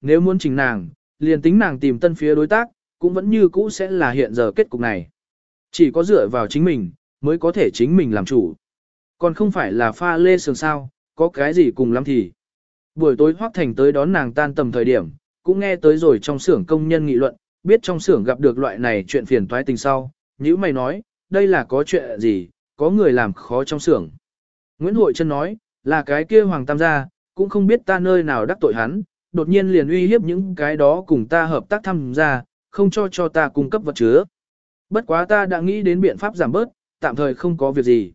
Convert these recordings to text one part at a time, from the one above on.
nếu muốn chỉnh nàng, liền tính nàng tìm tân phía đối tác, cũng vẫn như cũ sẽ là hiện giờ kết cục này. Chỉ có dựa vào chính mình, mới có thể chính mình làm chủ. Còn không phải là pha lê sườn sao, có cái gì cùng lắm thì. Buổi tối hoác Thành tới đón nàng tan tầm thời điểm, cũng nghe tới rồi trong xưởng công nhân nghị luận, biết trong xưởng gặp được loại này chuyện phiền toái tình sau. Nhữ mày nói, đây là có chuyện gì, có người làm khó trong xưởng. Nguyễn Hội Trân nói, là cái kia Hoàng Tam gia, cũng không biết ta nơi nào đắc tội hắn, đột nhiên liền uy hiếp những cái đó cùng ta hợp tác tham gia, không cho cho ta cung cấp vật chứa. Bất quá ta đã nghĩ đến biện pháp giảm bớt, tạm thời không có việc gì.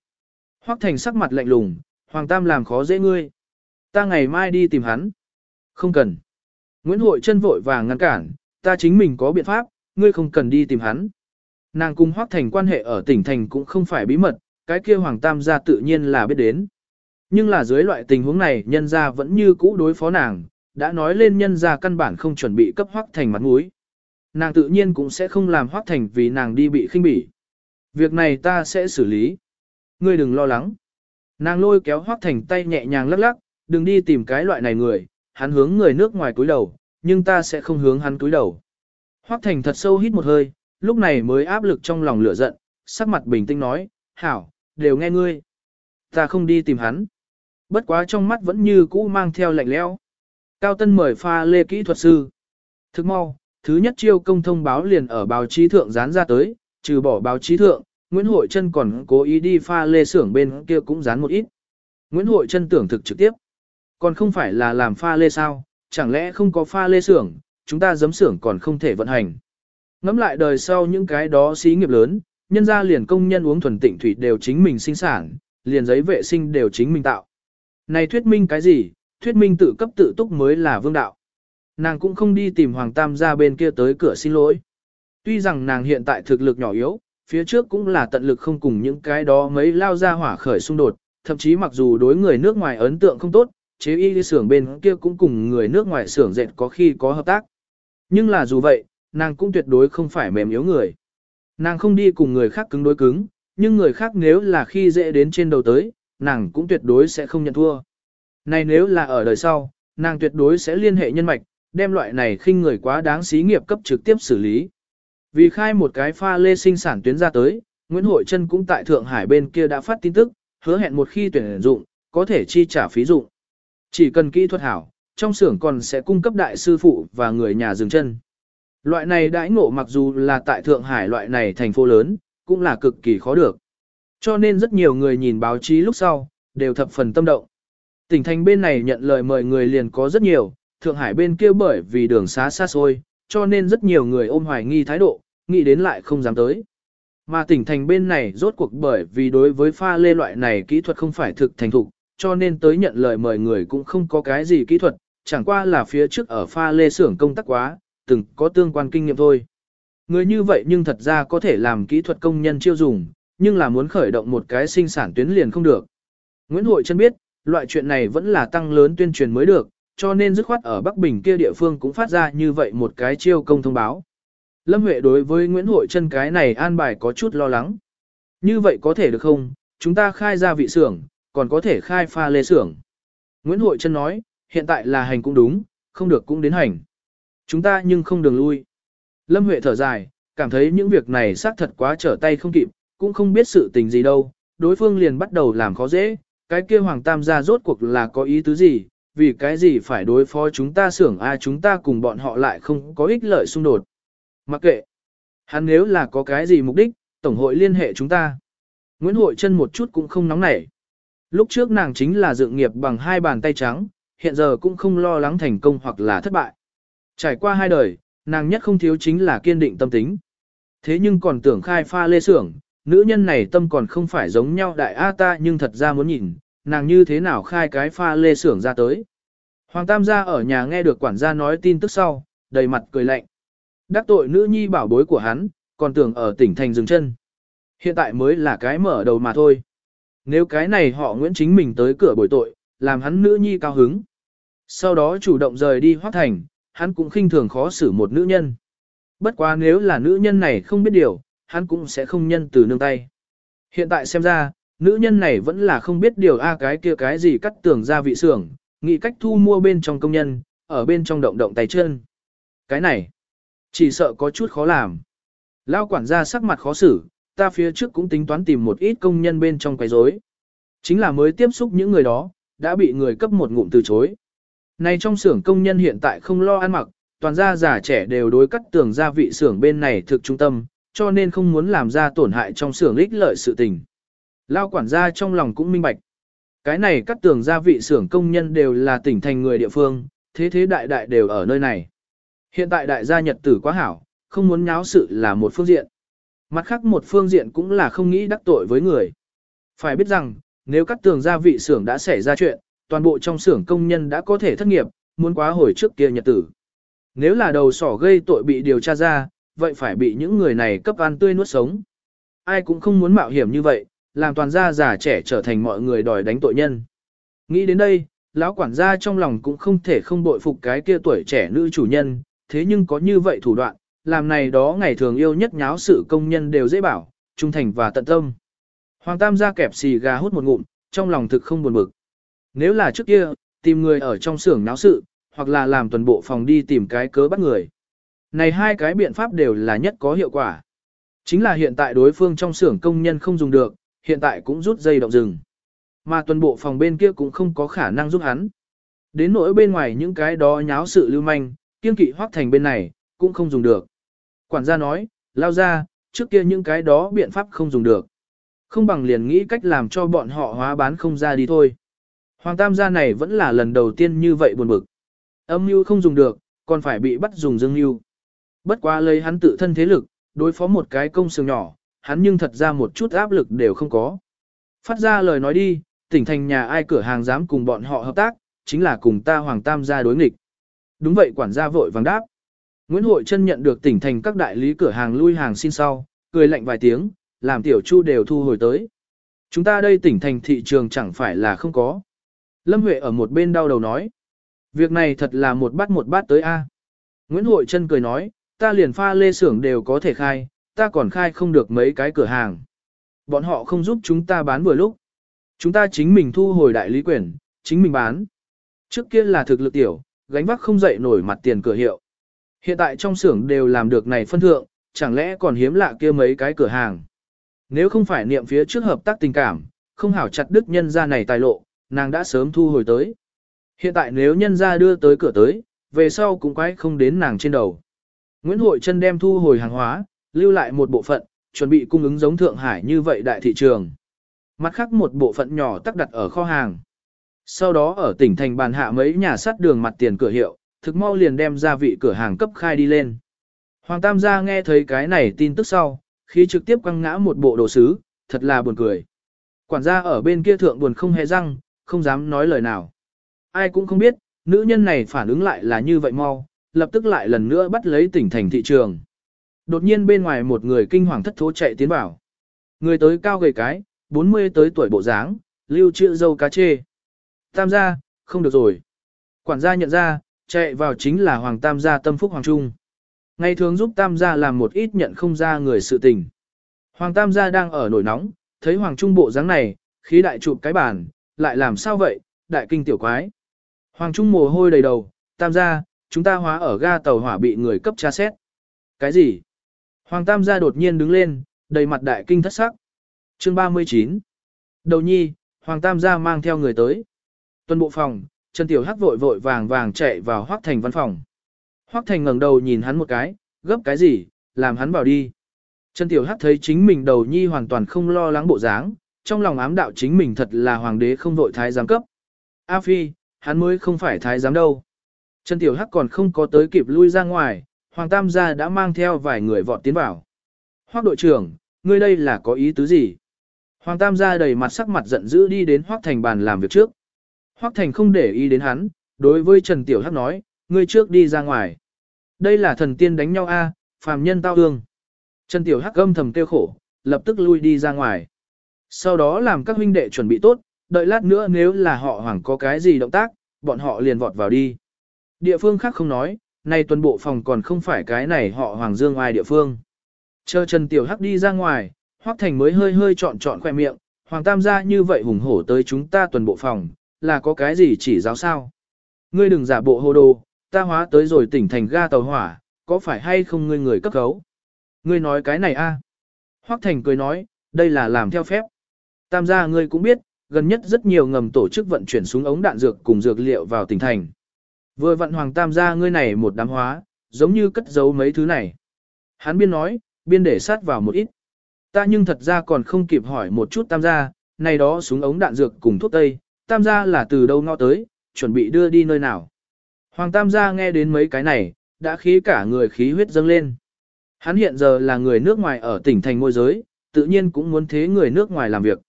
Hoắc Thành sắc mặt lạnh lùng, Hoàng Tam làm khó dễ ngươi. Ta ngày mai đi tìm hắn. Không cần. Nguyễn Hội chân vội vàng ngăn cản, ta chính mình có biện pháp, ngươi không cần đi tìm hắn. Nàng cùng Hoắc Thành quan hệ ở tỉnh thành cũng không phải bí mật, cái kia Hoàng Tam gia tự nhiên là biết đến. Nhưng là dưới loại tình huống này nhân gia vẫn như cũ đối phó nàng, đã nói lên nhân gia căn bản không chuẩn bị cấp Hoắc Thành mặt mũi. Nàng tự nhiên cũng sẽ không làm Hoắc Thành vì nàng đi bị khinh bỉ. Việc này ta sẽ xử lý. Ngươi đừng lo lắng. Nàng lôi kéo Hoắc Thành tay nhẹ nhàng lắc lắc, đừng đi tìm cái loại này người, hắn hướng người nước ngoài cúi đầu, nhưng ta sẽ không hướng hắn cúi đầu. Hoắc Thành thật sâu hít một hơi, lúc này mới áp lực trong lòng lửa giận, sắc mặt bình tĩnh nói, hảo, đều nghe ngươi. Ta không đi tìm hắn. Bất quá trong mắt vẫn như cũ mang theo lạnh lẽo. Cao Tân mời pha lê kỹ thuật sư. Thức mau, thứ nhất chiêu công thông báo liền ở báo chí thượng dán ra tới, trừ bỏ báo chí thượng, Nguyễn Hội Trân còn cố ý đi pha lê xưởng bên kia cũng dán một ít. Nguyễn Hội Trân tưởng thực trực tiếp. Còn không phải là làm pha lê sao, chẳng lẽ không có pha lê xưởng, chúng ta giấm xưởng còn không thể vận hành. Ngắm lại đời sau những cái đó xí nghiệp lớn, nhân ra liền công nhân uống thuần tịnh thủy đều chính mình sinh sản, liền giấy vệ sinh đều chính mình tạo. Này thuyết minh cái gì, thuyết minh tự cấp tự túc mới là vương đạo. Nàng cũng không đi tìm Hoàng Tam ra bên kia tới cửa xin lỗi. Tuy rằng nàng hiện tại thực lực nhỏ yếu, phía trước cũng là tận lực không cùng những cái đó mấy lao ra hỏa khởi xung đột, thậm chí mặc dù đối người nước ngoài ấn tượng không tốt, chế y đi xưởng bên kia cũng cùng người nước ngoài xưởng dệt có khi có hợp tác. Nhưng là dù vậy, nàng cũng tuyệt đối không phải mềm yếu người. Nàng không đi cùng người khác cứng đối cứng, nhưng người khác nếu là khi dễ đến trên đầu tới, nàng cũng tuyệt đối sẽ không nhận thua. Này nếu là ở đời sau, nàng tuyệt đối sẽ liên hệ nhân mạch, đem loại này khinh người quá đáng xí nghiệp cấp trực tiếp xử lý. Vì khai một cái pha lê sinh sản tuyến ra tới, Nguyễn Hội Trân cũng tại Thượng Hải bên kia đã phát tin tức, hứa hẹn một khi tuyển dụng, có thể chi trả phí dụng. Chỉ cần kỹ thuật hảo, trong xưởng còn sẽ cung cấp đại sư phụ và người nhà dừng chân. Loại này đãi ngộ mặc dù là tại Thượng Hải loại này thành phố lớn, cũng là cực kỳ khó được. Cho nên rất nhiều người nhìn báo chí lúc sau, đều thập phần tâm động. Tỉnh thành bên này nhận lời mời người liền có rất nhiều, Thượng Hải bên kia bởi vì đường xá xa xôi, cho nên rất nhiều người ôm hoài nghi thái độ, nghĩ đến lại không dám tới. Mà tỉnh thành bên này rốt cuộc bởi vì đối với pha lê loại này kỹ thuật không phải thực thành thục, cho nên tới nhận lời mời người cũng không có cái gì kỹ thuật, chẳng qua là phía trước ở pha lê xưởng công tác quá, từng có tương quan kinh nghiệm thôi. Người như vậy nhưng thật ra có thể làm kỹ thuật công nhân chiêu dùng, nhưng là muốn khởi động một cái sinh sản tuyến liền không được. Nguyễn Hội chân biết, loại chuyện này vẫn là tăng lớn tuyên truyền mới được, cho nên dứt khoát ở Bắc Bình kia địa phương cũng phát ra như vậy một cái chiêu công thông báo. Lâm Huệ đối với Nguyễn Hội chân cái này an bài có chút lo lắng. Như vậy có thể được không? Chúng ta khai ra vị xưởng, còn có thể khai pha lê xưởng. Nguyễn Hội chân nói, hiện tại là hành cũng đúng, không được cũng đến hành. Chúng ta nhưng không đường lui. Lâm Huệ thở dài, cảm thấy những việc này xác thật quá trở tay không kịp, cũng không biết sự tình gì đâu. Đối phương liền bắt đầu làm khó dễ, cái kia Hoàng Tam gia rốt cuộc là có ý tứ gì, vì cái gì phải đối phó chúng ta xưởng ai chúng ta cùng bọn họ lại không có ích lợi xung đột. Mặc kệ, hắn nếu là có cái gì mục đích, Tổng hội liên hệ chúng ta. Nguyễn Hội chân một chút cũng không nóng nảy. Lúc trước nàng chính là dự nghiệp bằng hai bàn tay trắng, hiện giờ cũng không lo lắng thành công hoặc là thất bại. Trải qua hai đời, nàng nhất không thiếu chính là kiên định tâm tính. Thế nhưng còn tưởng khai pha lê xưởng, nữ nhân này tâm còn không phải giống nhau đại A ta nhưng thật ra muốn nhìn, nàng như thế nào khai cái pha lê xưởng ra tới. Hoàng Tam gia ở nhà nghe được quản gia nói tin tức sau, đầy mặt cười lạnh. Đắc tội nữ nhi bảo bối của hắn, còn tưởng ở tỉnh thành dừng chân. Hiện tại mới là cái mở đầu mà thôi. Nếu cái này họ Nguyễn chính mình tới cửa bồi tội, làm hắn nữ nhi cao hứng. Sau đó chủ động rời đi hoác thành, hắn cũng khinh thường khó xử một nữ nhân. Bất quá nếu là nữ nhân này không biết điều, hắn cũng sẽ không nhân từ nương tay. Hiện tại xem ra, nữ nhân này vẫn là không biết điều a cái kia cái gì cắt tường ra vị xưởng, nghĩ cách thu mua bên trong công nhân, ở bên trong động động tay chân. Cái này, chỉ sợ có chút khó làm. Lao quản gia sắc mặt khó xử, ta phía trước cũng tính toán tìm một ít công nhân bên trong quấy rối. Chính là mới tiếp xúc những người đó, đã bị người cấp một ngụm từ chối. Này trong xưởng công nhân hiện tại không lo ăn mặc, toàn gia già trẻ đều đối cắt tường gia vị xưởng bên này thực trung tâm, cho nên không muốn làm ra tổn hại trong xưởng ích lợi sự tình. Lao quản gia trong lòng cũng minh bạch. Cái này cắt tường gia vị xưởng công nhân đều là tỉnh thành người địa phương, thế thế đại đại đều ở nơi này. Hiện tại đại gia nhật tử quá hảo, không muốn nháo sự là một phương diện. Mặt khác một phương diện cũng là không nghĩ đắc tội với người. Phải biết rằng, nếu cắt tường gia vị xưởng đã xảy ra chuyện, toàn bộ trong xưởng công nhân đã có thể thất nghiệp, muốn quá hồi trước kia nhật tử. Nếu là đầu sỏ gây tội bị điều tra ra, vậy phải bị những người này cấp ăn tươi nuốt sống. Ai cũng không muốn mạo hiểm như vậy, làm toàn gia già trẻ trở thành mọi người đòi đánh tội nhân. Nghĩ đến đây, lão quản gia trong lòng cũng không thể không bội phục cái kia tuổi trẻ nữ chủ nhân, thế nhưng có như vậy thủ đoạn, làm này đó ngày thường yêu nhất nháo sự công nhân đều dễ bảo, trung thành và tận tâm. Hoàng Tam gia kẹp xì gà hút một ngụm, trong lòng thực không buồn bực. Nếu là trước kia, tìm người ở trong xưởng náo sự, hoặc là làm tuần bộ phòng đi tìm cái cớ bắt người. Này hai cái biện pháp đều là nhất có hiệu quả. Chính là hiện tại đối phương trong xưởng công nhân không dùng được, hiện tại cũng rút dây động rừng. Mà tuần bộ phòng bên kia cũng không có khả năng giúp hắn. Đến nỗi bên ngoài những cái đó nháo sự lưu manh, kiên kỵ hoác thành bên này, cũng không dùng được. Quản gia nói, lao ra, trước kia những cái đó biện pháp không dùng được. Không bằng liền nghĩ cách làm cho bọn họ hóa bán không ra đi thôi. Hoàng tam gia này vẫn là lần đầu tiên như vậy buồn bực. Âm mưu không dùng được, còn phải bị bắt dùng dương mưu. Bất quá lấy hắn tự thân thế lực, đối phó một cái công sừng nhỏ, hắn nhưng thật ra một chút áp lực đều không có. Phát ra lời nói đi, tỉnh thành nhà ai cửa hàng dám cùng bọn họ hợp tác, chính là cùng ta Hoàng Tam gia đối nghịch. Đúng vậy quản gia vội vàng đáp. Nguyễn Hội Trân nhận được tỉnh thành các đại lý cửa hàng lui hàng xin sau, cười lạnh vài tiếng, làm tiểu chu đều thu hồi tới. Chúng ta đây tỉnh thành thị trường chẳng phải là không có. Lâm Huệ ở một bên đau đầu nói. Việc này thật là một bát một bát tới A. Nguyễn Hội Trân cười nói, ta liền pha lê xưởng đều có thể khai, ta còn khai không được mấy cái cửa hàng. Bọn họ không giúp chúng ta bán vừa lúc. Chúng ta chính mình thu hồi đại lý quyền, chính mình bán. Trước kia là thực lực tiểu, gánh vác không dậy nổi mặt tiền cửa hiệu. Hiện tại trong xưởng đều làm được này phân thượng, chẳng lẽ còn hiếm lạ kia mấy cái cửa hàng. Nếu không phải niệm phía trước hợp tác tình cảm, không hảo chặt đức nhân ra này tài lộ, nàng đã sớm thu hồi tới. Hiện tại nếu nhân ra đưa tới cửa tới, về sau cũng quái không đến nàng trên đầu. Nguyễn Hội Trân đem thu hồi hàng hóa, lưu lại một bộ phận, chuẩn bị cung ứng giống Thượng Hải như vậy đại thị trường. Mặt khác một bộ phận nhỏ tắc đặt ở kho hàng. Sau đó ở tỉnh thành bàn hạ mấy nhà sắt đường mặt tiền cửa hiệu, thực mau liền đem ra vị cửa hàng cấp khai đi lên. Hoàng Tam gia nghe thấy cái này tin tức sau, khi trực tiếp quăng ngã một bộ đồ sứ, thật là buồn cười. Quản gia ở bên kia thượng buồn không hề răng, không dám nói lời nào. Ai cũng không biết, nữ nhân này phản ứng lại là như vậy mau, lập tức lại lần nữa bắt lấy tỉnh thành thị trường. Đột nhiên bên ngoài một người kinh hoàng thất thố chạy tiến vào. Người tới cao gầy cái, 40 tới tuổi bộ dáng, lưu trữ dâu cá chê. Tam gia, không được rồi. Quản gia nhận ra, chạy vào chính là Hoàng Tam gia tâm phúc Hoàng Trung. Ngày thường giúp Tam gia làm một ít nhận không ra người sự tình. Hoàng Tam gia đang ở nổi nóng, thấy Hoàng Trung bộ dáng này, khí đại chụp cái bàn, lại làm sao vậy, đại kinh tiểu quái. Hoàng Trung mồ hôi đầy đầu, Tam gia, chúng ta hóa ở ga tàu hỏa bị người cấp tra xét. Cái gì? Hoàng Tam gia đột nhiên đứng lên, đầy mặt đại kinh thất sắc. Chương 39 Đầu nhi, Hoàng Tam gia mang theo người tới. Tuần bộ phòng, Trần Tiểu Hắc vội vội vàng vàng chạy vào Hoắc Thành văn phòng. Hoắc Thành ngẩng đầu nhìn hắn một cái, gấp cái gì, làm hắn vào đi. Trần Tiểu Hắc thấy chính mình đầu nhi hoàn toàn không lo lắng bộ dáng, trong lòng ám đạo chính mình thật là hoàng đế không vội thái giám cấp. A Phi, hắn mới không phải thái giám đâu. Trần Tiểu Hắc còn không có tới kịp lui ra ngoài, Hoàng Tam gia đã mang theo vài người vọt tiến vào. Hoắc đội trưởng, ngươi đây là có ý tứ gì? Hoàng Tam gia đầy mặt sắc mặt giận dữ đi đến Hoắc Thành bàn làm việc trước. Hoắc Thành không để ý đến hắn, đối với Trần Tiểu Hắc nói, ngươi trước đi ra ngoài. Đây là thần tiên đánh nhau a, phàm nhân tao ương. Trần Tiểu Hắc âm thầm kêu khổ, lập tức lui đi ra ngoài. Sau đó làm các huynh đệ chuẩn bị tốt, đợi lát nữa nếu là họ hoàng có cái gì động tác, bọn họ liền vọt vào đi. Địa phương khác không nói, nay tuần bộ phòng còn không phải cái này họ hoàng dương ai địa phương. Chờ Trần Tiểu Hắc đi ra ngoài, Hoắc Thành mới hơi hơi chọn chọn khoe miệng, Hoàng Tam gia như vậy hùng hổ tới chúng ta tuần bộ phòng, là có cái gì chỉ giáo sao. Ngươi đừng giả bộ hồ đồ, ta hóa tới rồi tỉnh thành ga tàu hỏa, có phải hay không ngươi người cấp cấu? Ngươi nói cái này a? À? Hoắc Thành cười nói, đây là làm theo phép. Tam gia ngươi cũng biết, gần nhất rất nhiều ngầm tổ chức vận chuyển súng ống đạn dược cùng dược liệu vào tỉnh thành. Vừa vận hoàng tam gia ngươi này một đám hóa, giống như cất giấu mấy thứ này. Hắn biên nói, biên để sát vào một ít. Ta nhưng thật ra còn không kịp hỏi một chút tam gia, này đó súng ống đạn dược cùng thuốc tây, tam gia là từ đâu ngõ tới, chuẩn bị đưa đi nơi nào. Hoàng tam gia nghe đến mấy cái này, đã khí cả người khí huyết dâng lên. Hắn hiện giờ là người nước ngoài ở tỉnh thành môi giới, tự nhiên cũng muốn thế người nước ngoài làm việc.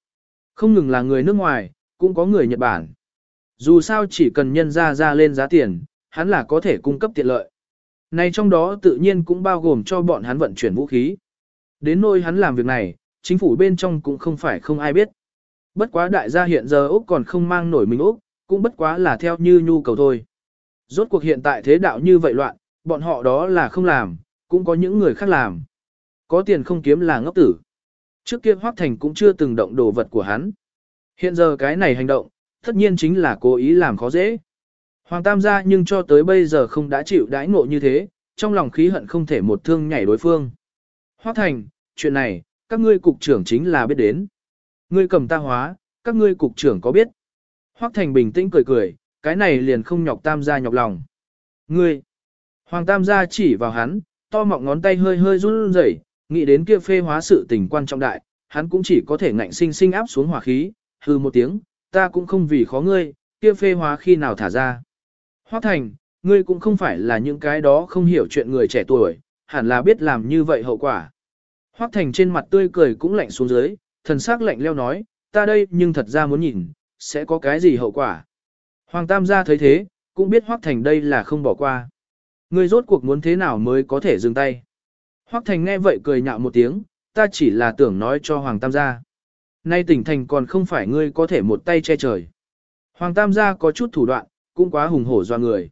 Không ngừng là người nước ngoài, cũng có người Nhật Bản. Dù sao chỉ cần nhân ra ra lên giá tiền, hắn là có thể cung cấp tiện lợi. Này trong đó tự nhiên cũng bao gồm cho bọn hắn vận chuyển vũ khí. Đến nơi hắn làm việc này, chính phủ bên trong cũng không phải không ai biết. Bất quá đại gia hiện giờ Úc còn không mang nổi mình Úc, cũng bất quá là theo như nhu cầu thôi. Rốt cuộc hiện tại thế đạo như vậy loạn, bọn họ đó là không làm, cũng có những người khác làm. Có tiền không kiếm là ngốc tử. Trước kia Hoác Thành cũng chưa từng động đồ vật của hắn. Hiện giờ cái này hành động, tất nhiên chính là cố ý làm khó dễ. Hoàng Tam gia nhưng cho tới bây giờ không đã chịu đãi ngộ như thế, trong lòng khí hận không thể một thương nhảy đối phương. Hoác Thành, chuyện này, các ngươi cục trưởng chính là biết đến. Ngươi cầm ta hóa, các ngươi cục trưởng có biết. Hoác Thành bình tĩnh cười cười, cái này liền không nhọc Tam gia nhọc lòng. Ngươi, Hoàng Tam gia chỉ vào hắn, to mọng ngón tay hơi hơi run rẩy, nghĩ đến kia phê hóa sự tình quan trọng đại, hắn cũng chỉ có thể ngạnh sinh sinh áp xuống hỏa khí, hư một tiếng, ta cũng không vì khó ngươi, kia phê hóa khi nào thả ra. Hoác thành, ngươi cũng không phải là những cái đó không hiểu chuyện người trẻ tuổi, hẳn là biết làm như vậy hậu quả. Hoác thành trên mặt tươi cười cũng lạnh xuống dưới, thần sắc lạnh leo nói, ta đây nhưng thật ra muốn nhìn, sẽ có cái gì hậu quả. Hoàng Tam gia thấy thế, cũng biết Hoác thành đây là không bỏ qua. Ngươi rốt cuộc muốn thế nào mới có thể dừng tay. Hoắc Thành nghe vậy cười nhạo một tiếng, ta chỉ là tưởng nói cho Hoàng Tam gia. Nay tỉnh thành còn không phải ngươi có thể một tay che trời. Hoàng Tam gia có chút thủ đoạn, cũng quá hùng hổ doa người.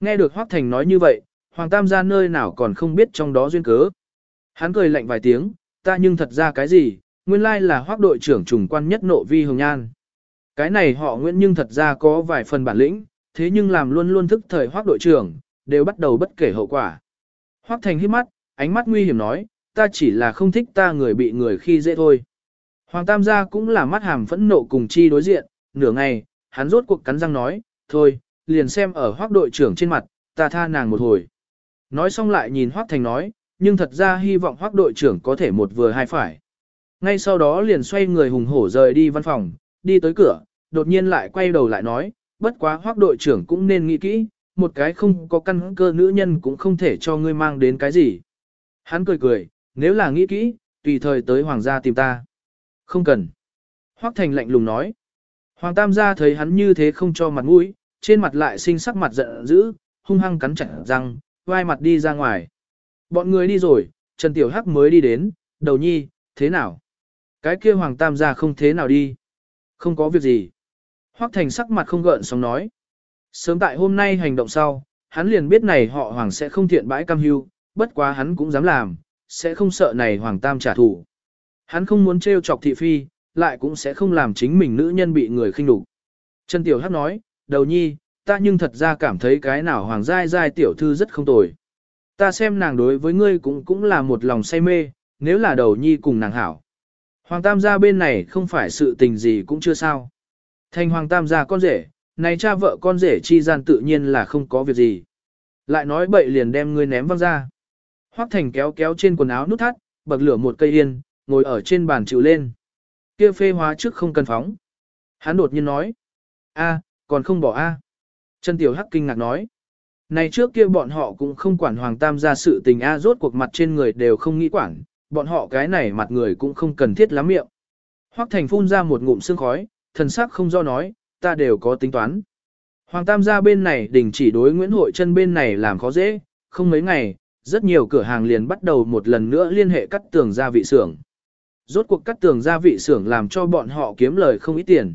Nghe được Hoắc Thành nói như vậy, Hoàng Tam gia nơi nào còn không biết trong đó duyên cớ. Hắn cười lạnh vài tiếng, ta nhưng thật ra cái gì, nguyên lai là Hoắc đội trưởng trùng quan nhất nộ vi hồng nhan. Cái này họ Nguyễn nhưng thật ra có vài phần bản lĩnh, thế nhưng làm luôn luôn thức thời Hoắc đội trưởng, đều bắt đầu bất kể hậu quả. Hoắc Thành hít mắt, ánh mắt nguy hiểm nói, ta chỉ là không thích ta người bị người khi dễ thôi. Hoàng Tam gia cũng là mắt hàm phẫn nộ cùng chi đối diện, nửa ngày, hắn rốt cuộc cắn răng nói, thôi, liền xem ở Hoắc đội trưởng trên mặt, ta tha nàng một hồi. Nói xong lại nhìn Hoắc Thành nói, nhưng thật ra hy vọng Hoắc đội trưởng có thể một vừa hai phải. Ngay sau đó liền xoay người hùng hổ rời đi văn phòng, đi tới cửa, đột nhiên lại quay đầu lại nói, bất quá Hoắc đội trưởng cũng nên nghĩ kỹ, một cái không có căn cơ nữ nhân cũng không thể cho ngươi mang đến cái gì. Hắn cười cười, nếu là nghĩ kỹ, tùy thời tới hoàng gia tìm ta. Không cần. Hoắc Thành lạnh lùng nói. Hoàng Tam gia thấy hắn như thế không cho mặt mũi, trên mặt lại sinh sắc mặt giận dữ, hung hăng cắn chặt răng, vai mặt đi ra ngoài. Bọn người đi rồi, Trần Tiểu Hắc mới đi đến, đầu nhi, thế nào? Cái kia Hoàng Tam gia không thế nào đi. Không có việc gì. Hoắc Thành sắc mặt không gợn sóng nói. Sớm tại hôm nay hành động sau, hắn liền biết này họ Hoàng sẽ không thiện bãi cam hưu, bất quá hắn cũng dám làm, sẽ không sợ này Hoàng Tam trả thù. Hắn không muốn trêu chọc thị phi, lại cũng sẽ không làm chính mình nữ nhân bị người khinh đục. Trần Tiểu Hắc nói, đầu nhi, ta nhưng thật ra cảm thấy cái nào Hoàng Giai Giai Tiểu Thư rất không tồi. Ta xem nàng đối với ngươi cũng cũng là một lòng say mê, nếu là đầu nhi cùng nàng hảo. Hoàng Tam gia bên này không phải sự tình gì cũng chưa sao. Thành Hoàng Tam gia con rể, này cha vợ con rể chi gian tự nhiên là không có việc gì. Lại nói bậy liền đem ngươi ném văng ra. Hoắc Thành kéo kéo trên quần áo nút thắt, bậc lửa một cây yên, ngồi ở trên bàn chịu lên. Kia phê hóa trước không cần phóng. Hắn đột nhiên nói. a, còn không bỏ a. Trần Tiểu Hắc kinh ngạc nói. Này trước kia bọn họ cũng không quản Hoàng Tam ra sự tình a rốt cuộc mặt trên người đều không nghĩ quản, bọn họ cái này mặt người cũng không cần thiết lắm miệng. Hoắc Thành phun ra một ngụm sương khói, thần sắc không do nói, ta đều có tính toán. Hoàng Tam gia bên này đình chỉ đối Nguyễn Hội chân bên này làm khó dễ, không mấy ngày, rất nhiều cửa hàng liền bắt đầu một lần nữa liên hệ cắt tường gia vị xưởng. Rốt cuộc cắt tường gia vị xưởng làm cho bọn họ kiếm lời không ít tiền.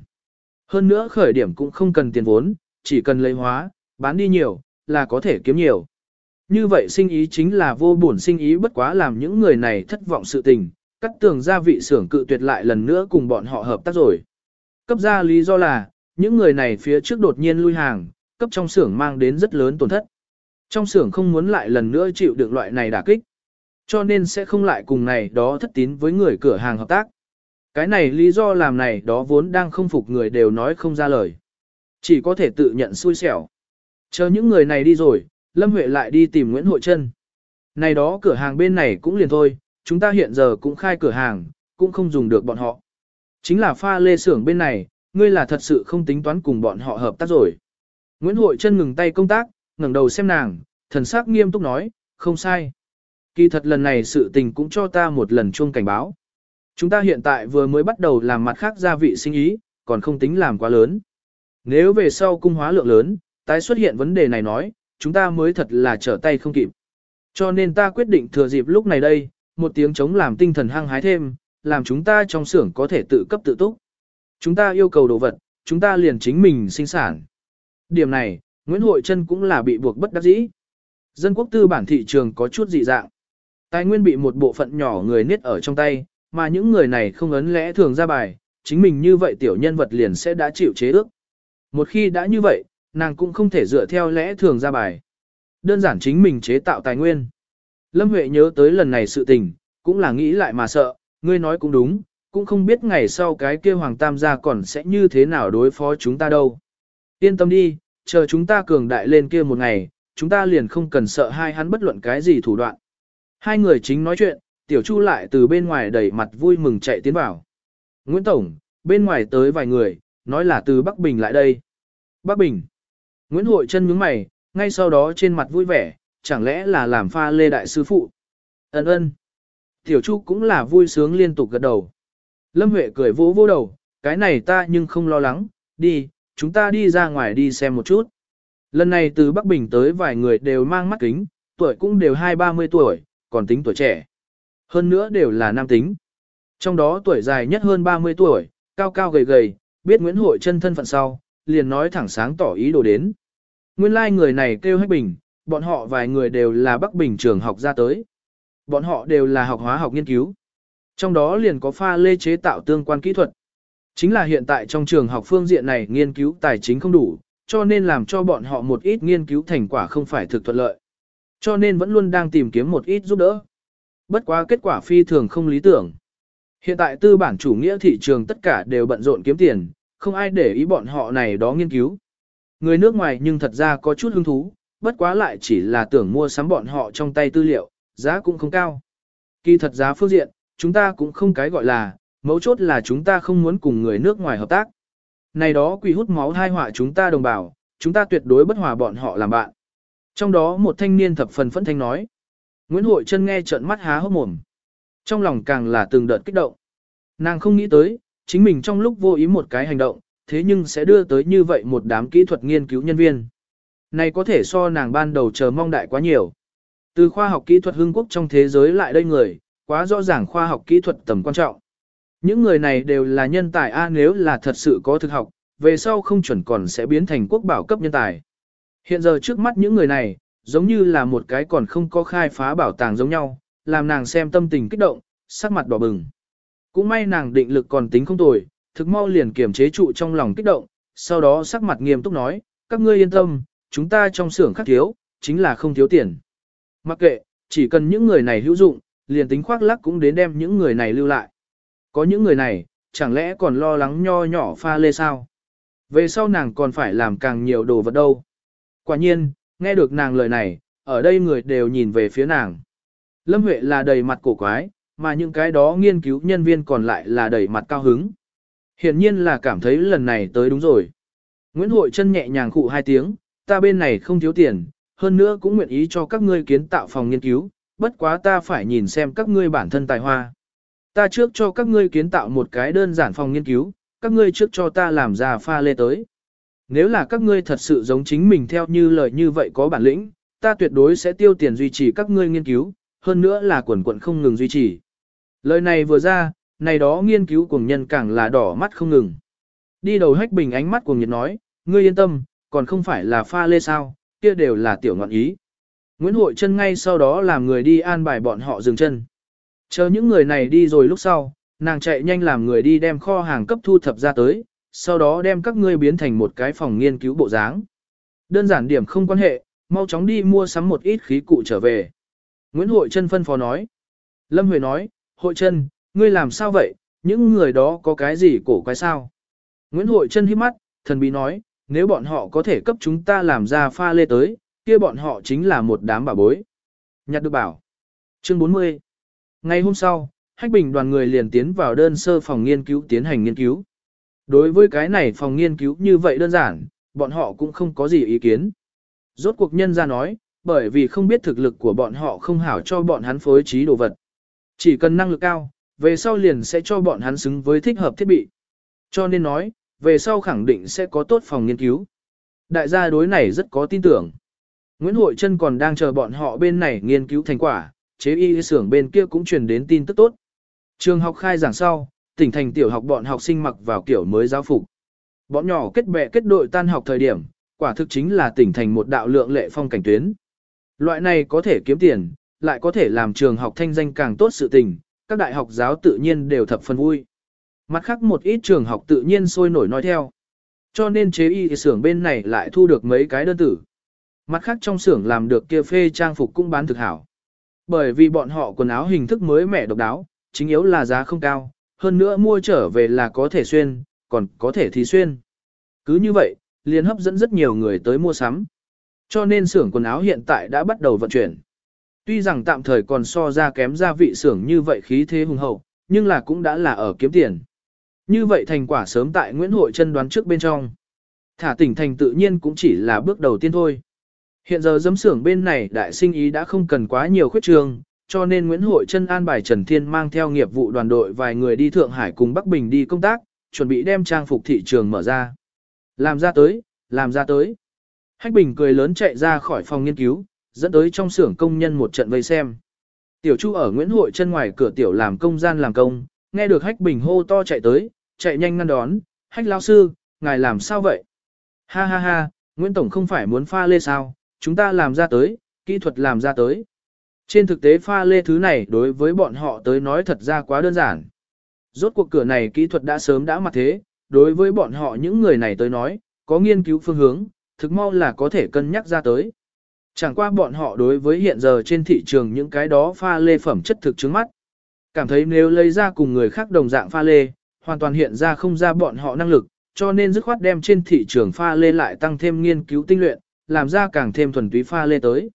Hơn nữa khởi điểm cũng không cần tiền vốn, chỉ cần lấy hóa, bán đi nhiều, là có thể kiếm nhiều. Như vậy sinh ý chính là vô bổn sinh ý bất quá làm những người này thất vọng sự tình, cắt tường gia vị xưởng cự tuyệt lại lần nữa cùng bọn họ hợp tác rồi. Cấp ra lý do là, những người này phía trước đột nhiên lui hàng, cấp trong xưởng mang đến rất lớn tổn thất. Trong xưởng không muốn lại lần nữa chịu được loại này đả kích. Cho nên sẽ không lại cùng này đó thất tín với người cửa hàng hợp tác. Cái này lý do làm này đó vốn đang không phục người đều nói không ra lời. Chỉ có thể tự nhận xui xẻo. Chờ những người này đi rồi, Lâm Huệ lại đi tìm Nguyễn Hội Trân. Này đó cửa hàng bên này cũng liền thôi, chúng ta hiện giờ cũng khai cửa hàng, cũng không dùng được bọn họ. Chính là pha lê xưởng bên này, ngươi là thật sự không tính toán cùng bọn họ hợp tác rồi. Nguyễn Hội Trân ngừng tay công tác, ngẩng đầu xem nàng, thần sắc nghiêm túc nói, không sai. Kỳ thật lần này sự tình cũng cho ta một lần chuông cảnh báo. Chúng ta hiện tại vừa mới bắt đầu làm mặt khác gia vị sinh ý, còn không tính làm quá lớn. Nếu về sau cung hóa lượng lớn, tái xuất hiện vấn đề này nói, chúng ta mới thật là trở tay không kịp. Cho nên ta quyết định thừa dịp lúc này đây, một tiếng chống làm tinh thần hăng hái thêm, làm chúng ta trong xưởng có thể tự cấp tự túc. Chúng ta yêu cầu đồ vật, chúng ta liền chính mình sinh sản. Điểm này, Nguyễn Hội Trân cũng là bị buộc bất đắc dĩ. Dân quốc tư bản thị trường có chút dị dạng. Tài nguyên bị một bộ phận nhỏ người niết ở trong tay, mà những người này không ấn lẽ thường ra bài, chính mình như vậy tiểu nhân vật liền sẽ đã chịu chế ước. Một khi đã như vậy, nàng cũng không thể dựa theo lẽ thường ra bài. Đơn giản chính mình chế tạo tài nguyên. Lâm Huệ nhớ tới lần này sự tình, cũng là nghĩ lại mà sợ, ngươi nói cũng đúng, cũng không biết ngày sau cái kia Hoàng Tam gia còn sẽ như thế nào đối phó chúng ta đâu. Yên tâm đi, chờ chúng ta cường đại lên kia một ngày, chúng ta liền không cần sợ hai hắn bất luận cái gì thủ đoạn. Hai người chính nói chuyện, Tiểu Chu lại từ bên ngoài đẩy mặt vui mừng chạy tiến vào. Nguyễn Tổng, bên ngoài tới vài người, nói là từ Bắc Bình lại đây. Bắc Bình. Nguyễn Hội chân nhướng mày, ngay sau đó trên mặt vui vẻ, chẳng lẽ là làm pha lê đại sư phụ. Ấn ơn. Tiểu Chu cũng là vui sướng liên tục gật đầu. Lâm Huệ cười vỗ vỗ đầu, cái này ta nhưng không lo lắng, đi, chúng ta đi ra ngoài đi xem một chút. Lần này từ Bắc Bình tới vài người đều mang mắt kính, tuổi cũng đều hai ba mươi tuổi, còn tính tuổi trẻ. Hơn nữa đều là nam tính. Trong đó tuổi dài nhất hơn 30 tuổi, cao cao gầy gầy, biết Nguyễn Hội chân thân phận sau, liền nói thẳng sáng tỏ ý đồ đến. Nguyên lai like người này kêu Hách Bình, bọn họ vài người đều là Bắc Bình trường học ra tới. Bọn họ đều là học hóa học nghiên cứu. Trong đó liền có pha lê chế tạo tương quan kỹ thuật. Chính là hiện tại trong trường học phương diện này nghiên cứu tài chính không đủ, cho nên làm cho bọn họ một ít nghiên cứu thành quả không phải thực thuận lợi. Cho nên vẫn luôn đang tìm kiếm một ít giúp đỡ. Bất quá kết quả phi thường không lý tưởng. Hiện tại tư bản chủ nghĩa thị trường tất cả đều bận rộn kiếm tiền, không ai để ý bọn họ này đó nghiên cứu. Người nước ngoài nhưng thật ra có chút hứng thú, bất quá lại chỉ là tưởng mua sắm bọn họ trong tay tư liệu, giá cũng không cao. Kỳ thật giá phương diện, chúng ta cũng không cái gọi là, mấu chốt là chúng ta không muốn cùng người nước ngoài hợp tác. Này đó quỷ hút máu thai họa chúng ta đồng bào, chúng ta tuyệt đối bất hòa bọn họ làm bạn. Trong đó một thanh niên thập phần phẫn thanh nói. Nguyễn Hội Trân nghe trợn mắt há hốc mồm. Trong lòng càng là từng đợt kích động. Nàng không nghĩ tới, chính mình trong lúc vô ý một cái hành động, thế nhưng sẽ đưa tới như vậy một đám kỹ thuật nghiên cứu nhân viên. Này có thể so nàng ban đầu chờ mong đại quá nhiều. Từ khoa học kỹ thuật hương quốc trong thế giới lại đây người, quá rõ ràng khoa học kỹ thuật tầm quan trọng. Những người này đều là nhân tài A nếu là thật sự có thực học, về sau không chuẩn còn sẽ biến thành quốc bảo cấp nhân tài. Hiện giờ trước mắt những người này, giống như là một cái còn không có khai phá bảo tàng giống nhau, làm nàng xem tâm tình kích động, sắc mặt đỏ bừng. Cũng may nàng định lực còn tính không tồi, thực mau liền kiềm chế trụ trong lòng kích động, sau đó sắc mặt nghiêm túc nói, các ngươi yên tâm, chúng ta trong xưởng khắc thiếu, chính là không thiếu tiền. Mặc kệ, chỉ cần những người này hữu dụng, liền tính khoác lắc cũng đến đem những người này lưu lại. Có những người này, chẳng lẽ còn lo lắng nho nhỏ pha lê sao? Về sau nàng còn phải làm càng nhiều đồ vật đâu. Quả nhiên, nghe được nàng lời này, ở đây người đều nhìn về phía nàng. Lâm Huệ là đầy mặt cổ quái, mà những cái đó nghiên cứu nhân viên còn lại là đầy mặt cao hứng. Hiển nhiên là cảm thấy lần này tới đúng rồi. Nguyễn Hội chân nhẹ nhàng khụ hai tiếng, ta bên này không thiếu tiền, hơn nữa cũng nguyện ý cho các ngươi kiến tạo phòng nghiên cứu, bất quá ta phải nhìn xem các ngươi bản thân tài hoa. Ta trước cho các ngươi kiến tạo một cái đơn giản phòng nghiên cứu, các ngươi trước cho ta làm ra pha lê tới. Nếu là các ngươi thật sự giống chính mình theo như lời như vậy có bản lĩnh, ta tuyệt đối sẽ tiêu tiền duy trì các ngươi nghiên cứu, hơn nữa là quần quận không ngừng duy trì. Lời này vừa ra, này đó nghiên cứu cùng nhân càng là đỏ mắt không ngừng. Đi đầu hách bình ánh mắt cùng nhiệt nói, ngươi yên tâm, còn không phải là pha lê sao, kia đều là tiểu ngọn ý. Nguyễn Hội chân ngay sau đó làm người đi an bài bọn họ dừng chân. Chờ những người này đi rồi lúc sau, nàng chạy nhanh làm người đi đem kho hàng cấp thu thập ra tới, sau đó đem các ngươi biến thành một cái phòng nghiên cứu bộ dáng. Đơn giản điểm không quan hệ, mau chóng đi mua sắm một ít khí cụ trở về. Nguyễn Hội Trân phân phó nói. Lâm Huệ nói, Hội Trân, ngươi làm sao vậy, những người đó có cái gì cổ quái sao? Nguyễn Hội Trân hít mắt, thần bí nói, nếu bọn họ có thể cấp chúng ta làm ra pha lê tới, kia bọn họ chính là một đám bà bối. Nhặt được bảo. Chương 40 Ngày hôm sau, Hách Bình đoàn người liền tiến vào đơn sơ phòng nghiên cứu tiến hành nghiên cứu. Đối với cái này phòng nghiên cứu như vậy đơn giản, bọn họ cũng không có gì ý kiến. Rốt cuộc nhân ra nói, bởi vì không biết thực lực của bọn họ không hảo cho bọn hắn phối trí đồ vật. Chỉ cần năng lực cao, về sau liền sẽ cho bọn hắn xứng với thích hợp thiết bị. Cho nên nói, về sau khẳng định sẽ có tốt phòng nghiên cứu. Đại gia đối này rất có tin tưởng. Nguyễn Hội Trân còn đang chờ bọn họ bên này nghiên cứu thành quả, chế y xưởng bên kia cũng truyền đến tin tức tốt. Trường học khai giảng sau, tỉnh thành tiểu học bọn học sinh mặc vào kiểu mới giáo phục. Bọn nhỏ kết bè kết đội tan học thời điểm, quả thực chính là tỉnh thành một đạo lượng lệ phong cảnh tuyến. Loại này có thể kiếm tiền, lại có thể làm trường học thanh danh càng tốt sự tình, các đại học giáo tự nhiên đều thập phần vui. Mặt khác một ít trường học tự nhiên sôi nổi nói theo. Cho nên chế y xưởng bên này lại thu được mấy cái đơn tử. Mặt khác trong xưởng làm được kia phê trang phục cũng bán thực hảo. Bởi vì bọn họ quần áo hình thức mới mẻ độc đáo, chính yếu là giá không cao, hơn nữa mua trở về là có thể xuyên, còn có thể thì xuyên. Cứ như vậy, liền hấp dẫn rất nhiều người tới mua sắm. Cho nên xưởng quần áo hiện tại đã bắt đầu vận chuyển. Tuy rằng tạm thời còn so ra kém gia vị xưởng như vậy khí thế hùng hậu, nhưng là cũng đã là ở kiếm tiền. Như vậy thành quả sớm tại Nguyễn Hội chân đoán trước bên trong. Thả tỉnh thành tự nhiên cũng chỉ là bước đầu tiên thôi. Hiện giờ giấm xưởng bên này đại sinh ý đã không cần quá nhiều khuyết trường, cho nên Nguyễn Hội Trân an bài Trần Thiên mang theo nghiệp vụ đoàn đội vài người đi Thượng Hải cùng Bắc Bình đi công tác, chuẩn bị đem trang phục thị trường mở ra. Làm ra tới, làm ra tới. Hách Bình cười lớn chạy ra khỏi phòng nghiên cứu, dẫn tới trong xưởng công nhân một trận vây xem. Tiểu Chu ở Nguyễn Hội Trân ngoài cửa tiểu làm công gian làm công, nghe được Hách Bình hô to chạy tới, chạy nhanh ngăn đón, Hách lão sư, ngài làm sao vậy? Ha ha ha, Nguyễn Tổng không phải muốn pha lê sao, chúng ta làm ra tới, kỹ thuật làm ra tới. Trên thực tế pha lê thứ này đối với bọn họ tới nói thật ra quá đơn giản. Rốt cuộc cửa này kỹ thuật đã sớm đã mặt thế, đối với bọn họ những người này tới nói, có nghiên cứu phương hướng, thực mau là có thể cân nhắc ra tới. Chẳng qua bọn họ đối với hiện giờ trên thị trường những cái đó pha lê phẩm chất thực trước mắt. Cảm thấy nếu lấy ra cùng người khác đồng dạng pha lê, hoàn toàn hiện ra không ra bọn họ năng lực, cho nên dứt khoát đem trên thị trường pha lê lại tăng thêm nghiên cứu tinh luyện, làm ra càng thêm thuần túy pha lê tới.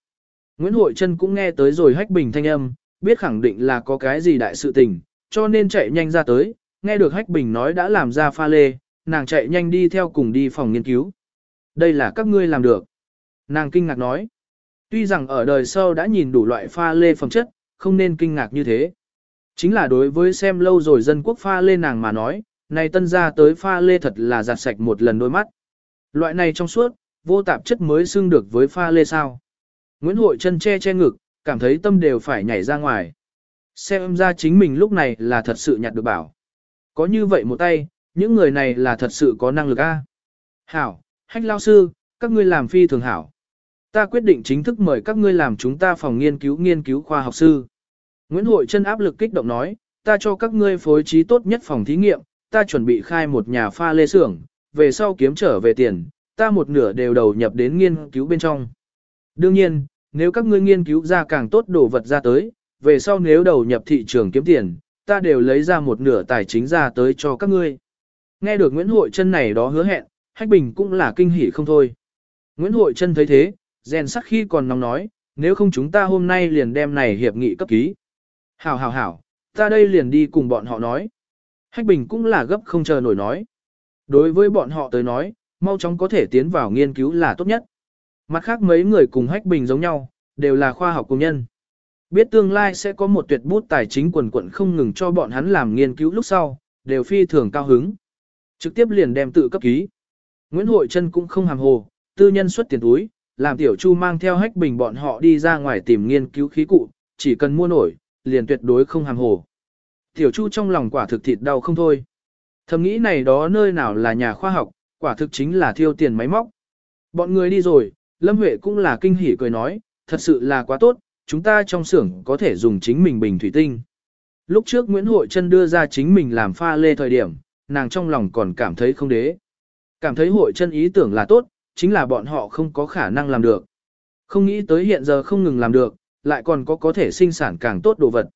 Nguyễn Hội Trân cũng nghe tới rồi hách bình thanh âm, biết khẳng định là có cái gì đại sự tình, cho nên chạy nhanh ra tới, nghe được hách bình nói đã làm ra pha lê, nàng chạy nhanh đi theo cùng đi phòng nghiên cứu. Đây là các ngươi làm được. Nàng kinh ngạc nói. Tuy rằng ở đời sau đã nhìn đủ loại pha lê phẩm chất, không nên kinh ngạc như thế. Chính là đối với xem lâu rồi dân quốc pha lê nàng mà nói, này tân ra tới pha lê thật là giặt sạch một lần đôi mắt. Loại này trong suốt, vô tạp chất mới xưng được với pha lê sao. Nguyễn Hội chân che che ngực, cảm thấy tâm đều phải nhảy ra ngoài. Xem ra chính mình lúc này là thật sự nhặt được bảo. Có như vậy một tay, những người này là thật sự có năng lực a. Hảo, hách lao sư, các ngươi làm phi thường hảo. Ta quyết định chính thức mời các ngươi làm chúng ta phòng nghiên cứu nghiên cứu khoa học sư. Nguyễn Hội chân áp lực kích động nói, ta cho các ngươi phối trí tốt nhất phòng thí nghiệm, ta chuẩn bị khai một nhà pha lê xưởng, về sau kiếm trở về tiền, ta một nửa đều đầu nhập đến nghiên cứu bên trong. Đương nhiên, nếu các ngươi nghiên cứu ra càng tốt đồ vật ra tới, về sau nếu đầu nhập thị trường kiếm tiền, ta đều lấy ra một nửa tài chính ra tới cho các ngươi. Nghe được Nguyễn Hội Trân này đó hứa hẹn, Hách Bình cũng là kinh hỉ không thôi. Nguyễn Hội Trân thấy thế, rèn sắc khi còn nóng nói, nếu không chúng ta hôm nay liền đem này hiệp nghị cấp ký. Hảo hảo hảo, ta đây liền đi cùng bọn họ nói. Hách Bình cũng là gấp không chờ nổi nói. Đối với bọn họ tới nói, mau chóng có thể tiến vào nghiên cứu là tốt nhất. Mặt khác mấy người cùng Hách Bình giống nhau, đều là khoa học công nhân. Biết tương lai sẽ có một tuyệt bút tài chính quần quận không ngừng cho bọn hắn làm nghiên cứu lúc sau, đều phi thường cao hứng. Trực tiếp liền đem tự cấp ký. Nguyễn Hội Trân cũng không hàm hồ, tư nhân xuất tiền túi, làm tiểu chu mang theo hách bình bọn họ đi ra ngoài tìm nghiên cứu khí cụ, chỉ cần mua nổi, liền tuyệt đối không hàm hồ. Tiểu chu trong lòng quả thực thịt đau không thôi. Thầm nghĩ này đó nơi nào là nhà khoa học, quả thực chính là thiêu tiền máy móc. Bọn người đi rồi, Lâm Huệ cũng là kinh hỉ cười nói, thật sự là quá tốt, chúng ta trong xưởng có thể dùng chính mình bình thủy tinh. Lúc trước Nguyễn Hội Trân đưa ra chính mình làm pha lê thời điểm, nàng trong lòng còn cảm thấy không đế. Cảm thấy Hội Trân ý tưởng là tốt, chính là bọn họ không có khả năng làm được. Không nghĩ tới hiện giờ không ngừng làm được, lại còn có có thể sinh sản càng tốt đồ vật.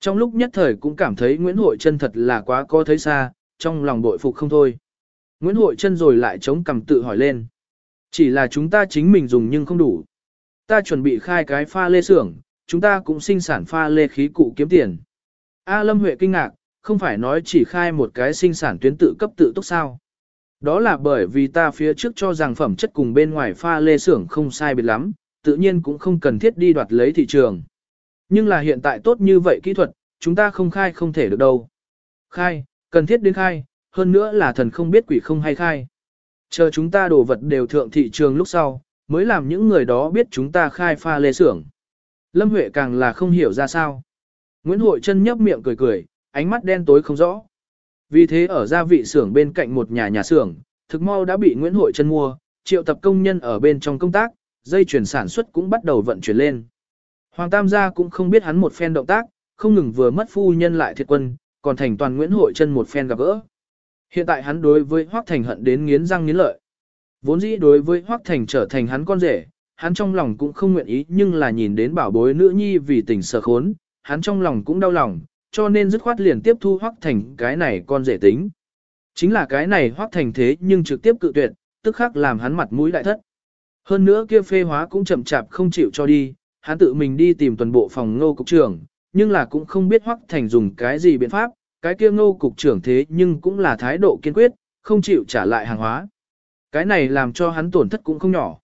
Trong lúc nhất thời cũng cảm thấy Nguyễn Hội Trân thật là quá có thấy xa, trong lòng bội phục không thôi. Nguyễn Hội Trân rồi lại chống cầm tự hỏi lên. Chỉ là chúng ta chính mình dùng nhưng không đủ. Ta chuẩn bị khai cái pha lê xưởng, chúng ta cũng sinh sản pha lê khí cụ kiếm tiền. A Lâm Huệ kinh ngạc, không phải nói chỉ khai một cái sinh sản tuyến tự cấp tự tốc sao. Đó là bởi vì ta phía trước cho rằng phẩm chất cùng bên ngoài pha lê xưởng không sai biệt lắm, tự nhiên cũng không cần thiết đi đoạt lấy thị trường. Nhưng là hiện tại tốt như vậy kỹ thuật, chúng ta không khai không thể được đâu. Khai, cần thiết đến khai, hơn nữa là thần không biết quỷ không hay khai. Chờ chúng ta đồ vật đều thượng thị trường lúc sau, mới làm những người đó biết chúng ta khai pha lê xưởng. Lâm Huệ càng là không hiểu ra sao. Nguyễn Hội chân nhấp miệng cười cười, ánh mắt đen tối không rõ. Vì thế ở gia vị xưởng bên cạnh một nhà nhà xưởng, thực mau đã bị Nguyễn Hội chân mua, triệu tập công nhân ở bên trong công tác, dây chuyển sản xuất cũng bắt đầu vận chuyển lên. Hoàng Tam gia cũng không biết hắn một phen động tác, không ngừng vừa mất phu nhân lại thiệt quân, còn thành toàn Nguyễn Hội chân một phen gặp gỡ. Hiện tại hắn đối với Hoắc Thành hận đến nghiến răng nghiến lợi. Vốn dĩ đối với Hoắc Thành trở thành hắn con rể, hắn trong lòng cũng không nguyện ý nhưng là nhìn đến bảo bối nữ nhi vì tình sở khốn, hắn trong lòng cũng đau lòng, cho nên dứt khoát liền tiếp thu Hoắc Thành cái này con rể tính. Chính là cái này Hoắc Thành thế nhưng trực tiếp cự tuyệt, tức khắc làm hắn mặt mũi đại thất. Hơn nữa kia phê hóa cũng chậm chạp không chịu cho đi, hắn tự mình đi tìm toàn bộ phòng ngô cục trưởng, nhưng là cũng không biết Hoắc Thành dùng cái gì biện pháp, cái kia ngô cục trưởng thế nhưng cũng là thái độ kiên quyết, không chịu trả lại hàng hóa. Cái này làm cho hắn tổn thất cũng không nhỏ.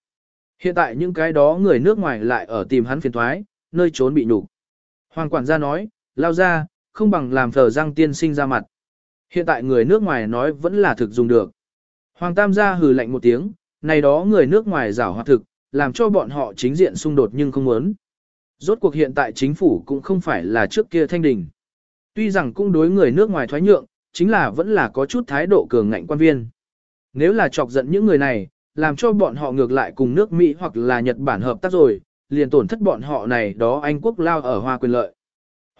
Hiện tại những cái đó người nước ngoài lại ở tìm hắn phiền thoái, nơi trốn bị nhục. Hoàng quản gia nói, lao ra, không bằng làm thờ răng tiên sinh ra mặt. Hiện tại người nước ngoài nói vẫn là thực dùng được. Hoàng tam gia hừ lạnh một tiếng, này đó người nước ngoài giảo hoạt thực, làm cho bọn họ chính diện xung đột nhưng không muốn. Rốt cuộc hiện tại chính phủ cũng không phải là trước kia thanh đình. Tuy rằng cũng đối người nước ngoài thoái nhượng, chính là vẫn là có chút thái độ cường ngạnh quan viên. Nếu là chọc giận những người này, làm cho bọn họ ngược lại cùng nước Mỹ hoặc là Nhật Bản hợp tác rồi, liền tổn thất bọn họ này đó Anh quốc lao ở hoa quyền lợi.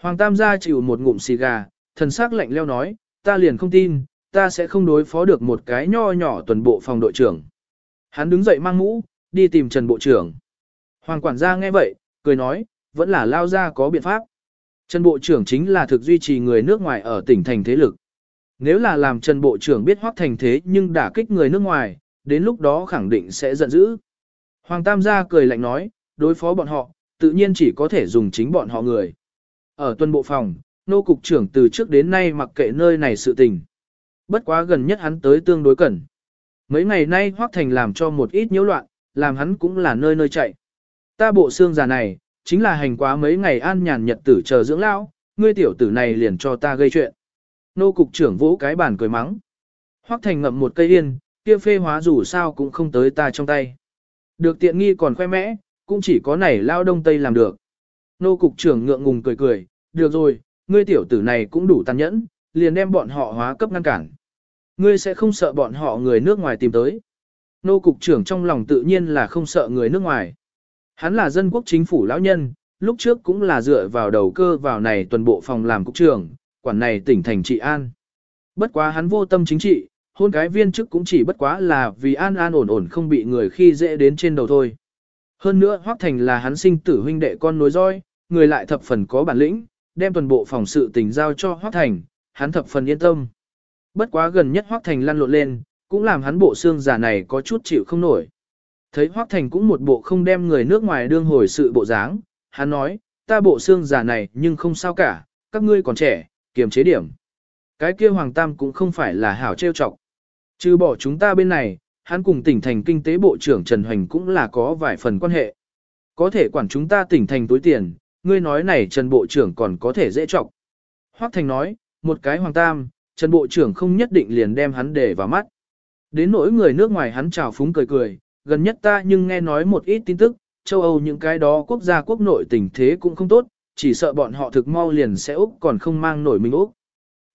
Hoàng Tam gia chịu một ngụm xì gà, thần sắc lạnh leo nói, ta liền không tin, ta sẽ không đối phó được một cái nho nhỏ tuần bộ phòng đội trưởng. Hắn đứng dậy mang mũ, đi tìm Trần Bộ trưởng. Hoàng quản gia nghe vậy, cười nói, vẫn là lao ra có biện pháp. Trần Bộ trưởng chính là thực duy trì người nước ngoài ở tỉnh thành thế lực. Nếu là làm Trần Bộ trưởng biết hoác thành thế nhưng đả kích người nước ngoài, đến lúc đó khẳng định sẽ giận dữ. Hoàng Tam gia cười lạnh nói, đối phó bọn họ, tự nhiên chỉ có thể dùng chính bọn họ người. Ở tuần bộ phòng, nô cục trưởng từ trước đến nay mặc kệ nơi này sự tình. Bất quá gần nhất hắn tới tương đối cẩn. Mấy ngày nay Hoác Thành làm cho một ít nhiễu loạn, làm hắn cũng là nơi nơi chạy. Ta bộ xương già này, chính là hành quá mấy ngày an nhàn nhật tử chờ dưỡng lão, ngươi tiểu tử này liền cho ta gây chuyện. Nô cục trưởng vỗ cái bàn cười mắng. Hoắc Thành ngậm một cây yên, kia phê hóa dù sao cũng không tới ta trong tay. Được tiện nghi còn khoe mẽ, cũng chỉ có này lao đông tây làm được. Nô cục trưởng ngượng ngùng cười cười, được rồi, ngươi tiểu tử này cũng đủ tàn nhẫn, liền đem bọn họ hóa cấp ngăn cản. Ngươi sẽ không sợ bọn họ người nước ngoài tìm tới. Nô cục trưởng trong lòng tự nhiên là không sợ người nước ngoài. Hắn là dân quốc chính phủ lão nhân, lúc trước cũng là dựa vào đầu cơ vào này tuần bộ phòng làm cục trưởng, quản này tỉnh thành trị an. Bất quá hắn vô tâm chính trị, hôn cái viên chức cũng chỉ bất quá là vì an an ổn ổn không bị người khi dễ đến trên đầu thôi. Hơn nữa Hoắc Thành là hắn sinh tử huynh đệ con nối roi, người lại thập phần có bản lĩnh, đem toàn bộ phòng sự tình giao cho Hoắc Thành, hắn thập phần yên tâm. Bất quá gần nhất Hoắc Thành lăn lộn lên, cũng làm hắn bộ xương giả này có chút chịu không nổi. Thấy Hoắc Thành cũng một bộ không đem người nước ngoài đương hồi sự bộ dáng, hắn nói, ta bộ xương giả này nhưng không sao cả, các ngươi còn trẻ, kiềm chế điểm. Cái kia Hoàng Tam cũng không phải là hảo trêu chọc. Trừ bỏ chúng ta bên này, hắn cùng tỉnh thành kinh tế bộ trưởng Trần Hoành cũng là có vài phần quan hệ. Có thể quản chúng ta tỉnh thành túi tiền, ngươi nói này Trần Bộ trưởng còn có thể dễ trọng. Hoác Thành nói, một cái Hoàng Tam, Trần Bộ trưởng không nhất định liền đem hắn để vào mắt. Đến nỗi người nước ngoài hắn chào phúng cười cười, gần nhất ta nhưng nghe nói một ít tin tức, châu Âu những cái đó quốc gia quốc nội tình thế cũng không tốt, chỉ sợ bọn họ thực mau liền sẽ Úc còn không mang nổi mình Úc.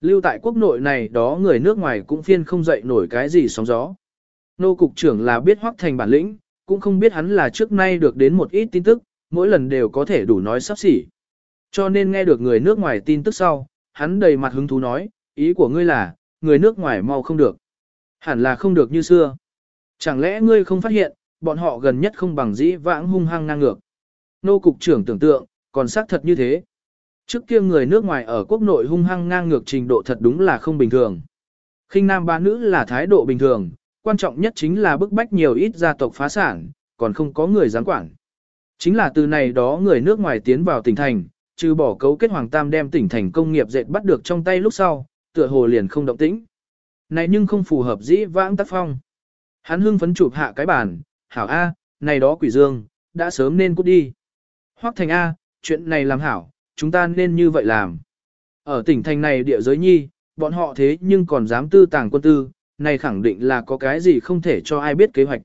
Lưu tại quốc nội này đó người nước ngoài cũng phiên không dậy nổi cái gì sóng gió. Nô cục trưởng là biết hoác thành bản lĩnh, cũng không biết hắn là trước nay được đến một ít tin tức, mỗi lần đều có thể đủ nói sắp xỉ. Cho nên nghe được người nước ngoài tin tức sau, hắn đầy mặt hứng thú nói, ý của ngươi là, người nước ngoài mau không được. Hẳn là không được như xưa. Chẳng lẽ ngươi không phát hiện, bọn họ gần nhất không bằng dĩ vãng hung hăng ngang ngược. Nô cục trưởng tưởng tượng, còn xác thật như thế. Trước kia người nước ngoài ở quốc nội hung hăng ngang ngược trình độ thật đúng là không bình thường. khinh nam ba nữ là thái độ bình thường, quan trọng nhất chính là bức bách nhiều ít gia tộc phá sản, còn không có người giám quản. Chính là từ này đó người nước ngoài tiến vào tỉnh thành, trừ bỏ cấu kết Hoàng Tam đem tỉnh thành công nghiệp dệt bắt được trong tay lúc sau, tựa hồ liền không động tĩnh. Này nhưng không phù hợp dĩ vãng tác phong. Hắn hưng phấn chụp hạ cái bàn, hảo A, này đó quỷ dương, đã sớm nên cút đi. Hoắc thành A, chuyện này làm hảo, chúng ta nên như vậy làm. Ở tỉnh thành này địa giới nhi, bọn họ thế nhưng còn dám tư tàng quân tư, này khẳng định là có cái gì không thể cho ai biết kế hoạch.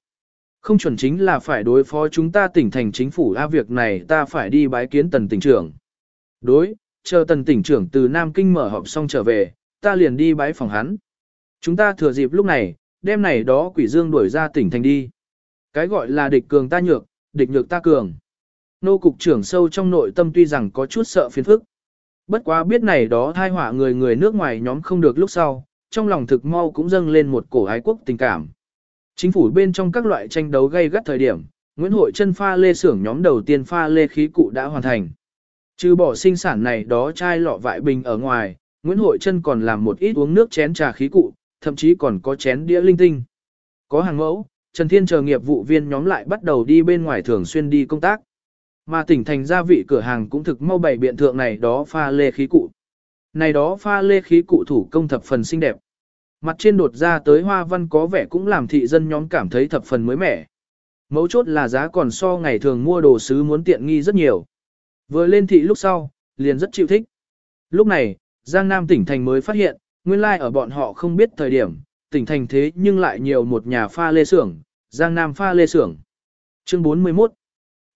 Không chuẩn chính là phải đối phó chúng ta tỉnh thành chính phủ A việc này ta phải đi bái kiến tần tỉnh trưởng. Đối, chờ tần tỉnh trưởng từ Nam Kinh mở họp xong trở về, ta liền đi bái phòng hắn. Chúng ta thừa dịp lúc này, đêm này đó quỷ dương đuổi ra tỉnh thành đi. Cái gọi là địch cường ta nhược, địch nhược ta cường. Nô cục trưởng sâu trong nội tâm tuy rằng có chút sợ phiền phức. Bất quá biết này đó thai họa người người nước ngoài nhóm không được lúc sau, trong lòng thực mau cũng dâng lên một cổ ái quốc tình cảm. Chính phủ bên trong các loại tranh đấu gây gắt thời điểm, Nguyễn Hội chân pha lê xưởng nhóm đầu tiên pha lê khí cụ đã hoàn thành. Trừ bỏ sinh sản này đó chai lọ vại bình ở ngoài, Nguyễn Hội chân còn làm một ít uống nước chén trà khí cụ, thậm chí còn có chén đĩa linh tinh. Có hàng mẫu, Trần Thiên chờ nghiệp vụ viên nhóm lại bắt đầu đi bên ngoài thường xuyên đi công tác. Mà tỉnh thành gia vị cửa hàng cũng thực mau bày biện thượng này đó pha lê khí cụ. Này đó pha lê khí cụ thủ công thập phần xinh đẹp. Mặt trên đột ra tới hoa văn có vẻ cũng làm thị dân nhóm cảm thấy thập phần mới mẻ. Mấu chốt là giá còn so ngày thường mua đồ sứ muốn tiện nghi rất nhiều. Vừa lên thị lúc sau, liền rất chịu thích. Lúc này, Giang Nam tỉnh thành mới phát hiện, nguyên lai like ở bọn họ không biết thời điểm, tỉnh thành thế nhưng lại nhiều một nhà pha lê xưởng, Giang Nam pha lê xưởng. Chương 41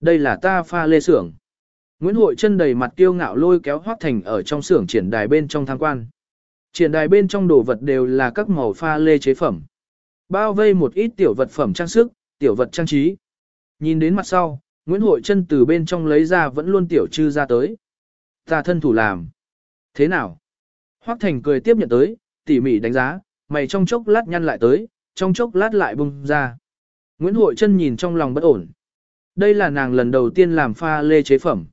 Đây là ta pha lê xưởng. Nguyễn Hội chân đầy mặt kiêu ngạo lôi kéo Hoắc Thành ở trong xưởng triển đài bên trong tham quan. Triển đài bên trong đồ vật đều là các màu pha lê chế phẩm. Bao vây một ít tiểu vật phẩm trang sức, tiểu vật trang trí. Nhìn đến mặt sau, Nguyễn Hội chân từ bên trong lấy ra vẫn luôn tiểu trư ra tới. Ta thân thủ làm. Thế nào? Hoác Thành cười tiếp nhận tới, tỉ mỉ đánh giá, mày trong chốc lát nhăn lại tới, trong chốc lát lại bung ra. Nguyễn Hội chân nhìn trong lòng bất ổn. Đây là nàng lần đầu tiên làm pha lê chế phẩm.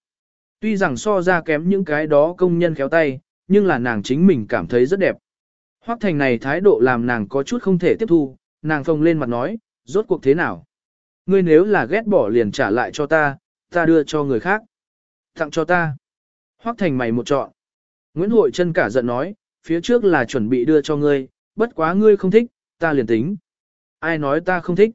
Tuy rằng so ra kém những cái đó công nhân khéo tay, nhưng là nàng chính mình cảm thấy rất đẹp. Hoắc Thành này thái độ làm nàng có chút không thể tiếp thu, nàng phồng lên mặt nói, rốt cuộc thế nào? Ngươi nếu là ghét bỏ liền trả lại cho ta, ta đưa cho người khác. Tặng cho ta. Hoắc Thành mày một chọn. Nguyễn Hội chân cả giận nói, phía trước là chuẩn bị đưa cho ngươi, bất quá ngươi không thích, ta liền tính. Ai nói ta không thích?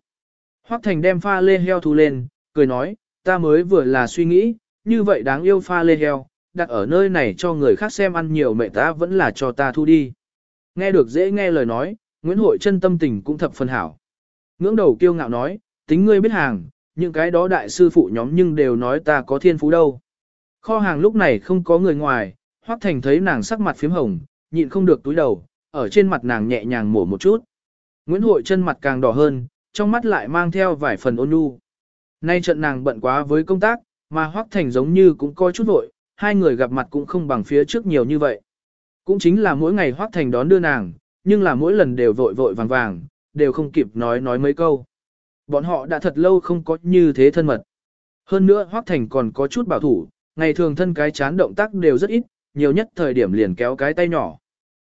Hoắc Thành đem pha lê heo thu lên, cười nói, ta mới vừa là suy nghĩ, như vậy đáng yêu pha lê heo, đặt ở nơi này cho người khác xem ăn nhiều mẹ ta vẫn là cho ta thu đi. Nghe được dễ nghe lời nói, Nguyễn Hội chân tâm tình cũng thập phần hảo. Ngưỡng đầu kiêu ngạo nói, tính ngươi biết hàng, những cái đó đại sư phụ nhóm nhưng đều nói ta có thiên phú đâu. Kho hàng lúc này không có người ngoài, Hoắc Thành thấy nàng sắc mặt phím hồng, nhịn không được túi đầu, ở trên mặt nàng nhẹ nhàng mổ một chút. Nguyễn Hội chân mặt càng đỏ hơn, trong mắt lại mang theo vài phần ôn nhu. Nay trận nàng bận quá với công tác, mà Hoắc Thành giống như cũng coi chút vội, hai người gặp mặt cũng không bằng phía trước nhiều như vậy. Cũng chính là mỗi ngày Hoắc Thành đón đưa nàng, nhưng là mỗi lần đều vội vội vàng vàng, đều không kịp nói nói mấy câu. Bọn họ đã thật lâu không có như thế thân mật. Hơn nữa Hoắc Thành còn có chút bảo thủ, ngày thường thân cái chán động tác đều rất ít, nhiều nhất thời điểm liền kéo cái tay nhỏ.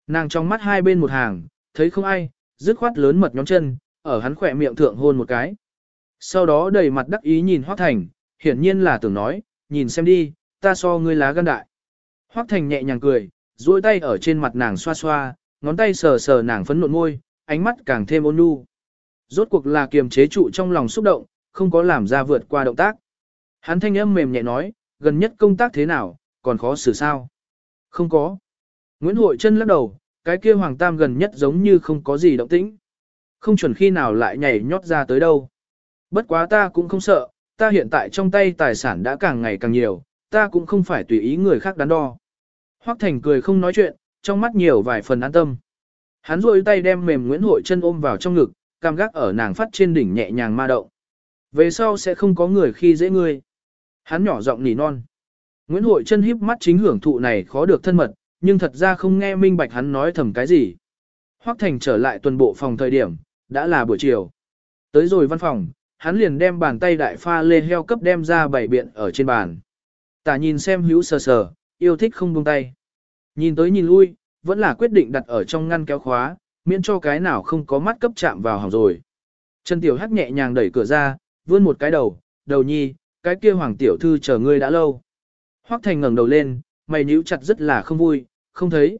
Nàng trong mắt hai bên một hàng, thấy không ai, dứt khoát lớn mật nhóm chân, ở hắn khỏe miệng thượng hôn một cái. Sau đó đầy mặt đắc ý nhìn Hoắc Thành, hiển nhiên là tưởng nói, nhìn xem đi, ta so ngươi lá gan đại. Hoắc Thành nhẹ nhàng cười, duỗi tay ở trên mặt nàng xoa xoa, ngón tay sờ sờ nàng phấn nộn môi, ánh mắt càng thêm ôn nhu. Rốt cuộc là kiềm chế trụ trong lòng xúc động, không có làm ra vượt qua động tác. Hắn thanh âm mềm nhẹ nói, gần nhất công tác thế nào, còn khó xử sao? Không có. Nguyễn Hội chân lắc đầu, cái kia Hoàng Tam gần nhất giống như không có gì động tĩnh. Không chuẩn khi nào lại nhảy nhót ra tới đâu. Bất quá ta cũng không sợ, ta hiện tại trong tay tài sản đã càng ngày càng nhiều, ta cũng không phải tùy ý người khác đắn đo. Hoắc Thành cười không nói chuyện, trong mắt nhiều vài phần an tâm. Hắn rôi tay đem mềm Nguyễn Hội chân ôm vào trong ngực, cam gác ở nàng phát trên đỉnh nhẹ nhàng ma động. Về sau sẽ không có người khi dễ ngươi. Hắn nhỏ giọng nỉ non. Nguyễn Hội chân híp mắt chính hưởng thụ này khó được thân mật, nhưng thật ra không nghe minh bạch hắn nói thầm cái gì. Hoắc Thành trở lại tuần bộ phòng thời điểm, đã là buổi chiều. Tới rồi văn phòng, hắn liền đem bàn tay đại pha lê heo cấp đem ra bảy biện ở trên bàn. Tả nhìn xem hữu sờ sờ, yêu thích không buông tay. Nhìn tới nhìn lui, vẫn là quyết định đặt ở trong ngăn kéo khóa, miễn cho cái nào không có mắt cấp chạm vào hỏng rồi. Trần Tiểu Hắc nhẹ nhàng đẩy cửa ra, vươn một cái đầu, đầu nhi, cái kia hoàng tiểu thư chờ ngươi đã lâu. Hoắc Thành ngẩng đầu lên, mày nhíu chặt rất là không vui, không thấy.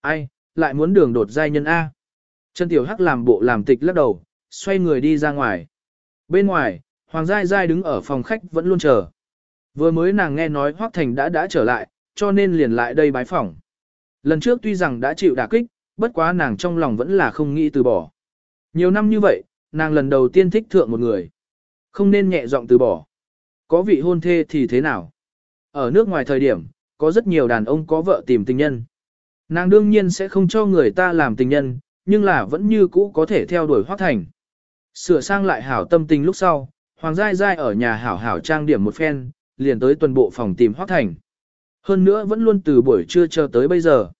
Ai, lại muốn đường đột giai nhân A. Trần Tiểu Hắc làm bộ làm tịch lắc đầu, xoay người đi ra ngoài. Bên ngoài, Hoàng Giai Giai đứng ở phòng khách vẫn luôn chờ. Vừa mới nàng nghe nói Hoắc Thành đã đã trở lại, cho nên liền lại đây bái phỏng. Lần trước tuy rằng đã chịu đả kích, bất quá nàng trong lòng vẫn là không nghĩ từ bỏ. Nhiều năm như vậy, nàng lần đầu tiên thích thượng một người. Không nên nhẹ giọng từ bỏ. Có vị hôn thê thì thế nào? Ở nước ngoài thời điểm, có rất nhiều đàn ông có vợ tìm tình nhân. Nàng đương nhiên sẽ không cho người ta làm tình nhân, nhưng là vẫn như cũ có thể theo đuổi Hoác Thành. Sửa sang lại hảo tâm tình lúc sau, Hoàng Giai Giai ở nhà hảo hảo trang điểm một phen, liền tới tuần bộ phòng tìm Hoác Thành. Hơn nữa vẫn luôn từ buổi trưa chờ tới bây giờ.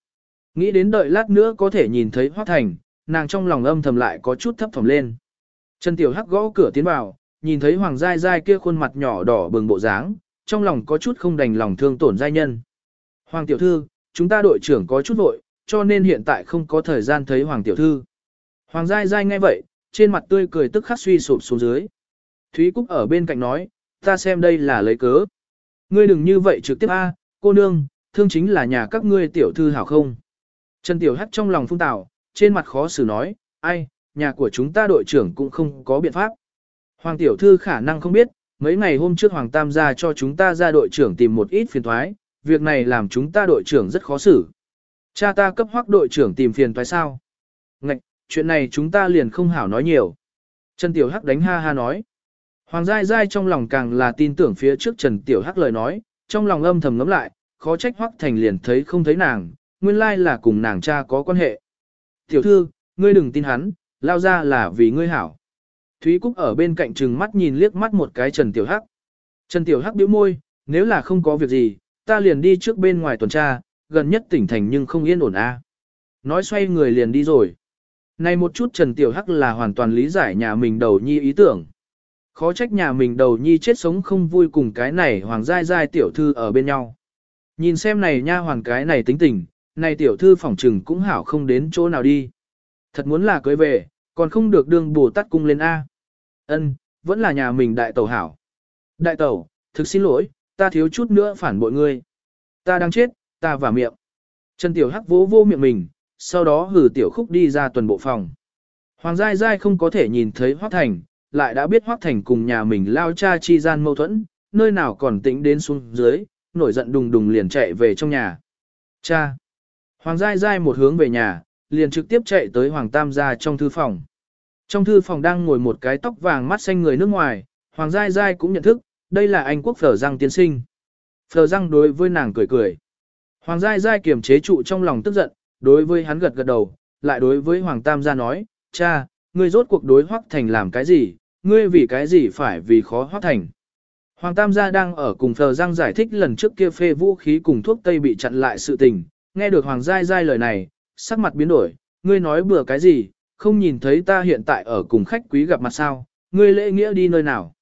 Nghĩ đến đợi lát nữa có thể nhìn thấy Hoác Thành, nàng trong lòng âm thầm lại có chút thấp thỏm lên. Trần Tiểu Hắc gõ cửa tiến vào, nhìn thấy Hoàng Giai Giai kia khuôn mặt nhỏ đỏ bừng bộ dáng, trong lòng có chút không đành lòng thương tổn giai nhân. Hoàng Tiểu Thư, chúng ta đội trưởng có chút vội, cho nên hiện tại không có thời gian thấy Hoàng Tiểu Thư. Hoàng Giai Giai nghe vậy, trên mặt tươi cười tức khắc suy sụp xuống dưới. Thúy Cúc ở bên cạnh nói, ta xem đây là lấy cớ. Ngươi đừng như vậy trực tiếp a, cô nương, thương chính là nhà các ngươi tiểu thư hảo không. Trần Tiểu Hắc trong lòng phung tạo, trên mặt khó xử nói, ai, nhà của chúng ta đội trưởng cũng không có biện pháp. Hoàng Tiểu Thư khả năng không biết, mấy ngày hôm trước Hoàng Tam gia cho chúng ta ra đội trưởng tìm một ít phiền thoái, việc này làm chúng ta đội trưởng rất khó xử. Cha ta cấp hoác đội trưởng tìm phiền thoái sao? Ngạch, chuyện này chúng ta liền không hảo nói nhiều. Trần Tiểu Hắc đánh ha ha nói. Hoàng Giai Giai trong lòng càng là tin tưởng phía trước Trần Tiểu Hắc lời nói, trong lòng âm thầm ngấm lại, khó trách Hoắc Thành liền thấy không thấy nàng, nguyên lai là cùng nàng cha có quan hệ. Tiểu thư, ngươi đừng tin hắn, lao ra là vì ngươi hảo. Thúy Cúc ở bên cạnh trừng mắt nhìn liếc mắt một cái Trần Tiểu Hắc. Trần Tiểu Hắc bĩu môi, nếu là không có việc gì, ta liền đi trước bên ngoài tuần tra, gần nhất tỉnh thành nhưng không yên ổn a. Nói xoay người liền đi rồi. Này một chút Trần Tiểu Hắc là hoàn toàn lý giải nhà mình đầu nhi ý tưởng. Khó trách nhà mình đầu nhi chết sống không vui cùng cái này hoàng giai giai tiểu thư ở bên nhau. Nhìn xem này nha hoàng cái này tính tình, này tiểu thư phỏng trừng cũng hảo không đến chỗ nào đi. Thật muốn là cưới về, còn không được đương bồ tát cung lên A. Ân, vẫn là nhà mình đại tẩu hảo. Đại tẩu, thực xin lỗi, ta thiếu chút nữa phản bội ngươi. Ta đang chết, ta và miệng. Trần Tiểu Hắc vỗ vô miệng mình, sau đó hử Tiểu Khúc đi ra tuần bộ phòng. Hoàng Giai Giai không có thể nhìn thấy Hoác Thành, lại đã biết Hoác Thành cùng nhà mình lao cha chi gian mâu thuẫn, nơi nào còn tĩnh đến xuống dưới, nổi giận đùng đùng liền chạy về trong nhà. Cha! Hoàng Giai Giai một hướng về nhà, liền trực tiếp chạy tới Hoàng Tam gia trong thư phòng. Trong thư phòng đang ngồi một cái tóc vàng mắt xanh người nước ngoài, Hoàng Giai Giai cũng nhận thức, đây là anh quốc phở răng tiến sinh. Phở răng đối với nàng cười cười. Hoàng Giai Giai kiềm chế trụ trong lòng tức giận, đối với hắn gật gật đầu, lại đối với Hoàng Tam gia nói, cha, ngươi rốt cuộc đối Hoắc Thành làm cái gì, ngươi vì cái gì phải vì khó Hoắc Thành. Hoàng Tam gia đang ở cùng Phờ Giang giải thích lần trước kia phê vũ khí cùng thuốc tây bị chặn lại sự tình, nghe được Hoàng Giai Giai lời này, sắc mặt biến đổi, ngươi nói bừa cái gì, không nhìn thấy ta hiện tại ở cùng khách quý gặp mặt sao, ngươi lễ nghĩa đi nơi nào.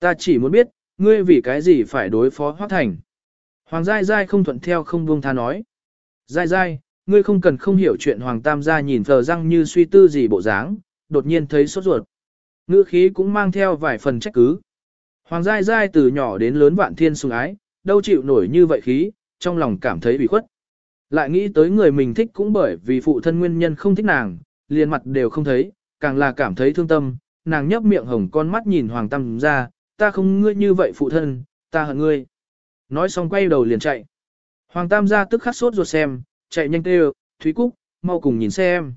Ta chỉ muốn biết, ngươi vì cái gì phải đối phó Hoác Thành. Hoàng Giai Giai không thuận theo không buông tha nói. Giai Giai, ngươi không cần không hiểu chuyện Hoàng Tam gia nhìn thờ răng như suy tư gì bộ dáng, đột nhiên thấy sốt ruột. Ngữ khí cũng mang theo vài phần trách cứ. Hoàng Giai Giai từ nhỏ đến lớn vạn thiên sùng ái, đâu chịu nổi như vậy khí, trong lòng cảm thấy bị khuất. Lại nghĩ tới người mình thích cũng bởi vì phụ thân nguyên nhân không thích nàng, liền mặt đều không thấy, càng là cảm thấy thương tâm, nàng nhấp miệng hồng con mắt nhìn Hoàng Tam ra, ta không ngươi như vậy phụ thân, ta hận ngươi. Nói xong quay đầu liền chạy. Hoàng Tam ra tức khắc sốt ruột xem, chạy nhanh kêu, Thúy Cúc, mau cùng nhìn xem.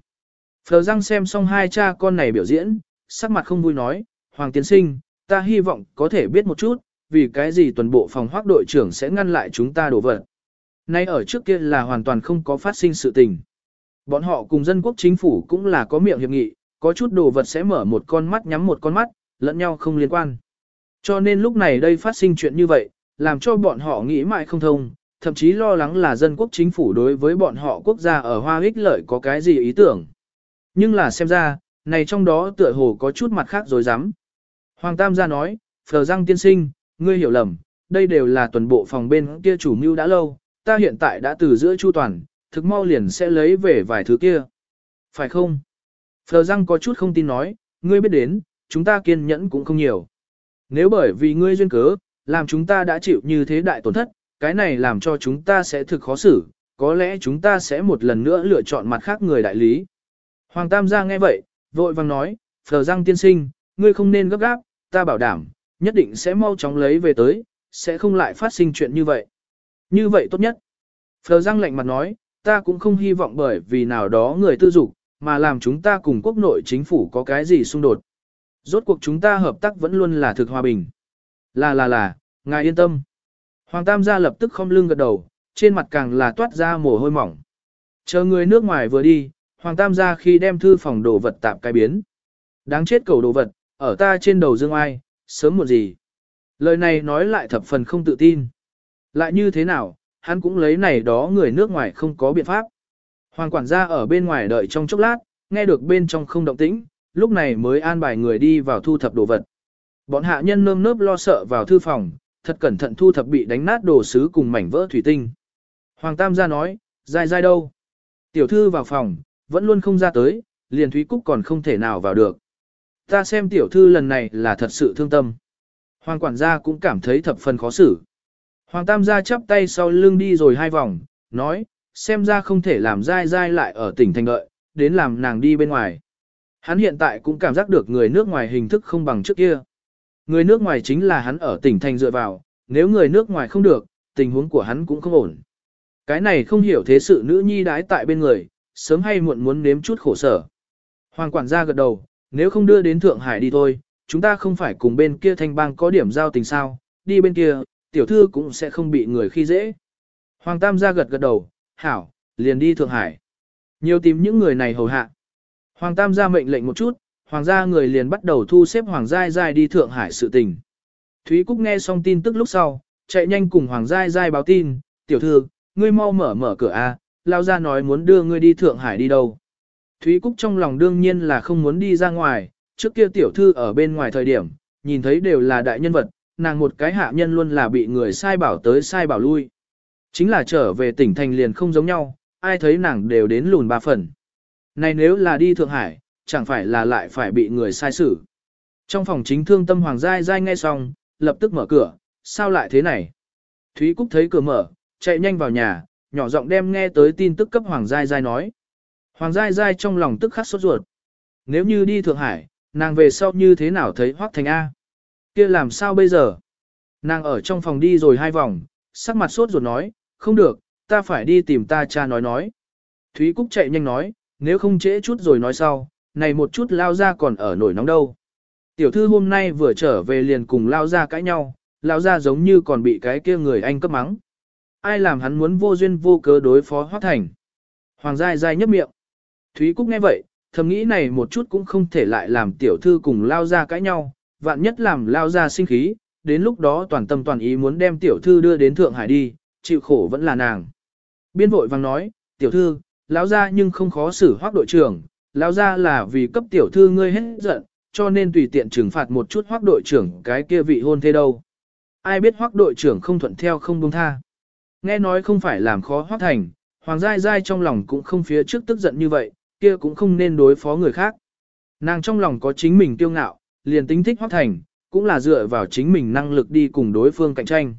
Phờ răng xem xong hai cha con này biểu diễn, sắc mặt không vui nói, Hoàng Tiến Sinh, ta hy vọng có thể biết một chút, vì cái gì toàn bộ phòng hoác đội trưởng sẽ ngăn lại chúng ta đổ vật. Nay ở trước kia là hoàn toàn không có phát sinh sự tình. Bọn họ cùng dân quốc chính phủ cũng là có miệng hiệp nghị, có chút đồ vật sẽ mở một con mắt nhắm một con mắt, lẫn nhau không liên quan. Cho nên lúc này đây phát sinh chuyện như vậy, làm cho bọn họ nghĩ mãi không thông, thậm chí lo lắng là dân quốc chính phủ đối với bọn họ quốc gia ở Hoa ích lợi có cái gì ý tưởng. Nhưng là xem ra, này trong đó tựa hồ có chút mặt khác rồi dám. Hoàng Tam gia nói, Phờ Giang tiên sinh, ngươi hiểu lầm, đây đều là tuần bộ phòng bên kia chủ mưu đã lâu, ta hiện tại đã từ giữa chu toàn, thực mau liền sẽ lấy về vài thứ kia. Phải không? Phờ Giang có chút không tin nói, ngươi biết đến, chúng ta kiên nhẫn cũng không nhiều. Nếu bởi vì ngươi duyên cớ, làm chúng ta đã chịu như thế đại tổn thất, cái này làm cho chúng ta sẽ thực khó xử, có lẽ chúng ta sẽ một lần nữa lựa chọn mặt khác người đại lý. Hoàng Tam gia nghe vậy, vội vàng nói, Phờ Giang tiên sinh, ngươi không nên gấp gáp, ta bảo đảm, nhất định sẽ mau chóng lấy về tới, sẽ không lại phát sinh chuyện như vậy. Như vậy tốt nhất. Phờ Giang lạnh mặt nói, ta cũng không hy vọng bởi vì nào đó người tư dục, mà làm chúng ta cùng quốc nội chính phủ có cái gì xung đột. Rốt cuộc chúng ta hợp tác vẫn luôn là thực hòa bình. Là là là, ngài yên tâm. Hoàng Tam gia lập tức không lưng gật đầu, trên mặt càng là toát ra mồ hôi mỏng. Chờ người nước ngoài vừa đi, Hoàng Tam gia khi đem thư phòng đồ vật tạm cái biến. Đáng chết cầu đồ vật, ở ta trên đầu dương ai, sớm một gì. Lời này nói lại thập phần không tự tin. Lại như thế nào, hắn cũng lấy này đó người nước ngoài không có biện pháp. Hoàng quản gia ở bên ngoài đợi trong chốc lát, nghe được bên trong không động tĩnh, lúc này mới an bài người đi vào thu thập đồ vật. Bọn hạ nhân nơm nớp lo sợ vào thư phòng, thật cẩn thận thu thập bị đánh nát đồ sứ cùng mảnh vỡ thủy tinh. Hoàng Tam gia nói, dai dai đâu? Tiểu thư vào phòng, vẫn luôn không ra tới, liền Thúy Cúc còn không thể nào vào được. Ta xem tiểu thư lần này là thật sự thương tâm. Hoàng quản gia cũng cảm thấy thập phần khó xử. Hoàng Tam gia chắp tay sau lưng đi rồi hai vòng, nói, xem ra không thể làm dai dai lại ở tỉnh thành đợi, đến làm nàng đi bên ngoài. Hắn hiện tại cũng cảm giác được người nước ngoài hình thức không bằng trước kia. Người nước ngoài chính là hắn ở tỉnh thành dựa vào, nếu người nước ngoài không được, tình huống của hắn cũng không ổn. Cái này không hiểu thế sự nữ nhi đái tại bên người, sớm hay muộn muốn nếm chút khổ sở. Hoàng quản gia gật đầu, nếu không đưa đến Thượng Hải đi thôi, chúng ta không phải cùng bên kia thanh bang có điểm giao tình sao, đi bên kia, tiểu thư cũng sẽ không bị người khi dễ. Hoàng Tam gia gật gật đầu, hảo, liền đi Thượng Hải. Nhiều tìm những người này hầu hạ. Hoàng Tam gia mệnh lệnh một chút, Hoàng gia người liền bắt đầu thu xếp Hoàng Giai Giai đi Thượng Hải sự tình. Thúy Cúc nghe xong tin tức lúc sau, chạy nhanh cùng Hoàng Giai Giai báo tin, tiểu thư, ngươi mau mở mở cửa A, lao ra nói muốn đưa ngươi đi Thượng Hải đi đâu. Thúy Cúc trong lòng đương nhiên là không muốn đi ra ngoài, trước kia tiểu thư ở bên ngoài thời điểm, nhìn thấy đều là đại nhân vật, nàng một cái hạ nhân luôn là bị người sai bảo tới sai bảo lui. Chính là trở về tỉnh thành liền không giống nhau, ai thấy nàng đều đến lùn ba phần. Này nếu là đi Thượng Hải, chẳng phải là lại phải bị người sai xử. Trong phòng chính thương tâm Hoàng Giai Giai nghe xong, lập tức mở cửa, sao lại thế này? Thúy Cúc thấy cửa mở, chạy nhanh vào nhà, nhỏ giọng đem nghe tới tin tức cấp Hoàng Giai Giai nói. Hoàng Giai Giai trong lòng tức khắc sốt ruột. Nếu như đi Thượng Hải, nàng về sau như thế nào thấy Hoác Thành A? Kia làm sao bây giờ? Nàng ở trong phòng đi rồi hai vòng, sắc mặt sốt ruột nói, không được, ta phải đi tìm ta cha nói nói. Thúy Cúc chạy nhanh nói, nếu không trễ chút rồi nói sau, này một chút lao ra còn ở nổi nóng đâu. Tiểu thư hôm nay vừa trở về liền cùng lao ra cãi nhau, lao ra giống như còn bị cái kia người anh cấp mắng. Ai làm hắn muốn vô duyên vô cớ đối phó Hoác Thành? Hoàng Giai Giai nhấp miệng. Thúy Cúc nghe vậy, thầm nghĩ này một chút cũng không thể lại làm tiểu thư cùng lao ra cãi nhau, vạn nhất làm lao ra sinh khí, đến lúc đó toàn tâm toàn ý muốn đem tiểu thư đưa đến Thượng Hải đi, chịu khổ vẫn là nàng. Biên vội vàng nói, tiểu thư, lão ra nhưng không khó xử hoác đội trưởng, lão ra là vì cấp tiểu thư ngươi hết giận, cho nên tùy tiện trừng phạt một chút hoác đội trưởng cái kia vị hôn thế đâu. Ai biết hoác đội trưởng không thuận theo không buông tha. Nghe nói không phải làm khó hoác thành, hoàng giai giai trong lòng cũng không phía trước tức giận như vậy, kia cũng không nên đối phó người khác. Nàng trong lòng có chính mình tiêu ngạo, liền tính thích hoác thành, cũng là dựa vào chính mình năng lực đi cùng đối phương cạnh tranh.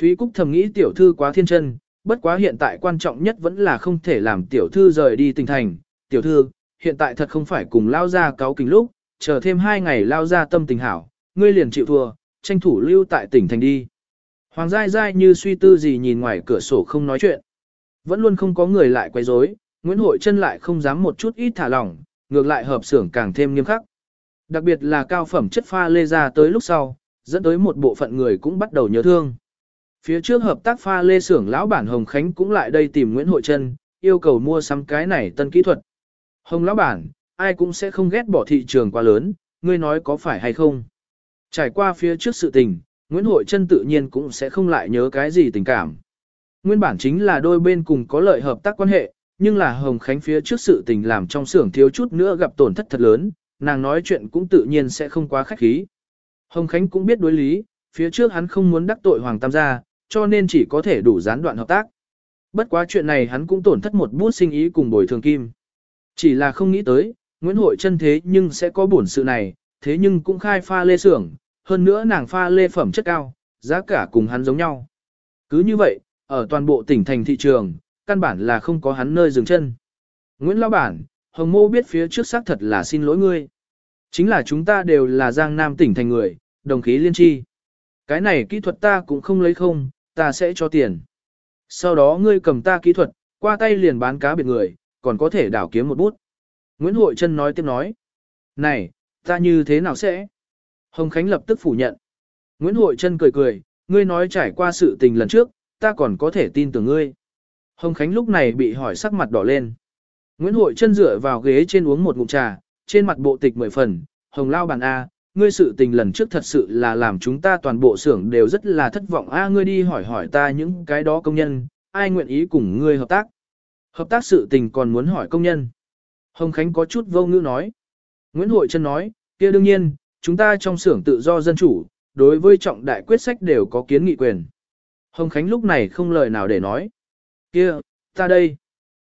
Thúy Cúc thầm nghĩ tiểu thư quá thiên chân, bất quá hiện tại quan trọng nhất vẫn là không thể làm tiểu thư rời đi tỉnh thành. Tiểu thư, hiện tại thật không phải cùng lao ra cáo kính lúc, chờ thêm hai ngày lao ra tâm tình hảo, ngươi liền chịu thua, tranh thủ lưu tại tỉnh thành đi. Hoàng Giai Giai như suy tư gì nhìn ngoài cửa sổ không nói chuyện. Vẫn luôn không có người lại quay rối, Nguyễn Hội chân lại không dám một chút ít thả lỏng, ngược lại hợp xưởng càng thêm nghiêm khắc. Đặc biệt là cao phẩm chất pha lê ra tới lúc sau, dẫn tới một bộ phận người cũng bắt đầu nhớ thương. Phía trước hợp tác pha lê xưởng lão bản Hồng Khánh cũng lại đây tìm Nguyễn Hội Trân, yêu cầu mua sắm cái này tân kỹ thuật. Hồng lão bản, ai cũng sẽ không ghét bỏ thị trường quá lớn, ngươi nói có phải hay không? Trải qua phía trước sự tình, Nguyễn Hội Trân tự nhiên cũng sẽ không lại nhớ cái gì tình cảm. Nguyên bản chính là đôi bên cùng có lợi hợp tác quan hệ, nhưng là Hồng Khánh phía trước sự tình làm trong xưởng thiếu chút nữa gặp tổn thất thật lớn, nàng nói chuyện cũng tự nhiên sẽ không quá khách khí. Hồng Khánh cũng biết đối lý, phía trước hắn không muốn đắc tội Hoàng Tam gia, cho nên chỉ có thể đủ gián đoạn hợp tác. Bất quá chuyện này hắn cũng tổn thất một bút sinh ý cùng bồi thường kim. Chỉ là không nghĩ tới, Nguyễn Hội chân thế nhưng sẽ có bổn sự này, thế nhưng cũng khai pha lê xưởng, hơn nữa nàng pha lê phẩm chất cao, giá cả cùng hắn giống nhau. Cứ như vậy, ở toàn bộ tỉnh thành thị trường, căn bản là không có hắn nơi dừng chân. Nguyễn Lão Bản, Hồng Mô biết phía trước xác thật là xin lỗi ngươi. Chính là chúng ta đều là Giang Nam tỉnh thành người, đồng khí liên tri. Cái này kỹ thuật ta cũng không lấy không, ta sẽ cho tiền. Sau đó ngươi cầm ta kỹ thuật, qua tay liền bán cá biệt người, còn có thể đảo kiếm một bút. Nguyễn Hội Trân nói tiếp nói. Này, ta như thế nào sẽ? Hồng Khánh lập tức phủ nhận. Nguyễn Hội Trân cười cười, ngươi nói trải qua sự tình lần trước, ta còn có thể tin tưởng ngươi. Hồng Khánh lúc này bị hỏi sắc mặt đỏ lên. Nguyễn Hội chân dựa vào ghế trên uống một ngụm trà, trên mặt bộ tịch mười phần, Hồng Lao bàn A, ngươi sự tình lần trước thật sự là làm chúng ta toàn bộ xưởng đều rất là thất vọng A ngươi đi hỏi hỏi ta những cái đó công nhân, ai nguyện ý cùng ngươi hợp tác. Hợp tác sự tình còn muốn hỏi công nhân. Hồng Khánh có chút vô ngữ nói. Nguyễn Hội Trân nói, kia đương nhiên, chúng ta trong xưởng tự do dân chủ, đối với trọng đại quyết sách đều có kiến nghị quyền. Hồng Khánh lúc này không lời nào để nói. kia, ta đây.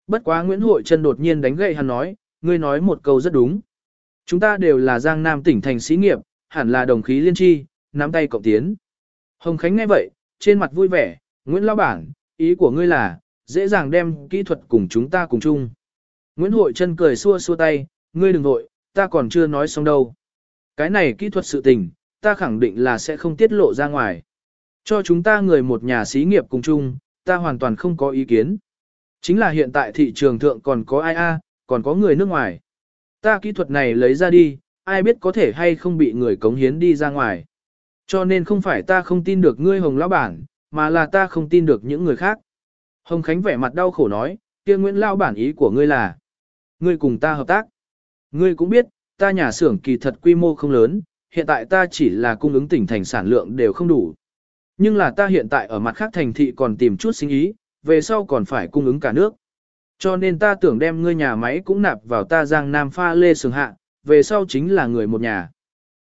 Bất quá Nguyễn Hội Trân đột nhiên đánh gậy hắn nói, ngươi nói một câu rất đúng. Chúng ta đều là Giang Nam tỉnh thành sĩ nghiệp, hẳn là đồng khí liên tri, nắm tay cộng tiến. Hồng Khánh nghe vậy, trên mặt vui vẻ, Nguyễn Lão Bản, ý của ngươi là, dễ dàng đem kỹ thuật cùng chúng ta cùng chung. Nguyễn Hội Trân cười xua xua tay, ngươi đừng vội, ta còn chưa nói xong đâu. Cái này kỹ thuật sự tình, ta khẳng định là sẽ không tiết lộ ra ngoài. Cho chúng ta người một nhà xí nghiệp cùng chung, ta hoàn toàn không có ý kiến. Chính là hiện tại thị trường thượng còn có ai a, còn có người nước ngoài. Ta kỹ thuật này lấy ra đi, ai biết có thể hay không bị người cống hiến đi ra ngoài. Cho nên không phải ta không tin được ngươi Hồng Lão Bản, mà là ta không tin được những người khác. Hồng Khánh vẻ mặt đau khổ nói, kia Nguyễn Lão Bản ý của ngươi là, ngươi cùng ta hợp tác. Ngươi cũng biết, ta nhà xưởng kỳ thật quy mô không lớn, hiện tại ta chỉ là cung ứng tỉnh thành sản lượng đều không đủ. Nhưng là ta hiện tại ở mặt khác thành thị còn tìm chút sinh ý, về sau còn phải cung ứng cả nước. Cho nên ta tưởng đem ngươi nhà máy cũng nạp vào ta giang nam pha lê sường hạ, về sau chính là người một nhà.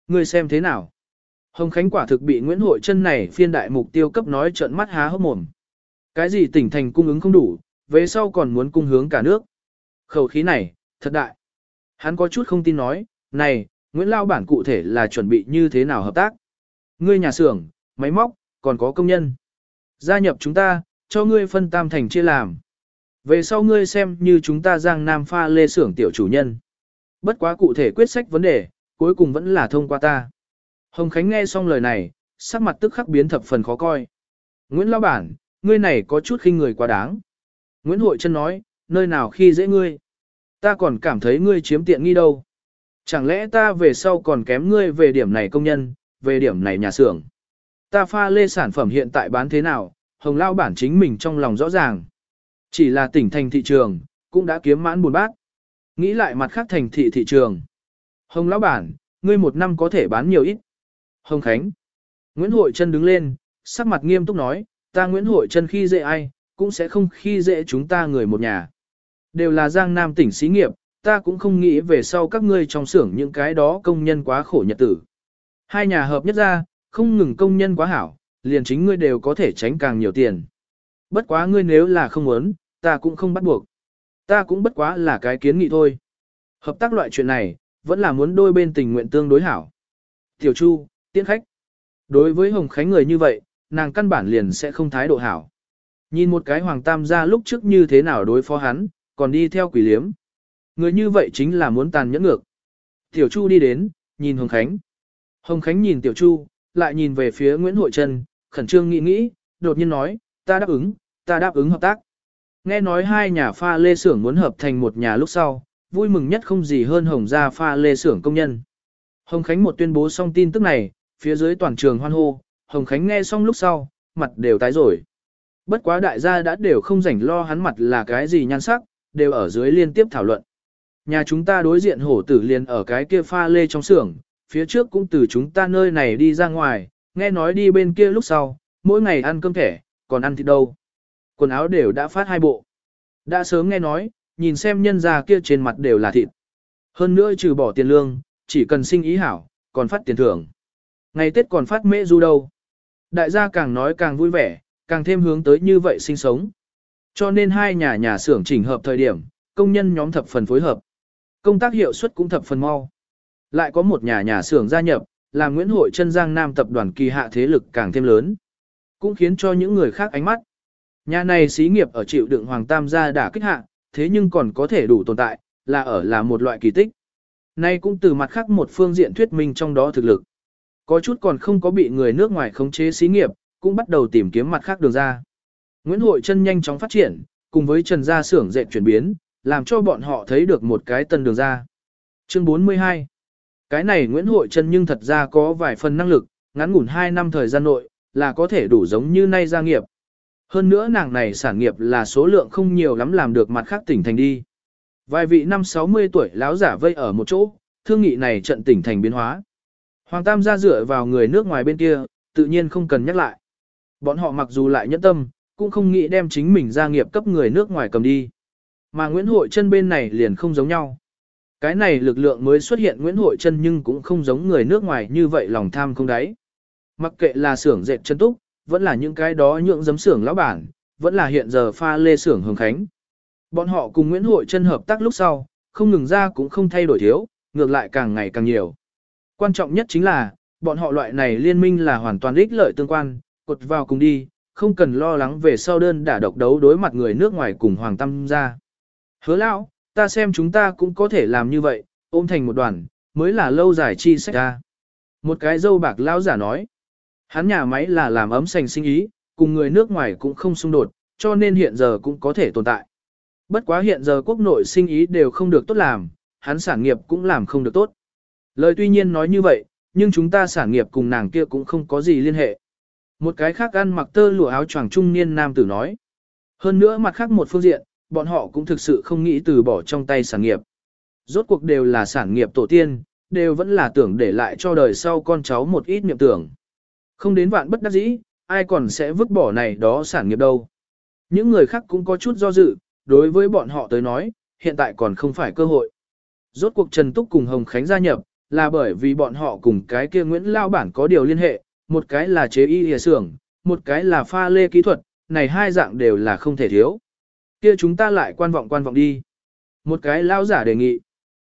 Ngươi xem thế nào? Hồng Khánh quả thực bị Nguyễn Hội chân này phiên đại mục tiêu cấp nói trợn mắt há hốc mồm. Cái gì tỉnh thành cung ứng không đủ, về sau còn muốn cung hướng cả nước. Khẩu khí này, thật đại. Hắn có chút không tin nói, này, Nguyễn Lao bản cụ thể là chuẩn bị như thế nào hợp tác? Ngươi nhà xưởng, máy móc, còn có công nhân. Gia nhập chúng ta, cho ngươi phân tam thành chia làm. Về sau ngươi xem như chúng ta giang nam pha lê xưởng tiểu chủ nhân. Bất quá cụ thể quyết sách vấn đề, cuối cùng vẫn là thông qua ta. Hồng Khánh nghe xong lời này, sắc mặt tức khắc biến thập phần khó coi. Nguyễn Lão Bản, ngươi này có chút khinh người quá đáng. Nguyễn Hội Trân nói, nơi nào khi dễ ngươi. Ta còn cảm thấy ngươi chiếm tiện nghi đâu. Chẳng lẽ ta về sau còn kém ngươi về điểm này công nhân, về điểm này nhà xưởng. Ta pha lê sản phẩm hiện tại bán thế nào, Hồng Lão Bản chính mình trong lòng rõ ràng. Chỉ là tỉnh thành thị trường, cũng đã kiếm mãn buồn bát. Nghĩ lại mặt khác thành thị thị trường. Hồng lão bản, ngươi một năm có thể bán nhiều ít. Hồng Khánh. Nguyễn Hội Trân đứng lên, sắc mặt nghiêm túc nói, ta Nguyễn Hội Trân khi dễ ai, cũng sẽ không khi dễ chúng ta người một nhà. Đều là giang nam tỉnh xí nghiệp, ta cũng không nghĩ về sau các ngươi trong xưởng những cái đó công nhân quá khổ nhật tử. Hai nhà hợp nhất ra, không ngừng công nhân quá hảo, liền chính ngươi đều có thể tránh càng nhiều tiền. Bất quá ngươi nếu là không muốn, ta cũng không bắt buộc. Ta cũng bất quá là cái kiến nghị thôi. Hợp tác loại chuyện này, vẫn là muốn đôi bên tình nguyện tương đối hảo. Tiểu Chu, tiễn khách. Đối với Hồng Khánh người như vậy, nàng căn bản liền sẽ không thái độ hảo. Nhìn một cái hoàng tam gia lúc trước như thế nào đối phó hắn, còn đi theo quỷ liếm. Người như vậy chính là muốn tàn nhẫn ngược. Tiểu Chu đi đến, nhìn Hồng Khánh. Hồng Khánh nhìn Tiểu Chu, lại nhìn về phía Nguyễn Hội Trân, khẩn trương nghĩ nghĩ, đột nhiên nói, ta đáp ứng, ta đáp ứng hợp tác. Nghe nói hai nhà pha lê xưởng muốn hợp thành một nhà lúc sau, vui mừng nhất không gì hơn Hồng gia pha lê xưởng công nhân. Hồng Khánh một tuyên bố xong tin tức này, phía dưới toàn trường hoan hô, Hồng Khánh nghe xong lúc sau, mặt đều tái rồi. Bất quá đại gia đã đều không rảnh lo hắn mặt là cái gì nhan sắc, đều ở dưới liên tiếp thảo luận. Nhà chúng ta đối diện hổ tử liền ở cái kia pha lê trong xưởng, phía trước cũng từ chúng ta nơi này đi ra ngoài, nghe nói đi bên kia lúc sau, mỗi ngày ăn cơm thẻ, còn ăn thịt đâu. Quần áo đều đã phát hai bộ. Đã sớm nghe nói, nhìn xem nhân gia kia trên mặt đều là thịt. Hơn nữa trừ bỏ tiền lương, chỉ cần sinh ý hảo, còn phát tiền thưởng. Ngày Tết còn phát mễ du đâu. Đại gia càng nói càng vui vẻ, càng thêm hướng tới như vậy sinh sống. Cho nên hai nhà nhà xưởng chỉnh hợp thời điểm, công nhân nhóm thập phần phối hợp. Công tác hiệu suất cũng thập phần mau. Lại có một nhà nhà xưởng gia nhập, làm Nguyễn Hội chân Giang Nam tập đoàn kỳ hạ thế lực càng thêm lớn. Cũng khiến cho những người khác ánh mắt. Nhà này xí nghiệp ở chịu đựng Hoàng Tam gia đả kích hạ, thế nhưng còn có thể đủ tồn tại, là ở là một loại kỳ tích. Nay cũng từ mặt khác một phương diện thuyết minh trong đó thực lực. Có chút còn không có bị người nước ngoài khống chế xí nghiệp, cũng bắt đầu tìm kiếm mặt khác đường ra. Nguyễn Hội chân nhanh chóng phát triển, cùng với Trần Gia xưởng dệt chuyển biến, làm cho bọn họ thấy được một cái tân đường ra. Chương 42 cái này Nguyễn Hội chân nhưng thật ra có vài phần năng lực, ngắn ngủn 2 năm thời gian nội, là có thể đủ giống như nay gia nghiệp. Hơn nữa nàng này sản nghiệp là số lượng không nhiều lắm làm được mặt khác tỉnh thành đi. Vài vị năm 60 tuổi lão giả vây ở một chỗ, thương nghị này trận tỉnh thành biến hóa. Hoàng Tam gia dựa vào người nước ngoài bên kia, tự nhiên không cần nhắc lại. Bọn họ mặc dù lại nhẫn tâm, cũng không nghĩ đem chính mình gia nghiệp cấp người nước ngoài cầm đi. Mà Nguyễn Hội chân bên này liền không giống nhau. Cái này lực lượng mới xuất hiện Nguyễn Hội chân nhưng cũng không giống người nước ngoài như vậy lòng tham không đáy. Mặc kệ là xưởng dệt chân túc, vẫn là những cái đó nhượng giấm xưởng lão bản, vẫn là hiện giờ pha lê xưởng hồng khánh. Bọn họ cùng Nguyễn Hội chân hợp tác lúc sau, không ngừng ra cũng không thay đổi thiếu, ngược lại càng ngày càng nhiều. Quan trọng nhất chính là, bọn họ loại này liên minh là hoàn toàn ích lợi tương quan, cột vào cùng đi, không cần lo lắng về sau đơn đả độc đấu đối mặt người nước ngoài cùng Hoàng Tâm ra. Hứa lão, ta xem chúng ta cũng có thể làm như vậy, ôm thành một đoàn, mới là lâu dài chi sách ra. Một cái dâu bạc lão giả nói, hắn nhà máy là làm ấm sành sinh ý, cùng người nước ngoài cũng không xung đột, cho nên hiện giờ cũng có thể tồn tại. Bất quá hiện giờ quốc nội sinh ý đều không được tốt làm, hắn sản nghiệp cũng làm không được tốt. Lời tuy nhiên nói như vậy, nhưng chúng ta sản nghiệp cùng nàng kia cũng không có gì liên hệ. Một cái khác ăn mặc tơ lụa áo choàng trung niên nam tử nói. Hơn nữa mặt khác một phương diện, bọn họ cũng thực sự không nghĩ từ bỏ trong tay sản nghiệp. Rốt cuộc đều là sản nghiệp tổ tiên, đều vẫn là tưởng để lại cho đời sau con cháu một ít niệm tưởng. Không đến vạn bất đắc dĩ, ai còn sẽ vứt bỏ này đó sản nghiệp đâu. Những người khác cũng có chút do dự, đối với bọn họ tới nói, hiện tại còn không phải cơ hội. Rốt cuộc Trần Túc cùng Hồng Khánh gia nhập, là bởi vì bọn họ cùng cái kia Nguyễn Lao Bản có điều liên hệ, một cái là chế y hìa xưởng, một cái là pha lê kỹ thuật, này hai dạng đều là không thể thiếu. Kia chúng ta lại quan vọng quan vọng đi. Một cái lao giả đề nghị.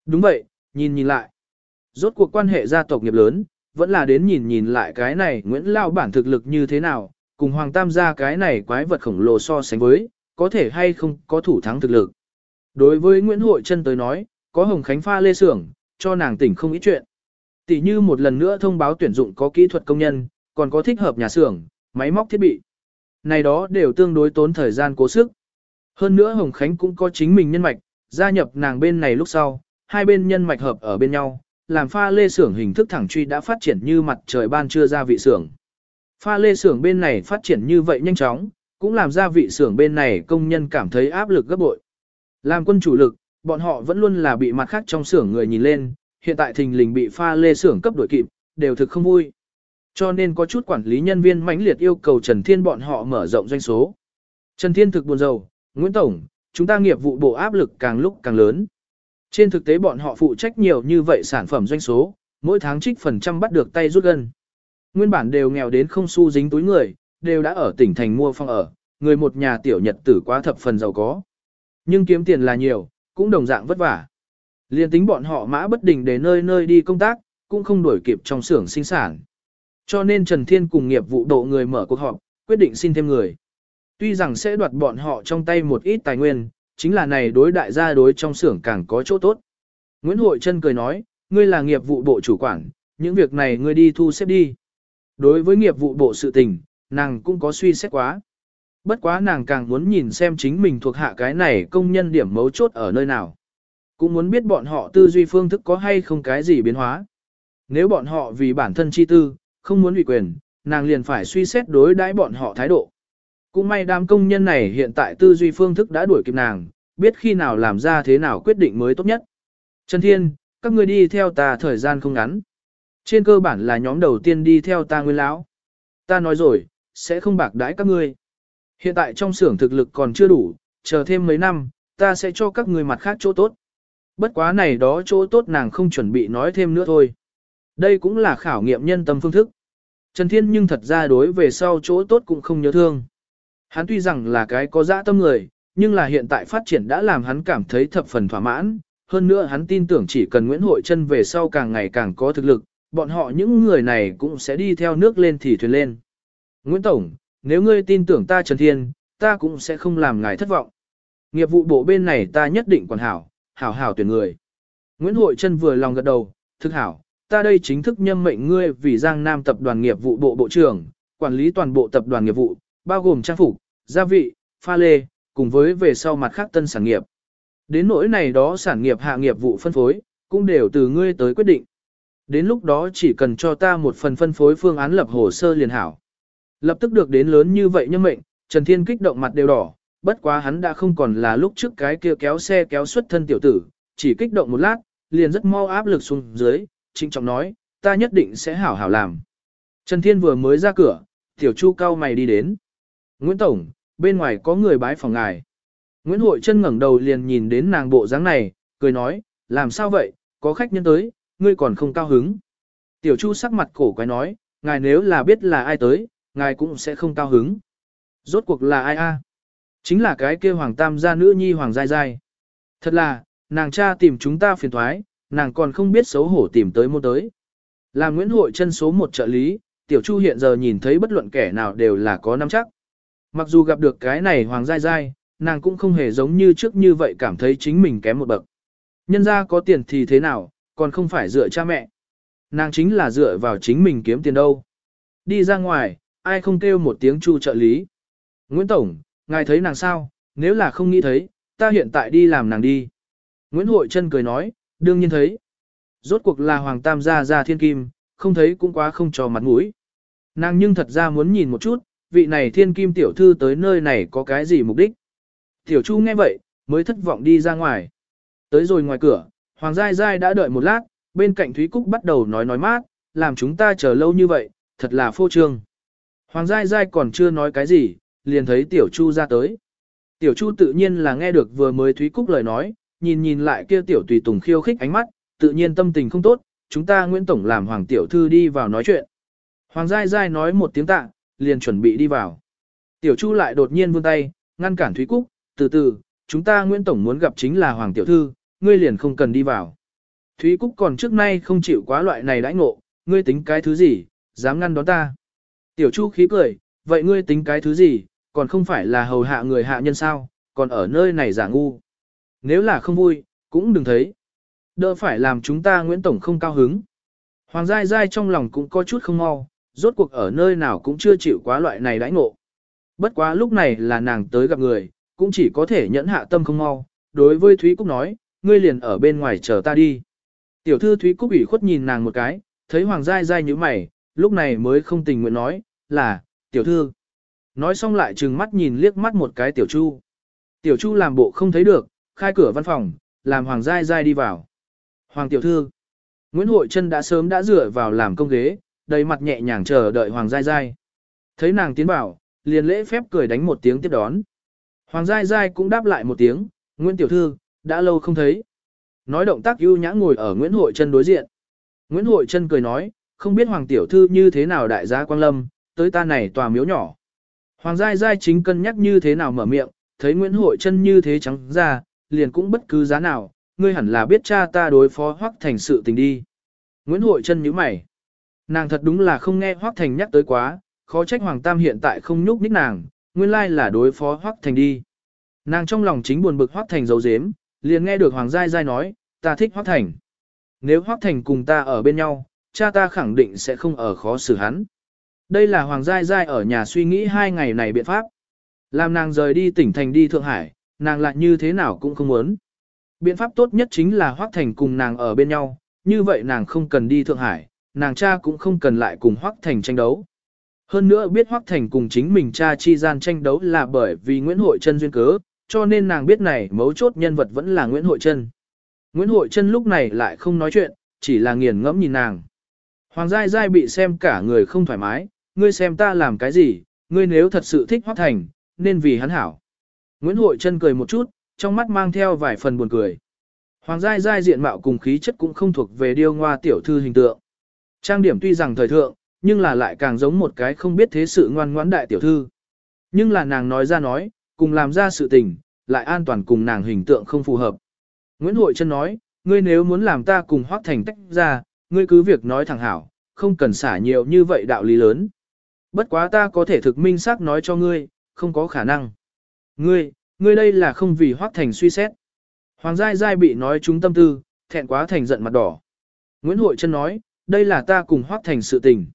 Đúng vậy, nhìn nhìn lại. Rốt cuộc quan hệ gia tộc nghiệp lớn, vẫn là đến nhìn nhìn lại cái này Nguyễn Lao bản thực lực như thế nào, cùng Hoàng Tam gia cái này quái vật khổng lồ so sánh với, có thể hay không có thủ thắng thực lực. Đối với Nguyễn Hội Trân tới nói, có Hồng Khánh pha lê xưởng, cho nàng tỉnh không ít chuyện. Tỷ như một lần nữa thông báo tuyển dụng có kỹ thuật công nhân, còn có thích hợp nhà xưởng, máy móc thiết bị. Này đó đều tương đối tốn thời gian cố sức. Hơn nữa Hồng Khánh cũng có chính mình nhân mạch, gia nhập nàng bên này lúc sau, hai bên nhân mạch hợp ở bên nhau, làm pha lê xưởng hình thức thẳng truy đã phát triển như mặt trời ban chưa ra vị xưởng. Pha lê xưởng bên này phát triển như vậy nhanh chóng, cũng làm ra vị xưởng bên này công nhân cảm thấy áp lực gấp bội. Làm quân chủ lực, bọn họ vẫn luôn là bị mặt khác trong xưởng người nhìn lên, hiện tại thình lình bị pha lê xưởng cấp đổi kịp, đều thực không vui. Cho nên có chút quản lý nhân viên mãnh liệt yêu cầu Trần Thiên bọn họ mở rộng doanh số. Trần Thiên thực buồn rầu, Nguyễn Tổng, chúng ta nghiệp vụ bộ áp lực càng lúc càng lớn. Trên thực tế bọn họ phụ trách nhiều như vậy sản phẩm doanh số, mỗi tháng trích phần trăm bắt được tay rút gần, Nguyên bản đều nghèo đến không xu dính túi người, đều đã ở tỉnh thành mua phòng ở, người một nhà tiểu nhật tử quá thập phần giàu có. Nhưng kiếm tiền là nhiều, cũng đồng dạng vất vả. Liên tính bọn họ mã bất định để nơi nơi đi công tác, cũng không đuổi kịp trong xưởng sinh sản. Cho nên Trần Thiên cùng nghiệp vụ độ người mở cuộc họp, quyết định xin thêm người. Tuy rằng sẽ đoạt bọn họ trong tay một ít tài nguyên, chính là này đối đại gia đối trong xưởng càng có chỗ tốt. Nguyễn Hội Trân cười nói, ngươi là nghiệp vụ bộ chủ quản, những việc này ngươi đi thu xếp đi. Đối với nghiệp vụ bộ sự tình, nàng cũng có suy xét quá. Bất quá nàng càng muốn nhìn xem chính mình thuộc hạ cái này công nhân điểm mấu chốt ở nơi nào. Cũng muốn biết bọn họ tư duy phương thức có hay không cái gì biến hóa. Nếu bọn họ vì bản thân chi tư, không muốn ủy quyền, nàng liền phải suy xét đối đãi bọn họ thái độ. Cũng may đám công nhân này hiện tại tư duy phương thức đã đuổi kịp nàng, biết khi nào làm ra thế nào quyết định mới tốt nhất. Trần Thiên, các ngươi đi theo ta thời gian không ngắn. Trên cơ bản là nhóm đầu tiên đi theo ta nguyên lão. Ta nói rồi, sẽ không bạc đãi các ngươi. Hiện tại trong xưởng thực lực còn chưa đủ, chờ thêm mấy năm, ta sẽ cho các ngươi mặt khác chỗ tốt. Bất quá này đó chỗ tốt nàng không chuẩn bị nói thêm nữa thôi. Đây cũng là khảo nghiệm nhân tâm phương thức. Trần Thiên nhưng thật ra đối về sau chỗ tốt cũng không nhớ thương. Hắn tuy rằng là cái có dã tâm người, nhưng là hiện tại phát triển đã làm hắn cảm thấy thập phần thỏa mãn. Hơn nữa hắn tin tưởng chỉ cần Nguyễn Hội Trân về sau càng ngày càng có thực lực, bọn họ những người này cũng sẽ đi theo nước lên thì thuyền lên. Nguyễn Tổng, nếu ngươi tin tưởng ta Trần Thiên, ta cũng sẽ không làm ngài thất vọng. Nghiệp vụ bộ bên này ta nhất định quản hảo, hảo hảo tuyển người. Nguyễn Hội Trân vừa lòng gật đầu, thực hảo, ta đây chính thức nhâm mệnh ngươi vì Giang Nam tập đoàn nghiệp vụ bộ bộ trưởng, quản lý toàn bộ tập đoàn nghiệp vụ, bao gồm trang phục, gia vị, pha lê, cùng với về sau mặt khác tân sản nghiệp. Đến nỗi này đó sản nghiệp hạ nghiệp vụ phân phối, cũng đều từ ngươi tới quyết định. Đến lúc đó chỉ cần cho ta một phần phân phối phương án lập hồ sơ liền hảo. Lập tức được đến lớn như vậy nhưng mệnh, Trần Thiên kích động mặt đều đỏ, bất quá hắn đã không còn là lúc trước cái kia kéo xe kéo xuất thân tiểu tử, chỉ kích động một lát, liền rất mau áp lực xuống dưới, trịnh trọng nói, ta nhất định sẽ hảo hảo làm. Trần Thiên vừa mới ra cửa, tiểu chu cao mày đi đến. Nguyễn Tổng, bên ngoài có người bái phòng ngài. Nguyễn Hội chân ngẩng đầu liền nhìn đến nàng bộ dáng này, cười nói, làm sao vậy, có khách nhân tới, ngươi còn không cao hứng. Tiểu Chu sắc mặt cổ quái nói, ngài nếu là biết là ai tới, ngài cũng sẽ không cao hứng. Rốt cuộc là ai a? Chính là cái kia hoàng tam gia nữ nhi hoàng giai giai. Thật là, nàng cha tìm chúng ta phiền thoái, nàng còn không biết xấu hổ tìm tới mua tới. Là Nguyễn Hội chân số một trợ lý, Tiểu Chu hiện giờ nhìn thấy bất luận kẻ nào đều là có nắm chắc. Mặc dù gặp được cái này hoàng giai giai, nàng cũng không hề giống như trước như vậy cảm thấy chính mình kém một bậc. Nhân ra có tiền thì thế nào, còn không phải dựa cha mẹ. Nàng chính là dựa vào chính mình kiếm tiền đâu. Đi ra ngoài, ai không kêu một tiếng chu trợ lý. Nguyễn Tổng, ngài thấy nàng sao, nếu là không nghĩ thấy, ta hiện tại đi làm nàng đi. Nguyễn Hội Trân cười nói, đương nhiên thấy. Rốt cuộc là Hoàng Tam gia gia thiên kim, không thấy cũng quá không cho mặt mũi. Nàng nhưng thật ra muốn nhìn một chút, vị này thiên kim tiểu thư tới nơi này có cái gì mục đích. Tiểu Chu nghe vậy, mới thất vọng đi ra ngoài. Tới rồi ngoài cửa, Hoàng Giai Giai đã đợi một lát, bên cạnh Thúy Cúc bắt đầu nói nói mát, làm chúng ta chờ lâu như vậy, thật là phô trương. Hoàng Giai Giai còn chưa nói cái gì, liền thấy Tiểu Chu ra tới. Tiểu Chu tự nhiên là nghe được vừa mới Thúy Cúc lời nói, nhìn nhìn lại kia Tiểu Tùy Tùng khiêu khích ánh mắt, tự nhiên tâm tình không tốt, chúng ta Nguyễn Tổng làm Hoàng Tiểu Thư đi vào nói chuyện. Hoàng Giai Giai nói một tiếng tạ, liền chuẩn bị đi vào. Tiểu Chu lại đột nhiên vươn tay, ngăn cản Thúy Cúc, từ từ, chúng ta Nguyễn Tổng muốn gặp chính là Hoàng Tiểu Thư, ngươi liền không cần đi vào. Thúy Cúc còn trước nay không chịu quá loại này đãi ngộ, ngươi tính cái thứ gì, dám ngăn đón ta. Tiểu Chu khí cười, vậy ngươi tính cái thứ gì, còn không phải là hầu hạ người hạ nhân sao, còn ở nơi này giả ngu. Nếu là không vui, cũng đừng thấy. Đỡ phải làm chúng ta Nguyễn Tổng không cao hứng. Hoàng Giai Giai trong lòng cũng có chút không mau, rốt cuộc ở nơi nào cũng chưa chịu quá loại này đãi ngộ. Bất quá lúc này là nàng tới gặp người, cũng chỉ có thể nhẫn hạ tâm không mau. Đối với Thúy Cúc nói, ngươi liền ở bên ngoài chờ ta đi. Tiểu thư Thúy Cúc ủy khuất nhìn nàng một cái, thấy Hoàng Giai Giai như mày, lúc này mới không tình nguyện nói, là, tiểu thư. Nói xong lại trừng mắt nhìn liếc mắt một cái tiểu chu. Tiểu chu làm bộ không thấy được, khai cửa văn phòng, làm Hoàng Giai Giai đi vào. Hoàng tiểu thư. Nguyễn Hội Trân đã sớm đã dựa vào làm công ghế, đầy mặt nhẹ nhàng chờ đợi Hoàng Giai Giai. Thấy nàng tiến vào, liền lễ phép cười đánh một tiếng tiếp đón. Hoàng Giai Giai cũng đáp lại một tiếng, Nguyễn Tiểu Thư, đã lâu không thấy. Nói động tác ưu nhã ngồi ở Nguyễn Hội Trân đối diện. Nguyễn Hội Trân cười nói, không biết Hoàng Tiểu Thư như thế nào đại gia Quang Lâm, tới ta này tòa miếu nhỏ. Hoàng Giai Giai chính cân nhắc như thế nào mở miệng, thấy Nguyễn Hội Trân như thế trắng ra, liền cũng bất cứ giá nào, ngươi hẳn là biết cha ta đối phó Hoắc Thành sự tình đi. Nguyễn Hội Trân nhíu mày. Nàng thật đúng là không nghe Hoắc Thành nhắc tới quá, khó trách Hoàng Tam hiện tại không nhúc nhích nàng, nguyên lai là đối phó Hoắc Thành đi. Nàng trong lòng chính buồn bực Hoắc Thành giấu giếm, liền nghe được Hoàng Giai Giai nói, ta thích Hoắc Thành. Nếu Hoắc Thành cùng ta ở bên nhau, cha ta khẳng định sẽ không ở khó xử hắn. Đây là Hoàng Giai Giai ở nhà suy nghĩ hai ngày này biện pháp. Làm nàng rời đi tỉnh thành đi Thượng Hải, nàng lại như thế nào cũng không muốn. Biện pháp tốt nhất chính là Hoắc Thành cùng nàng ở bên nhau, như vậy nàng không cần đi Thượng Hải, nàng cha cũng không cần lại cùng Hoắc Thành tranh đấu. Hơn nữa biết Hoắc Thành cùng chính mình cha chi gian tranh đấu là bởi vì Nguyễn Hội Trân duyên cớ, cho nên nàng biết này mấu chốt nhân vật vẫn là Nguyễn Hội Trân. Nguyễn Hội Trân lúc này lại không nói chuyện, chỉ là nghiền ngẫm nhìn nàng. Hoàng Giai Giai bị xem cả người không thoải mái, ngươi xem ta làm cái gì, ngươi nếu thật sự thích Hoắc Thành, nên vì hắn hảo. Nguyễn Hội Trân cười một chút, trong mắt mang theo vài phần buồn cười. Hoàng Giai Giai diện mạo cùng khí chất cũng không thuộc về điêu ngoa tiểu thư hình tượng. Trang điểm tuy rằng thời thượng, nhưng là lại càng giống một cái không biết thế sự ngoan ngoãn đại tiểu thư. Nhưng là nàng nói ra nói, cùng làm ra sự tình, lại an toàn cùng nàng hình tượng không phù hợp. Nguyễn Hội Trân nói, ngươi nếu muốn làm ta cùng Hoác Thành tách ra, ngươi cứ việc nói thẳng hảo, không cần xả nhiều như vậy đạo lý lớn. Bất quá ta có thể thực minh xác nói cho ngươi, không có khả năng. Ngươi, ngươi đây là không vì Hoác Thành suy xét. Hoàng Giai Giai bị nói trúng tâm tư, thẹn quá thành giận mặt đỏ. Nguyễn Hội Trân nói, đây là ta cùng Hoác Thành sự tình.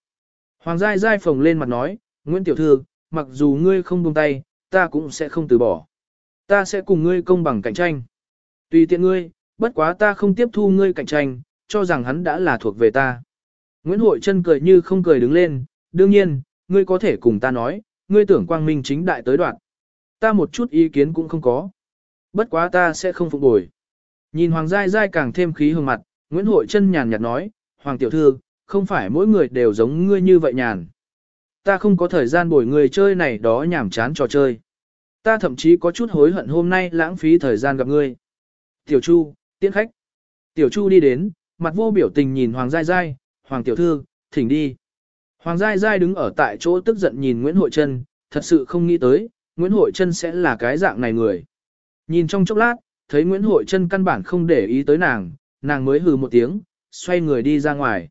Hoàng Giai Giai phồng lên mặt nói, Nguyễn Tiểu Thư, mặc dù ngươi không buông tay, ta cũng sẽ không từ bỏ. Ta sẽ cùng ngươi công bằng cạnh tranh. Tùy tiện ngươi, bất quá ta không tiếp thu ngươi cạnh tranh, cho rằng hắn đã là thuộc về ta. Nguyễn Hội Trân cười như không cười đứng lên, đương nhiên, ngươi có thể cùng ta nói, ngươi tưởng quang minh chính đại tới đoạn. Ta một chút ý kiến cũng không có. Bất quá ta sẽ không phục bồi. Nhìn Hoàng Giai Giai càng thêm khí hương mặt, Nguyễn Hội Trân nhàn nhạt nói, Hoàng Tiểu Thư, không phải mỗi người đều giống ngươi như vậy nhàn. Ta không có thời gian bồi người chơi này đó nhảm chán trò chơi. Ta thậm chí có chút hối hận hôm nay lãng phí thời gian gặp ngươi. Tiểu Chu, tiễn khách. Tiểu Chu đi đến, mặt vô biểu tình nhìn Hoàng Giai Giai, Hoàng Tiểu Thư, thỉnh đi. Hoàng Giai Giai đứng ở tại chỗ tức giận nhìn Nguyễn Hội Trân, thật sự không nghĩ tới, Nguyễn Hội Trân sẽ là cái dạng này người. Nhìn trong chốc lát, thấy Nguyễn Hội Trân căn bản không để ý tới nàng, nàng mới hừ một tiếng, xoay người đi ra ngoài.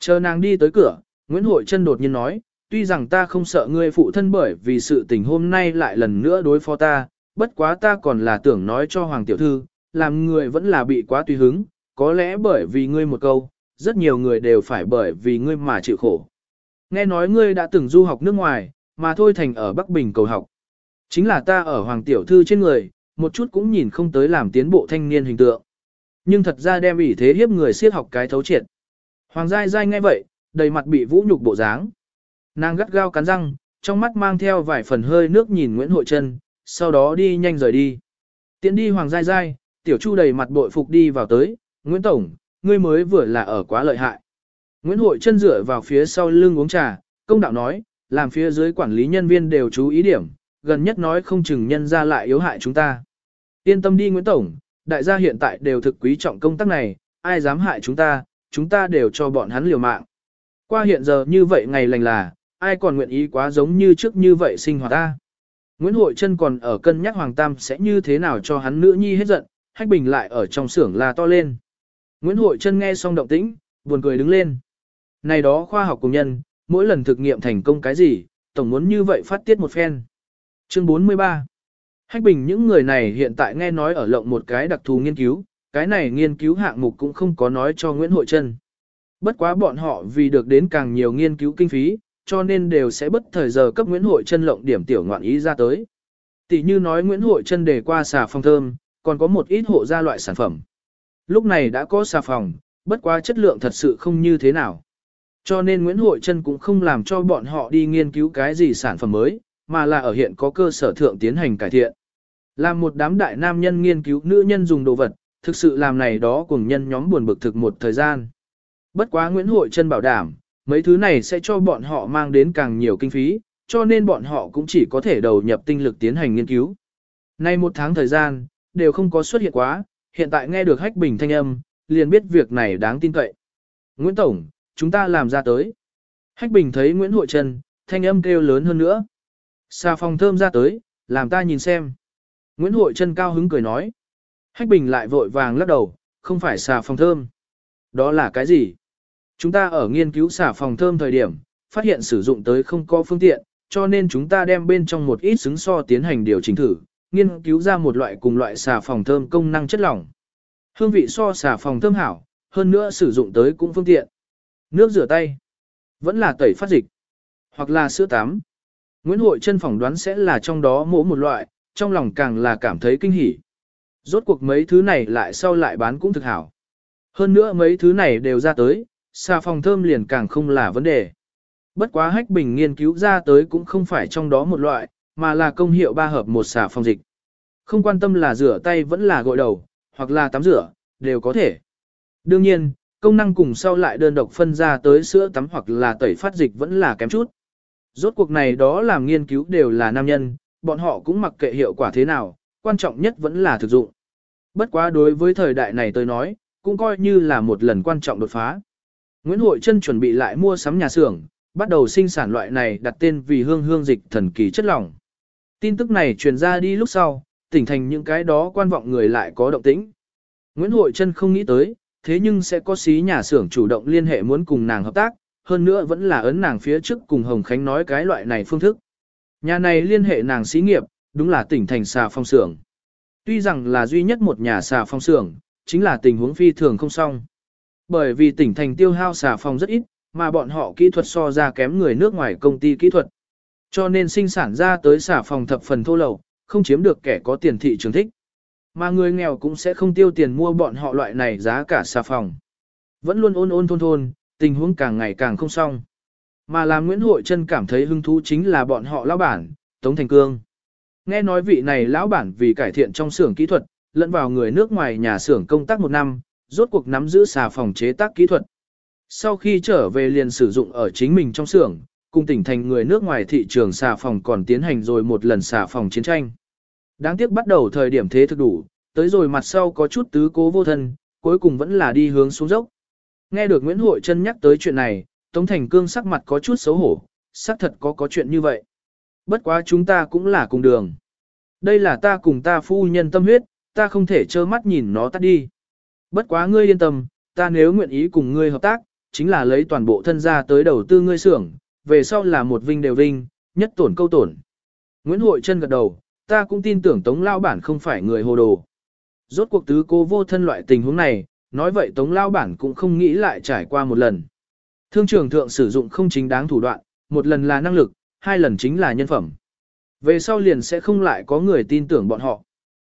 Chờ nàng đi tới cửa, Nguyễn Hội Trân đột nhiên nói, tuy rằng ta không sợ ngươi phụ thân bởi vì sự tình hôm nay lại lần nữa đối phó ta, bất quá ta còn là tưởng nói cho Hoàng Tiểu Thư, làm người vẫn là bị quá tùy hứng, có lẽ bởi vì ngươi một câu, rất nhiều người đều phải bởi vì ngươi mà chịu khổ. Nghe nói ngươi đã từng du học nước ngoài, mà thôi thành ở Bắc Bình cầu học. Chính là ta ở Hoàng Tiểu Thư trên người, một chút cũng nhìn không tới làm tiến bộ thanh niên hình tượng. Nhưng thật ra đem ủy thế hiếp người siết học cái thấu triệt. Hoàng Giai Giai nghe vậy, đầy mặt bị vũ nhục bộ dáng. Nàng gắt gao cắn răng, trong mắt mang theo vài phần hơi nước nhìn Nguyễn Hội Trân, sau đó đi nhanh rời đi. Tiến đi Hoàng Giai Giai, Tiểu Chu đầy mặt bội phục đi vào tới, Nguyễn Tổng, ngươi mới vừa là ở quá lợi hại. Nguyễn Hội Trân dựa vào phía sau lưng uống trà, công đạo nói, làm phía dưới quản lý nhân viên đều chú ý điểm, gần nhất nói không chừng nhân ra lại yếu hại chúng ta. Yên tâm đi Nguyễn Tổng, đại gia hiện tại đều thực quý trọng công tác này, ai dám hại chúng ta, chúng ta đều cho bọn hắn liều mạng. Qua hiện giờ như vậy ngày lành là, ai còn nguyện ý quá giống như trước như vậy sinh hoạt ta. Nguyễn Hội Trân còn ở cân nhắc Hoàng Tam sẽ như thế nào cho hắn nữ nhi hết giận, Hách Bình lại ở trong xưởng là to lên. Nguyễn Hội Trân nghe xong động tĩnh, buồn cười đứng lên. Này đó khoa học cùng nhân, mỗi lần thực nghiệm thành công cái gì, tổng muốn như vậy phát tiết một phen. Chương 43 Hách Bình những người này hiện tại nghe nói ở lộng một cái đặc thù nghiên cứu, cái này nghiên cứu hạng mục cũng không có nói cho Nguyễn Hội Trân. Bất quá bọn họ vì được đến càng nhiều nghiên cứu kinh phí, cho nên đều sẽ bất thời giờ cấp Nguyễn Hội Trân lộng điểm tiểu ngoạn ý ra tới. Tỷ như nói Nguyễn Hội Trân đề qua xà phòng thơm, còn có một ít hộ gia loại sản phẩm. Lúc này đã có xà phòng, bất quá chất lượng thật sự không như thế nào. Cho nên Nguyễn Hội Trân cũng không làm cho bọn họ đi nghiên cứu cái gì sản phẩm mới, mà là ở hiện có cơ sở thượng tiến hành cải thiện. Làm một đám đại nam nhân nghiên cứu nữ nhân dùng đồ vật, thực sự làm này đó cùng nhân nhóm buồn bực thực một thời gian. Bất quá Nguyễn Hội Trân bảo đảm, mấy thứ này sẽ cho bọn họ mang đến càng nhiều kinh phí, cho nên bọn họ cũng chỉ có thể đầu nhập tinh lực tiến hành nghiên cứu. Nay một tháng thời gian, đều không có xuất hiện quá, hiện tại nghe được hách bình thanh âm, liền biết việc này đáng tin cậy. Nguyễn Tổng, chúng ta làm ra tới. Hách bình thấy Nguyễn Hội Trân, thanh âm kêu lớn hơn nữa. Xà phòng thơm ra tới, làm ta nhìn xem. Nguyễn Hội Trân cao hứng cười nói. Hách bình lại vội vàng lắc đầu, không phải xà phòng thơm. Đó là cái gì? Chúng ta ở nghiên cứu xà phòng thơm thời điểm, phát hiện sử dụng tới không có phương tiện, cho nên chúng ta đem bên trong một ít xứng so tiến hành điều chỉnh thử, nghiên cứu ra một loại cùng loại xà phòng thơm công năng chất lỏng. Hương vị so xà phòng thơm hảo, hơn nữa sử dụng tới cũng phương tiện. Nước rửa tay, vẫn là tẩy phát dịch, hoặc là sữa tắm. Nguyễn Hội chân phỏng đoán sẽ là trong đó mỗi một loại, trong lòng càng là cảm thấy kinh hỉ. Rốt cuộc mấy thứ này lại sau lại bán cũng thực hảo. Hơn nữa mấy thứ này đều ra tới, xà phòng thơm liền càng không là vấn đề. Bất quá hách bình nghiên cứu ra tới cũng không phải trong đó một loại, mà là công hiệu ba hợp một xà phòng dịch. Không quan tâm là rửa tay vẫn là gội đầu, hoặc là tắm rửa, đều có thể. Đương nhiên, công năng cùng sau lại đơn độc phân ra tới sữa tắm hoặc là tẩy phát dịch vẫn là kém chút. Rốt cuộc này đó làm nghiên cứu đều là nam nhân, bọn họ cũng mặc kệ hiệu quả thế nào, quan trọng nhất vẫn là thực dụng. Bất quá đối với thời đại này tôi nói, cũng coi như là một lần quan trọng đột phá. Nguyễn Hội Trân chuẩn bị lại mua sắm nhà xưởng, bắt đầu sinh sản loại này đặt tên vì hương hương dịch thần kỳ chất lỏng. Tin tức này truyền ra đi lúc sau, tỉnh thành những cái đó quan vọng người lại có động tĩnh. Nguyễn Hội Trân không nghĩ tới, thế nhưng sẽ có xí nhà xưởng chủ động liên hệ muốn cùng nàng hợp tác, hơn nữa vẫn là ấn nàng phía trước cùng Hồng Khánh nói cái loại này phương thức. Nhà này liên hệ nàng xí nghiệp, đúng là tỉnh thành xà phong xưởng. Tuy rằng là duy nhất một nhà xà phong xưởng, chính là tình huống phi thường không xong. Bởi vì tỉnh thành tiêu hao xà phòng rất ít, mà bọn họ kỹ thuật so ra kém người nước ngoài công ty kỹ thuật. Cho nên sinh sản ra tới xà phòng thập phần thô lậu, không chiếm được kẻ có tiền thị trường thích. Mà người nghèo cũng sẽ không tiêu tiền mua bọn họ loại này giá cả xà phòng. Vẫn luôn ôn ôn thôn thôn, tình huống càng ngày càng không xong. Mà làm Nguyễn Hội Trân cảm thấy hứng thú chính là bọn họ lão bản, Tống Thành Cương. Nghe nói vị này lão bản vì cải thiện trong xưởng kỹ thuật, lẫn vào người nước ngoài nhà xưởng công tác một năm, rốt cuộc nắm giữ xà phòng chế tác kỹ thuật. Sau khi trở về liền sử dụng ở chính mình trong xưởng, cùng tỉnh thành người nước ngoài thị trường xà phòng còn tiến hành rồi một lần xà phòng chiến tranh. Đáng tiếc bắt đầu thời điểm thế thực đủ, tới rồi mặt sau có chút tứ cố vô thân, cuối cùng vẫn là đi hướng xuống dốc. Nghe được Nguyễn Hội Trân nhắc tới chuyện này, Tống Thành Cương sắc mặt có chút xấu hổ, xác thật có có chuyện như vậy. Bất quá chúng ta cũng là cùng đường. Đây là ta cùng ta phu nhân tâm huyết, ta không thể trơ mắt nhìn nó tắt đi. Bất quá ngươi yên tâm, ta nếu nguyện ý cùng ngươi hợp tác, chính là lấy toàn bộ thân gia tới đầu tư ngươi xưởng, về sau là một vinh đều vinh, nhất tổn câu tổn. Nguyễn Hội Trân gật đầu, ta cũng tin tưởng Tống Lao Bản không phải người hồ đồ. Rốt cuộc tứ cô vô thân loại tình huống này, nói vậy Tống Lao Bản cũng không nghĩ lại trải qua một lần. Thương trường thượng sử dụng không chính đáng thủ đoạn, một lần là năng lực, hai lần chính là nhân phẩm. Về sau liền sẽ không lại có người tin tưởng bọn họ.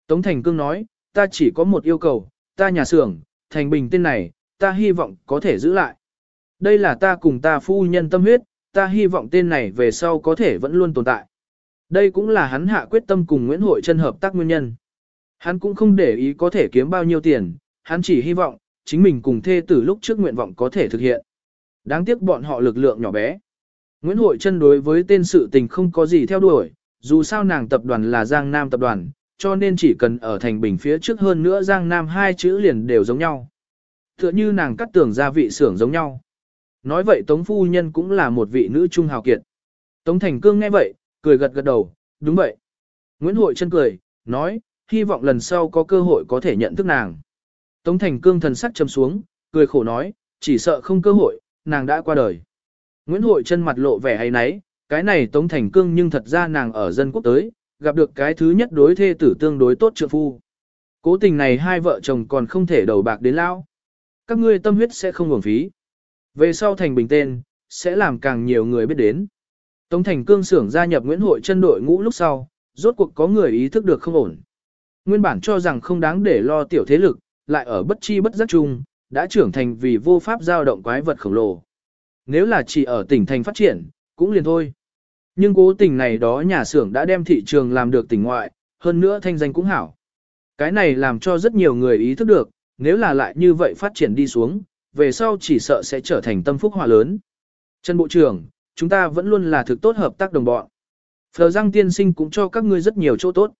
Tống Thành Cương nói, ta chỉ có một yêu cầu, ta nhà xưởng, Thành Bình tên này, ta hy vọng có thể giữ lại. Đây là ta cùng ta phu nhân tâm huyết, ta hy vọng tên này về sau có thể vẫn luôn tồn tại. Đây cũng là hắn hạ quyết tâm cùng Nguyễn Hội chân hợp tác nguyên nhân. Hắn cũng không để ý có thể kiếm bao nhiêu tiền, hắn chỉ hy vọng, chính mình cùng thê tử lúc trước nguyện vọng có thể thực hiện. Đáng tiếc bọn họ lực lượng nhỏ bé. Nguyễn Hội chân đối với tên sự tình không có gì theo đuổi, dù sao nàng tập đoàn là Giang Nam tập đoàn, cho nên chỉ cần ở thành bình phía trước hơn nữa Giang Nam hai chữ liền đều giống nhau. Tựa như nàng cắt tưởng gia vị xưởng giống nhau. Nói vậy Tống Phu Nhân cũng là một vị nữ trung hào kiệt. Tống Thành Cương nghe vậy, cười gật gật đầu, đúng vậy. Nguyễn Hội chân cười, nói, hy vọng lần sau có cơ hội có thể nhận thức nàng. Tống Thành Cương thần sắc châm xuống, cười khổ nói, chỉ sợ không cơ hội, nàng đã qua đời. Nguyễn Hội chân mặt lộ vẻ hay nấy, cái này Tống Thành Cương nhưng thật ra nàng ở dân quốc tới, gặp được cái thứ nhất đối thê tử tương đối tốt trượng phu. Cố tình này hai vợ chồng còn không thể đầu bạc đến lao. Các ngươi tâm huyết sẽ không hưởng phí. Về sau thành bình tên, sẽ làm càng nhiều người biết đến. Tống Thành Cương xưởng gia nhập Nguyễn Hội chân đội ngũ lúc sau, rốt cuộc có người ý thức được không ổn. Nguyên bản cho rằng không đáng để lo tiểu thế lực, lại ở bất chi bất giác chung, đã trưởng thành vì vô pháp giao động quái vật khổng lồ. Nếu là chỉ ở tỉnh thành phát triển, cũng liền thôi. Nhưng cố tình này đó nhà xưởng đã đem thị trường làm được tỉnh ngoại, hơn nữa thanh danh cũng hảo. Cái này làm cho rất nhiều người ý thức được, nếu là lại như vậy phát triển đi xuống, về sau chỉ sợ sẽ trở thành tâm phúc hỏa lớn. Trần Bộ trưởng, chúng ta vẫn luôn là thực tốt hợp tác đồng bọn. Phờ Giang tiên sinh cũng cho các ngươi rất nhiều chỗ tốt.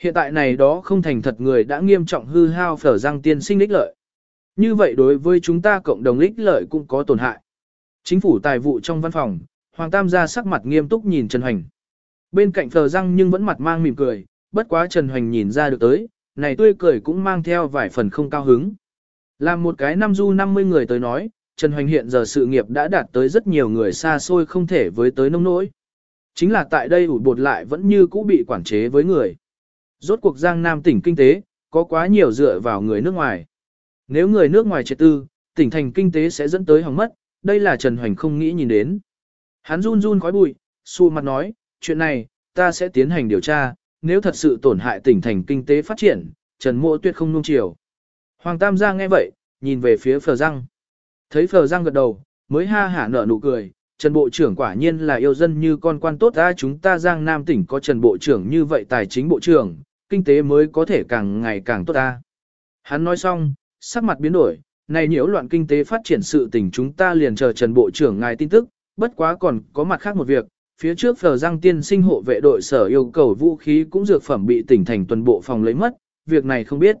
Hiện tại này đó không thành thật người đã nghiêm trọng hư hao Phở Giang tiên sinh đích lợi. Như vậy đối với chúng ta cộng đồng ích lợi cũng có tổn hại. Chính phủ tài vụ trong văn phòng, Hoàng Tam gia sắc mặt nghiêm túc nhìn Trần Hoành. Bên cạnh Phờ răng nhưng vẫn mặt mang mỉm cười, bất quá Trần Hoành nhìn ra được tới, này tươi cười cũng mang theo vài phần không cao hứng. Làm một cái năm du 50 người tới nói, Trần Hoành hiện giờ sự nghiệp đã đạt tới rất nhiều người xa xôi không thể với tới nông nỗi. Chính là tại đây ủ bột lại vẫn như cũ bị quản chế với người. Rốt cuộc Giang Nam tỉnh kinh tế, có quá nhiều dựa vào người nước ngoài. Nếu người nước ngoài triệt tư, tỉnh thành kinh tế sẽ dẫn tới hỏng mất, đây là Trần Hoành không nghĩ nhìn đến. Hắn run run khói bụi, xu mặt nói, chuyện này, ta sẽ tiến hành điều tra, nếu thật sự tổn hại tỉnh thành kinh tế phát triển, Trần Mộ tuyệt không nung chiều. Hoàng Tam gia nghe vậy, nhìn về phía Phờ Răng. Thấy Phờ Răng gật đầu, mới ha hả nở nụ cười, Trần Bộ trưởng quả nhiên là yêu dân như con quan tốt ra chúng ta Giang Nam tỉnh có Trần Bộ trưởng như vậy tài chính Bộ trưởng, kinh tế mới có thể càng ngày càng tốt ta. Hắn nói xong, sắc mặt biến đổi, này nhiễu loạn kinh tế phát triển sự tình chúng ta liền chờ Trần Bộ trưởng ngài tin tức, bất quá còn có mặt khác một việc, phía trước Phờ Giang tiên sinh hộ vệ đội sở yêu cầu vũ khí cũng dược phẩm bị tỉnh thành tuần bộ phòng lấy mất, việc này không biết.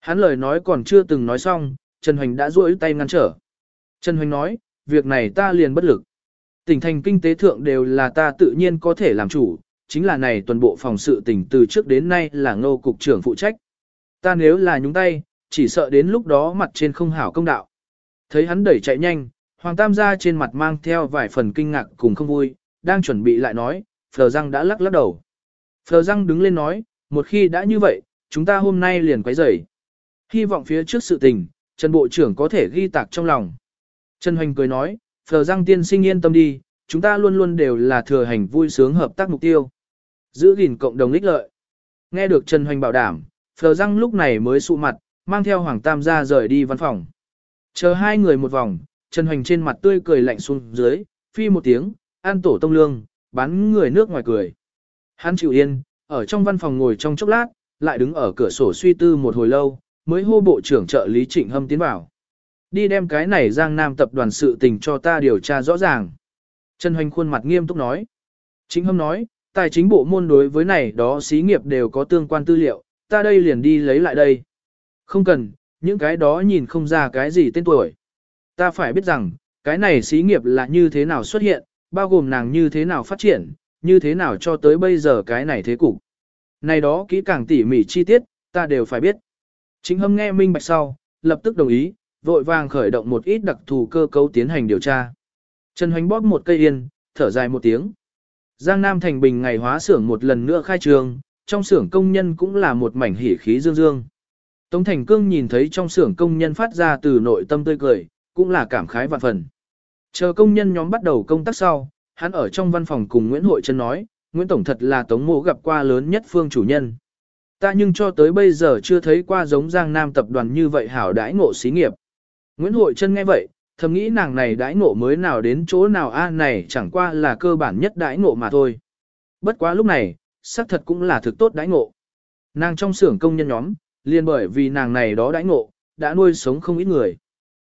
Hắn lời nói còn chưa từng nói xong, Trần Hoành đã duỗi tay ngăn trở. Trần Hoành nói, việc này ta liền bất lực. Tỉnh thành kinh tế thượng đều là ta tự nhiên có thể làm chủ, chính là này tuần bộ phòng sự tỉnh từ trước đến nay là ngô cục trưởng phụ trách. Ta nếu là nhúng tay, chỉ sợ đến lúc đó mặt trên không hảo công đạo. Thấy hắn đẩy chạy nhanh, Hoàng Tam gia trên mặt mang theo vài phần kinh ngạc cùng không vui, đang chuẩn bị lại nói, Phờ Răng đã lắc lắc đầu. Phờ Răng đứng lên nói, một khi đã như vậy, chúng ta hôm nay liền quấy rầy. Hy vọng phía trước sự tình, Trần Bộ trưởng có thể ghi tạc trong lòng. Trần Hoành cười nói, Phờ Răng tiên sinh yên tâm đi, chúng ta luôn luôn đều là thừa hành vui sướng hợp tác mục tiêu. Giữ gìn cộng đồng ích lợi. Nghe được Trần Hoành bảo đảm, Phờ Răng lúc này mới sụ mặt, mang theo Hoàng Tam ra rời đi văn phòng. Chờ hai người một vòng, Trần Hoành trên mặt tươi cười lạnh xuống dưới, phi một tiếng, an tổ tông lương, bán người nước ngoài cười. Hắn chịu yên, ở trong văn phòng ngồi trong chốc lát, lại đứng ở cửa sổ suy tư một hồi lâu, mới hô bộ trưởng trợ lý Trịnh Hâm tiến vào. Đi đem cái này Giang Nam tập đoàn sự tình cho ta điều tra rõ ràng. Trần Hoành khuôn mặt nghiêm túc nói. Trịnh Hâm nói, tài chính bộ môn đối với này đó xí nghiệp đều có tương quan tư liệu, ta đây liền đi lấy lại đây. Không cần, những cái đó nhìn không ra cái gì tên tuổi. Ta phải biết rằng, cái này xí nghiệp là như thế nào xuất hiện, bao gồm nàng như thế nào phát triển, như thế nào cho tới bây giờ cái này thế cục. Này đó kỹ càng tỉ mỉ chi tiết, ta đều phải biết. Chính hâm nghe minh bạch sau, lập tức đồng ý, vội vàng khởi động một ít đặc thù cơ cấu tiến hành điều tra. Trần Hoành bóp một cây yên, thở dài một tiếng. Giang Nam Thành Bình ngày hóa xưởng một lần nữa khai trường, trong xưởng công nhân cũng là một mảnh hỉ khí dương dương. Tống Thành Cương nhìn thấy trong xưởng công nhân phát ra từ nội tâm tươi cười, cũng là cảm khái vạn phần. Chờ công nhân nhóm bắt đầu công tác sau, hắn ở trong văn phòng cùng Nguyễn Hội Trân nói, Nguyễn Tổng thật là Tống Mộ gặp qua lớn nhất phương chủ nhân. Ta nhưng cho tới bây giờ chưa thấy qua giống Giang Nam tập đoàn như vậy hảo đãi ngộ xí nghiệp. Nguyễn Hội Trân nghe vậy, thầm nghĩ nàng này đãi ngộ mới nào đến chỗ nào a này chẳng qua là cơ bản nhất đãi ngộ mà thôi. Bất quá lúc này, xác thật cũng là thực tốt đãi ngộ. Nàng trong xưởng công nhân nhóm, liền bởi vì nàng này đó đãi ngộ, đã nuôi sống không ít người.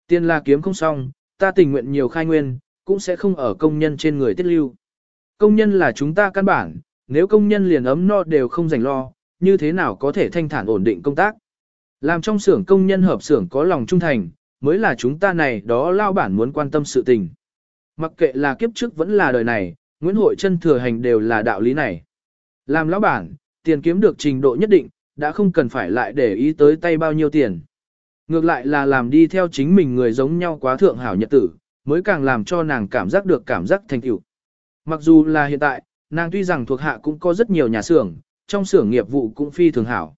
Tiền là kiếm không xong, ta tình nguyện nhiều khai nguyên, cũng sẽ không ở công nhân trên người tiết lưu. Công nhân là chúng ta căn bản, nếu công nhân liền ấm no đều không dành lo, như thế nào có thể thanh thản ổn định công tác. Làm trong xưởng công nhân hợp xưởng có lòng trung thành, mới là chúng ta này đó lao bản muốn quan tâm sự tình. Mặc kệ là kiếp trước vẫn là đời này, Nguyễn Hội chân thừa hành đều là đạo lý này. Làm lão bản, tiền kiếm được trình độ nhất định, đã không cần phải lại để ý tới tay bao nhiêu tiền. Ngược lại là làm đi theo chính mình người giống nhau quá thượng hảo nhật tử, mới càng làm cho nàng cảm giác được cảm giác thành tựu. Mặc dù là hiện tại, nàng tuy rằng thuộc hạ cũng có rất nhiều nhà xưởng, trong xưởng nghiệp vụ cũng phi thường hảo.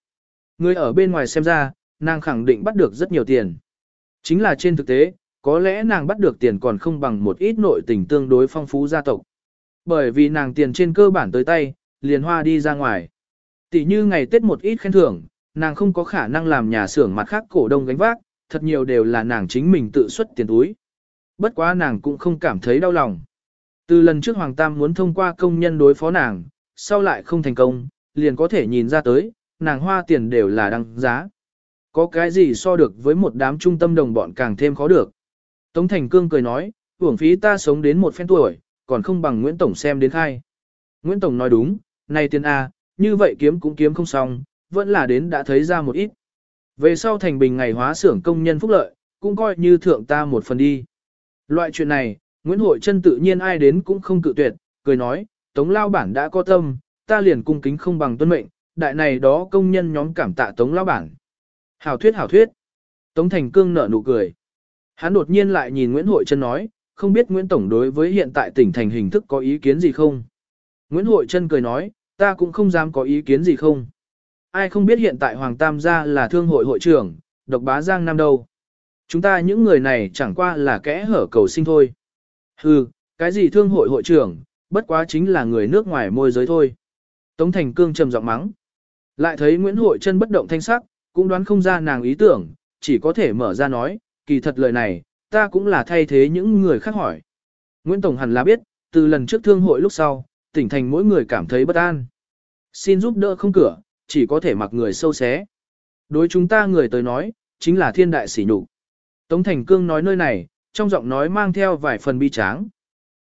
Người ở bên ngoài xem ra, nàng khẳng định bắt được rất nhiều tiền. Chính là trên thực tế, có lẽ nàng bắt được tiền còn không bằng một ít nội tình tương đối phong phú gia tộc. Bởi vì nàng tiền trên cơ bản tới tay, liền hoa đi ra ngoài. Tỷ như ngày Tết một ít khen thưởng, nàng không có khả năng làm nhà xưởng mặt khác cổ đông gánh vác, thật nhiều đều là nàng chính mình tự xuất tiền túi. Bất quá nàng cũng không cảm thấy đau lòng. Từ lần trước Hoàng Tam muốn thông qua công nhân đối phó nàng, sau lại không thành công, liền có thể nhìn ra tới, nàng hoa tiền đều là đăng giá. Có cái gì so được với một đám trung tâm đồng bọn càng thêm khó được. Tống Thành Cương cười nói, hưởng phí ta sống đến một phen tuổi, còn không bằng Nguyễn Tổng xem đến khai. Nguyễn Tổng nói đúng, này tiền A, như vậy kiếm cũng kiếm không xong, vẫn là đến đã thấy ra một ít. Về sau thành bình ngày hóa xưởng công nhân phúc lợi, cũng coi như thượng ta một phần đi. Loại chuyện này, Nguyễn Hội Trân tự nhiên ai đến cũng không cự tuyệt, cười nói, Tống Lao Bản đã có tâm, ta liền cung kính không bằng tuân mệnh, đại này đó công nhân nhóm cảm tạ Tống Lao Bản. Hảo thuyết hảo thuyết. Tống Thành Cương nở nụ cười. Hắn đột nhiên lại nhìn Nguyễn Hội Trân nói, không biết Nguyễn Tổng đối với hiện tại tỉnh thành hình thức có ý kiến gì không? Nguyễn Hội Trân cười nói, ta cũng không dám có ý kiến gì không? Ai không biết hiện tại Hoàng Tam gia là thương hội hội trưởng, độc bá Giang Nam đâu. Chúng ta những người này chẳng qua là kẽ hở cầu sinh thôi. Hừ, cái gì thương hội hội trưởng, bất quá chính là người nước ngoài môi giới thôi. Tống Thành Cương trầm giọng mắng. Lại thấy Nguyễn Hội chân bất động thanh sắc, cũng đoán không ra nàng ý tưởng, chỉ có thể mở ra nói, kỳ thật lời này, ta cũng là thay thế những người khác hỏi. Nguyễn Tổng hẳn là biết, từ lần trước thương hội lúc sau, tỉnh thành mỗi người cảm thấy bất an. Xin giúp đỡ không cửa, chỉ có thể mặc người sâu xé. Đối chúng ta người tới nói, chính là thiên đại sỉ nhục. Tống Thành Cương nói nơi này, trong giọng nói mang theo vài phần bi tráng.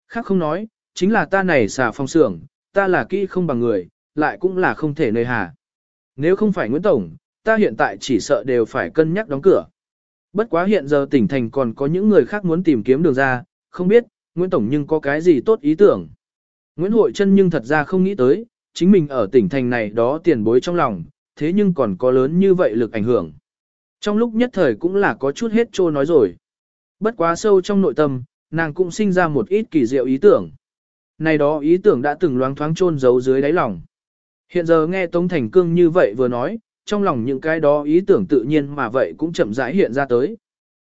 Khác không nói, chính là ta này xà phong xưởng, ta là kỹ không bằng người, lại cũng là không thể nơi hà. Nếu không phải Nguyễn Tổng, ta hiện tại chỉ sợ đều phải cân nhắc đóng cửa. Bất quá hiện giờ tỉnh thành còn có những người khác muốn tìm kiếm đường ra, không biết, Nguyễn Tổng nhưng có cái gì tốt ý tưởng. Nguyễn Hội Trân nhưng thật ra không nghĩ tới, chính mình ở tỉnh thành này đó tiền bối trong lòng, thế nhưng còn có lớn như vậy lực ảnh hưởng. Trong lúc nhất thời cũng là có chút hết trô nói rồi. Bất quá sâu trong nội tâm, nàng cũng sinh ra một ít kỳ diệu ý tưởng. Này đó ý tưởng đã từng loáng thoáng chôn giấu dưới đáy lòng. Hiện giờ nghe Tống Thành Cương như vậy vừa nói, trong lòng những cái đó ý tưởng tự nhiên mà vậy cũng chậm rãi hiện ra tới.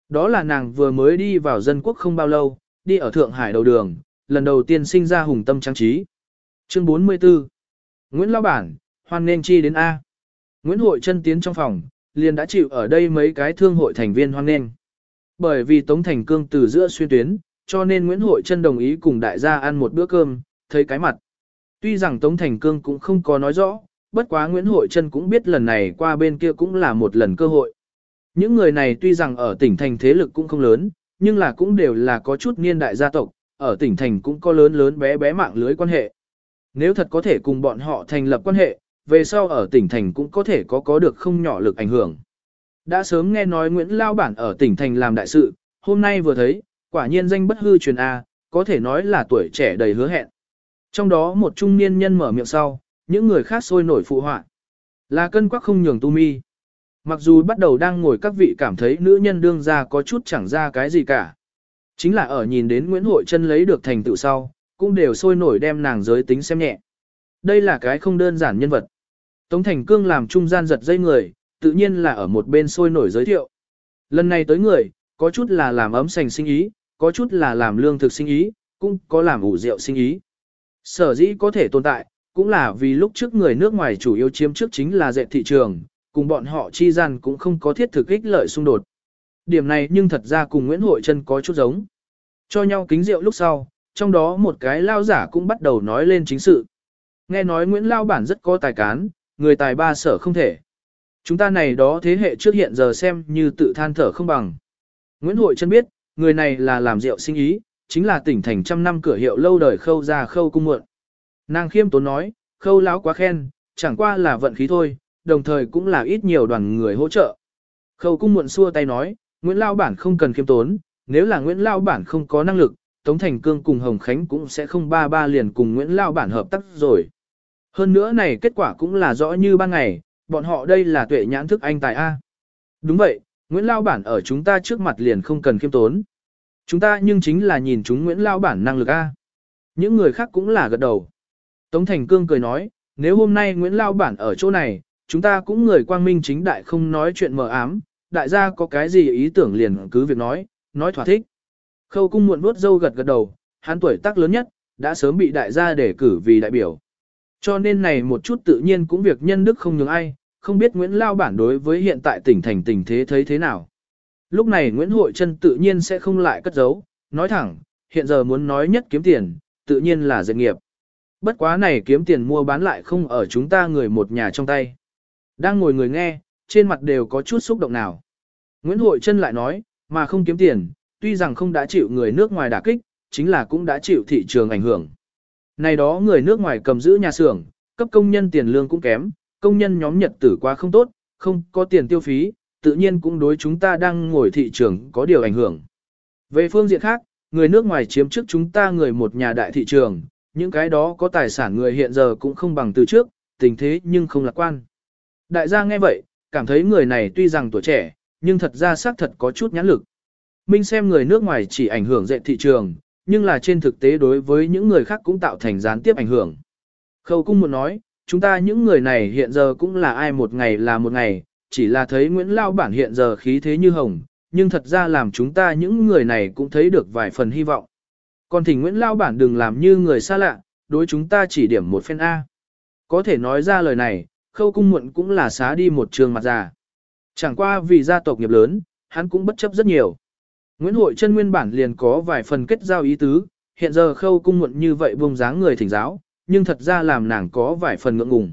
Đó là nàng vừa mới đi vào dân quốc không bao lâu, đi ở Thượng Hải đầu đường, lần đầu tiên sinh ra hùng tâm trang trí. Chương 44 Nguyễn Lão Bản, hoan nên chi đến A. Nguyễn Hội chân tiến trong phòng, liền đã chịu ở đây mấy cái thương hội thành viên hoan nên. Bởi vì Tống Thành Cương từ giữa xuyên tuyến, cho nên Nguyễn Hội chân đồng ý cùng đại gia ăn một bữa cơm, thấy cái mặt. Tuy rằng Tống Thành Cương cũng không có nói rõ, bất quá Nguyễn Hội Trân cũng biết lần này qua bên kia cũng là một lần cơ hội. Những người này tuy rằng ở tỉnh thành thế lực cũng không lớn, nhưng là cũng đều là có chút niên đại gia tộc, ở tỉnh thành cũng có lớn lớn bé bé mạng lưới quan hệ. Nếu thật có thể cùng bọn họ thành lập quan hệ, về sau ở tỉnh thành cũng có thể có có được không nhỏ lực ảnh hưởng. Đã sớm nghe nói Nguyễn Lao Bản ở tỉnh thành làm đại sự, hôm nay vừa thấy, quả nhiên danh bất hư truyền A, có thể nói là tuổi trẻ đầy hứa hẹn. Trong đó một trung niên nhân mở miệng sau, những người khác sôi nổi phụ họa. Là cân quắc không nhường tu mi. Mặc dù bắt đầu đang ngồi các vị cảm thấy nữ nhân đương ra có chút chẳng ra cái gì cả. Chính là ở nhìn đến Nguyễn Hội chân lấy được thành tựu sau, cũng đều sôi nổi đem nàng giới tính xem nhẹ. Đây là cái không đơn giản nhân vật. Tống Thành Cương làm trung gian giật dây người, tự nhiên là ở một bên sôi nổi giới thiệu. Lần này tới người, có chút là làm ấm sành sinh ý, có chút là làm lương thực sinh ý, cũng có làm ủ rượu sinh ý. Sở dĩ có thể tồn tại, cũng là vì lúc trước người nước ngoài chủ yếu chiếm trước chính là dệt thị trường, cùng bọn họ chi gian cũng không có thiết thực ích lợi xung đột. Điểm này nhưng thật ra cùng Nguyễn Hội Trân có chút giống. Cho nhau kính rượu lúc sau, trong đó một cái lao giả cũng bắt đầu nói lên chính sự. Nghe nói Nguyễn Lao Bản rất có tài cán, người tài ba sở không thể. Chúng ta này đó thế hệ trước hiện giờ xem như tự than thở không bằng. Nguyễn Hội Trân biết, người này là làm rượu sinh ý, chính là tỉnh thành trăm năm cửa hiệu lâu đời khâu ra khâu cung muộn. Nàng khiêm tốn nói, khâu lão quá khen, chẳng qua là vận khí thôi, đồng thời cũng là ít nhiều đoàn người hỗ trợ. Khâu cung muộn xua tay nói, Nguyễn Lao Bản không cần khiêm tốn, nếu là Nguyễn Lao Bản không có năng lực, Tống Thành Cương cùng Hồng Khánh cũng sẽ không ba ba liền cùng Nguyễn Lao Bản hợp tác rồi. Hơn nữa này kết quả cũng là rõ như ban ngày, bọn họ đây là tuệ nhãn thức anh tài A. Đúng vậy, Nguyễn Lao Bản ở chúng ta trước mặt liền không cần khiêm tốn. Chúng ta nhưng chính là nhìn chúng Nguyễn Lao Bản năng lực A. Những người khác cũng là gật đầu. Tống Thành Cương cười nói, nếu hôm nay Nguyễn Lao Bản ở chỗ này, chúng ta cũng người quang minh chính đại không nói chuyện mờ ám, đại gia có cái gì ý tưởng liền cứ việc nói, nói thỏa thích. Khâu cung muộn vuốt dâu gật gật đầu, hắn tuổi tác lớn nhất, đã sớm bị đại gia để cử vì đại biểu. Cho nên này một chút tự nhiên cũng việc nhân đức không nhường ai, không biết Nguyễn Lao Bản đối với hiện tại tỉnh thành tình thế thấy thế nào. Lúc này Nguyễn Hội Trân tự nhiên sẽ không lại cất giấu, nói thẳng, hiện giờ muốn nói nhất kiếm tiền, tự nhiên là dạy nghiệp. Bất quá này kiếm tiền mua bán lại không ở chúng ta người một nhà trong tay. Đang ngồi người nghe, trên mặt đều có chút xúc động nào. Nguyễn Hội Trân lại nói, mà không kiếm tiền, tuy rằng không đã chịu người nước ngoài đả kích, chính là cũng đã chịu thị trường ảnh hưởng. Này đó người nước ngoài cầm giữ nhà xưởng, cấp công nhân tiền lương cũng kém, công nhân nhóm nhật tử quá không tốt, không có tiền tiêu phí, tự nhiên cũng đối chúng ta đang ngồi thị trường có điều ảnh hưởng. Về phương diện khác, người nước ngoài chiếm trước chúng ta người một nhà đại thị trường, những cái đó có tài sản người hiện giờ cũng không bằng từ trước, tình thế nhưng không lạc quan. Đại gia nghe vậy, cảm thấy người này tuy rằng tuổi trẻ, nhưng thật ra xác thật có chút nhãn lực. Minh xem người nước ngoài chỉ ảnh hưởng dạy thị trường, nhưng là trên thực tế đối với những người khác cũng tạo thành gián tiếp ảnh hưởng. Khâu cung muốn nói, chúng ta những người này hiện giờ cũng là ai một ngày là một ngày, chỉ là thấy Nguyễn Lao Bản hiện giờ khí thế như hồng, nhưng thật ra làm chúng ta những người này cũng thấy được vài phần hy vọng. Còn thỉnh Nguyễn Lao Bản đừng làm như người xa lạ, đối chúng ta chỉ điểm một phen A. Có thể nói ra lời này, khâu cung muộn cũng là xá đi một trường mặt già. Chẳng qua vì gia tộc nghiệp lớn, hắn cũng bất chấp rất nhiều. Nguyễn Hội chân nguyên bản liền có vài phần kết giao ý tứ, hiện giờ khâu cung muộn như vậy buông dáng người thỉnh giáo, nhưng thật ra làm nàng có vài phần ngượng ngùng.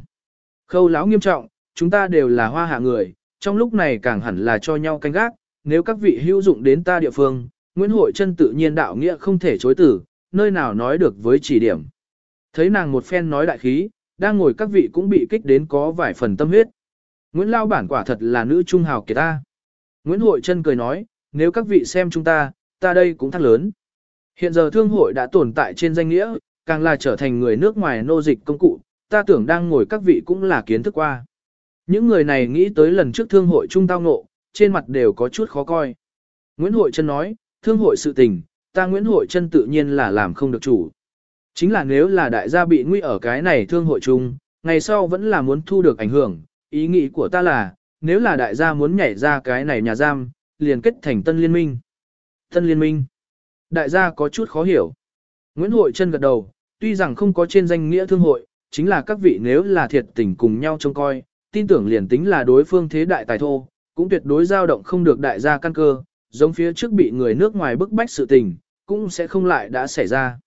Khâu lão nghiêm trọng, chúng ta đều là hoa hạ người, trong lúc này càng hẳn là cho nhau canh gác, nếu các vị hữu dụng đến ta địa phương, Nguyễn Hội chân tự nhiên đạo nghĩa không thể chối tử, nơi nào nói được với chỉ điểm. Thấy nàng một phen nói đại khí, đang ngồi các vị cũng bị kích đến có vài phần tâm huyết. Nguyễn Lao bản quả thật là nữ trung hào kiệt ta. Nguyễn Hội Trân cười nói, nếu các vị xem chúng ta, ta đây cũng thắc lớn. Hiện giờ thương hội đã tồn tại trên danh nghĩa, càng là trở thành người nước ngoài nô dịch công cụ, ta tưởng đang ngồi các vị cũng là kiến thức qua. Những người này nghĩ tới lần trước thương hội trung tao nộ, trên mặt đều có chút khó coi. Nguyễn Hội Trân nói, thương hội sự tình, ta Nguyễn Hội Trân tự nhiên là làm không được chủ. Chính là nếu là đại gia bị nguy ở cái này thương hội chung, ngày sau vẫn là muốn thu được ảnh hưởng, ý nghĩ của ta là, nếu là đại gia muốn nhảy ra cái này nhà giam, liền kết thành tân liên minh. Tân liên minh. Đại gia có chút khó hiểu. Nguyễn Hội chân gật đầu, tuy rằng không có trên danh nghĩa thương hội, chính là các vị nếu là thiệt tình cùng nhau trông coi, tin tưởng liền tính là đối phương thế đại tài thô, cũng tuyệt đối dao động không được đại gia căn cơ, giống phía trước bị người nước ngoài bức bách sự tình, cũng sẽ không lại đã xảy ra.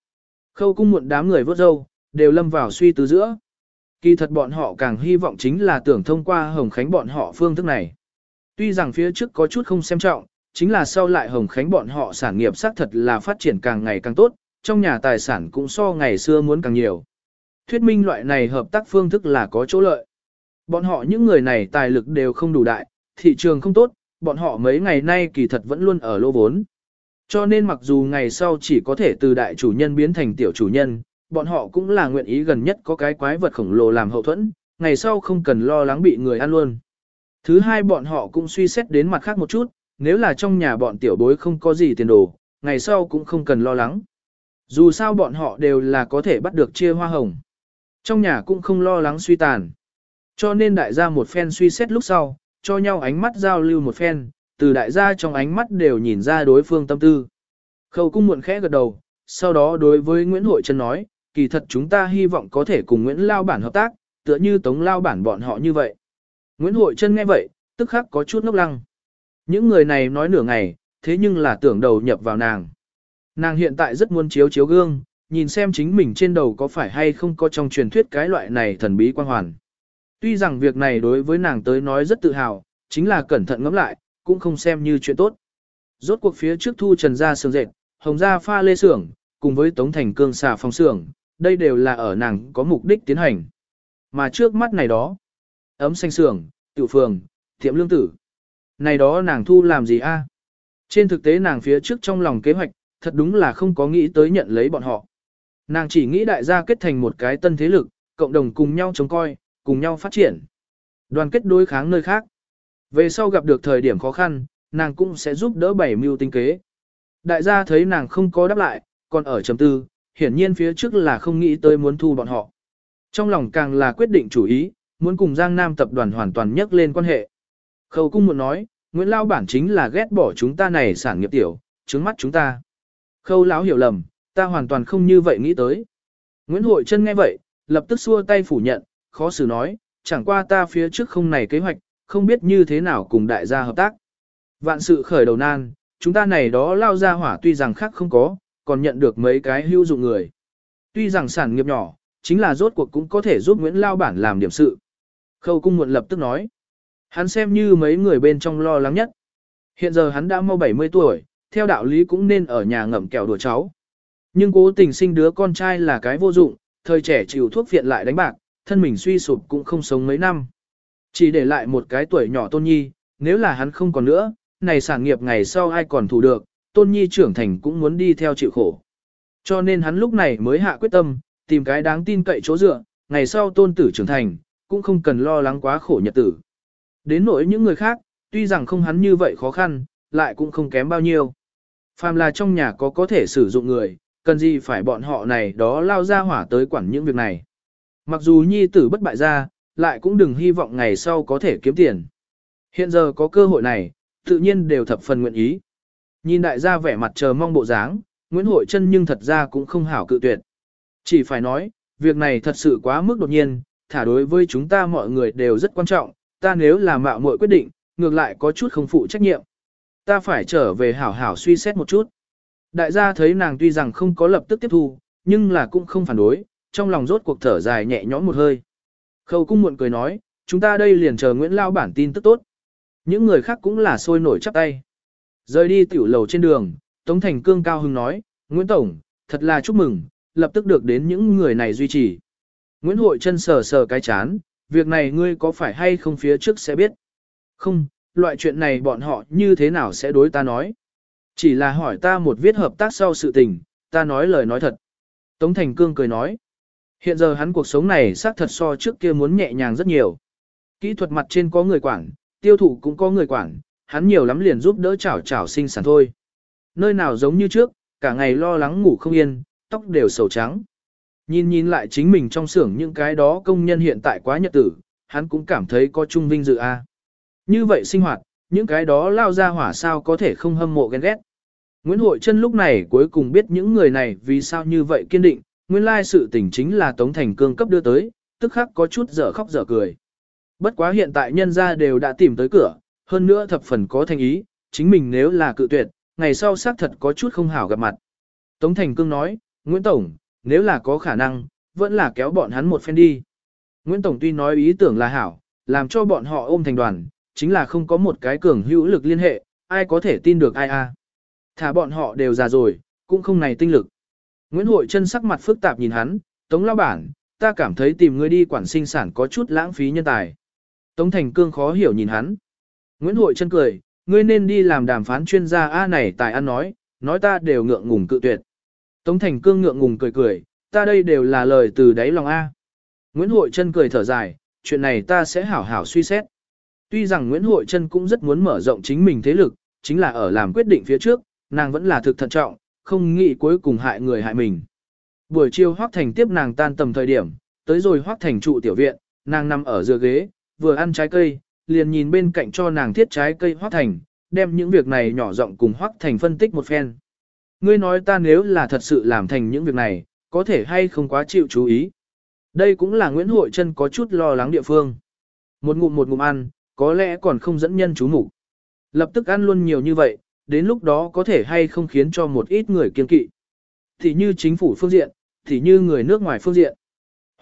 Khâu cung muộn đám người vớt dâu, đều lâm vào suy tư giữa. Kỳ thật bọn họ càng hy vọng chính là tưởng thông qua Hồng Khánh bọn họ phương thức này. Tuy rằng phía trước có chút không xem trọng, chính là sau lại Hồng Khánh bọn họ sản nghiệp xác thật là phát triển càng ngày càng tốt, trong nhà tài sản cũng so ngày xưa muốn càng nhiều. Thuyết minh loại này hợp tác phương thức là có chỗ lợi. Bọn họ những người này tài lực đều không đủ đại, thị trường không tốt, bọn họ mấy ngày nay kỳ thật vẫn luôn ở lô vốn. Cho nên mặc dù ngày sau chỉ có thể từ đại chủ nhân biến thành tiểu chủ nhân, bọn họ cũng là nguyện ý gần nhất có cái quái vật khổng lồ làm hậu thuẫn, ngày sau không cần lo lắng bị người ăn luôn. Thứ hai bọn họ cũng suy xét đến mặt khác một chút, nếu là trong nhà bọn tiểu bối không có gì tiền đồ, ngày sau cũng không cần lo lắng. Dù sao bọn họ đều là có thể bắt được chia hoa hồng. Trong nhà cũng không lo lắng suy tàn. Cho nên đại gia một phen suy xét lúc sau, cho nhau ánh mắt giao lưu một phen, từ đại gia trong ánh mắt đều nhìn ra đối phương tâm tư. Khâu cung muộn khẽ gật đầu, sau đó đối với Nguyễn Hội Trân nói, kỳ thật chúng ta hy vọng có thể cùng Nguyễn Lao Bản hợp tác, tựa như Tống Lao Bản bọn họ như vậy. Nguyễn Hội Trân nghe vậy, tức khắc có chút ngốc lăng. Những người này nói nửa ngày, thế nhưng là tưởng đầu nhập vào nàng. Nàng hiện tại rất muốn chiếu chiếu gương, nhìn xem chính mình trên đầu có phải hay không có trong truyền thuyết cái loại này thần bí quan hoàn. Tuy rằng việc này đối với nàng tới nói rất tự hào, chính là cẩn thận ngẫm lại, cũng không xem như chuyện tốt. Rốt cuộc phía trước thu trần ra sương dệt, hồng ra pha lê xưởng, cùng với tống thành cương xà phong xưởng, đây đều là ở nàng có mục đích tiến hành. Mà trước mắt này đó, ấm xanh xưởng, tiểu phường, tiệm lương tử. Này đó nàng thu làm gì a? Trên thực tế nàng phía trước trong lòng kế hoạch, thật đúng là không có nghĩ tới nhận lấy bọn họ. Nàng chỉ nghĩ đại gia kết thành một cái tân thế lực, cộng đồng cùng nhau chống coi, cùng nhau phát triển. Đoàn kết đối kháng nơi khác. Về sau gặp được thời điểm khó khăn, nàng cũng sẽ giúp đỡ bảy mưu tinh kế. Đại gia thấy nàng không có đáp lại, còn ở chấm tư, hiển nhiên phía trước là không nghĩ tới muốn thu bọn họ. Trong lòng càng là quyết định chủ ý, muốn cùng Giang Nam tập đoàn hoàn toàn nhắc lên quan hệ. Khâu cung muốn nói, Nguyễn Lao bản chính là ghét bỏ chúng ta này sản nghiệp tiểu, trứng mắt chúng ta. Khâu lão hiểu lầm, ta hoàn toàn không như vậy nghĩ tới. Nguyễn Hội Trân nghe vậy, lập tức xua tay phủ nhận, khó xử nói, chẳng qua ta phía trước không này kế hoạch, không biết như thế nào cùng đại gia hợp tác. Vạn sự khởi đầu nan, chúng ta này đó lao ra hỏa tuy rằng khác không có, còn nhận được mấy cái hữu dụng người. Tuy rằng sản nghiệp nhỏ, chính là rốt cuộc cũng có thể giúp Nguyễn Lao Bản làm điểm sự. Khâu cung muộn lập tức nói. Hắn xem như mấy người bên trong lo lắng nhất. Hiện giờ hắn đã mau 70 tuổi, theo đạo lý cũng nên ở nhà ngậm kẹo đùa cháu. Nhưng cố tình sinh đứa con trai là cái vô dụng, thời trẻ chịu thuốc viện lại đánh bạc, thân mình suy sụp cũng không sống mấy năm. Chỉ để lại một cái tuổi nhỏ tôn nhi, nếu là hắn không còn nữa, này sản nghiệp ngày sau ai còn thủ được, tôn nhi trưởng thành cũng muốn đi theo chịu khổ. Cho nên hắn lúc này mới hạ quyết tâm, tìm cái đáng tin cậy chỗ dựa, ngày sau tôn tử trưởng thành, cũng không cần lo lắng quá khổ nhật tử. Đến nỗi những người khác, tuy rằng không hắn như vậy khó khăn, lại cũng không kém bao nhiêu. Phàm là trong nhà có có thể sử dụng người, cần gì phải bọn họ này đó lao ra hỏa tới quản những việc này. Mặc dù nhi tử bất bại ra, lại cũng đừng hy vọng ngày sau có thể kiếm tiền. Hiện giờ có cơ hội này, tự nhiên đều thập phần nguyện ý. Nhìn đại gia vẻ mặt chờ mong bộ dáng, Nguyễn Hội Trân nhưng thật ra cũng không hảo cự tuyệt. Chỉ phải nói, việc này thật sự quá mức đột nhiên, thả đối với chúng ta mọi người đều rất quan trọng, ta nếu là mạo muội quyết định, ngược lại có chút không phụ trách nhiệm. Ta phải trở về hảo hảo suy xét một chút. Đại gia thấy nàng tuy rằng không có lập tức tiếp thu, nhưng là cũng không phản đối, trong lòng rốt cuộc thở dài nhẹ nhõm một hơi. Khâu cung muộn cười nói, chúng ta đây liền chờ Nguyễn Lao bản tin tức tốt. Những người khác cũng là sôi nổi chắp tay. Rời đi tiểu lầu trên đường, Tống Thành Cương cao hứng nói, Nguyễn Tổng, thật là chúc mừng, lập tức được đến những người này duy trì. Nguyễn Hội chân sờ sờ cái chán, việc này ngươi có phải hay không phía trước sẽ biết. Không, loại chuyện này bọn họ như thế nào sẽ đối ta nói. Chỉ là hỏi ta một viết hợp tác sau sự tình, ta nói lời nói thật. Tống Thành Cương cười nói. Hiện giờ hắn cuộc sống này xác thật so trước kia muốn nhẹ nhàng rất nhiều. Kỹ thuật mặt trên có người quản, tiêu thụ cũng có người quản, hắn nhiều lắm liền giúp đỡ chảo chảo sinh sản thôi. Nơi nào giống như trước, cả ngày lo lắng ngủ không yên, tóc đều sầu trắng. Nhìn nhìn lại chính mình trong xưởng những cái đó công nhân hiện tại quá nhật tử, hắn cũng cảm thấy có trung vinh dự a. À. Như vậy sinh hoạt, những cái đó lao ra hỏa sao có thể không hâm mộ ghen ghét. Nguyễn Hội Trân lúc này cuối cùng biết những người này vì sao như vậy kiên định, nguyên lai sự tình chính là Tống Thành Cương cấp đưa tới, tức khắc có chút dở khóc dở cười. Bất quá hiện tại nhân gia đều đã tìm tới cửa, hơn nữa thập phần có thành ý, chính mình nếu là cự tuyệt, ngày sau xác thật có chút không hảo gặp mặt. Tống Thành Cương nói, Nguyễn Tổng, nếu là có khả năng, vẫn là kéo bọn hắn một phen đi. Nguyễn Tổng tuy nói ý tưởng là hảo, làm cho bọn họ ôm thành đoàn, chính là không có một cái cường hữu lực liên hệ, ai có thể tin được ai a? Thả bọn họ đều già rồi, cũng không này tinh lực. Nguyễn Hội chân sắc mặt phức tạp nhìn hắn, Tống Lao Bản, ta cảm thấy tìm ngươi đi quản sinh sản có chút lãng phí nhân tài. Tống Thành Cương khó hiểu nhìn hắn. Nguyễn Hội chân cười, ngươi nên đi làm đàm phán chuyên gia A này tài ăn nói, nói ta đều ngượng ngùng cự tuyệt. Tống Thành Cương ngượng ngùng cười cười, ta đây đều là lời từ đáy lòng A. Nguyễn Hội chân cười thở dài, chuyện này ta sẽ hảo hảo suy xét. Tuy rằng Nguyễn Hội Trân cũng rất muốn mở rộng chính mình thế lực, chính là ở làm quyết định phía trước, nàng vẫn là thực thận trọng, không nghĩ cuối cùng hại người hại mình. Buổi chiều Hoắc Thành tiếp nàng tan tầm thời điểm, tới rồi Hoắc Thành trụ tiểu viện, nàng nằm ở giữa ghế, vừa ăn trái cây, liền nhìn bên cạnh cho nàng thiết trái cây Hoắc Thành, đem những việc này nhỏ giọng cùng Hoắc Thành phân tích một phen. Ngươi nói ta nếu là thật sự làm thành những việc này, có thể hay không quá chịu chú ý. Đây cũng là Nguyễn Hội Trân có chút lo lắng địa phương. Một ngụm một ngụm ăn, có lẽ còn không dẫn nhân chú mục Lập tức ăn luôn nhiều như vậy, đến lúc đó có thể hay không khiến cho một ít người kiên kỵ. Thì như chính phủ phương diện, thì như người nước ngoài phương diện.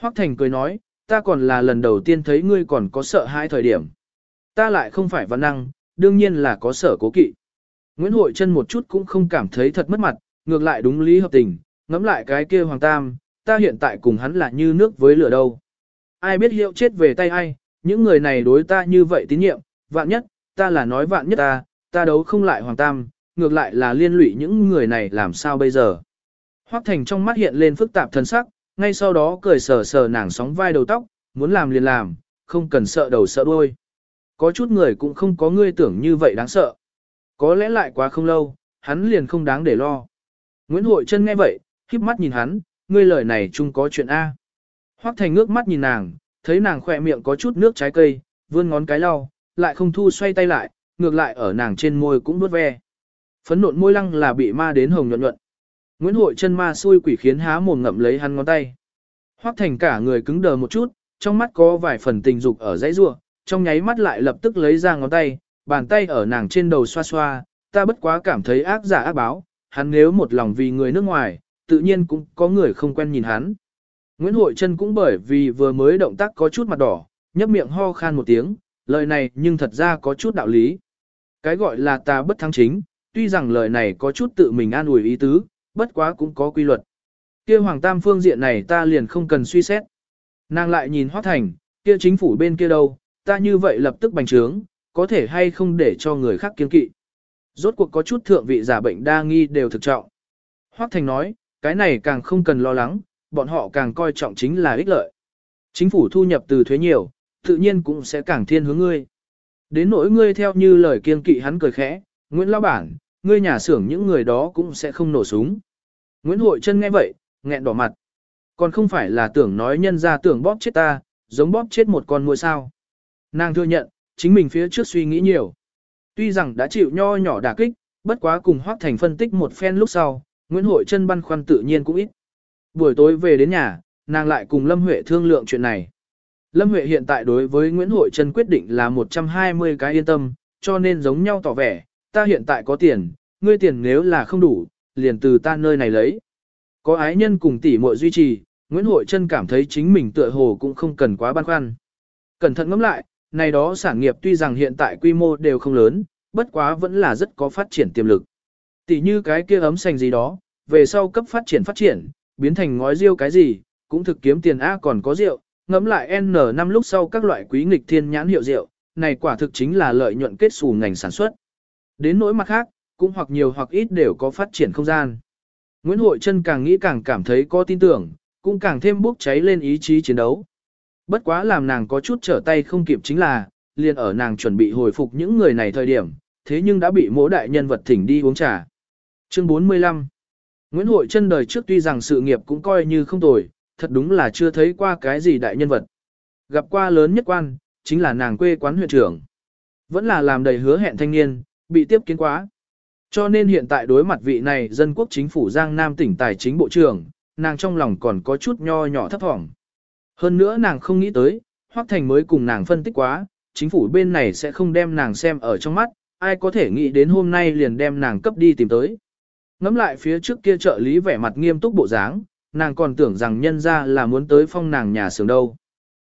Hoắc Thành cười nói, ta còn là lần đầu tiên thấy ngươi còn có sợ hai thời điểm. Ta lại không phải văn năng, đương nhiên là có sở cố kỵ. Nguyễn Hội chân một chút cũng không cảm thấy thật mất mặt, ngược lại đúng lý hợp tình, ngẫm lại cái kia Hoàng Tam, ta hiện tại cùng hắn là như nước với lửa đâu. Ai biết hiệu chết về tay ai, những người này đối ta như vậy tín nhiệm, vạn nhất, ta là nói vạn nhất ta, ta đấu không lại Hoàng Tam, ngược lại là liên lụy những người này làm sao bây giờ. Hoắc Thành trong mắt hiện lên phức tạp thân sắc, ngay sau đó cười sờ sờ nàng sóng vai đầu tóc, muốn làm liền làm, không cần sợ đầu sợ đuôi. Có chút người cũng không có ngươi tưởng như vậy đáng sợ. Có lẽ lại quá không lâu, hắn liền không đáng để lo. Nguyễn Hội Trân nghe vậy, híp mắt nhìn hắn, ngươi lời này chung có chuyện A. Hoắc Thành ngước mắt nhìn nàng, thấy nàng khỏe miệng có chút nước trái cây, vươn ngón cái lau, lại không thu xoay tay lại, ngược lại ở nàng trên môi cũng nuốt ve. Phấn nộn môi lăng là bị ma đến hồng nhuận nhuận. Nguyễn Hội chân ma xui quỷ khiến há mồm ngậm lấy hắn ngón tay. Hoắc Thành cả người cứng đờ một chút, trong mắt có vài phần tình dục ở dãy rua, trong nháy mắt lại lập tức lấy ra ngón tay, bàn tay ở nàng trên đầu xoa xoa, ta bất quá cảm thấy ác giả ác báo, hắn nếu một lòng vì người nước ngoài, tự nhiên cũng có người không quen nhìn hắn. Nguyễn Hội Trân cũng bởi vì vừa mới động tác có chút mặt đỏ, nhấp miệng ho khan một tiếng, lời này nhưng thật ra có chút đạo lý. Cái gọi là ta bất thắng chính, tuy rằng lời này có chút tự mình an ủi ý tứ, bất quá cũng có quy luật. Kia Hoàng Tam phương diện này ta liền không cần suy xét. Nàng lại nhìn hoắc Thành, kia chính phủ bên kia đâu, ta như vậy lập tức bành trướng, có thể hay không để cho người khác kiên kỵ. Rốt cuộc có chút thượng vị giả bệnh đa nghi đều thực trọng. hoắc Thành nói, cái này càng không cần lo lắng, bọn họ càng coi trọng chính là ích lợi. Chính phủ thu nhập từ thuế nhiều, tự nhiên cũng sẽ càng thiên hướng ngươi. Đến nỗi ngươi theo như lời kiên kỵ hắn cười khẽ, Nguyễn Lão Bản, ngươi nhà xưởng những người đó cũng sẽ không nổ súng. Nguyễn Hội Trân nghe vậy, nghẹn đỏ mặt. Còn không phải là tưởng nói nhân ra tưởng bóp chết ta, giống bóp chết một con muỗi sao. Nàng thừa nhận, chính mình phía trước suy nghĩ nhiều. Tuy rằng đã chịu nho nhỏ đả kích, bất quá cùng Hoác Thành phân tích một phen lúc sau, Nguyễn Hội Trân băn khoăn tự nhiên cũng ít. Buổi tối về đến nhà, nàng lại cùng Lâm Huệ thương lượng chuyện này. Lâm Huệ hiện tại đối với Nguyễn Hội Trân quyết định là 120 cái yên tâm, cho nên giống nhau tỏ vẻ, ta hiện tại có tiền, ngươi tiền nếu là không đủ, liền từ ta nơi này lấy. Có ái nhân cùng tỷ muội duy trì, Nguyễn Hội Trân cảm thấy chính mình tựa hồ cũng không cần quá băn khoăn. Cẩn thận ngẫm lại, này đó sản nghiệp tuy rằng hiện tại quy mô đều không lớn, bất quá vẫn là rất có phát triển tiềm lực. Tỷ như cái kia ấm xanh gì đó, về sau cấp phát triển phát triển, biến thành ngói riêu cái gì, cũng thực kiếm tiền A còn có rượu, ngẫm lại N năm lúc sau các loại quý nghịch thiên nhãn hiệu rượu, này quả thực chính là lợi nhuận kết xù ngành sản xuất. Đến nỗi mặt khác, cũng hoặc nhiều hoặc ít đều có phát triển không gian. Nguyễn Hội Trân càng nghĩ càng cảm thấy có tin tưởng, cũng càng thêm bốc cháy lên ý chí chiến đấu. Bất quá làm nàng có chút trở tay không kịp chính là, liền ở nàng chuẩn bị hồi phục những người này thời điểm, thế nhưng đã bị mỗi đại nhân vật thỉnh đi uống trà. Chương 45 Nguyễn Hội Trân đời trước tuy rằng sự nghiệp cũng coi như không tồi, thật đúng là chưa thấy qua cái gì đại nhân vật. Gặp qua lớn nhất quan, chính là nàng quê quán huyện trưởng. Vẫn là làm đầy hứa hẹn thanh niên, bị tiếp kiến quá. Cho nên hiện tại đối mặt vị này dân quốc chính phủ Giang Nam tỉnh tài chính bộ trưởng, nàng trong lòng còn có chút nho nhỏ thấp thỏm. Hơn nữa nàng không nghĩ tới, Hoắc Thành mới cùng nàng phân tích quá, chính phủ bên này sẽ không đem nàng xem ở trong mắt, ai có thể nghĩ đến hôm nay liền đem nàng cấp đi tìm tới. Ngắm lại phía trước kia trợ lý vẻ mặt nghiêm túc bộ dáng, nàng còn tưởng rằng nhân ra là muốn tới phong nàng nhà xưởng đâu.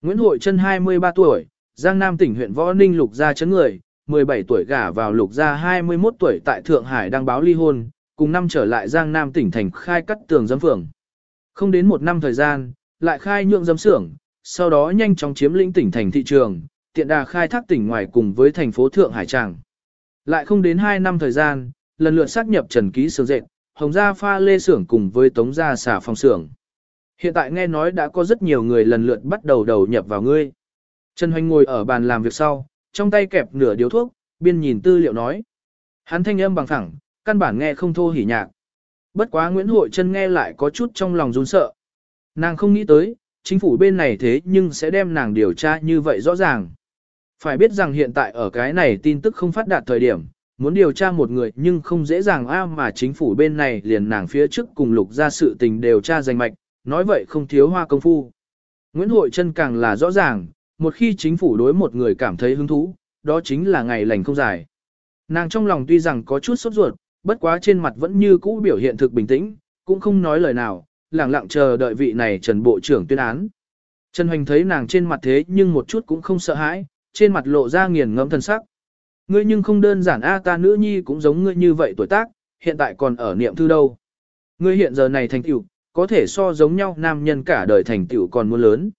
Nguyễn Hội Trân 23 tuổi, Giang Nam tỉnh huyện Võ Ninh lục gia chấn người, 17 tuổi gả vào lục gia 21 tuổi tại Thượng Hải đăng báo ly hôn, cùng năm trở lại Giang Nam tỉnh thành khai cắt tường giấm phường. Không đến một năm thời gian, lại khai nhượng giấm xưởng, sau đó nhanh chóng chiếm lĩnh tỉnh thành thị trường, tiện đà khai thác tỉnh ngoài cùng với thành phố Thượng Hải Tràng. Lại không đến 2 năm thời gian, lần lượt xác nhập Trần Ký Sướng Dệt, Hồng Gia Pha Lê Xưởng cùng với Tống Gia xả Phòng Xưởng. Hiện tại nghe nói đã có rất nhiều người lần lượt bắt đầu đầu nhập vào ngươi. Trần Hoành ngồi ở bàn làm việc sau, trong tay kẹp nửa điếu thuốc, biên nhìn tư liệu nói. Hắn thanh âm bằng thẳng, căn bản nghe không thô hỉ nhạc. Bất quá Nguyễn Hội Trân nghe lại có chút trong lòng run sợ. Nàng không nghĩ tới, chính phủ bên này thế nhưng sẽ đem nàng điều tra như vậy rõ ràng. Phải biết rằng hiện tại ở cái này tin tức không phát đạt thời điểm, muốn điều tra một người nhưng không dễ dàng a mà chính phủ bên này liền nàng phía trước cùng lục ra sự tình điều tra danh mạch, nói vậy không thiếu hoa công phu. Nguyễn Hội Trân càng là rõ ràng, một khi chính phủ đối một người cảm thấy hứng thú, đó chính là ngày lành không dài. Nàng trong lòng tuy rằng có chút sốt ruột, bất quá trên mặt vẫn như cũ biểu hiện thực bình tĩnh, cũng không nói lời nào, lặng lặng chờ đợi vị này Trần Bộ trưởng tuyên án. Trần Hoành thấy nàng trên mặt thế nhưng một chút cũng không sợ hãi, trên mặt lộ ra nghiền ngẫm thân sắc. Ngươi nhưng không đơn giản a ta nữ nhi cũng giống ngươi như vậy tuổi tác, hiện tại còn ở niệm thư đâu. Ngươi hiện giờ này thành tiểu, có thể so giống nhau nam nhân cả đời thành tiểu còn muốn lớn.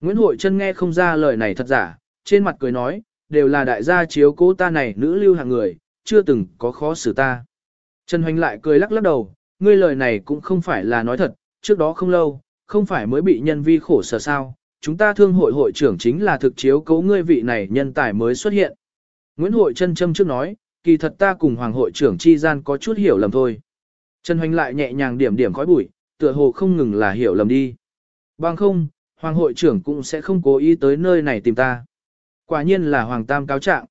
Nguyễn Hội Trân nghe không ra lời này thật giả, trên mặt cười nói, đều là đại gia chiếu cố ta này nữ lưu hàng người, chưa từng có khó xử ta. Trần Hoành lại cười lắc lắc đầu, ngươi lời này cũng không phải là nói thật, trước đó không lâu, không phải mới bị nhân vi khổ sở sao, chúng ta thương hội hội trưởng chính là thực chiếu cố ngươi vị này nhân tài mới xuất hiện. Nguyễn Hội Trân châm trước nói, kỳ thật ta cùng Hoàng hội trưởng chi gian có chút hiểu lầm thôi. Trần Hoành lại nhẹ nhàng điểm điểm khói bụi, tựa hồ không ngừng là hiểu lầm đi. Bằng không, Hoàng hội trưởng cũng sẽ không cố ý tới nơi này tìm ta. Quả nhiên là Hoàng Tam cáo trạng.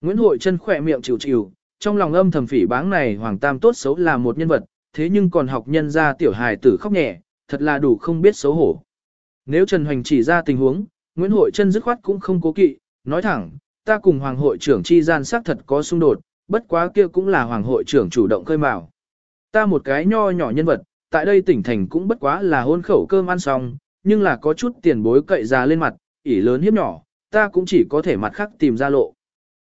Nguyễn Hội chân khỏe miệng chịu chịu, trong lòng âm thầm phỉ báng này Hoàng Tam tốt xấu là một nhân vật, thế nhưng còn học nhân ra tiểu hài tử khóc nhẹ, thật là đủ không biết xấu hổ. Nếu Trần Hoành chỉ ra tình huống, Nguyễn Hội chân dứt khoát cũng không cố kỵ, nói thẳng, ta cùng Hoàng hội trưởng chi gian xác thật có xung đột, bất quá kia cũng là Hoàng hội trưởng chủ động khơi mào. Ta một cái nho nhỏ nhân vật, tại đây tỉnh thành cũng bất quá là hôn khẩu cơm ăn xong, nhưng là có chút tiền bối cậy ra lên mặt, ỉ lớn hiếp nhỏ, ta cũng chỉ có thể mặt khác tìm ra lộ.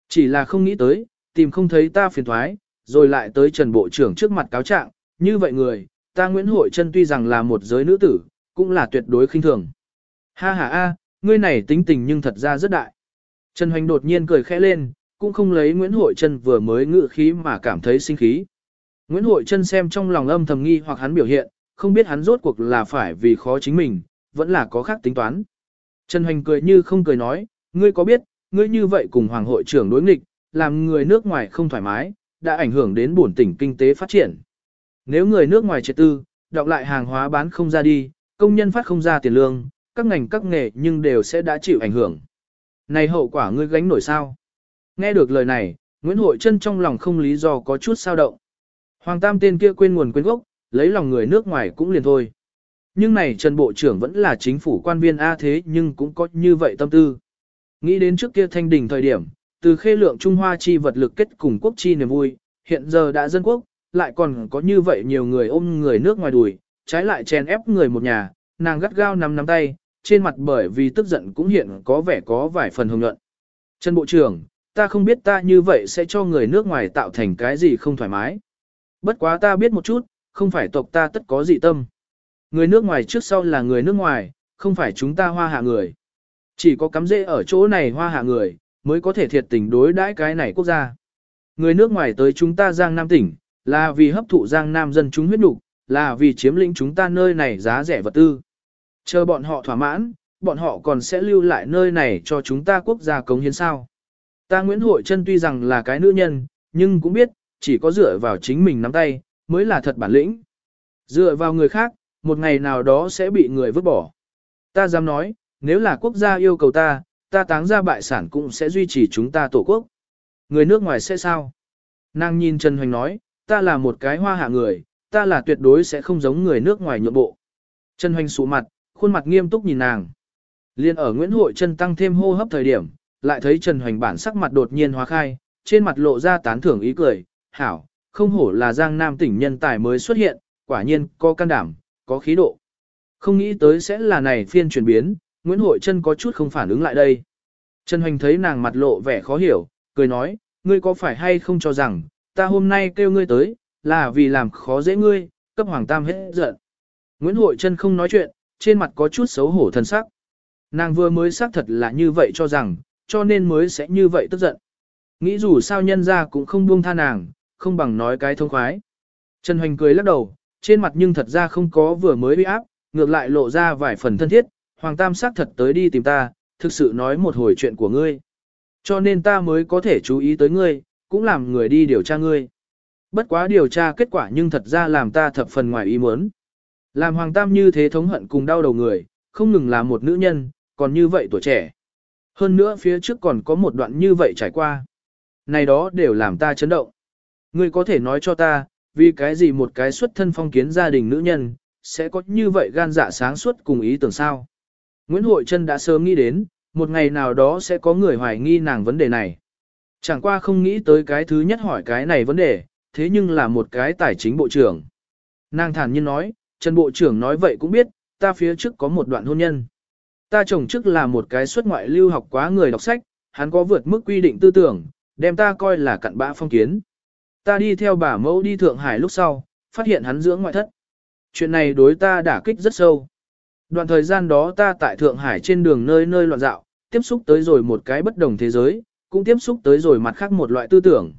Chỉ là không nghĩ tới, tìm không thấy ta phiền thoái, rồi lại tới Trần Bộ trưởng trước mặt cáo trạng, như vậy người, ta Nguyễn Hội Trân tuy rằng là một giới nữ tử, cũng là tuyệt đối khinh thường. Ha ha a, ngươi này tính tình nhưng thật ra rất đại. Trần Hoành đột nhiên cười khẽ lên, cũng không lấy Nguyễn Hội Trân vừa mới ngự khí mà cảm thấy sinh khí. Nguyễn Hội Trân xem trong lòng âm thầm nghi hoặc hắn biểu hiện, không biết hắn rốt cuộc là phải vì khó chính mình, vẫn là có khác tính toán. Trần Hoành cười như không cười nói, ngươi có biết, ngươi như vậy cùng Hoàng hội trưởng đối nghịch, làm người nước ngoài không thoải mái, đã ảnh hưởng đến bổn tỉnh kinh tế phát triển. Nếu người nước ngoài triệt tư, đọc lại hàng hóa bán không ra đi, công nhân phát không ra tiền lương, các ngành các nghề nhưng đều sẽ đã chịu ảnh hưởng. Này hậu quả ngươi gánh nổi sao? Nghe được lời này, Nguyễn Hội Trân trong lòng không lý do có chút sao động. Hoàng Tam tên kia quên nguồn quên gốc, lấy lòng người nước ngoài cũng liền thôi. Nhưng này Trần Bộ trưởng vẫn là chính phủ quan viên A thế nhưng cũng có như vậy tâm tư. Nghĩ đến trước kia thanh đình thời điểm, từ khê lượng Trung Hoa chi vật lực kết cùng quốc chi niềm vui, hiện giờ đã dân quốc, lại còn có như vậy nhiều người ôm người nước ngoài đùi, trái lại chèn ép người một nhà, nàng gắt gao nắm nắm tay, trên mặt bởi vì tức giận cũng hiện có vẻ có vài phần hồng nhuận. Trần Bộ trưởng, ta không biết ta như vậy sẽ cho người nước ngoài tạo thành cái gì không thoải mái. Bất quá ta biết một chút, không phải tộc ta tất có dị tâm. Người nước ngoài trước sau là người nước ngoài, không phải chúng ta hoa hạ người. Chỉ có cắm rễ ở chỗ này hoa hạ người, mới có thể thiệt tình đối đãi cái này quốc gia. Người nước ngoài tới chúng ta Giang Nam tỉnh, là vì hấp thụ Giang Nam dân chúng huyết nục, là vì chiếm lĩnh chúng ta nơi này giá rẻ vật tư. Chờ bọn họ thỏa mãn, bọn họ còn sẽ lưu lại nơi này cho chúng ta quốc gia cống hiến sao. Ta Nguyễn Hội Trân tuy rằng là cái nữ nhân, nhưng cũng biết, chỉ có dựa vào chính mình nắm tay, mới là thật bản lĩnh. Dựa vào người khác, một ngày nào đó sẽ bị người vứt bỏ. Ta dám nói, nếu là quốc gia yêu cầu ta, ta táng ra bại sản cũng sẽ duy trì chúng ta tổ quốc. Người nước ngoài sẽ sao? Nàng nhìn Trần Hoành nói, ta là một cái hoa hạ người, ta là tuyệt đối sẽ không giống người nước ngoài nhượng bộ. Trần Hoành sụ mặt, khuôn mặt nghiêm túc nhìn nàng. Liên ở Nguyễn Hội Trân tăng thêm hô hấp thời điểm, lại thấy Trần Hoành bản sắc mặt đột nhiên hóa khai, trên mặt lộ ra tán thưởng ý cười, hảo, không hổ là Giang Nam tỉnh nhân tài mới xuất hiện, quả nhiên có can đảm, có khí độ. Không nghĩ tới sẽ là này phiên chuyển biến, Nguyễn Hội Trân có chút không phản ứng lại đây. Trần Hoành thấy nàng mặt lộ vẻ khó hiểu, cười nói, ngươi có phải hay không cho rằng, ta hôm nay kêu ngươi tới, là vì làm khó dễ ngươi, cấp Hoàng Tam hết giận. Nguyễn Hội Trân không nói chuyện, trên mặt có chút xấu hổ thân sắc. Nàng vừa mới xác thật là như vậy cho rằng, cho nên mới sẽ như vậy tức giận. Nghĩ dù sao nhân ra cũng không buông tha nàng, không bằng nói cái thông khoái. Trần Hoành cười lắc đầu, trên mặt nhưng thật ra không có vừa mới bị áp, ngược lại lộ ra vài phần thân thiết, Hoàng Tam xác thật tới đi tìm ta, thực sự nói một hồi chuyện của ngươi. Cho nên ta mới có thể chú ý tới ngươi, cũng làm người đi điều tra ngươi. Bất quá điều tra kết quả nhưng thật ra làm ta thập phần ngoài ý muốn. Làm Hoàng Tam như thế thống hận cùng đau đầu người, không ngừng là một nữ nhân, còn như vậy tuổi trẻ. Hơn nữa phía trước còn có một đoạn như vậy trải qua. Này đó đều làm ta chấn động. Ngươi có thể nói cho ta, vì cái gì một cái xuất thân phong kiến gia đình nữ nhân, sẽ có như vậy gan dạ sáng suốt cùng ý tưởng sao? Nguyễn Hội Trân đã sớm nghĩ đến, một ngày nào đó sẽ có người hoài nghi nàng vấn đề này. Chẳng qua không nghĩ tới cái thứ nhất hỏi cái này vấn đề, thế nhưng là một cái tài chính bộ trưởng. Nàng thản nhiên nói, Trần Bộ trưởng nói vậy cũng biết, ta phía trước có một đoạn hôn nhân. Ta chồng trước là một cái xuất ngoại lưu học quá người đọc sách, hắn có vượt mức quy định tư tưởng, đem ta coi là cặn bã phong kiến. Ta đi theo bà mẫu đi Thượng Hải lúc sau, phát hiện hắn dưỡng ngoại thất. Chuyện này đối ta đả kích rất sâu. Đoạn thời gian đó ta tại Thượng Hải trên đường nơi nơi loạn dạo, tiếp xúc tới rồi một cái bất đồng thế giới, cũng tiếp xúc tới rồi mặt khác một loại tư tưởng.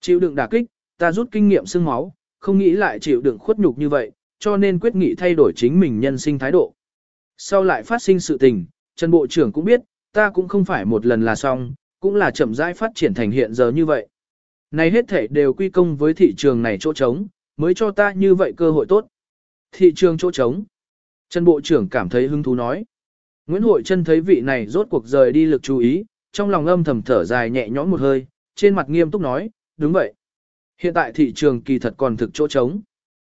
Chịu đựng đả kích, ta rút kinh nghiệm xương máu, không nghĩ lại chịu đựng khuất nhục như vậy, cho nên quyết nghị thay đổi chính mình nhân sinh thái độ. Sau lại phát sinh sự tình, Trần Bộ trưởng cũng biết, ta cũng không phải một lần là xong, cũng là chậm rãi phát triển thành hiện giờ như vậy. Này hết thể đều quy công với thị trường này chỗ trống, mới cho ta như vậy cơ hội tốt. Thị trường chỗ trống. Trần Bộ trưởng cảm thấy hứng thú nói. Nguyễn Hội Trân thấy vị này rốt cuộc rời đi lực chú ý, trong lòng âm thầm thở dài nhẹ nhõm một hơi, trên mặt nghiêm túc nói, đúng vậy. Hiện tại thị trường kỳ thật còn thực chỗ trống.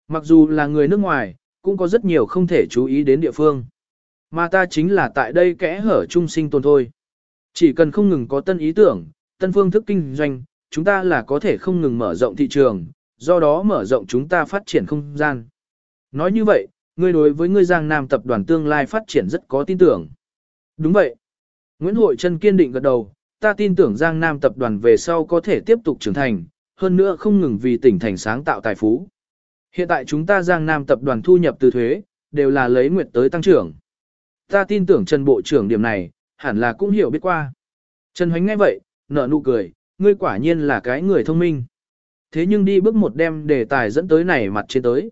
Mặc dù là người nước ngoài, cũng có rất nhiều không thể chú ý đến địa phương. Mà ta chính là tại đây kẽ hở trung sinh tồn thôi. Chỉ cần không ngừng có tân ý tưởng, tân phương thức kinh doanh, chúng ta là có thể không ngừng mở rộng thị trường, do đó mở rộng chúng ta phát triển không gian. Nói như vậy, ngươi đối với ngươi Giang Nam tập đoàn tương lai phát triển rất có tin tưởng. Đúng vậy. Nguyễn Hội Trân kiên định gật đầu, ta tin tưởng Giang Nam tập đoàn về sau có thể tiếp tục trưởng thành, hơn nữa không ngừng vì tỉnh thành sáng tạo tài phú. Hiện tại chúng ta Giang Nam tập đoàn thu nhập từ thuế, đều là lấy nguyệt tới tăng trưởng. Ta tin tưởng Trần Bộ trưởng điểm này, hẳn là cũng hiểu biết qua. Trần Hoánh nghe vậy, nở nụ cười, ngươi quả nhiên là cái người thông minh. Thế nhưng đi bước một đem đề tài dẫn tới này mặt trên tới.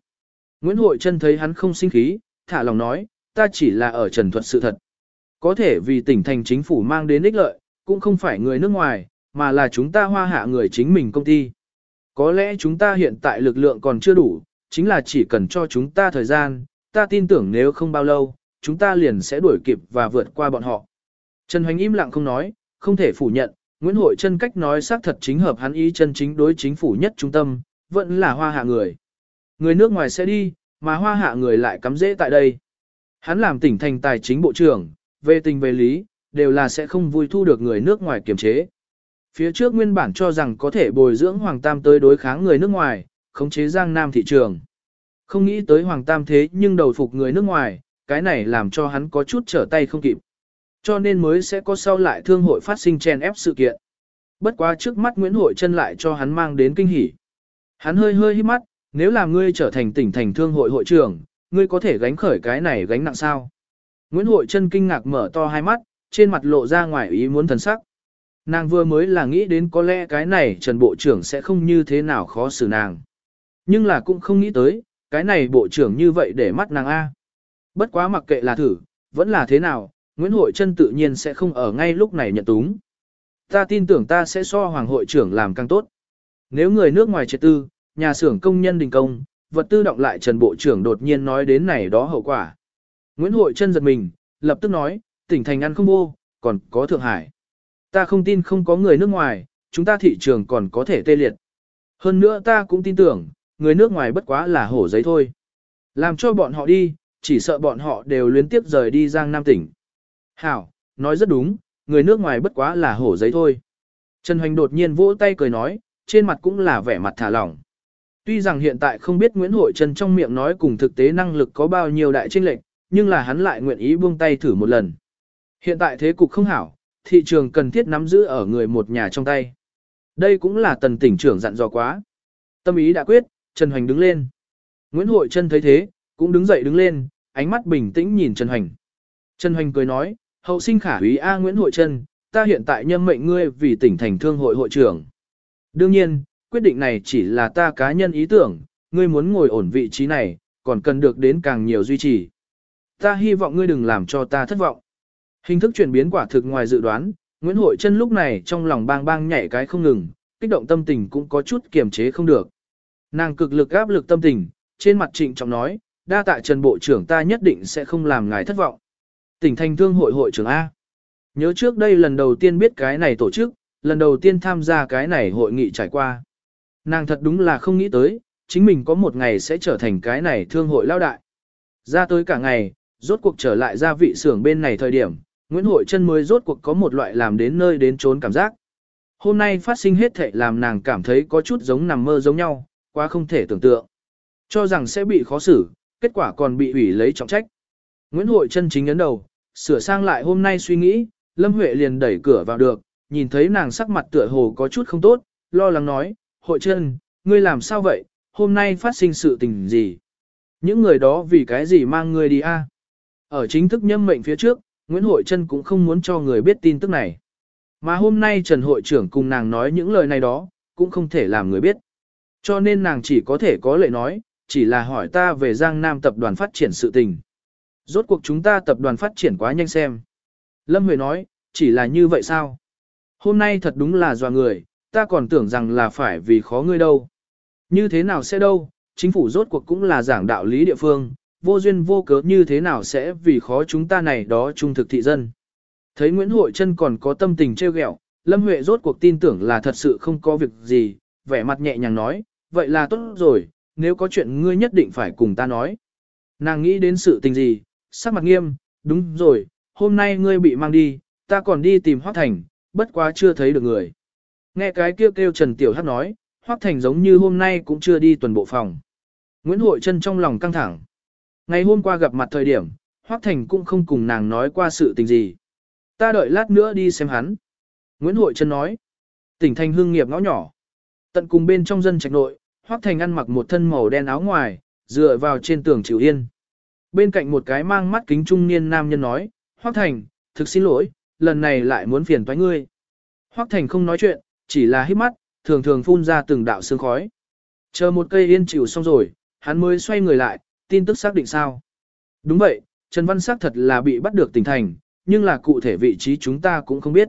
Nguyễn Hội Trân thấy hắn không sinh khí, thả lòng nói, ta chỉ là ở trần thuật sự thật. Có thể vì tỉnh thành chính phủ mang đến ích lợi, cũng không phải người nước ngoài, mà là chúng ta hoa hạ người chính mình công ty. Có lẽ chúng ta hiện tại lực lượng còn chưa đủ, chính là chỉ cần cho chúng ta thời gian, ta tin tưởng nếu không bao lâu, chúng ta liền sẽ đuổi kịp và vượt qua bọn họ. Trần Hoành im lặng không nói, không thể phủ nhận, Nguyễn Hội chân cách nói xác thật chính hợp hắn ý chân chính đối chính phủ nhất trung tâm, vẫn là hoa hạ người. Người nước ngoài sẽ đi, mà hoa hạ người lại cắm dễ tại đây. Hắn làm tỉnh thành tài chính bộ trưởng, về tình về lý, đều là sẽ không vui thu được người nước ngoài kiềm chế. Phía trước nguyên bản cho rằng có thể bồi dưỡng Hoàng Tam tới đối kháng người nước ngoài, khống chế Giang Nam thị trường. Không nghĩ tới Hoàng Tam thế nhưng đầu phục người nước ngoài, cái này làm cho hắn có chút trở tay không kịp. Cho nên mới sẽ có sau lại thương hội phát sinh chen ép sự kiện. Bất quá trước mắt Nguyễn Hội chân lại cho hắn mang đến kinh hỉ. Hắn hơi hơi hít mắt, nếu là ngươi trở thành tỉnh thành thương hội hội trưởng, ngươi có thể gánh khởi cái này gánh nặng sao? Nguyễn Hội chân kinh ngạc mở to hai mắt, trên mặt lộ ra ngoài ý muốn thần sắc. Nàng vừa mới là nghĩ đến có lẽ cái này Trần Bộ trưởng sẽ không như thế nào khó xử nàng. Nhưng là cũng không nghĩ tới, cái này Bộ trưởng như vậy để mắt nàng A. Bất quá mặc kệ là thử, vẫn là thế nào, Nguyễn Hội Trân tự nhiên sẽ không ở ngay lúc này nhận túng. Ta tin tưởng ta sẽ so Hoàng hội trưởng làm càng tốt. Nếu người nước ngoài triệt tư, nhà xưởng công nhân đình công, vật tư động lại Trần Bộ trưởng đột nhiên nói đến này đó hậu quả. Nguyễn Hội Trân giật mình, lập tức nói, tỉnh thành ăn không vô, còn có Thượng Hải. Ta không tin không có người nước ngoài, chúng ta thị trường còn có thể tê liệt. Hơn nữa ta cũng tin tưởng, người nước ngoài bất quá là hổ giấy thôi. Làm cho bọn họ đi, chỉ sợ bọn họ đều luyến tiếp rời đi Giang Nam tỉnh. Hảo, nói rất đúng, người nước ngoài bất quá là hổ giấy thôi. Trần Hoành đột nhiên vỗ tay cười nói, trên mặt cũng là vẻ mặt thả lỏng. Tuy rằng hiện tại không biết Nguyễn Hội Trần trong miệng nói cùng thực tế năng lực có bao nhiêu đại chênh lệch, nhưng là hắn lại nguyện ý buông tay thử một lần. Hiện tại thế cục không hảo, thị trường cần thiết nắm giữ ở người một nhà trong tay. Đây cũng là tần tỉnh trưởng dặn dò quá. Tâm ý đã quyết, Trần Hoành đứng lên. Nguyễn Hội Trân thấy thế, cũng đứng dậy đứng lên, ánh mắt bình tĩnh nhìn Trần Hoành. Trần Hoành cười nói, hậu sinh khả úy A Nguyễn Hội Trân, ta hiện tại nhâm mệnh ngươi vì tỉnh thành thương hội hội trưởng. Đương nhiên, quyết định này chỉ là ta cá nhân ý tưởng, ngươi muốn ngồi ổn vị trí này, còn cần được đến càng nhiều duy trì. Ta hy vọng ngươi đừng làm cho ta thất vọng. Hình thức chuyển biến quả thực ngoài dự đoán, Nguyễn Hội Trân lúc này trong lòng bang bang nhảy cái không ngừng, kích động tâm tình cũng có chút kiềm chế không được. Nàng cực lực áp lực tâm tình, trên mặt trịnh trọng nói, đa tạ Trần Bộ trưởng ta nhất định sẽ không làm ngài thất vọng. Tỉnh thành thương hội hội trưởng A. Nhớ trước đây lần đầu tiên biết cái này tổ chức, lần đầu tiên tham gia cái này hội nghị trải qua. Nàng thật đúng là không nghĩ tới, chính mình có một ngày sẽ trở thành cái này thương hội lao đại. Ra tới cả ngày, rốt cuộc trở lại ra vị xưởng bên này thời điểm, Nguyễn Hội chân mới rốt cuộc có một loại làm đến nơi đến trốn cảm giác. Hôm nay phát sinh hết thảy làm nàng cảm thấy có chút giống nằm mơ giống nhau, quá không thể tưởng tượng. Cho rằng sẽ bị khó xử, kết quả còn bị ủy lấy trọng trách. Nguyễn Hội Trân chính ấn đầu, sửa sang lại hôm nay suy nghĩ, Lâm Huệ liền đẩy cửa vào được, nhìn thấy nàng sắc mặt tựa hồ có chút không tốt, lo lắng nói, Hội Trân, ngươi làm sao vậy, hôm nay phát sinh sự tình gì? Những người đó vì cái gì mang ngươi đi a? Ở chính thức nhâm mệnh phía trước, Nguyễn Hội Trân cũng không muốn cho người biết tin tức này. Mà hôm nay Trần Hội trưởng cùng nàng nói những lời này đó, cũng không thể làm người biết. Cho nên nàng chỉ có thể có lệ nói, chỉ là hỏi ta về Giang Nam tập đoàn phát triển sự tình. Rốt cuộc chúng ta tập đoàn phát triển quá nhanh xem. Lâm Huệ nói, chỉ là như vậy sao? Hôm nay thật đúng là dò người, ta còn tưởng rằng là phải vì khó ngươi đâu. Như thế nào sẽ đâu, chính phủ rốt cuộc cũng là giảng đạo lý địa phương, vô duyên vô cớ như thế nào sẽ vì khó chúng ta này đó trung thực thị dân. Thấy Nguyễn Hội Trân còn có tâm tình trêu ghẹo, Lâm Huệ rốt cuộc tin tưởng là thật sự không có việc gì, vẻ mặt nhẹ nhàng nói, vậy là tốt rồi, nếu có chuyện ngươi nhất định phải cùng ta nói. Nàng nghĩ đến sự tình gì, sắc mặt nghiêm, đúng rồi, hôm nay ngươi bị mang đi, ta còn đi tìm Hoác Thành, bất quá chưa thấy được người. Nghe cái kêu kêu Trần Tiểu Hắc nói, Hoác Thành giống như hôm nay cũng chưa đi tuần bộ phòng. Nguyễn Hội Trân trong lòng căng thẳng. Ngày hôm qua gặp mặt thời điểm, Hoác Thành cũng không cùng nàng nói qua sự tình gì. Ta đợi lát nữa đi xem hắn. Nguyễn Hội Trân nói. Tỉnh thành hương nghiệp ngõ nhỏ. Tận cùng bên trong dân trạch nội, Hoác Thành ăn mặc một thân màu đen áo ngoài, dựa vào trên tường chịu yên. Bên cạnh một cái mang mắt kính trung niên nam nhân nói, Hoác Thành, thực xin lỗi, lần này lại muốn phiền toái ngươi. Hoác Thành không nói chuyện, chỉ là hít mắt, thường thường phun ra từng đạo sương khói. Chờ một cây yên chịu xong rồi, hắn mới xoay người lại, tin tức xác định sao? Đúng vậy, Trần Văn xác thật là bị bắt được tỉnh thành, nhưng là cụ thể vị trí chúng ta cũng không biết.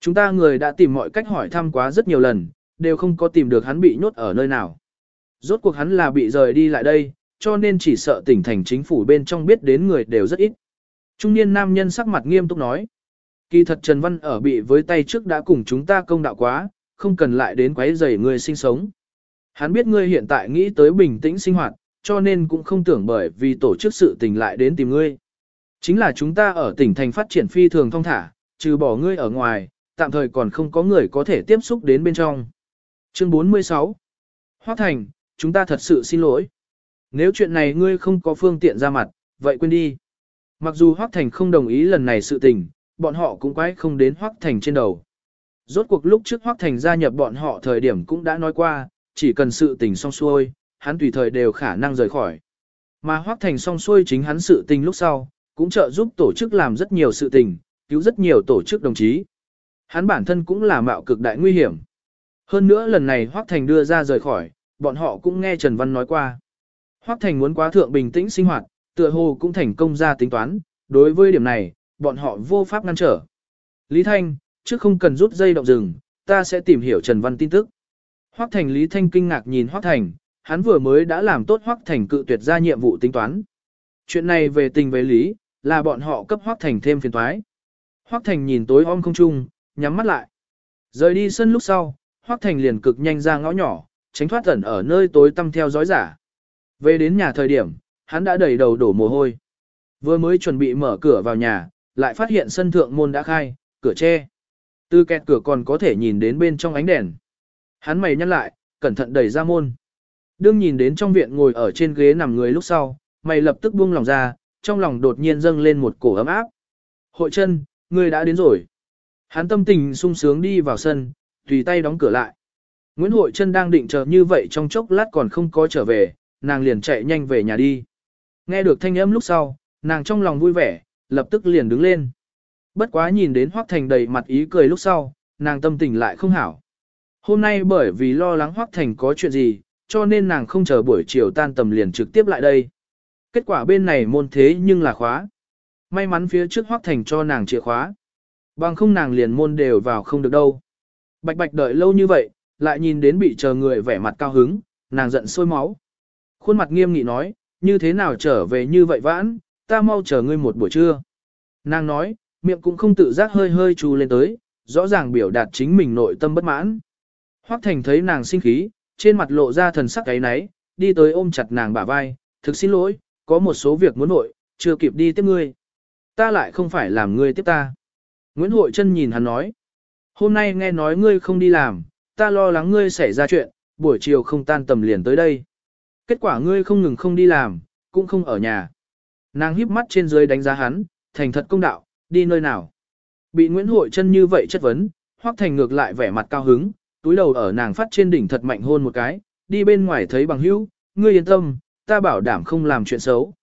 Chúng ta người đã tìm mọi cách hỏi thăm quá rất nhiều lần, đều không có tìm được hắn bị nhốt ở nơi nào. Rốt cuộc hắn là bị rời đi lại đây, cho nên chỉ sợ tỉnh thành chính phủ bên trong biết đến người đều rất ít. Trung niên nam nhân sắc mặt nghiêm túc nói. Kỳ thật Trần Văn ở bị với tay trước đã cùng chúng ta công đạo quá, không cần lại đến quấy rầy người sinh sống. Hắn biết ngươi hiện tại nghĩ tới bình tĩnh sinh hoạt, cho nên cũng không tưởng bởi vì tổ chức sự tình lại đến tìm ngươi. Chính là chúng ta ở tỉnh thành phát triển phi thường thông thả, trừ bỏ ngươi ở ngoài, tạm thời còn không có người có thể tiếp xúc đến bên trong. Chương 46 Hoác Thành, chúng ta thật sự xin lỗi. Nếu chuyện này ngươi không có phương tiện ra mặt, vậy quên đi. Mặc dù Hoác Thành không đồng ý lần này sự tình, bọn họ cũng quái không đến Hoác Thành trên đầu. Rốt cuộc lúc trước Hoác Thành gia nhập bọn họ thời điểm cũng đã nói qua, chỉ cần sự tình xong xuôi, hắn tùy thời đều khả năng rời khỏi. Mà Hoác Thành xong xuôi chính hắn sự tình lúc sau, cũng trợ giúp tổ chức làm rất nhiều sự tình, cứu rất nhiều tổ chức đồng chí. Hắn bản thân cũng là mạo cực đại nguy hiểm. Hơn nữa lần này Hoắc Thành đưa ra rời khỏi, bọn họ cũng nghe Trần Văn nói qua. Hoắc Thành muốn quá thượng bình tĩnh sinh hoạt, tựa hồ cũng thành công ra tính toán, đối với điểm này, bọn họ vô pháp ngăn trở. Lý Thanh, trước không cần rút dây động rừng, ta sẽ tìm hiểu Trần Văn tin tức. Hoắc Thành Lý Thanh kinh ngạc nhìn Hoắc Thành, hắn vừa mới đã làm tốt Hoắc Thành cự tuyệt ra nhiệm vụ tính toán. Chuyện này về tình về lý, là bọn họ cấp Hoắc Thành thêm phiền toái. Hoắc Thành nhìn tối om không trung, nhắm mắt lại. Rời đi sân lúc sau, Hoắc Thành liền cực nhanh ra ngõ nhỏ, tránh thoát ẩn ở nơi tối tăm theo dõi giả. Về đến nhà thời điểm, hắn đã đầy đầu đổ mồ hôi. Vừa mới chuẩn bị mở cửa vào nhà, lại phát hiện sân thượng môn đã khai, cửa che. Từ kẹt cửa còn có thể nhìn đến bên trong ánh đèn. Hắn mày nhăn lại, cẩn thận đẩy ra môn. Đương nhìn đến trong viện ngồi ở trên ghế nằm người lúc sau, mày lập tức buông lòng ra, trong lòng đột nhiên dâng lên một cổ ấm áp. Hội chân, người đã đến rồi. Hắn tâm tình sung sướng đi vào sân, tùy tay đóng cửa lại. Nguyễn Hội Trân đang định chờ như vậy trong chốc lát còn không có trở về, nàng liền chạy nhanh về nhà đi. Nghe được thanh âm lúc sau, nàng trong lòng vui vẻ, lập tức liền đứng lên. Bất quá nhìn đến Hoắc Thành đầy mặt ý cười lúc sau, nàng tâm tình lại không hảo. Hôm nay bởi vì lo lắng Hoắc Thành có chuyện gì, cho nên nàng không chờ buổi chiều tan tầm liền trực tiếp lại đây. Kết quả bên này môn thế nhưng là khóa. May mắn phía trước Hoắc Thành cho nàng chìa khóa. Bằng không nàng liền môn đều vào không được đâu. Bạch bạch đợi lâu như vậy, lại nhìn đến bị chờ người vẻ mặt cao hứng, nàng giận sôi máu. Khuôn mặt nghiêm nghị nói, như thế nào trở về như vậy vãn, ta mau chờ ngươi một buổi trưa. Nàng nói, miệng cũng không tự giác hơi hơi trù lên tới, rõ ràng biểu đạt chính mình nội tâm bất mãn. Hoắc Thành thấy nàng sinh khí, trên mặt lộ ra thần sắc cái náy, đi tới ôm chặt nàng bả vai, thực xin lỗi, có một số việc muốn nội, chưa kịp đi tiếp ngươi. Ta lại không phải làm ngươi tiếp ta. Nguyễn Hội Trân nhìn hắn nói, hôm nay nghe nói ngươi không đi làm, ta lo lắng ngươi xảy ra chuyện, buổi chiều không tan tầm liền tới đây. Kết quả ngươi không ngừng không đi làm, cũng không ở nhà. Nàng híp mắt trên dưới đánh giá hắn, thành thật công đạo, đi nơi nào. Bị Nguyễn Hội chân như vậy chất vấn, Hoắc Thành ngược lại vẻ mặt cao hứng, túi đầu ở nàng phát trên đỉnh thật mạnh hôn một cái, đi bên ngoài thấy bằng hữu, ngươi yên tâm, ta bảo đảm không làm chuyện xấu.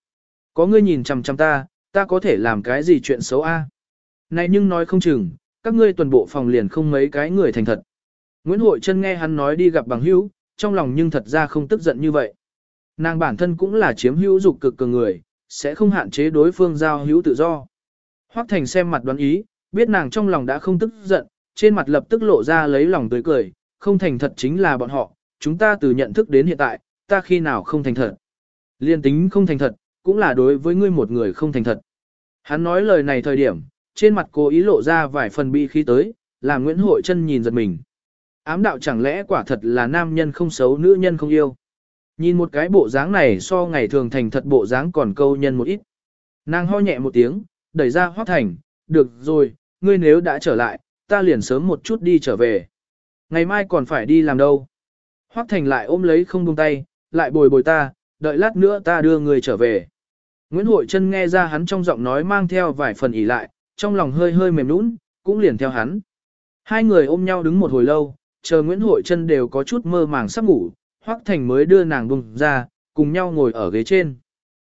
Có ngươi nhìn chằm chằm ta, ta có thể làm cái gì chuyện xấu a? Này nhưng nói không chừng, các ngươi tuần bộ phòng liền không mấy cái người thành thật. Nguyễn Hội Trân nghe hắn nói đi gặp bằng hữu, trong lòng nhưng thật ra không tức giận như vậy. Nàng bản thân cũng là chiếm hữu dục cực cường người, sẽ không hạn chế đối phương giao hữu tự do. Hoắc Thành xem mặt đoán ý, biết nàng trong lòng đã không tức giận, trên mặt lập tức lộ ra lấy lòng tươi cười, không thành thật chính là bọn họ, chúng ta từ nhận thức đến hiện tại, ta khi nào không thành thật. Liên tính không thành thật, cũng là đối với ngươi một người không thành thật. Hắn nói lời này thời điểm, trên mặt cô ý lộ ra vài phần bi khí tới, làm Nguyễn Hội Trân nhìn giật mình. Ám đạo chẳng lẽ quả thật là nam nhân không xấu nữ nhân không yêu. Nhìn một cái bộ dáng này so ngày thường thành thật bộ dáng còn câu nhân một ít. Nàng ho nhẹ một tiếng, đẩy ra Hoác Thành, được rồi, ngươi nếu đã trở lại, ta liền sớm một chút đi trở về. Ngày mai còn phải đi làm đâu. Hoác Thành lại ôm lấy không buông tay, lại bồi bồi ta, đợi lát nữa ta đưa người trở về. Nguyễn Hội Trân nghe ra hắn trong giọng nói mang theo vài phần ỉ lại, trong lòng hơi hơi mềm nũng, cũng liền theo hắn. Hai người ôm nhau đứng một hồi lâu, chờ Nguyễn Hội Trân đều có chút mơ màng sắp ngủ, Hoắc Thành mới đưa nàng bùng ra, cùng nhau ngồi ở ghế trên.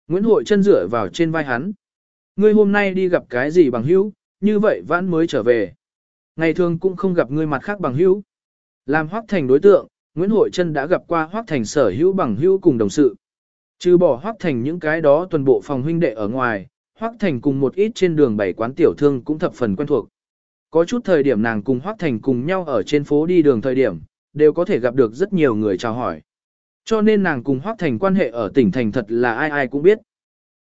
Nguyễn Hội Trân dựa vào trên vai hắn. Ngươi hôm nay đi gặp cái gì bằng hữu, như vậy vãn mới trở về. Ngày thường cũng không gặp ngươi mặt khác bằng hữu. Làm Hoắc Thành đối tượng, Nguyễn Hội Trân đã gặp qua Hoắc Thành sở hữu bằng hữu cùng đồng sự. Trừ bỏ Hoắc Thành những cái đó toàn bộ phòng huynh đệ ở ngoài, Hoắc Thành cùng một ít trên đường bảy quán tiểu thương cũng thập phần quen thuộc. Có chút thời điểm nàng cùng Hoắc Thành cùng nhau ở trên phố đi đường thời điểm, đều có thể gặp được rất nhiều người chào hỏi. Cho nên nàng cùng Hoắc Thành quan hệ ở tỉnh thành thật là ai ai cũng biết.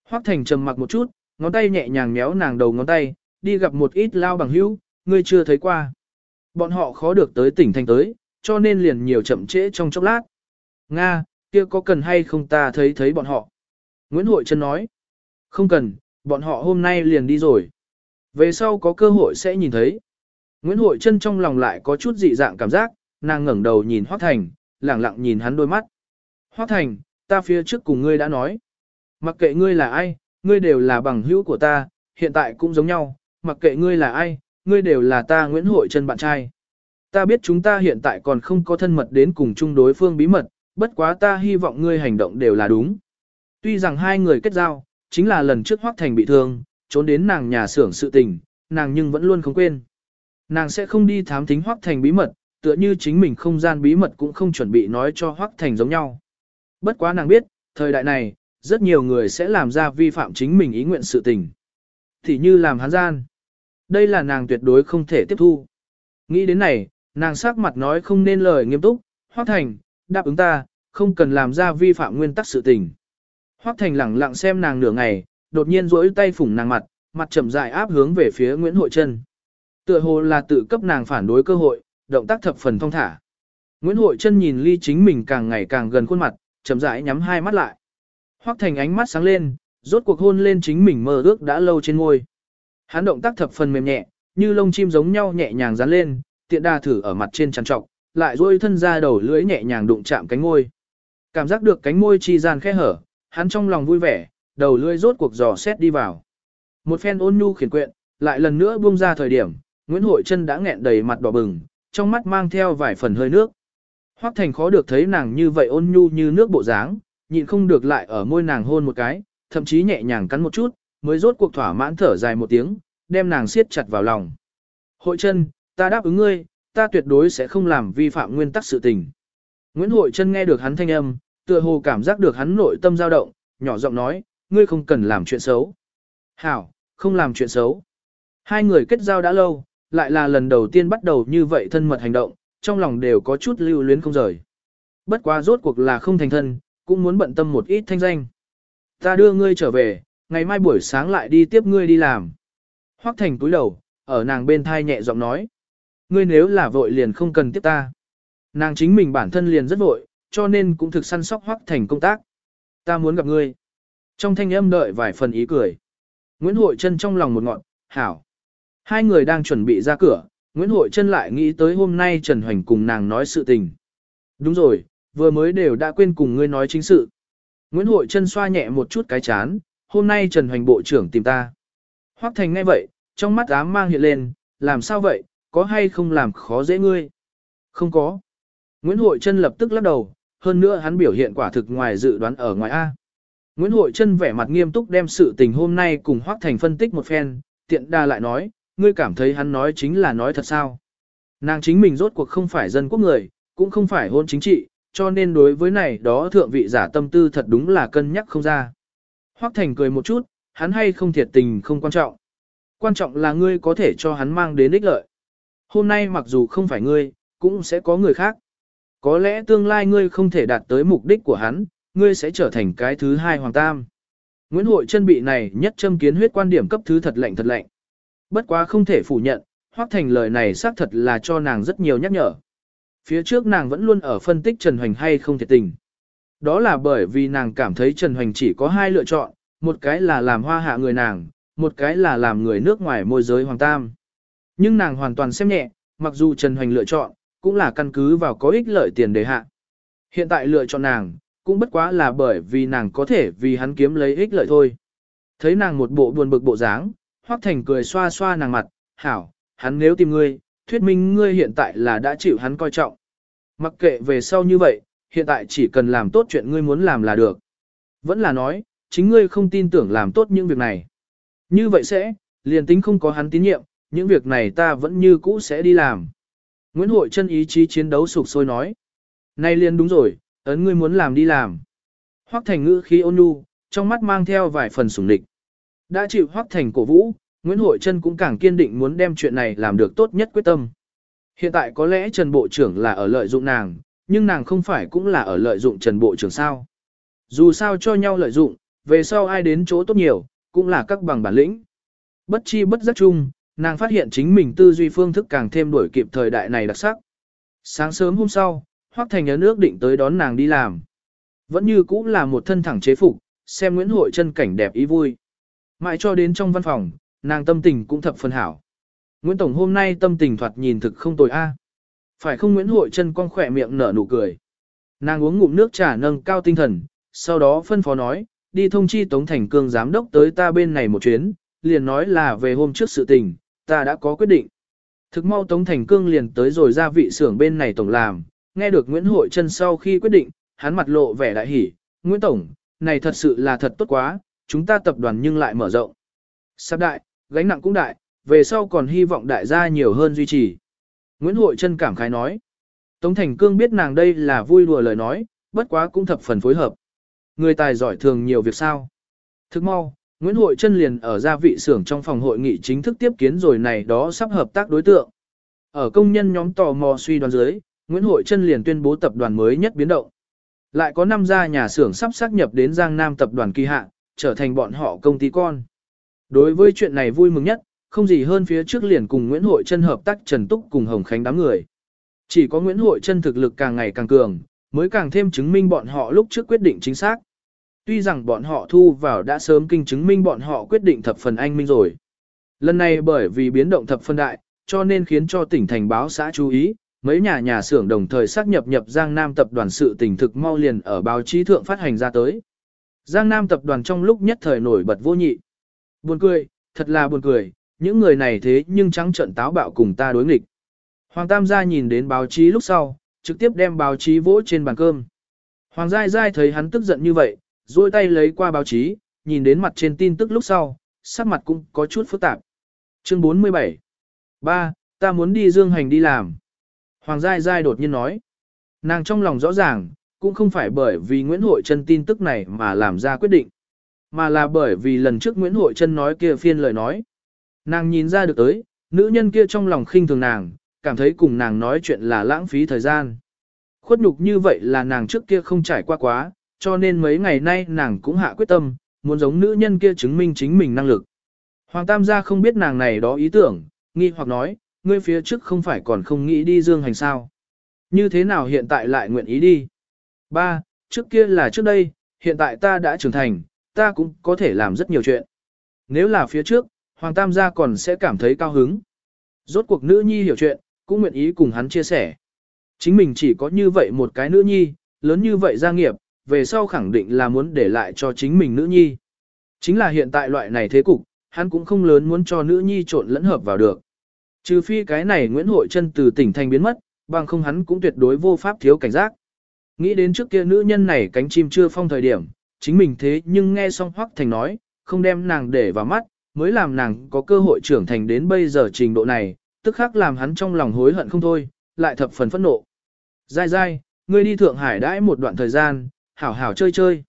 Hoắc Thành trầm mặc một chút, ngón tay nhẹ nhàng méo nàng đầu ngón tay, đi gặp một ít lao bằng hữu, ngươi chưa thấy qua. Bọn họ khó được tới tỉnh thành tới, cho nên liền nhiều chậm trễ trong chốc lát. Nga, kia có cần hay không ta thấy thấy bọn họ? Nguyễn Hội Trân nói. Không cần, bọn họ hôm nay liền đi rồi. Về sau có cơ hội sẽ nhìn thấy. Nguyễn Hội Trân trong lòng lại có chút dị dạng cảm giác, nàng ngẩng đầu nhìn Hoác Thành, lẳng lặng nhìn hắn đôi mắt. Hoác Thành, ta phía trước cùng ngươi đã nói. Mặc kệ ngươi là ai, ngươi đều là bằng hữu của ta, hiện tại cũng giống nhau, mặc kệ ngươi là ai, ngươi đều là ta Nguyễn Hội Trân bạn trai. Ta biết chúng ta hiện tại còn không có thân mật đến cùng chung đối phương bí mật, bất quá ta hy vọng ngươi hành động đều là đúng. Tuy rằng hai người kết giao, chính là lần trước Hoắc Thành bị thương, trốn đến nàng nhà xưởng sự tình, nàng nhưng vẫn luôn không quên. Nàng sẽ không đi thám thính Hoắc Thành bí mật, tựa như chính mình không gian bí mật cũng không chuẩn bị nói cho Hoắc Thành giống nhau. Bất quá nàng biết, thời đại này, rất nhiều người sẽ làm ra vi phạm chính mình ý nguyện sự tình. Thì như làm hắn gian. Đây là nàng tuyệt đối không thể tiếp thu. Nghĩ đến này, nàng sắc mặt nói không nên lời nghiêm túc, Hoắc Thành, đáp ứng ta, không cần làm ra vi phạm nguyên tắc sự tình. Hoắc Thành lẳng lặng xem nàng nửa ngày, đột nhiên duỗi tay phủng nàng mặt, mặt chậm rãi áp hướng về phía Nguyễn Hội Trân. Tựa hồ là tự cấp nàng phản đối cơ hội, động tác thập phần thông thả. Nguyễn Hội Trân nhìn ly chính mình càng ngày càng gần khuôn mặt, chậm rãi nhắm hai mắt lại. Hoắc Thành ánh mắt sáng lên, rốt cuộc hôn lên chính mình mơ ước đã lâu trên ngôi. Hắn động tác thập phần mềm nhẹ, như lông chim giống nhau nhẹ nhàng dán lên, tiện đa thử ở mặt trên trằn trọc, lại duỗi thân ra đầu lưỡi nhẹ nhàng đụng chạm cánh môi. Cảm giác được cánh môi chi gian khẽ hở, hắn trong lòng vui vẻ, đầu lưỡi rốt cuộc dò xét đi vào. Một phen ôn nhu khiển quyện, lại lần nữa buông ra thời điểm, Nguyễn Hội Trân đã nghẹn đầy mặt đỏ bừng, trong mắt mang theo vài phần hơi nước. Hoắc Thành khó được thấy nàng như vậy ôn nhu như nước bộ dáng, nhịn không được lại ở môi nàng hôn một cái, thậm chí nhẹ nhàng cắn một chút, mới rốt cuộc thỏa mãn thở dài một tiếng, đem nàng siết chặt vào lòng. Hội Trân, ta đáp ứng ngươi, ta tuyệt đối sẽ không làm vi phạm nguyên tắc sự tình. Nguyễn Hội Trân nghe được hắn thanh âm, tựa hồ cảm giác được hắn nội tâm dao động, nhỏ giọng nói, ngươi không cần làm chuyện xấu. Hảo, không làm chuyện xấu. Hai người kết giao đã lâu, lại là lần đầu tiên bắt đầu như vậy thân mật hành động, trong lòng đều có chút lưu luyến không rời. Bất quá rốt cuộc là không thành thân, cũng muốn bận tâm một ít thanh danh. Ta đưa ngươi trở về, ngày mai buổi sáng lại đi tiếp ngươi đi làm. Hoắc Thành túi đầu, ở nàng bên thai nhẹ giọng nói. Ngươi nếu là vội liền không cần tiếp ta. Nàng chính mình bản thân liền rất vội, cho nên cũng thực săn sóc Hoắc Thành công tác. Ta muốn gặp ngươi. Trong thanh âm đợi vài phần ý cười. Nguyễn Hội Trân trong lòng một ngọn, hảo. Hai người đang chuẩn bị ra cửa, Nguyễn Hội Trân lại nghĩ tới hôm nay Trần Hoành cùng nàng nói sự tình. Đúng rồi, vừa mới đều đã quên cùng ngươi nói chính sự. Nguyễn Hội Trân xoa nhẹ một chút cái chán, hôm nay Trần Hoành Bộ trưởng tìm ta. Hoắc Thành ngay vậy, trong mắt ám mang hiện lên, làm sao vậy, có hay không làm khó dễ ngươi? Không có. Nguyễn Hội Trân lập tức lắc đầu, hơn nữa hắn biểu hiện quả thực ngoài dự đoán ở ngoài A. Nguyễn Hội Trân vẻ mặt nghiêm túc đem sự tình hôm nay cùng Hoắc Thành phân tích một phen, tiện đa lại nói, ngươi cảm thấy hắn nói chính là nói thật sao. Nàng chính mình rốt cuộc không phải dân quốc người, cũng không phải hôn chính trị, cho nên đối với này đó thượng vị giả tâm tư thật đúng là cân nhắc không ra. Hoắc Thành cười một chút, hắn hay không thiệt tình không quan trọng. Quan trọng là ngươi có thể cho hắn mang đến ích lợi. Hôm nay mặc dù không phải ngươi, cũng sẽ có người khác. Có lẽ tương lai ngươi không thể đạt tới mục đích của hắn, ngươi sẽ trở thành cái thứ hai hoàng tam. Nguyễn Hội chân bị này nhất châm kiến huyết quan điểm cấp thứ thật lạnh thật lạnh. Bất quá không thể phủ nhận, Hoắc Thành lời này xác thật là cho nàng rất nhiều nhắc nhở. Phía trước nàng vẫn luôn ở phân tích Trần Hoành hay không thiệt tình. Đó là bởi vì nàng cảm thấy Trần Hoành chỉ có hai lựa chọn, một cái là làm hoa hạ người nàng, một cái là làm người nước ngoài môi giới hoàng tam. Nhưng nàng hoàn toàn xem nhẹ, mặc dù Trần Hoành lựa chọn, cũng là căn cứ vào có ích lợi tiền đề hạ. Hiện tại lựa chọn nàng, cũng bất quá là bởi vì nàng có thể vì hắn kiếm lấy ích lợi thôi. Thấy nàng một bộ buồn bực bộ dáng, Hoắc Thành cười xoa xoa nàng mặt, hảo, hắn nếu tìm ngươi, thuyết minh ngươi hiện tại là đã chịu hắn coi trọng. Mặc kệ về sau như vậy, hiện tại chỉ cần làm tốt chuyện ngươi muốn làm là được. Vẫn là nói, chính ngươi không tin tưởng làm tốt những việc này. Như vậy sẽ, liền tính không có hắn tín nhiệm, những việc này ta vẫn như cũ sẽ đi làm. Nguyễn Hội chân ý chí chiến đấu sục sôi nói. Nay liền đúng rồi, ấn ngươi muốn làm đi làm. Hoắc Thành ngữ khí ôn nhu, trong mắt mang theo vài phần sủng địch. Đã chịu Hoắc Thành cổ vũ, Nguyễn Hội Trân cũng càng kiên định muốn đem chuyện này làm được tốt nhất quyết tâm. Hiện tại có lẽ Trần Bộ trưởng là ở lợi dụng nàng, nhưng nàng không phải cũng là ở lợi dụng Trần Bộ trưởng sao. Dù sao cho nhau lợi dụng, về sau ai đến chỗ tốt nhiều, cũng là các bằng bản lĩnh. Bất chi bất giác chung, nàng phát hiện chính mình tư duy phương thức càng thêm đổi kịp thời đại này đặc sắc. Sáng sớm hôm sau, Hoắc Thành nhớ nước định tới đón nàng đi làm. Vẫn như cũng là một thân thẳng chế phục, xem Nguyễn Hội chân cảnh đẹp ý vui. Mãi cho đến trong văn phòng, nàng tâm tình cũng thập phần hảo. Nguyễn Tổng hôm nay tâm tình thoạt nhìn thực không tồi a. Phải không Nguyễn Hội chân con khỏe miệng nở nụ cười. Nàng uống ngụm nước trà nâng cao tinh thần, sau đó phân phó nói, đi thông chi Tống Thành Cương giám đốc tới ta bên này một chuyến, liền nói là về hôm trước sự tình, ta đã có quyết định. Thực mau Tống Thành Cương liền tới rồi ra vị xưởng bên này tổng làm, nghe được Nguyễn Hội chân sau khi quyết định, hắn mặt lộ vẻ đại hỉ, Nguyễn Tổng, này thật sự là thật tốt quá, chúng ta tập đoàn nhưng lại mở rộng. Sắp đại, gánh nặng cũng đại, về sau còn hy vọng đại gia nhiều hơn duy trì. Nguyễn Hội Trân cảm khái nói. Tống Thành Cương biết nàng đây là vui đùa lời nói, bất quá cũng thập phần phối hợp. Người tài giỏi thường nhiều việc sao. Thức mau, Nguyễn Hội Trân liền ở gia vị xưởng trong phòng hội nghị chính thức tiếp kiến rồi này đó sắp hợp tác đối tượng. Ở công nhân nhóm tò mò suy đoán dưới, Nguyễn Hội Trân liền tuyên bố tập đoàn mới nhất biến động. Lại có năm gia nhà xưởng sắp xác nhập đến Giang Nam tập đoàn kỳ hạ, trở thành bọn họ công ty con. Đối với chuyện này vui mừng nhất, không gì hơn phía trước liền cùng Nguyễn Hội Trân hợp tác Trần Túc cùng Hồng Khánh đám người. Chỉ có Nguyễn Hội Trân thực lực càng ngày càng cường, mới càng thêm chứng minh bọn họ lúc trước quyết định chính xác. Tuy rằng bọn họ thu vào đã sớm kinh chứng minh bọn họ quyết định thập phần anh minh rồi. Lần này bởi vì biến động thập phân đại, cho nên khiến cho tỉnh thành báo xã chú ý, mấy nhà nhà xưởng đồng thời xác nhập nhập Giang Nam tập đoàn sự tình thực mau liền ở báo chí thượng phát hành ra tới. Giang Nam tập đoàn trong lúc nhất thời nổi bật vô nhị. Buồn cười, thật là buồn cười, những người này thế nhưng trắng trận táo bạo cùng ta đối nghịch. Hoàng Tam gia nhìn đến báo chí lúc sau, trực tiếp đem báo chí vỗ trên bàn cơm. Hoàng Giai Giai thấy hắn tức giận như vậy, duỗi tay lấy qua báo chí, nhìn đến mặt trên tin tức lúc sau, sắc mặt cũng có chút phức tạp. Chương 47 Ba, ta muốn đi dương hành đi làm. Hoàng Giai Giai đột nhiên nói. Nàng trong lòng rõ ràng, cũng không phải bởi vì Nguyễn Hội Trân tin tức này mà làm ra quyết định, mà là bởi vì lần trước Nguyễn Hội Trân nói kia phiên lời nói. Nàng nhìn ra được tới, nữ nhân kia trong lòng khinh thường nàng, cảm thấy cùng nàng nói chuyện là lãng phí thời gian. Khuất nhục như vậy là nàng trước kia không trải qua quá, cho nên mấy ngày nay nàng cũng hạ quyết tâm, muốn giống nữ nhân kia chứng minh chính mình năng lực. Hoàng Tam gia không biết nàng này đó ý tưởng, nghi hoặc nói, ngươi phía trước không phải còn không nghĩ đi dương hành sao. Như thế nào hiện tại lại nguyện ý đi? Ba, trước kia là trước đây, hiện tại ta đã trưởng thành, ta cũng có thể làm rất nhiều chuyện. Nếu là phía trước, Hoàng Tam gia còn sẽ cảm thấy cao hứng. Rốt cuộc nữ nhi hiểu chuyện, cũng nguyện ý cùng hắn chia sẻ. Chính mình chỉ có như vậy một cái nữ nhi, lớn như vậy gia nghiệp, về sau khẳng định là muốn để lại cho chính mình nữ nhi. Chính là hiện tại loại này thế cục, hắn cũng không lớn muốn cho nữ nhi trộn lẫn hợp vào được. Trừ phi cái này Nguyễn Hội chân từ tỉnh thành biến mất, bằng không hắn cũng tuyệt đối vô pháp thiếu cảnh giác. Nghĩ đến trước kia nữ nhân này cánh chim chưa phong thời điểm, chính mình thế nhưng nghe xong Hoắc Thành nói, không đem nàng để vào mắt, mới làm nàng có cơ hội trưởng thành đến bây giờ trình độ này, tức khắc làm hắn trong lòng hối hận không thôi, lại thập phần phẫn nộ. Dai dai, ngươi đi Thượng Hải đãi một đoạn thời gian, hảo hảo chơi chơi.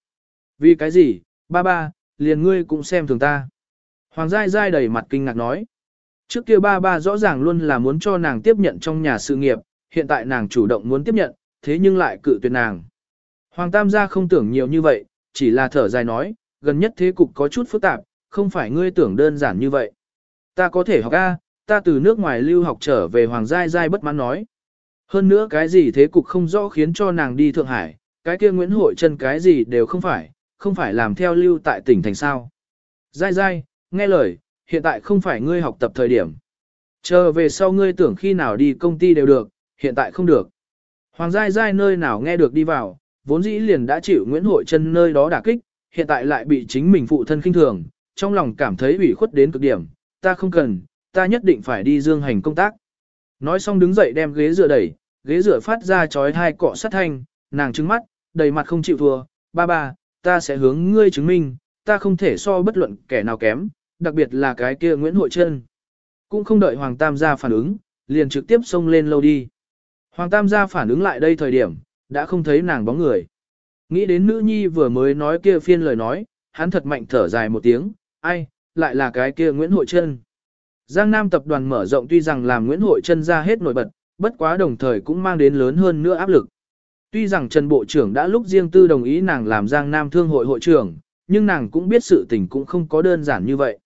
Vì cái gì, ba ba, liền ngươi cũng xem thường ta. Hoàng Giai Giai đầy mặt kinh ngạc nói. Trước kia ba ba rõ ràng luôn là muốn cho nàng tiếp nhận trong nhà sự nghiệp, hiện tại nàng chủ động muốn tiếp nhận, thế nhưng lại cự tuyệt nàng. Hoàng Tam gia không tưởng nhiều như vậy, chỉ là thở dài nói, gần nhất thế cục có chút phức tạp, không phải ngươi tưởng đơn giản như vậy. Ta có thể học A, ta từ nước ngoài lưu học trở về Hoàng Giai Giai bất mãn nói. Hơn nữa cái gì thế cục không rõ khiến cho nàng đi Thượng Hải, cái kia Nguyễn Hội chân cái gì đều không phải, không phải làm theo lưu tại tỉnh thành sao. Giai Giai, nghe lời, hiện tại không phải ngươi học tập thời điểm. Chờ về sau ngươi tưởng khi nào đi công ty đều được, hiện tại không được. Hoàng Giai Giai nơi nào nghe được đi vào, vốn dĩ liền đã chịu Nguyễn Hội Trân nơi đó đả kích, hiện tại lại bị chính mình phụ thân khinh thường, trong lòng cảm thấy ủy khuất đến cực điểm, ta không cần, ta nhất định phải đi dương hành công tác. Nói xong đứng dậy đem ghế dựa đẩy, ghế dựa phát ra chói hai cọ sắt thanh, nàng trừng mắt, đầy mặt không chịu thua, ba ba, ta sẽ hướng ngươi chứng minh, ta không thể so bất luận kẻ nào kém, đặc biệt là cái kia Nguyễn Hội Trân. Cũng không đợi Hoàng Tam gia phản ứng, liền trực tiếp xông lên lâu đi. Hoàng Tam gia phản ứng lại đây thời điểm, đã không thấy nàng bóng người. Nghĩ đến nữ nhi vừa mới nói kia phiên lời nói, hắn thật mạnh thở dài một tiếng, ai, lại là cái kia Nguyễn Hội Trân. Giang Nam tập đoàn mở rộng tuy rằng làm Nguyễn Hội Trân ra hết nổi bật, bất quá đồng thời cũng mang đến lớn hơn nữa áp lực. Tuy rằng Trần Bộ trưởng đã lúc riêng tư đồng ý nàng làm Giang Nam Thương hội hội trưởng, nhưng nàng cũng biết sự tình cũng không có đơn giản như vậy.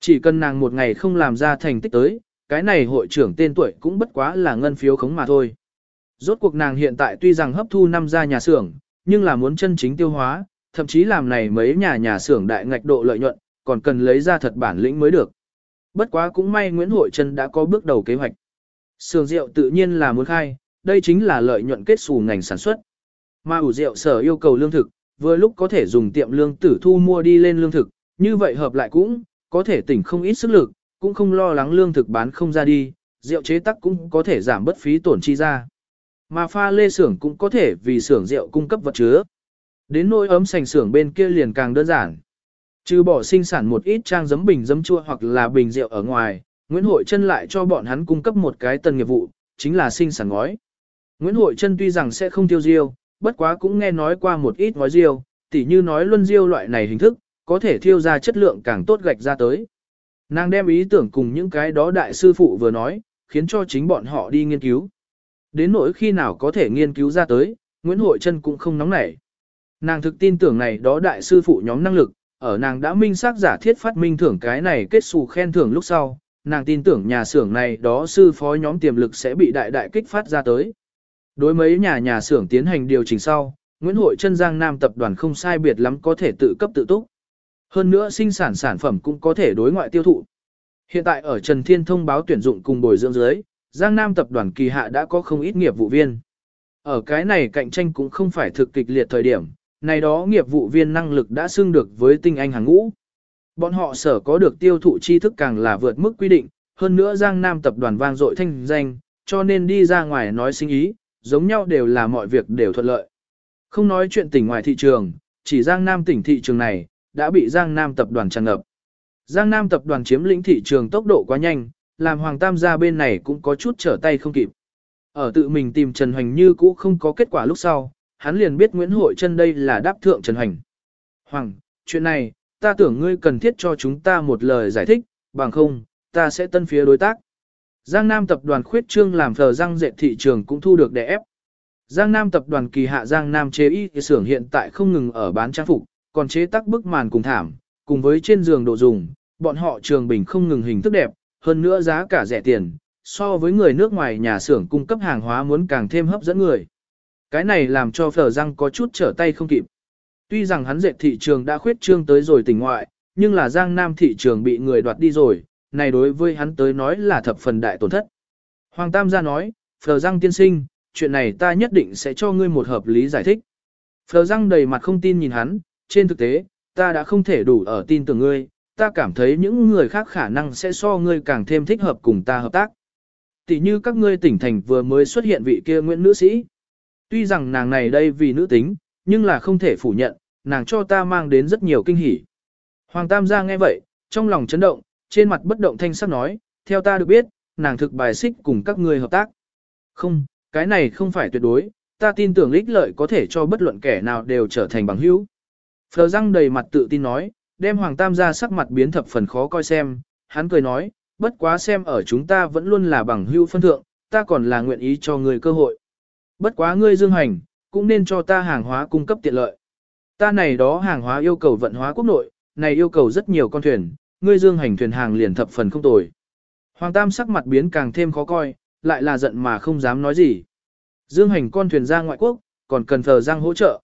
Chỉ cần nàng một ngày không làm ra thành tích tới, cái này hội trưởng tên tuổi cũng bất quá là ngân phiếu khống mà thôi. Rốt cuộc nàng hiện tại tuy rằng hấp thu năm gia nhà xưởng, nhưng là muốn chân chính tiêu hóa, thậm chí làm này mấy nhà nhà xưởng đại ngạch độ lợi nhuận, còn cần lấy ra thật bản lĩnh mới được. Bất quá cũng may Nguyễn Hội Trân đã có bước đầu kế hoạch. Sưởng rượu tự nhiên là muốn khai, đây chính là lợi nhuận kết xù ngành sản xuất. Mà ủ rượu sở yêu cầu lương thực, vừa lúc có thể dùng tiệm lương tử thu mua đi lên lương thực, như vậy hợp lại cũng, có thể tỉnh không ít sức lực, cũng không lo lắng lương thực bán không ra đi, rượu chế tắc cũng có thể giảm bất phí tổn chi ra. Mà pha lê xưởng cũng có thể vì xưởng rượu cung cấp vật chứa. Đến nỗi ấm sành xưởng bên kia liền càng đơn giản. Trừ bỏ sinh sản một ít trang giấm bình giấm chua hoặc là bình rượu ở ngoài, Nguyễn Hội Trân lại cho bọn hắn cung cấp một cái tần nghiệp vụ, chính là sinh sản ngói. Nguyễn Hội Trân tuy rằng sẽ không tiêu diêu, bất quá cũng nghe nói qua một ít ngói diêu, tỉ như nói luân diêu loại này hình thức, có thể thiêu ra chất lượng càng tốt gạch ra tới. Nàng đem ý tưởng cùng những cái đó đại sư phụ vừa nói, khiến cho chính bọn họ đi nghiên cứu. Đến nỗi khi nào có thể nghiên cứu ra tới, Nguyễn Hội Trân cũng không nóng nảy. Nàng thực tin tưởng này đó đại sư phụ nhóm năng lực, ở nàng đã minh xác giả thiết phát minh thưởng cái này kết xù khen thưởng lúc sau, nàng tin tưởng nhà xưởng này đó sư phó nhóm tiềm lực sẽ bị đại đại kích phát ra tới. Đối mấy nhà nhà xưởng tiến hành điều chỉnh sau, Nguyễn Hội Trân Giang Nam tập đoàn không sai biệt lắm có thể tự cấp tự túc. Hơn nữa sinh sản sản phẩm cũng có thể đối ngoại tiêu thụ. Hiện tại ở Trần Thiên thông báo tuyển dụng cùng bồi dưỡng dưới, Giang Nam tập đoàn kỳ hạ đã có không ít nghiệp vụ viên. Ở cái này cạnh tranh cũng không phải thực kịch liệt thời điểm, này đó nghiệp vụ viên năng lực đã xưng được với tinh anh hàng ngũ. Bọn họ sở có được tiêu thụ tri thức càng là vượt mức quy định, hơn nữa Giang Nam tập đoàn vang dội thanh danh, cho nên đi ra ngoài nói sinh ý, giống nhau đều là mọi việc đều thuận lợi. Không nói chuyện tỉnh ngoài thị trường, chỉ Giang Nam tỉnh thị trường này, đã bị Giang Nam tập đoàn tràn ngập. Giang Nam tập đoàn chiếm lĩnh thị trường tốc độ quá nhanh, làm Hoàng Tam gia bên này cũng có chút trở tay không kịp. Ở tự mình tìm Trần Hoành như cũ không có kết quả lúc sau, hắn liền biết Nguyễn Hội Trân đây là đáp thượng Trần Hoành. Hoàng, chuyện này, ta tưởng ngươi cần thiết cho chúng ta một lời giải thích, bằng không, ta sẽ tân phía đối tác. Giang Nam tập đoàn khuyết trương làm thờ răng dệt thị trường cũng thu được đè ép. Giang Nam tập đoàn kỳ hạ Giang Nam chế y xưởng hiện tại không ngừng ở bán trang phục, còn chế tác bức màn cùng thảm, cùng với trên giường đồ dùng, bọn họ trường bình không ngừng hình thức đẹp, hơn nữa giá cả rẻ tiền, so với người nước ngoài nhà xưởng cung cấp hàng hóa muốn càng thêm hấp dẫn người. Cái này làm cho phở răng có chút trở tay không kịp. Tuy rằng hắn dệt thị trường đã khuyết trương tới rồi tỉnh ngoại, nhưng là giang nam thị trường bị người đoạt đi rồi, này đối với hắn tới nói là thập phần đại tổn thất. Hoàng Tam gia nói, phở răng tiên sinh, chuyện này ta nhất định sẽ cho ngươi một hợp lý giải thích. Phở răng đầy mặt không tin nhìn hắn, trên thực tế, ta đã không thể đủ ở tin tưởng ngươi, ta cảm thấy những người khác khả năng sẽ so ngươi càng thêm thích hợp cùng ta hợp tác. Tỷ như các ngươi tỉnh thành vừa mới xuất hiện vị kia Nguyễn nữ sĩ. Tuy rằng nàng này đây vì nữ tính, nhưng là không thể phủ nhận, nàng cho ta mang đến rất nhiều kinh hỉ. Hoàng Tam gia nghe vậy, trong lòng chấn động, trên mặt bất động thanh sắc nói, theo ta được biết, nàng thực bài xích cùng các ngươi hợp tác. Không, cái này không phải tuyệt đối, ta tin tưởng ích lợi có thể cho bất luận kẻ nào đều trở thành bằng hữu. Phờ răng đầy mặt tự tin nói, đem Hoàng Tam gia sắc mặt biến thập phần khó coi xem, hắn cười nói, bất quá xem ở chúng ta vẫn luôn là bằng hữu phân thượng, ta còn là nguyện ý cho người cơ hội. Bất quá ngươi dương hành, cũng nên cho ta hàng hóa cung cấp tiện lợi. Ta này đó hàng hóa yêu cầu vận hóa quốc nội, này yêu cầu rất nhiều con thuyền, ngươi dương hành thuyền hàng liền thập phần không tồi. Hoàng Tam sắc mặt biến càng thêm khó coi, lại là giận mà không dám nói gì. Dương hành con thuyền ra ngoại quốc, còn cần thờ giang hỗ trợ.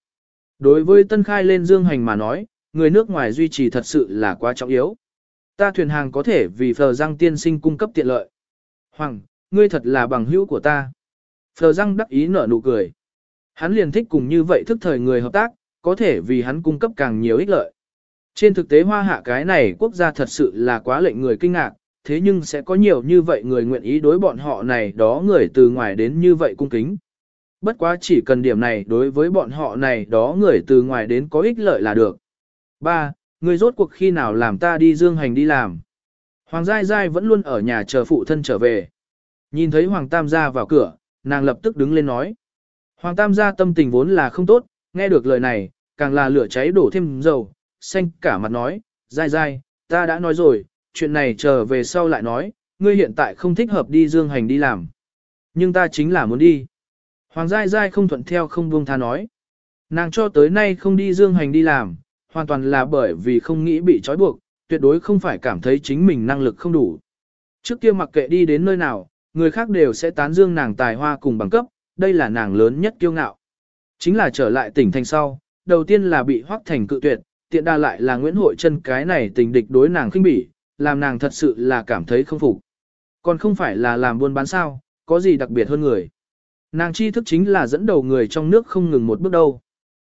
Đối với tân khai lên dương hành mà nói, người nước ngoài duy trì thật sự là quá trọng yếu. Ta thuyền hàng có thể vì phờ giang tiên sinh cung cấp tiện lợi. Hoàng, ngươi thật là bằng hữu của ta. Phờ răng đắc ý nở nụ cười. Hắn liền thích cùng như vậy thức thời người hợp tác, có thể vì hắn cung cấp càng nhiều ích lợi. Trên thực tế hoa hạ cái này quốc gia thật sự là quá lệnh người kinh ngạc, thế nhưng sẽ có nhiều như vậy người nguyện ý đối bọn họ này đó người từ ngoài đến như vậy cung kính. Bất quá chỉ cần điểm này đối với bọn họ này đó người từ ngoài đến có ích lợi là được. 3. Người rốt cuộc khi nào làm ta đi dương hành đi làm. Hoàng Giai Giai vẫn luôn ở nhà chờ phụ thân trở về. Nhìn thấy Hoàng Tam gia vào cửa, nàng lập tức đứng lên nói. Hoàng Tam gia tâm tình vốn là không tốt, nghe được lời này, càng là lửa cháy đổ thêm dầu, xanh cả mặt nói, Giai Giai, ta đã nói rồi, chuyện này chờ về sau lại nói, ngươi hiện tại không thích hợp đi dương hành đi làm. Nhưng ta chính là muốn đi. Hoàng Giai Giai không thuận theo không buông tha nói. Nàng cho tới nay không đi dương hành đi làm, hoàn toàn là bởi vì không nghĩ bị trói buộc, tuyệt đối không phải cảm thấy chính mình năng lực không đủ. Trước kia mặc kệ đi đến nơi nào, người khác đều sẽ tán dương nàng tài hoa cùng bằng cấp, đây là nàng lớn nhất kiêu ngạo. Chính là trở lại tỉnh thành sau, đầu tiên là bị hoắc thành cự tuyệt, tiện đa lại là Nguyễn Hội chân cái này tình địch đối nàng khinh bỉ, làm nàng thật sự là cảm thấy không phục. Còn không phải là làm buôn bán sao, có gì đặc biệt hơn người. Nàng chi thức chính là dẫn đầu người trong nước không ngừng một bước đâu.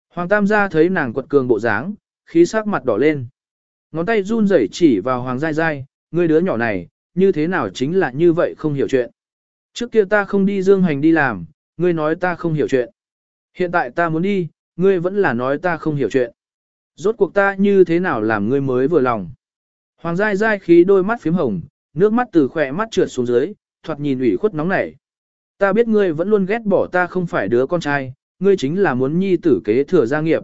Hoàng Tam gia thấy nàng quật cường bộ dáng, khí sắc mặt đỏ lên. Ngón tay run rẩy chỉ vào Hoàng Giai Giai, người đứa nhỏ này, như thế nào chính là như vậy không hiểu chuyện. Trước kia ta không đi dương hành đi làm, ngươi nói ta không hiểu chuyện. Hiện tại ta muốn đi, ngươi vẫn là nói ta không hiểu chuyện. Rốt cuộc ta như thế nào làm ngươi mới vừa lòng. Hoàng Giai Giai khí đôi mắt phím hồng, nước mắt từ khỏe mắt trượt xuống dưới, thoạt nhìn ủy khuất nóng nảy. Ta biết ngươi vẫn luôn ghét bỏ ta không phải đứa con trai, ngươi chính là muốn nhi tử kế thừa gia nghiệp.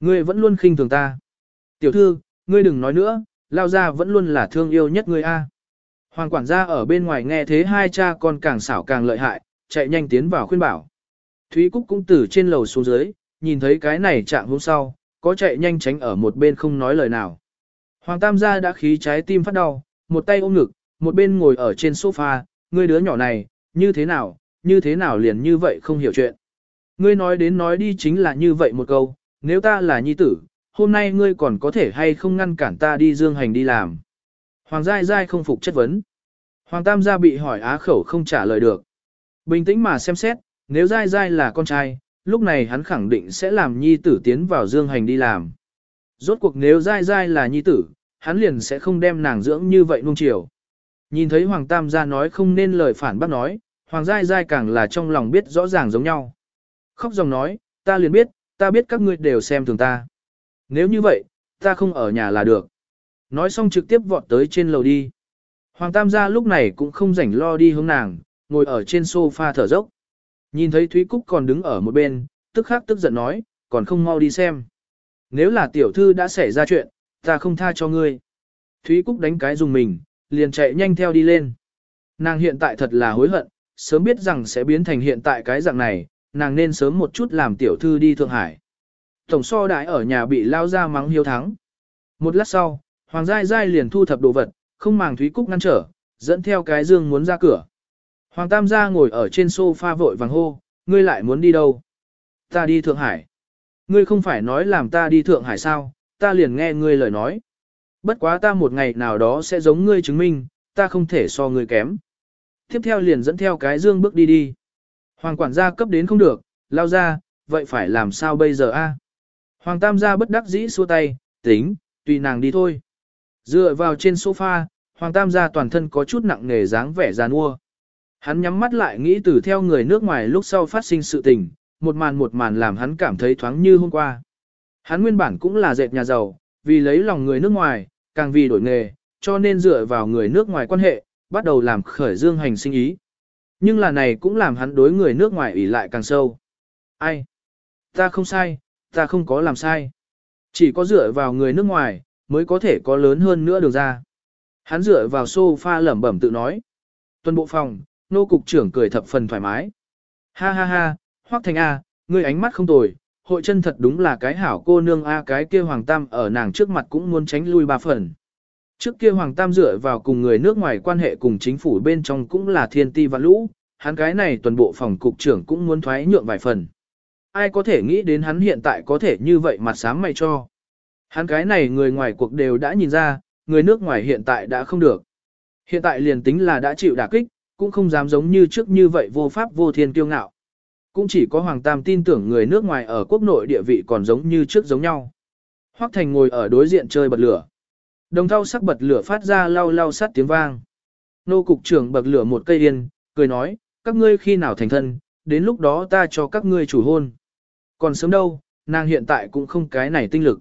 Ngươi vẫn luôn khinh thường ta. Tiểu thư, ngươi đừng nói nữa, lao gia vẫn luôn là thương yêu nhất ngươi a. Hoàng quản gia ở bên ngoài nghe thế hai cha con càng xảo càng lợi hại, chạy nhanh tiến vào khuyên bảo. Thúy Cúc cũng từ trên lầu xuống dưới, nhìn thấy cái này trạng hôm sau, có chạy nhanh tránh ở một bên không nói lời nào. Hoàng Tam gia đã khí trái tim phát đau, một tay ôm ngực, một bên ngồi ở trên sofa, ngươi đứa nhỏ này, như thế nào, như thế nào liền như vậy không hiểu chuyện. Ngươi nói đến nói đi chính là như vậy một câu, nếu ta là nhi tử, hôm nay ngươi còn có thể hay không ngăn cản ta đi dương hành đi làm. Hoàng Giai Giai không phục chất vấn. Hoàng Tam gia bị hỏi á khẩu không trả lời được. Bình tĩnh mà xem xét, nếu Giai Giai là con trai, lúc này hắn khẳng định sẽ làm nhi tử tiến vào dương hành đi làm. Rốt cuộc nếu Giai Giai là nhi tử, hắn liền sẽ không đem nàng dưỡng như vậy nuông chiều. Nhìn thấy Hoàng Tam gia nói không nên lời phản bác nói, Hoàng Giai Giai càng là trong lòng biết rõ ràng giống nhau. Khóc dòng nói, ta liền biết, ta biết các ngươi đều xem thường ta. Nếu như vậy, ta không ở nhà là được. Nói xong trực tiếp vọt tới trên lầu đi. Hoàng Tam gia lúc này cũng không rảnh lo đi hướng nàng, ngồi ở trên sofa thở dốc. Nhìn thấy Thúy Cúc còn đứng ở một bên, tức khắc tức giận nói, còn không mau đi xem. Nếu là tiểu thư đã xảy ra chuyện, ta không tha cho ngươi. Thúy Cúc đánh cái dùng mình, liền chạy nhanh theo đi lên. Nàng hiện tại thật là hối hận, sớm biết rằng sẽ biến thành hiện tại cái dạng này, nàng nên sớm một chút làm tiểu thư đi Thượng Hải. Tổng so đại ở nhà bị lao ra mắng hiếu thắng. Một lát sau, Hoàng Giai Giai liền thu thập đồ vật, không màng Thúy Cúc ngăn trở, dẫn theo cái dương muốn ra cửa. Hoàng Tam gia ngồi ở trên sofa vội vàng hô, ngươi lại muốn đi đâu? Ta đi Thượng Hải. Ngươi không phải nói làm ta đi Thượng Hải sao, ta liền nghe ngươi lời nói. Bất quá ta một ngày nào đó sẽ giống ngươi chứng minh, ta không thể so ngươi kém. Tiếp theo liền dẫn theo cái dương bước đi đi. Hoàng quản gia cấp đến không được, lao ra, vậy phải làm sao bây giờ a? Hoàng tam gia bất đắc dĩ xua tay, tính, tùy nàng đi thôi. Dựa vào trên sofa, Hoàng tam gia toàn thân có chút nặng nề dáng vẻ giàn nua, Hắn nhắm mắt lại nghĩ từ theo người nước ngoài lúc sau phát sinh sự tình, một màn một màn làm hắn cảm thấy thoáng như hôm qua. Hắn nguyên bản cũng là dệt nhà giàu, vì lấy lòng người nước ngoài, càng vì đổi nghề, cho nên dựa vào người nước ngoài quan hệ, bắt đầu làm khởi dương hành sinh ý. Nhưng là này cũng làm hắn đối người nước ngoài ủy lại càng sâu. Ai? Ta không sai, ta không có làm sai. Chỉ có dựa vào người nước ngoài, mới có thể có lớn hơn nữa được ra. Hắn dựa vào sofa lẩm bẩm tự nói. Tuần bộ phòng, nô cục trưởng cười thập phần thoải mái. Ha ha ha, Hoắc Thành A, ngươi ánh mắt không tồi, hội chân thật đúng là cái hảo cô nương A cái kia Hoàng Tam ở nàng trước mặt cũng muốn tránh lui ba phần. Trước kia Hoàng Tam dựa vào cùng người nước ngoài quan hệ cùng chính phủ bên trong cũng là thiên ti và lũ, hắn cái này tuần bộ phòng cục trưởng cũng muốn thoái nhượng vài phần. Ai có thể nghĩ đến hắn hiện tại có thể như vậy mặt sáng mày cho. Hắn cái này người ngoài cuộc đều đã nhìn ra, người nước ngoài hiện tại đã không được. Hiện tại liền tính là đã chịu đả kích, cũng không dám giống như trước như vậy vô pháp vô thiên kiêu ngạo. Cũng chỉ có Hoàng Tam tin tưởng người nước ngoài ở quốc nội địa vị còn giống như trước giống nhau. Hoắc Thành ngồi ở đối diện chơi bật lửa. Đồng thau sắc bật lửa phát ra lau lau sát tiếng vang. Nô cục trưởng bật lửa một cây yên, cười nói, các ngươi khi nào thành thân, đến lúc đó ta cho các ngươi chủ hôn. Còn sớm đâu, nàng hiện tại cũng không cái này tinh lực.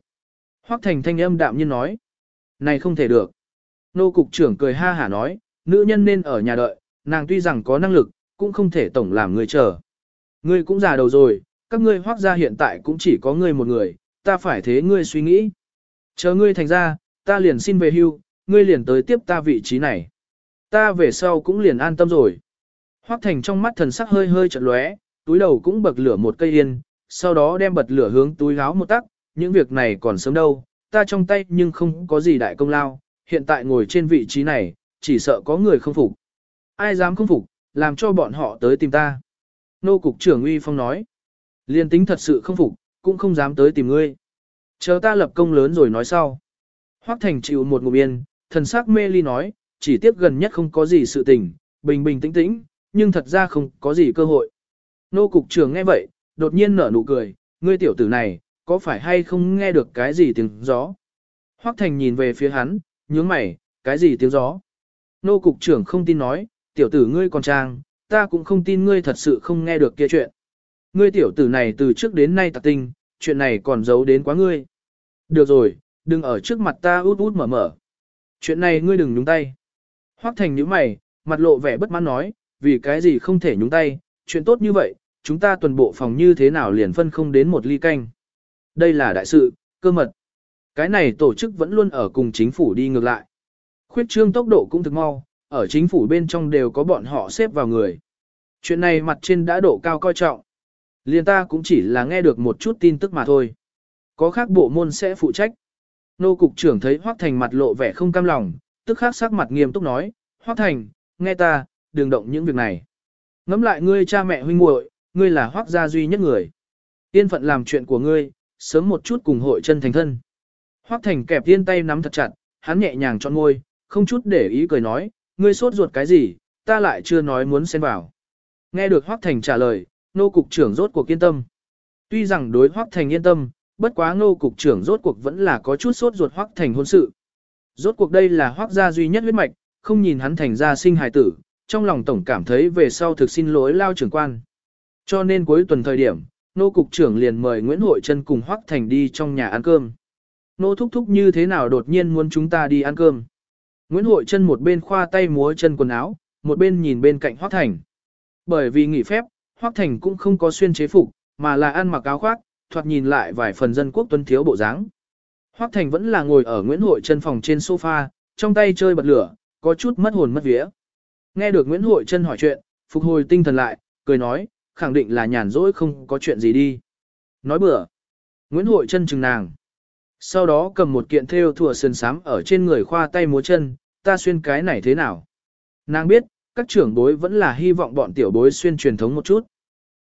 Hoắc Thành thanh âm đạm nhiên nói, này không thể được. Nô cục trưởng cười ha hả nói, nữ nhân nên ở nhà đợi, nàng tuy rằng có năng lực, cũng không thể tổng làm người chờ. Ngươi cũng già đầu rồi, các ngươi hoác ra hiện tại cũng chỉ có ngươi một người, ta phải thế ngươi suy nghĩ. Chờ ngươi thành ra, ta liền xin về hưu, ngươi liền tới tiếp ta vị trí này. Ta về sau cũng liền an tâm rồi. Hoác thành trong mắt thần sắc hơi hơi chợt lóe, túi đầu cũng bật lửa một cây yên, sau đó đem bật lửa hướng túi gáo một tắc, những việc này còn sớm đâu, ta trong tay nhưng không có gì đại công lao, hiện tại ngồi trên vị trí này, chỉ sợ có người không phục. Ai dám không phục, làm cho bọn họ tới tìm ta. Nô cục trưởng uy phong nói. Liên tính thật sự không phục, cũng không dám tới tìm ngươi. Chờ ta lập công lớn rồi nói sau. Hoắc Thành chịu một ngụm yên, thần sắc mê ly nói, chỉ tiếp gần nhất không có gì sự tình, bình bình tĩnh tĩnh, nhưng thật ra không có gì cơ hội. Nô cục trưởng nghe vậy, đột nhiên nở nụ cười, ngươi tiểu tử này, có phải hay không nghe được cái gì tiếng gió? Hoắc Thành nhìn về phía hắn, nhướng mày, cái gì tiếng gió? Nô cục trưởng không tin nói, tiểu tử ngươi còn trang, ta cũng không tin ngươi thật sự không nghe được kia chuyện. Ngươi tiểu tử này từ trước đến nay tạc tinh, chuyện này còn giấu đến quá ngươi. Được rồi, đừng ở trước mặt ta út út mở mở. Chuyện này ngươi đừng nhúng tay. Hoắc Thành nhíu mày, mặt lộ vẻ bất mãn nói, vì cái gì không thể nhúng tay, chuyện tốt như vậy, chúng ta tuần bộ phòng như thế nào liền phân không đến một ly canh. Đây là đại sự, cơ mật. Cái này tổ chức vẫn luôn ở cùng chính phủ đi ngược lại. Khuyết trương tốc độ cũng thực mau, ở chính phủ bên trong đều có bọn họ xếp vào người. Chuyện này mặt trên đã độ cao coi trọng. Liên ta cũng chỉ là nghe được một chút tin tức mà thôi. Có khác bộ môn sẽ phụ trách. Nô cục trưởng thấy Hoác Thành mặt lộ vẻ không cam lòng, tức khắc sắc mặt nghiêm túc nói, Hoác Thành, nghe ta, đừng động những việc này. Ngắm lại ngươi cha mẹ huynh muội, ngươi là Hoác gia duy nhất người. Yên phận làm chuyện của ngươi, sớm một chút cùng hội chân thành thân. Hoác Thành kẹp tiên tay nắm thật chặt, hắn nhẹ nhàng chọn ngôi, không chút để ý cười nói, ngươi sốt ruột cái gì, ta lại chưa nói muốn xen vào. Nghe được Hoác Thành trả lời, nô cục trưởng rốt cuộc yên tâm. Tuy rằng đối Hoác Thành yên tâm, bất quá Ngô cục trưởng rốt cuộc vẫn là có chút sốt ruột Hoác Thành hôn sự. Rốt cuộc đây là Hoác gia duy nhất huyết mạch, không nhìn hắn thành ra sinh hài tử, trong lòng tổng cảm thấy về sau thực xin lỗi lao trưởng quan. Cho nên cuối tuần thời điểm, nô cục trưởng liền mời Nguyễn Hội Trân cùng Hoác Thành đi trong nhà ăn cơm. Nô thúc thúc như thế nào đột nhiên muốn chúng ta đi ăn cơm. Nguyễn Hội Trân một bên khoa tay múa chân quần áo, một bên nhìn bên cạnh Hoác Thành. Bởi vì nghỉ phép, Hoác Thành cũng không có xuyên chế phục, mà là ăn mặc áo khoác, thoạt nhìn lại vài phần dân quốc tuân thiếu bộ dáng. Hoắc Thành vẫn là ngồi ở Nguyễn Hội Trân phòng trên sofa, trong tay chơi bật lửa, có chút mất hồn mất vía. Nghe được Nguyễn Hội Trân hỏi chuyện, phục hồi tinh thần lại, cười nói, khẳng định là nhàn rỗi không có chuyện gì đi. Nói bừa. Nguyễn Hội Trân chừng nàng. Sau đó cầm một kiện thêu thùa sườn sám ở trên người khoa tay múa chân, ta xuyên cái này thế nào. Nàng biết, các trưởng bối vẫn là hy vọng bọn tiểu bối xuyên truyền thống một chút.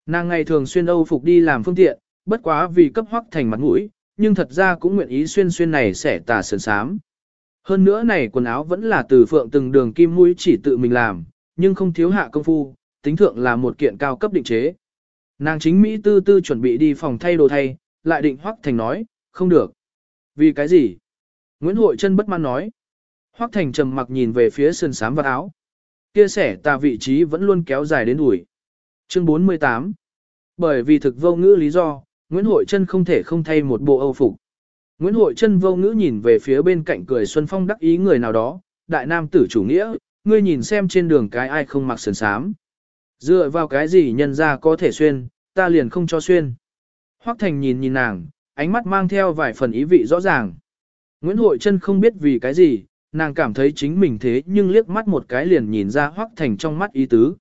Nàng ngày thường xuyên âu phục đi làm phương tiện, bất quá vì cấp hoắc thành mặt mũi, nhưng thật ra cũng nguyện ý xuyên xuyên này sẽ tà sơn sám. Hơn nữa này quần áo vẫn là từ phượng từng đường kim mũi chỉ tự mình làm, nhưng không thiếu hạ công phu, tính thượng là một kiện cao cấp định chế. Nàng chính Mỹ tư tư chuẩn bị đi phòng thay đồ thay, lại định Hoắc Thành nói, không được. Vì cái gì? Nguyễn Hội chân bất mãn nói. Hoắc Thành trầm mặc nhìn về phía sườn sám và áo. Kia sẻ tà vị trí vẫn luôn kéo dài đến đuổi. Chương 48 Bởi vì thực vô ngữ lý do, Nguyễn Hội Trân không thể không thay một bộ âu phục. Nguyễn Hội Trân vô ngữ nhìn về phía bên cạnh cười Xuân Phong đắc ý người nào đó, đại nam tử chủ nghĩa, ngươi nhìn xem trên đường cái ai không mặc sườn sám. Dựa vào cái gì nhân ra có thể xuyên, ta liền không cho xuyên. Hoắc Thành nhìn nhìn nàng, ánh mắt mang theo vài phần ý vị rõ ràng. Nguyễn Hội Trân không biết vì cái gì, nàng cảm thấy chính mình thế nhưng liếc mắt một cái liền nhìn ra Hoắc Thành trong mắt ý tứ.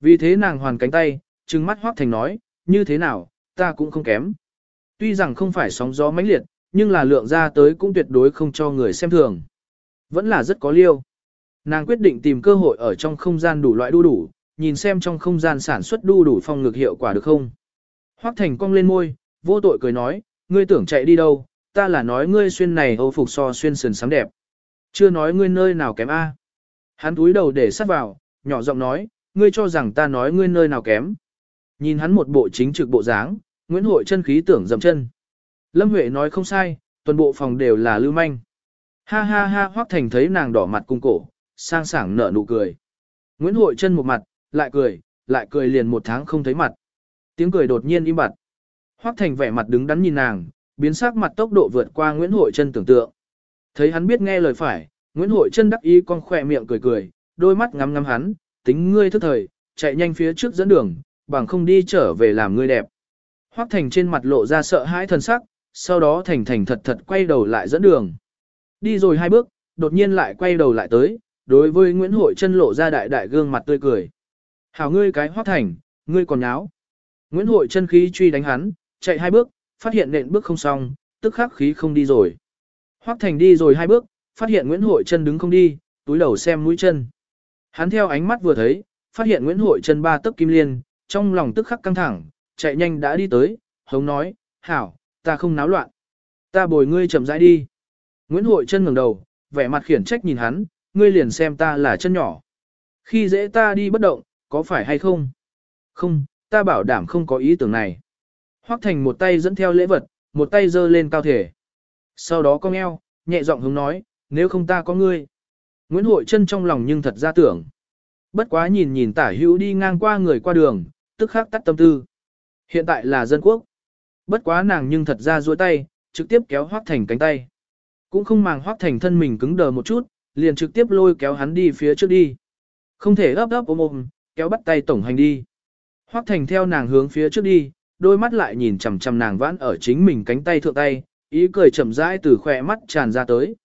Vì thế nàng hoàn cánh tay, trừng mắt Hoắc Thành nói, như thế nào, ta cũng không kém. Tuy rằng không phải sóng gió mãnh liệt, nhưng là lượng ra tới cũng tuyệt đối không cho người xem thường. Vẫn là rất có liêu. Nàng quyết định tìm cơ hội ở trong không gian đủ loại đu đủ, nhìn xem trong không gian sản xuất đu đủ phong ngược hiệu quả được không. Hoắc Thành cong lên môi, vô tội cười nói, ngươi tưởng chạy đi đâu, ta là nói ngươi xuyên này hầu phục so xuyên sườn sáng đẹp. Chưa nói ngươi nơi nào kém a. Hắn túi đầu để sát vào, nhỏ giọng nói, ngươi cho rằng ta nói ngươi nơi nào kém. Nhìn hắn một bộ chính trực bộ dáng, Nguyễn Hội chân khí tưởng dầm chân. Lâm Huệ nói không sai, toàn bộ phòng đều là lưu manh. Ha ha ha Hoắc Thành thấy nàng đỏ mặt cung cổ, sang sảng nở nụ cười. Nguyễn Hội chân một mặt, lại cười, lại cười liền một tháng không thấy mặt. Tiếng cười đột nhiên im bặt. Hoắc Thành vẻ mặt đứng đắn nhìn nàng, biến sắc mặt tốc độ vượt qua Nguyễn Hội Trân tưởng tượng. Thấy hắn biết nghe lời phải, Nguyễn Hội Trân đắc ý con khỏe miệng cười cười, đôi mắt ngắm ngắm hắn, tính ngươi thức thời, chạy nhanh phía trước dẫn đường, bằng không đi trở về làm ngươi đẹp. Hoắc Thành trên mặt lộ ra sợ hãi thần sắc, sau đó Thành Thành thật thật quay đầu lại dẫn đường. Đi rồi hai bước, đột nhiên lại quay đầu lại tới, đối với Nguyễn Hội chân lộ ra đại đại gương mặt tươi cười. Hảo ngươi cái Hoắc Thành, ngươi còn nháo. Nguyễn Hội chân khí truy đánh hắn, chạy hai bước, phát hiện nện bước không xong, tức khắc khí không đi rồi. Hoắc Thành đi rồi hai bước, phát hiện Nguyễn Hội chân đứng không đi, túi đầu xem mũi chân. Hắn theo ánh mắt vừa thấy, phát hiện Nguyễn Hội chân ba tấc kim liên, trong lòng tức khắc căng thẳng, chạy nhanh đã đi tới, hống nói, hảo, ta không náo loạn. Ta bồi ngươi chậm rãi đi. Nguyễn Hội chân ngẩng đầu, vẻ mặt khiển trách nhìn hắn, ngươi liền xem ta là chân nhỏ. Khi dễ ta đi bất động, có phải hay không? Không, ta bảo đảm không có ý tưởng này. Hoắc Thành một tay dẫn theo lễ vật, một tay giơ lên cao thể. Sau đó cong eo, nhẹ giọng hướng nói, nếu không ta có ngươi. Nguyễn Hội chân trong lòng nhưng thật ra tưởng. Bất quá nhìn nhìn tả hữu đi ngang qua người qua đường, tức khắc tắt tâm tư. Hiện tại là dân quốc. Bất quá nàng nhưng thật ra duỗi tay, trực tiếp kéo Hoắc Thành cánh tay. Cũng không màng Hoắc Thành thân mình cứng đờ một chút, liền trực tiếp lôi kéo hắn đi phía trước đi. Không thể ấp ấp ôm ôm, kéo bắt tay tổng hành đi. Hoắc Thành theo nàng hướng phía trước đi, đôi mắt lại nhìn chằm chằm nàng vãn ở chính mình cánh tay thượng tay, ý cười chậm rãi từ khỏe mắt tràn ra tới.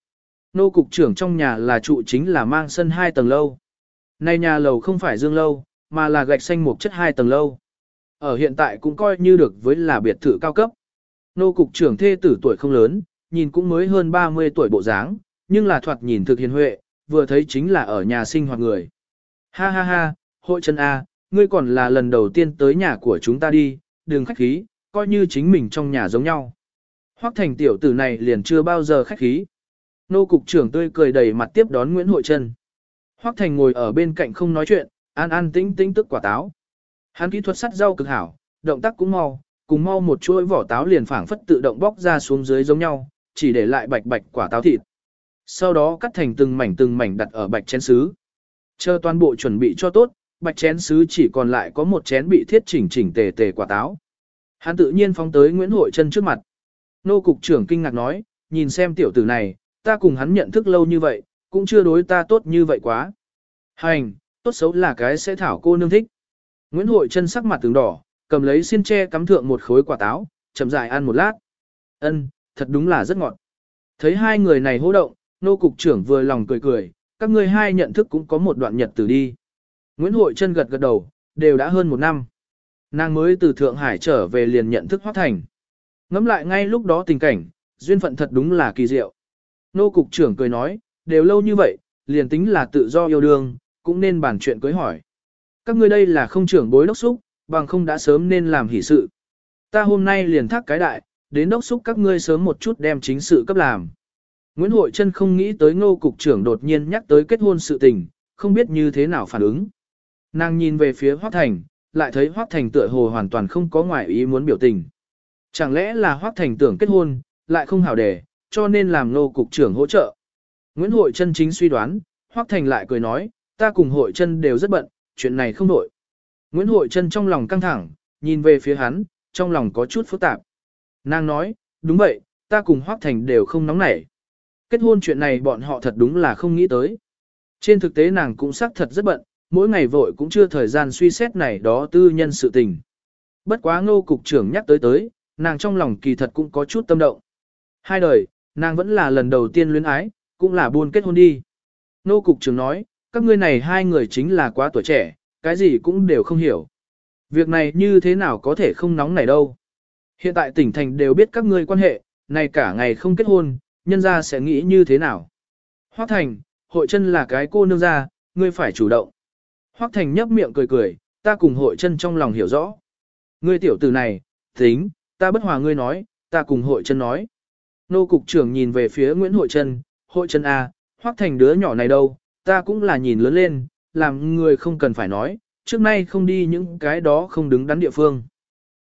Nô cục trưởng trong nhà là trụ chính là mang sân hai tầng lâu. Nay nhà lầu không phải dương lâu, mà là gạch xanh một chất hai tầng lâu. Ở hiện tại cũng coi như được với là biệt thự cao cấp. Nô cục trưởng thê tử tuổi không lớn, nhìn cũng mới hơn 30 tuổi bộ dáng, nhưng là thoạt nhìn thực hiền huệ, vừa thấy chính là ở nhà sinh hoạt người. Ha ha ha, hội chân A, à, ngươi còn là lần đầu tiên tới nhà của chúng ta đi, đừng khách khí, coi như chính mình trong nhà giống nhau. Hoắc thành tiểu tử này liền chưa bao giờ khách khí. Nô cục trưởng tươi cười đầy mặt tiếp đón Nguyễn Hội Trân. Hoắc thành ngồi ở bên cạnh không nói chuyện, an an tĩnh tĩnh tức quả táo. Hắn kỹ thuật sắt rau cực hảo, động tác cũng mau, cùng mau một chuỗi vỏ táo liền phảng phất tự động bóc ra xuống dưới giống nhau, chỉ để lại bạch bạch quả táo thịt. Sau đó cắt thành từng mảnh từng mảnh đặt ở bạch chén sứ. Chờ toàn bộ chuẩn bị cho tốt, bạch chén sứ chỉ còn lại có một chén bị thiết chỉnh chỉnh tề tề quả táo. Hắn tự nhiên phóng tới Nguyễn Hội Trân trước mặt. Nô cục trưởng kinh ngạc nói, nhìn xem tiểu tử này, ta cùng hắn nhận thức lâu như vậy, cũng chưa đối ta tốt như vậy quá. Hành, tốt xấu là cái sẽ thảo cô nương thích. Nguyễn Hội chân sắc mặt tướng đỏ, cầm lấy xiên tre cắm thượng một khối quả táo, chậm rãi ăn một lát. Ân, thật đúng là rất ngọt. Thấy hai người này hô động, nô cục trưởng vừa lòng cười cười, các ngươi hai nhận thức cũng có một đoạn nhật từ đi. Nguyễn Hội chân gật gật đầu, đều đã hơn một năm. Nàng mới từ Thượng Hải trở về liền nhận thức Hoác Thành. Ngắm lại ngay lúc đó tình cảnh, duyên phận thật đúng là kỳ diệu. Nô cục trưởng cười nói, đều lâu như vậy, liền tính là tự do yêu đương, cũng nên bàn chuyện cưới hỏi. Các ngươi đây là không trưởng bối đốc xúc, bằng không đã sớm nên làm hỷ sự. Ta hôm nay liền thác cái đại, đến đốc xúc các ngươi sớm một chút đem chính sự cấp làm. Nguyễn Hội Trân không nghĩ tới ngô cục trưởng đột nhiên nhắc tới kết hôn sự tình, không biết như thế nào phản ứng. Nàng nhìn về phía Hoác Thành, lại thấy Hoác Thành tựa hồ hoàn toàn không có ngoại ý muốn biểu tình. Chẳng lẽ là Hoác Thành tưởng kết hôn, lại không hảo đề, cho nên làm ngô cục trưởng hỗ trợ. Nguyễn Hội Trân chính suy đoán, Hoác Thành lại cười nói, ta cùng Hội chân đều rất bận, chuyện này không đổi. Nguyễn Hội chân trong lòng căng thẳng, nhìn về phía hắn, trong lòng có chút phức tạp. Nàng nói, đúng vậy, ta cùng Hoác Thành đều không nóng nảy. Kết hôn chuyện này bọn họ thật đúng là không nghĩ tới. Trên thực tế nàng cũng xác thật rất bận, mỗi ngày vội cũng chưa thời gian suy xét này đó tư nhân sự tình. Bất quá ngô cục trưởng nhắc tới tới, nàng trong lòng kỳ thật cũng có chút tâm động. Hai đời, nàng vẫn là lần đầu tiên luyến ái, cũng là buôn kết hôn đi. Ngô cục trưởng nói, các ngươi này hai người chính là quá tuổi trẻ, cái gì cũng đều không hiểu. Việc này như thế nào có thể không nóng này đâu. Hiện tại tỉnh thành đều biết các ngươi quan hệ, này cả ngày không kết hôn, nhân ra sẽ nghĩ như thế nào. Hoác Thành, hội chân là cái cô nương ra, ngươi phải chủ động. Hoác Thành nhấp miệng cười cười, ta cùng hội chân trong lòng hiểu rõ. Ngươi tiểu tử này, tính, ta bất hòa ngươi nói, ta cùng hội chân nói. Nô cục trưởng nhìn về phía Nguyễn Hội Trân, Hội Trân A, à, Hoác Thành đứa nhỏ này đâu, ta cũng là nhìn lớn lên, làm người không cần phải nói, trước nay không đi những cái đó không đứng đắn địa phương.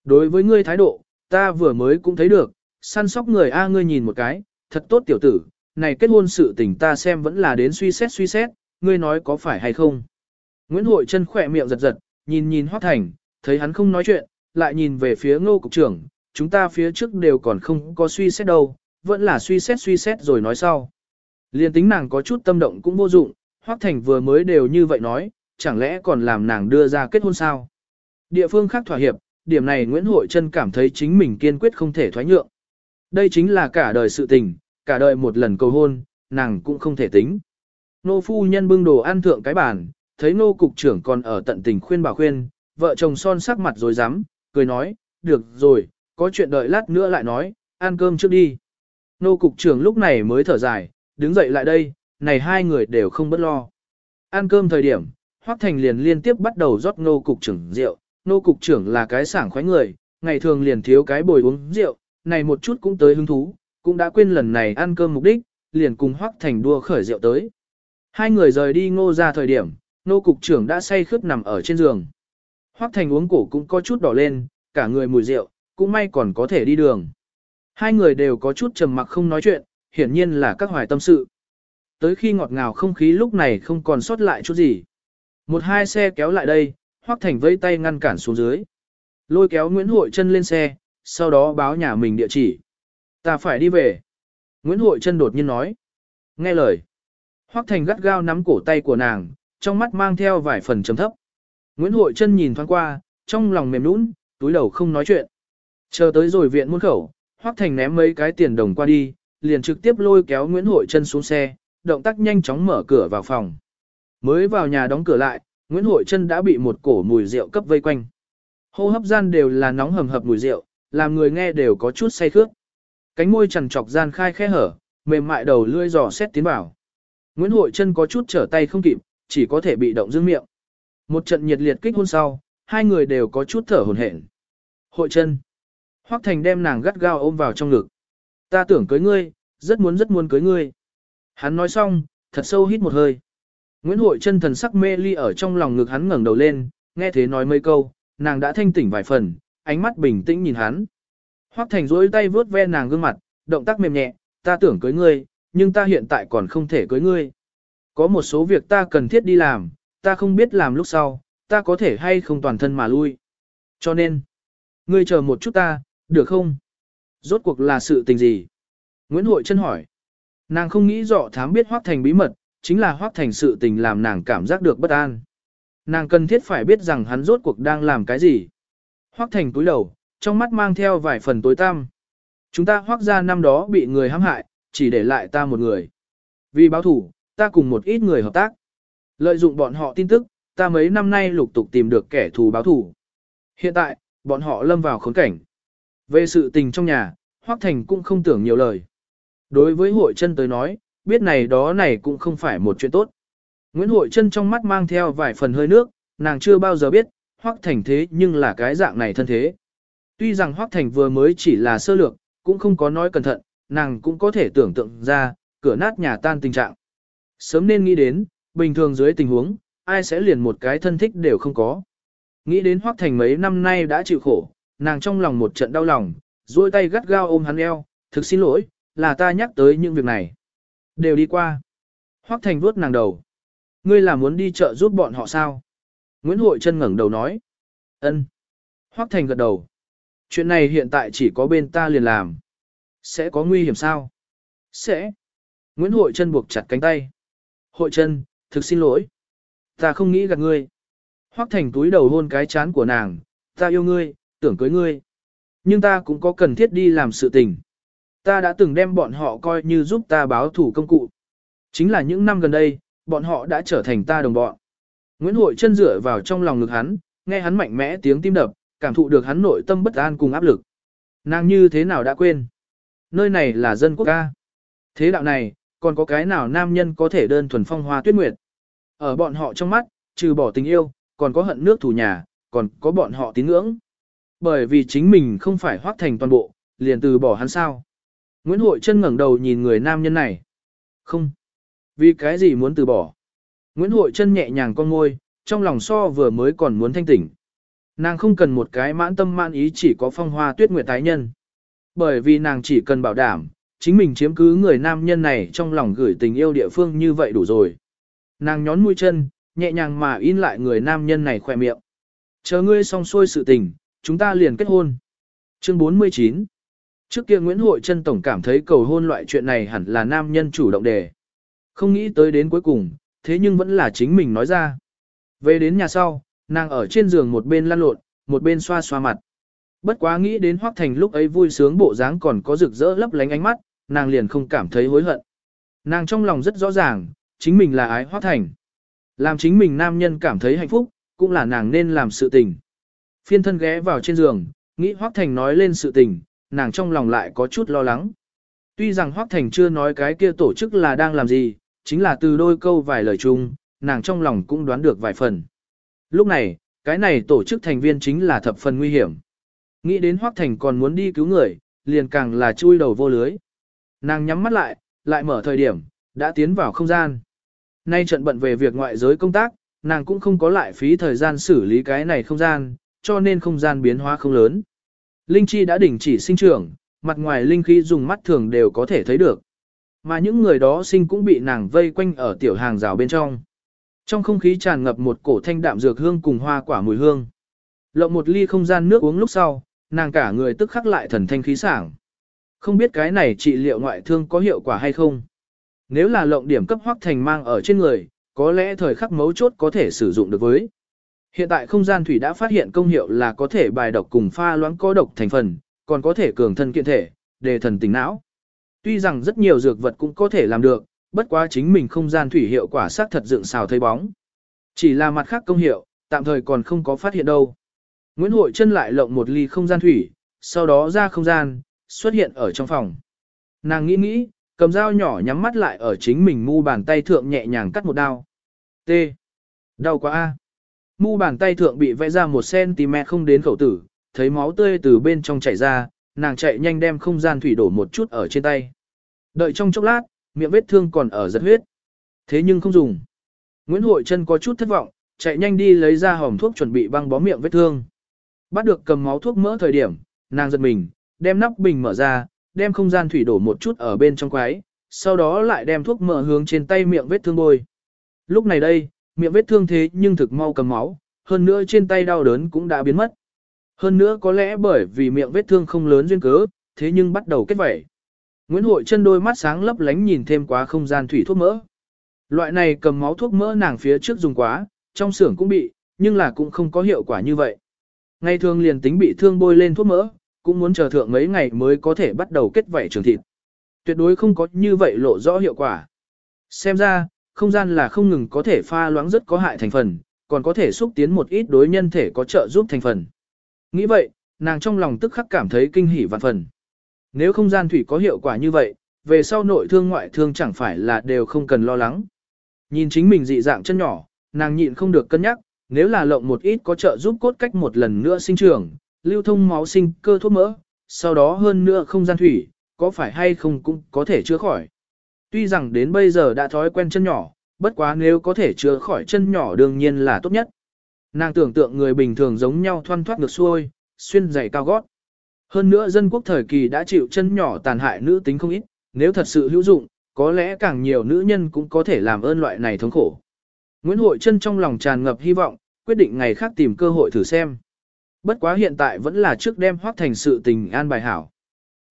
Đối với ngươi thái độ, ta vừa mới cũng thấy được, săn sóc người A ngươi nhìn một cái, thật tốt tiểu tử, này kết hôn sự tình ta xem vẫn là đến suy xét suy xét, ngươi nói có phải hay không. Nguyễn Hội chân khỏe miệng giật giật, nhìn nhìn Hoác Thành, thấy hắn không nói chuyện, lại nhìn về phía ngô cục trưởng, chúng ta phía trước đều còn không có suy xét đâu, vẫn là suy xét suy xét rồi nói sau. Liên tính nàng có chút tâm động cũng vô dụng, Hoác Thành vừa mới đều như vậy nói, chẳng lẽ còn làm nàng đưa ra kết hôn sao? Địa phương khác thỏa hiệp, điểm này Nguyễn Hội Trân cảm thấy chính mình kiên quyết không thể thoái nhượng. Đây chính là cả đời sự tình, cả đời một lần cầu hôn, nàng cũng không thể tính. Nô phu nhân bưng đồ ăn thượng cái bàn, thấy nô cục trưởng còn ở tận tình khuyên bảo khuyên, vợ chồng son sắc mặt rồi dám, cười nói, được rồi, có chuyện đợi lát nữa lại nói, ăn cơm trước đi. Nô cục trưởng lúc này mới thở dài, đứng dậy lại đây, này hai người đều không bất lo. Ăn cơm thời điểm, Hoắc Thành liền liên tiếp bắt đầu rót nô cục trưởng rượu, nô cục trưởng là cái sảng khoái người, ngày thường liền thiếu cái bồi uống rượu, này một chút cũng tới hứng thú, cũng đã quên lần này ăn cơm mục đích, liền cùng Hoắc Thành đua khởi rượu tới. Hai người rời đi ngô ra thời điểm, nô cục trưởng đã say khướt nằm ở trên giường. Hoắc Thành uống cổ cũng có chút đỏ lên, cả người mùi rượu, cũng may còn có thể đi đường. Hai người đều có chút trầm mặc không nói chuyện, hiển nhiên là các hoài tâm sự. Tới khi ngọt ngào không khí lúc này không còn sót lại chút gì. Một hai xe kéo lại đây, Hoắc Thành vây tay ngăn cản xuống dưới. Lôi kéo Nguyễn Hội chân lên xe, sau đó báo nhà mình địa chỉ. Ta phải đi về. Nguyễn Hội chân đột nhiên nói. Nghe lời. Hoắc Thành gắt gao nắm cổ tay của nàng, trong mắt mang theo vài phần trầm thấp. Nguyễn Hội Trân nhìn thoáng qua, trong lòng mềm nũng, túi đầu không nói chuyện. Chờ tới rồi viện muôn khẩu, Hoắc Thành ném mấy cái tiền đồng qua đi, liền trực tiếp lôi kéo Nguyễn Hội Trân xuống xe, động tác nhanh chóng mở cửa vào phòng. Mới vào nhà đóng cửa lại, Nguyễn Hội Trân đã bị một cổ mùi rượu cấp vây quanh. Hô hấp gian đều là nóng hầm hập mùi rượu, làm người nghe đều có chút say khước. Cánh môi chằn trọc gian khai khe hở, mềm mại đầu lưỡi giò xét tiến vào. Nguyễn Hội Trân có chút trở tay không kịp, chỉ có thể bị động dương miệng. Một trận nhiệt liệt kích hôn sau, hai người đều có chút thở hổn hển. Hội Trân. Hoắc Thành đem nàng gắt gao ôm vào trong ngực. Ta tưởng cưới ngươi, rất muốn rất muốn cưới ngươi. Hắn nói xong, thật sâu hít một hơi. Nguyễn Hội chân thần sắc mê ly ở trong lòng ngực hắn ngẩng đầu lên, nghe thế nói mấy câu, nàng đã thanh tỉnh vài phần, ánh mắt bình tĩnh nhìn hắn. Hoắc Thành duỗi tay vướt ve nàng gương mặt, động tác mềm nhẹ, ta tưởng cưới ngươi, nhưng ta hiện tại còn không thể cưới ngươi. Có một số việc ta cần thiết đi làm, ta không biết làm lúc sau, ta có thể hay không toàn thân mà lui. Cho nên, ngươi chờ một chút ta, được không? Rốt cuộc là sự tình gì? Nguyễn Hội chân hỏi. Nàng không nghĩ rõ thám biết Hoắc Thành bí mật, chính là Hoắc Thành sự tình làm nàng cảm giác được bất an. Nàng cần thiết phải biết rằng hắn rốt cuộc đang làm cái gì. Hoắc Thành túi đầu, trong mắt mang theo vài phần tối tăm. Chúng ta hoác ra năm đó bị người hãm hại, chỉ để lại ta một người. Vì báo thủ, ta cùng một ít người hợp tác. Lợi dụng bọn họ tin tức, ta mấy năm nay lục tục tìm được kẻ thù báo thủ. Hiện tại, bọn họ lâm vào khốn cảnh. Về sự tình trong nhà, Hoác Thành cũng không tưởng nhiều lời. Đối với hội chân tới nói, biết này đó này cũng không phải một chuyện tốt. Nguyễn Hội chân trong mắt mang theo vài phần hơi nước, nàng chưa bao giờ biết, Hoác Thành thế nhưng là cái dạng này thân thế. Tuy rằng Hoác Thành vừa mới chỉ là sơ lược, cũng không có nói cẩn thận, nàng cũng có thể tưởng tượng ra, cửa nát nhà tan tình trạng. Sớm nên nghĩ đến, bình thường dưới tình huống, ai sẽ liền một cái thân thích đều không có. Nghĩ đến Hoắc Thành mấy năm nay đã chịu khổ, nàng trong lòng một trận đau lòng, duỗi tay gắt gao ôm hắn eo, thực xin lỗi, là ta nhắc tới những việc này. Đều đi qua. Hoắc Thành vuốt nàng đầu. Ngươi là muốn đi chợ giúp bọn họ sao? Nguyễn Hội chân ngẩng đầu nói. Ân. Hoắc Thành gật đầu. Chuyện này hiện tại chỉ có bên ta liền làm. Sẽ có nguy hiểm sao? Sẽ. Nguyễn Hội Trân buộc chặt cánh tay. Hội Trân, thực xin lỗi. Ta không nghĩ gạt ngươi. Hoắc Thành túi đầu hôn cái chán của nàng. Ta yêu ngươi, tưởng cưới ngươi. Nhưng ta cũng có cần thiết đi làm sự tình. Ta đã từng đem bọn họ coi như giúp ta báo thủ công cụ. Chính là những năm gần đây, bọn họ đã trở thành ta đồng bọn. Nguyễn Hội chân dựa vào trong lòng ngực hắn, nghe hắn mạnh mẽ tiếng tim đập, cảm thụ được hắn nội tâm bất an cùng áp lực. Nàng như thế nào đã quên? Nơi này là dân quốc ca. Thế đạo này, còn có cái nào nam nhân có thể đơn thuần phong hoa tuyết nguyệt? Ở bọn họ trong mắt, trừ bỏ tình yêu, còn có hận nước thủ nhà, còn có bọn họ tín ngưỡng. Bởi vì chính mình không phải hoác thành toàn bộ, liền từ bỏ hắn sao. Nguyễn Hội chân ngẩng đầu nhìn người nam nhân này. Không. Vì cái gì muốn từ bỏ? Nguyễn Hội chân nhẹ nhàng con ngôi, trong lòng so vừa mới còn muốn thanh tỉnh. Nàng không cần một cái mãn tâm mãn ý chỉ có phong hoa tuyết nguyệt tái nhân. Bởi vì nàng chỉ cần bảo đảm, chính mình chiếm cứ người nam nhân này trong lòng gửi tình yêu địa phương như vậy đủ rồi. Nàng nhón mũi chân, nhẹ nhàng mà in lại người nam nhân này khỏe miệng. Chờ ngươi xong xuôi sự tình, chúng ta liền kết hôn. Chương 49 Trước kia Nguyễn Hội Trân Tổng cảm thấy cầu hôn loại chuyện này hẳn là nam nhân chủ động đề. Không nghĩ tới đến cuối cùng, thế nhưng vẫn là chính mình nói ra. Về đến nhà sau, Nàng ở trên giường một bên lăn lộn, một bên xoa xoa mặt. Bất quá nghĩ đến Hoắc Thành lúc ấy vui sướng bộ dáng còn có rực rỡ lấp lánh ánh mắt, nàng liền không cảm thấy hối hận. Nàng trong lòng rất rõ ràng, chính mình là ái Hoắc Thành. Làm chính mình nam nhân cảm thấy hạnh phúc, cũng là nàng nên làm sự tình. Phiên thân ghé vào trên giường, nghĩ Hoắc Thành nói lên sự tình, nàng trong lòng lại có chút lo lắng. Tuy rằng Hoắc Thành chưa nói cái kia tổ chức là đang làm gì, chính là từ đôi câu vài lời chung, nàng trong lòng cũng đoán được vài phần. Lúc này, cái này tổ chức thành viên chính là thập phần nguy hiểm. Nghĩ đến Hoắc Thành còn muốn đi cứu người, liền càng là chui đầu vô lưới. Nàng nhắm mắt lại, lại mở thời điểm, đã tiến vào không gian. Nay trận bận về việc ngoại giới công tác, nàng cũng không có lại phí thời gian xử lý cái này không gian, cho nên không gian biến hóa không lớn. Linh chi đã đình chỉ sinh trưởng, mặt ngoài linh khí dùng mắt thường đều có thể thấy được. Mà những người đó sinh cũng bị nàng vây quanh ở tiểu hàng rào bên trong. Trong không khí tràn ngập một cổ thanh đạm dược hương cùng hoa quả mùi hương. Lộng một ly không gian nước uống lúc sau, nàng cả người tức khắc lại thần thanh khí sảng. Không biết cái này trị liệu ngoại thương có hiệu quả hay không. Nếu là lộng điểm cấp Hoắc Thành mang ở trên người, có lẽ thời khắc mấu chốt có thể sử dụng được với. Hiện tại không gian thủy đã phát hiện công hiệu là có thể bài độc cùng pha loãng có độc thành phần, còn có thể cường thân kiện thể, đề thần tỉnh não. Tuy rằng rất nhiều dược vật cũng có thể làm được, bất quá chính mình không gian thủy hiệu quả xác thật dựng xào thấy bóng. Chỉ là mặt khác công hiệu, tạm thời còn không có phát hiện đâu. Nguyễn Hội chân lại lộng một ly không gian thủy, sau đó ra không gian, xuất hiện ở trong phòng. Nàng nghĩ nghĩ, cầm dao nhỏ nhắm mắt lại ở chính mình mu bàn tay thượng nhẹ nhàng cắt một đao. T. Đau quá a. Mu bàn tay thượng bị vẽ ra một cm không đến khẩu tử, thấy máu tươi từ bên trong chảy ra, nàng chạy nhanh đem không gian thủy đổ một chút ở trên tay. Đợi trong chốc lát, miệng vết thương còn ở giật huyết. Thế nhưng không dùng. Nguyễn Hội Trân có chút thất vọng, chạy nhanh đi lấy ra hòm thuốc chuẩn bị băng bó miệng vết thương. Bắt được cầm máu thuốc mỡ thời điểm, nàng giật mình, đem nắp bình mở ra, đem không gian thủy đổ một chút ở bên trong quái, sau đó lại đem thuốc mỡ hướng trên tay miệng vết thương bôi. Lúc này đây, miệng vết thương thế nhưng thực mau cầm máu, hơn nữa trên tay đau đớn cũng đã biến mất. Hơn nữa có lẽ bởi vì miệng vết thương không lớn duyên cớ, thế nhưng bắt đầu kết vẩy. Nguyễn Hội chân đôi mắt sáng lấp lánh nhìn thêm quá không gian thủy thuốc mỡ. Loại này cầm máu thuốc mỡ nàng phía trước dùng quá, trong xưởng cũng bị, nhưng là cũng không có hiệu quả như vậy. Ngày thường liền tính bị thương bôi lên thuốc mỡ, cũng muốn chờ thượng mấy ngày mới có thể bắt đầu kết vảy trường thịt. Tuyệt đối không có như vậy lộ rõ hiệu quả. Xem ra, không gian là không ngừng có thể pha loãng rất có hại thành phần, còn có thể xúc tiến một ít đối nhân thể có trợ giúp thành phần. Nghĩ vậy, nàng trong lòng tức khắc cảm thấy kinh hỉ vạn phần. Nếu không gian thủy có hiệu quả như vậy, về sau nội thương ngoại thương chẳng phải là đều không cần lo lắng. Nhìn chính mình dị dạng chân nhỏ, nàng nhịn không được cân nhắc, nếu là lộng một ít có trợ giúp cốt cách một lần nữa sinh trưởng, lưu thông máu sinh cơ thuốc mỡ, sau đó hơn nữa không gian thủy, có phải hay không cũng có thể chữa khỏi. Tuy rằng đến bây giờ đã thói quen chân nhỏ, bất quá nếu có thể chữa khỏi chân nhỏ đương nhiên là tốt nhất. Nàng tưởng tượng người bình thường giống nhau thoăn thoát ngược xuôi, xuyên giày cao gót. Hơn nữa dân quốc thời kỳ đã chịu chân nhỏ tàn hại nữ tính không ít, nếu thật sự hữu dụng, có lẽ càng nhiều nữ nhân cũng có thể làm ơn loại này thống khổ. Nguyễn Hội chân trong lòng tràn ngập hy vọng, quyết định ngày khác tìm cơ hội thử xem. Bất quá hiện tại vẫn là trước đem hoác thành sự tình an bài hảo.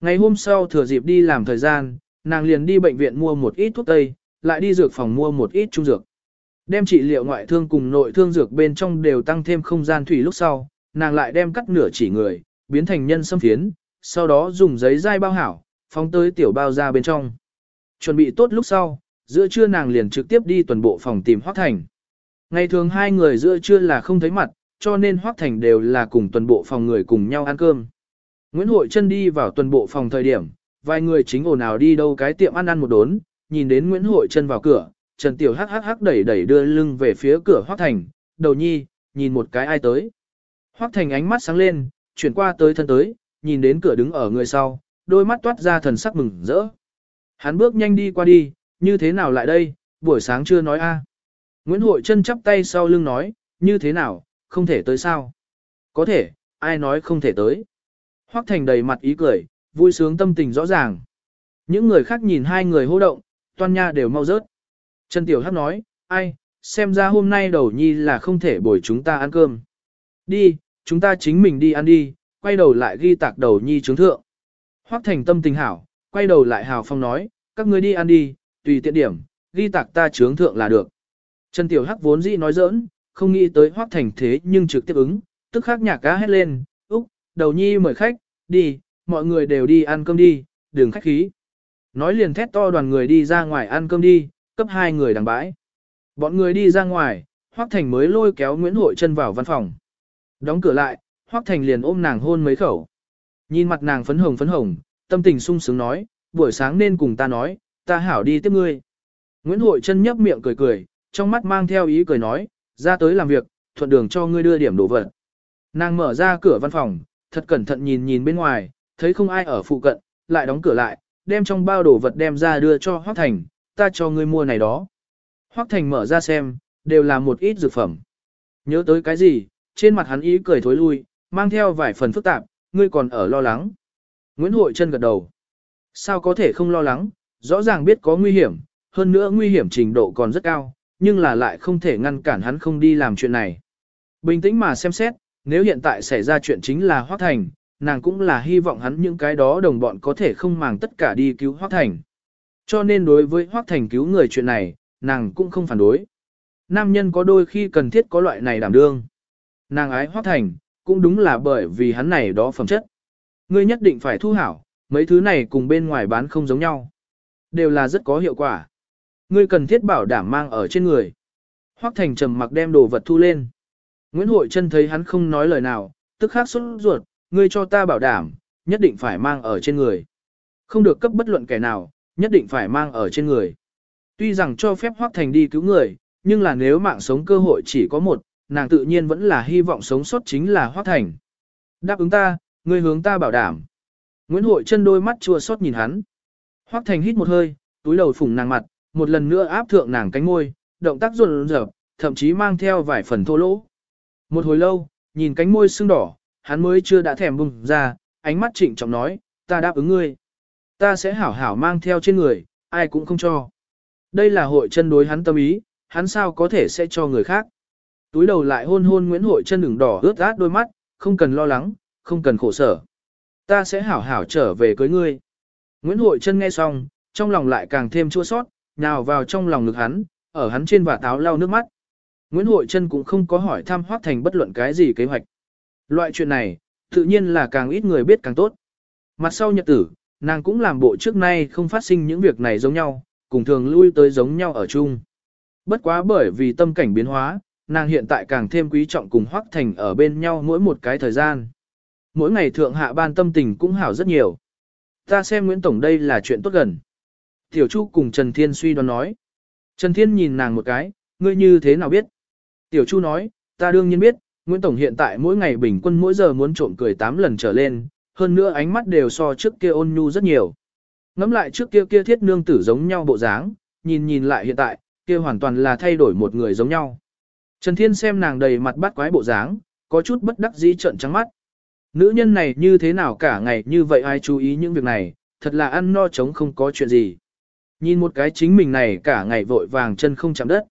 Ngày hôm sau thừa dịp đi làm thời gian, nàng liền đi bệnh viện mua một ít thuốc tây, lại đi dược phòng mua một ít trung dược. Đem trị liệu ngoại thương cùng nội thương dược bên trong đều tăng thêm không gian thủy lúc sau, nàng lại đem cắt nửa chỉ người, biến thành nhân sâm phiến, sau đó dùng giấy dai bao hảo, phóng tới tiểu bao ra bên trong. Chuẩn bị tốt lúc sau, giữa trưa nàng liền trực tiếp đi tuần bộ phòng tìm Hoác Thành. Ngày thường hai người giữa trưa là không thấy mặt, cho nên Hoác Thành đều là cùng tuần bộ phòng người cùng nhau ăn cơm. Nguyễn Hội chân đi vào tuần bộ phòng thời điểm, vài người chính ồn ào đi đâu cái tiệm ăn ăn một đốn, nhìn đến Nguyễn Hội chân vào cửa, Trần Tiểu hắc hắc hắc đẩy đẩy đưa lưng về phía cửa Hoác Thành, đầu nhi, nhìn một cái ai tới. Hoác Thành ánh mắt sáng lên, chuyển qua tới thân tới, nhìn đến cửa đứng ở người sau, đôi mắt toát ra thần sắc mừng rỡ. Hắn bước nhanh đi qua đi, như thế nào lại đây, buổi sáng chưa nói a. Nguyễn Hội chân chắp tay sau lưng nói, như thế nào, không thể tới sao? Có thể, ai nói không thể tới? Hoắc Thành đầy mặt ý cười, vui sướng tâm tình rõ ràng. Những người khác nhìn hai người hô động, toan nha đều mau rớt. Trần Tiểu Hắc nói, ai, xem ra hôm nay đầu nhi là không thể bồi chúng ta ăn cơm. Đi, chúng ta chính mình đi ăn đi, quay đầu lại ghi tạc đầu nhi trướng thượng. Hoắc Thành tâm tình hảo, quay đầu lại hào phong nói, các ngươi đi ăn đi, tùy tiện điểm, ghi tạc ta trướng thượng là được. Trần Tiểu Hắc vốn dĩ nói giỡn, không nghĩ tới Hoắc Thành thế nhưng trực tiếp ứng, tức khắc nhạc cá hét lên, úc, đầu nhi mời khách, đi, mọi người đều đi ăn cơm đi, đừng khách khí. Nói liền thét to đoàn người đi ra ngoài ăn cơm đi, cấp hai người đằng bãi. Bọn người đi ra ngoài, Hoắc Thành mới lôi kéo Nguyễn Hội chân vào văn phòng. Đóng cửa lại, Hoắc Thành liền ôm nàng hôn mấy khẩu. Nhìn mặt nàng phấn hồng phấn hồng, tâm tình sung sướng nói, buổi sáng nên cùng ta nói, ta hảo đi tiếp ngươi. Nguyễn Hội chân nhấp miệng cười cười, trong mắt mang theo ý cười nói, ra tới làm việc, thuận đường cho ngươi đưa điểm đồ vật. Nàng mở ra cửa văn phòng, thật cẩn thận nhìn nhìn bên ngoài, thấy không ai ở phụ cận, lại đóng cửa lại, đem trong bao đồ vật đem ra đưa cho Hoắc Thành, ta cho ngươi mua này đó. Hoắc Thành mở ra xem, đều là một ít dược phẩm. Nhớ tới cái gì, trên mặt hắn ý cười thối lui, mang theo vài phần phức tạp, ngươi còn ở lo lắng. Nguyễn Hội chân gật đầu. Sao có thể không lo lắng, rõ ràng biết có nguy hiểm, hơn nữa nguy hiểm trình độ còn rất cao, nhưng là lại không thể ngăn cản hắn không đi làm chuyện này. Bình tĩnh mà xem xét, nếu hiện tại xảy ra chuyện chính là Hoác Thành, nàng cũng là hy vọng hắn những cái đó đồng bọn có thể không màng tất cả đi cứu Hoác Thành. Cho nên đối với Hoắc Thành cứu người chuyện này, nàng cũng không phản đối. Nam nhân có đôi khi cần thiết có loại này đảm đương. Nàng ái Hoắc Thành, cũng đúng là bởi vì hắn này đó phẩm chất. Ngươi nhất định phải thu hảo, mấy thứ này cùng bên ngoài bán không giống nhau. Đều là rất có hiệu quả. Ngươi cần thiết bảo đảm mang ở trên người. Hoắc Thành trầm mặc đem đồ vật thu lên. Nguyễn Hội Trân thấy hắn không nói lời nào, tức khắc sốt ruột, ngươi cho ta bảo đảm, nhất định phải mang ở trên người. Không được cấp bất luận kẻ nào, nhất định phải mang ở trên người. Tuy rằng cho phép Hoắc Thành đi cứu người, nhưng là nếu mạng sống cơ hội chỉ có một, nàng tự nhiên vẫn là hy vọng sống sót chính là Hoắc Thành. Đáp ứng ta, ngươi hướng ta bảo đảm. Nguyễn Hội chân đôi mắt chua xót nhìn hắn. Hoắc Thành hít một hơi, túi đầu phủng nàng mặt, một lần nữa áp thượng nàng cánh môi, động tác run rợp, thậm chí mang theo vài phần thô lỗ. Một hồi lâu, nhìn cánh môi sưng đỏ, hắn mới chưa đã thèm bùng ra, ánh mắt trịnh trọng nói, ta đáp ứng ngươi. Ta sẽ hảo hảo mang theo trên người, ai cũng không cho. Đây là hội chân đối hắn tâm ý, hắn sao có thể sẽ cho người khác. Túi đầu lại hôn hôn Nguyễn Hội chân đường đỏ ướt át đôi mắt, không cần lo lắng, không cần khổ sở. Ta sẽ hảo hảo trở về cưới ngươi. Nguyễn Hội chân nghe xong, trong lòng lại càng thêm chua sót, nào vào trong lòng ngực hắn, ở hắn trên và táo lau nước mắt. Nguyễn Hội chân cũng không có hỏi thăm Hoác Thành bất luận cái gì kế hoạch. Loại chuyện này, tự nhiên là càng ít người biết càng tốt. Mặt sau nhật tử, nàng cũng làm bộ trước nay không phát sinh những việc này giống nhau, cùng thường lui tới giống nhau ở chung. Bất quá bởi vì tâm cảnh biến hóa, nàng hiện tại càng thêm quý trọng cùng Hoác Thành ở bên nhau mỗi một cái thời gian. Mỗi ngày thượng hạ ban tâm tình cũng hảo rất nhiều. Ta xem Nguyễn Tổng đây là chuyện tốt gần. Tiểu Chu cùng Trần Thiên suy đoán nói. Trần Thiên nhìn nàng một cái, ngươi như thế nào biết? Tiểu Chu nói, ta đương nhiên biết, Nguyễn Tổng hiện tại mỗi ngày bình quân mỗi giờ muốn trộm cười 8 lần trở lên, hơn nữa ánh mắt đều so trước kia ôn nhu rất nhiều. Ngắm lại trước kia kia thiết nương tử giống nhau bộ dáng, nhìn nhìn lại hiện tại, kia hoàn toàn là thay đổi một người giống nhau. Trần Thiên xem nàng đầy mặt bắt quái bộ dáng, có chút bất đắc dĩ trợn trắng mắt. Nữ nhân này như thế nào cả ngày như vậy ai chú ý những việc này, thật là ăn no chống không có chuyện gì. Nhìn một cái chính mình này cả ngày vội vàng chân không chạm đất.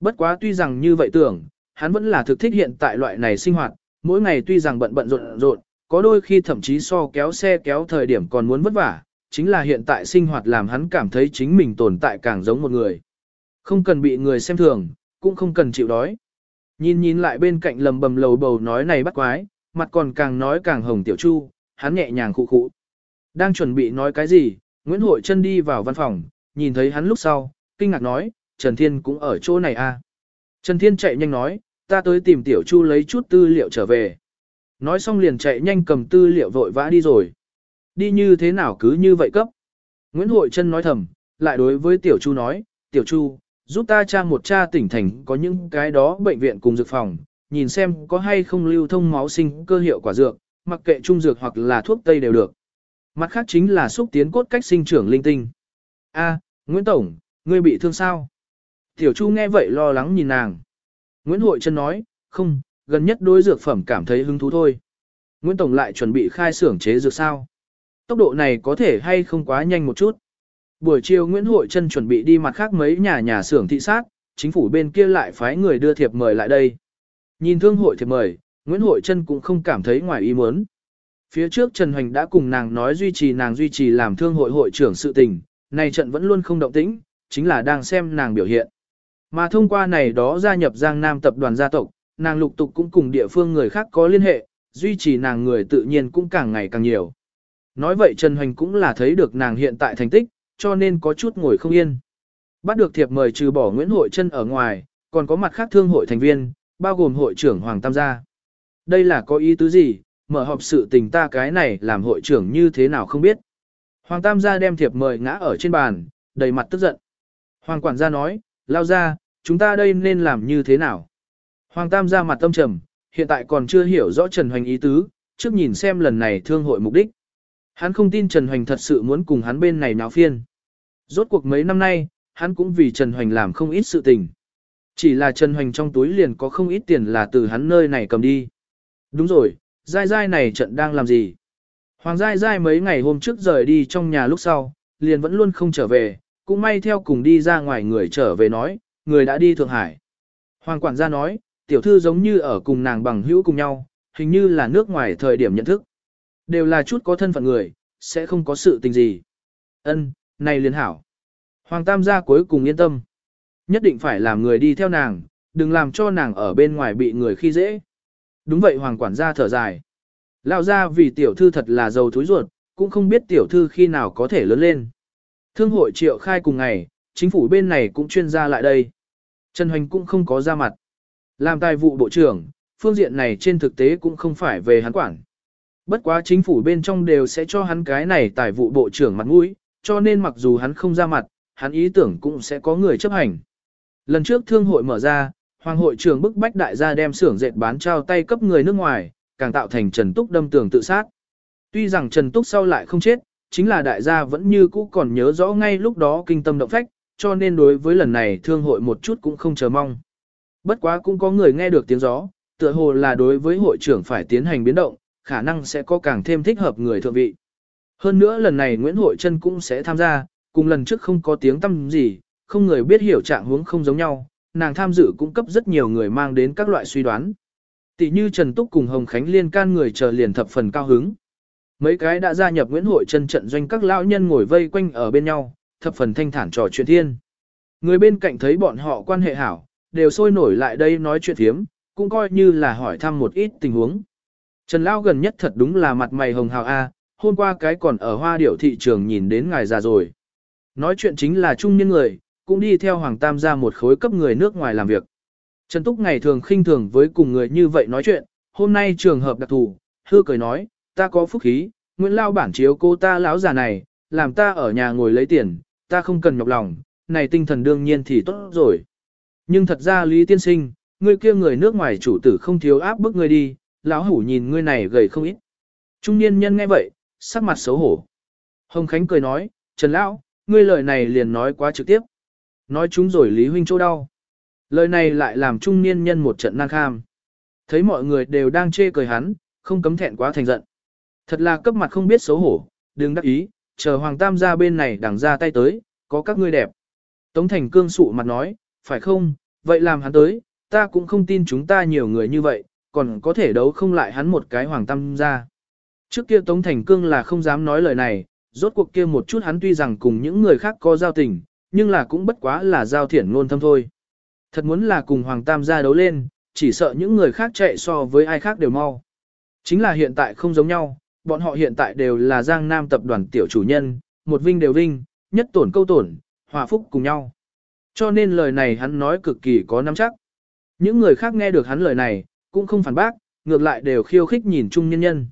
Bất quá tuy rằng như vậy tưởng, hắn vẫn là thực thích hiện tại loại này sinh hoạt, mỗi ngày tuy rằng bận bận rộn rộn, có đôi khi thậm chí so kéo xe kéo thời điểm còn muốn vất vả, chính là hiện tại sinh hoạt làm hắn cảm thấy chính mình tồn tại càng giống một người. Không cần bị người xem thường, cũng không cần chịu đói. Nhìn nhìn lại bên cạnh lầm bầm lầu bầu nói này bắt quái, mặt còn càng nói càng hồng tiểu chu, hắn nhẹ nhàng khụ khụ. Đang chuẩn bị nói cái gì, Nguyễn Hội chân đi vào văn phòng, nhìn thấy hắn lúc sau, kinh ngạc nói, Trần Thiên cũng ở chỗ này à. Trần Thiên chạy nhanh nói, ta tới tìm Tiểu Chu lấy chút tư liệu trở về. Nói xong liền chạy nhanh cầm tư liệu vội vã đi rồi. Đi như thế nào cứ như vậy cấp. Nguyễn Hội Trân nói thầm, lại đối với Tiểu Chu nói, Tiểu Chu, giúp ta tra một tra tỉnh thành có những cái đó bệnh viện cùng dược phòng, nhìn xem có hay không lưu thông máu sinh cơ hiệu quả dược, mặc kệ trung dược hoặc là thuốc tây đều được. Mặt khác chính là xúc tiến cốt cách sinh trưởng linh tinh. A, Nguyễn Tổng, ngươi bị thương sao? Tiểu Chu nghe vậy lo lắng nhìn nàng. Nguyễn Hội Trân nói, không, gần nhất đối dược phẩm cảm thấy hứng thú thôi. Nguyễn Tổng lại chuẩn bị khai xưởng chế dược sao. Tốc độ này có thể hay không quá nhanh một chút. Buổi chiều Nguyễn Hội Trân chuẩn bị đi mặt khác mấy nhà nhà xưởng thị sát, chính phủ bên kia lại phái người đưa thiệp mời lại đây. Nhìn thương hội thiệp mời, Nguyễn Hội Trân cũng không cảm thấy ngoài ý muốn. Phía trước Trần Hoành đã cùng nàng nói duy trì nàng duy trì làm thương hội hội trưởng sự tình, này trận vẫn luôn không động tĩnh, chính là đang xem nàng biểu hiện. Mà thông qua này đó gia nhập Giang Nam tập đoàn gia tộc, nàng lục tục cũng cùng địa phương người khác có liên hệ, duy trì nàng người tự nhiên cũng càng ngày càng nhiều. Nói vậy Trần Hoành cũng là thấy được nàng hiện tại thành tích, cho nên có chút ngồi không yên. Bắt được thiệp mời trừ bỏ Nguyễn Hội Trân ở ngoài, còn có mặt khác thương hội thành viên, bao gồm hội trưởng Hoàng Tam gia. Đây là có ý tứ gì, mở họp sự tình ta cái này làm hội trưởng như thế nào không biết. Hoàng Tam gia đem thiệp mời ngã ở trên bàn, đầy mặt tức giận. Hoàng quản gia nói, lao ra, chúng ta đây nên làm như thế nào? Hoàng Tam ra mặt tâm trầm, hiện tại còn chưa hiểu rõ Trần Hoành ý tứ, trước nhìn xem lần này thương hội mục đích. Hắn không tin Trần Hoành thật sự muốn cùng hắn bên này náo phiên. Rốt cuộc mấy năm nay, hắn cũng vì Trần Hoành làm không ít sự tình. Chỉ là Trần Hoành trong túi liền có không ít tiền là từ hắn nơi này cầm đi. Đúng rồi, dai dai này trận đang làm gì? Hoàng dai dai mấy ngày hôm trước rời đi trong nhà lúc sau, liền vẫn luôn không trở về, cũng may theo cùng đi ra ngoài người trở về nói, người đã đi Thượng Hải. Hoàng quản gia nói, tiểu thư giống như ở cùng nàng bằng hữu cùng nhau, hình như là nước ngoài thời điểm nhận thức. Đều là chút có thân phận người, sẽ không có sự tình gì. Ân, này liên hảo. Hoàng Tam gia cuối cùng yên tâm. Nhất định phải làm người đi theo nàng, đừng làm cho nàng ở bên ngoài bị người khi dễ. Đúng vậy Hoàng quản gia thở dài. Lão gia vì tiểu thư thật là giàu thúi ruột, cũng không biết tiểu thư khi nào có thể lớn lên. Thương hội triệu khai cùng ngày, chính phủ bên này cũng chuyên gia lại đây. Trần Hoành cũng không có ra mặt. Làm tài vụ bộ trưởng, phương diện này trên thực tế cũng không phải về hắn quản. Bất quá chính phủ bên trong đều sẽ cho hắn cái này tài vụ bộ trưởng mặt mũi, cho nên mặc dù hắn không ra mặt, hắn ý tưởng cũng sẽ có người chấp hành. Lần trước thương hội mở ra, hoàng hội trưởng bức bách đại gia đem xưởng dệt bán trao tay cấp người nước ngoài, càng tạo thành Trần Túc đâm tường tự sát. Tuy rằng Trần Túc sau lại không chết, chính là đại gia vẫn như cũ còn nhớ rõ ngay lúc đó kinh tâm động phách, cho nên đối với lần này thương hội một chút cũng không chờ mong. Bất quá cũng có người nghe được tiếng gió, tựa hồ là đối với hội trưởng phải tiến hành biến động, khả năng sẽ có càng thêm thích hợp người thượng vị. Hơn nữa lần này Nguyễn Hội Trân cũng sẽ tham gia, cùng lần trước không có tiếng tâm gì, không người biết hiểu trạng huống không giống nhau, nàng tham dự cũng cấp rất nhiều người mang đến các loại suy đoán. Tỷ như Trần Túc cùng Hồng Khánh liên can người chờ liền thập phần cao hứng. Mấy cái đã gia nhập Nguyễn Hội chân trận doanh các lão nhân ngồi vây quanh ở bên nhau, thập phần thanh thản trò chuyện thiên. Người bên cạnh thấy bọn họ quan hệ hảo, đều sôi nổi lại đây nói chuyện thiếm, cũng coi như là hỏi thăm một ít tình huống. Trần Lão gần nhất thật đúng là mặt mày hồng hào A, hôm qua cái còn ở hoa điểu thị trường nhìn đến ngài già rồi. Nói chuyện chính là trung niên người, cũng đi theo Hoàng Tam ra một khối cấp người nước ngoài làm việc. Trần Túc ngày thường khinh thường với cùng người như vậy nói chuyện, hôm nay trường hợp đặc thù, hư cười nói, ta có phúc khí, Nguyễn Lao bản chiếu cô ta lão già này, làm ta ở nhà ngồi lấy tiền, ta không cần nhọc lòng, này tinh thần đương nhiên thì tốt rồi. Nhưng thật ra Lý Tiên Sinh, ngươi kia người nước ngoài chủ tử không thiếu áp bức ngươi đi, lão hủ nhìn ngươi này gầy không ít. Trung niên nhân nghe vậy, sắc mặt xấu hổ. Hồng Khánh cười nói, Trần Lão, ngươi lời này liền nói quá trực tiếp. Nói chúng rồi Lý Huynh chỗ đau. Lời này lại làm trung niên nhân một trận nan kham. Thấy mọi người đều đang chê cười hắn, không cấm thẹn quá thành giận. Thật là cấp mặt không biết xấu hổ, đừng đắc ý, chờ Hoàng Tam ra bên này đằng ra tay tới, có các ngươi đẹp. Tống Thành Cương sụ mặt nói, phải không, vậy làm hắn tới, ta cũng không tin chúng ta nhiều người như vậy, còn có thể đấu không lại hắn một cái Hoàng Tam ra. Trước kia Tống Thành Cương là không dám nói lời này, rốt cuộc kia một chút hắn tuy rằng cùng những người khác có giao tình, nhưng là cũng bất quá là giao thiển ngôn thâm thôi. Thật muốn là cùng Hoàng Tam gia đấu lên, chỉ sợ những người khác chạy so với ai khác đều mau. Chính là hiện tại không giống nhau, bọn họ hiện tại đều là Giang Nam tập đoàn tiểu chủ nhân, một vinh đều vinh, nhất tổn câu tổn, hòa phúc cùng nhau. Cho nên lời này hắn nói cực kỳ có nắm chắc. Những người khác nghe được hắn lời này, cũng không phản bác, ngược lại đều khiêu khích nhìn chung nhân nhân.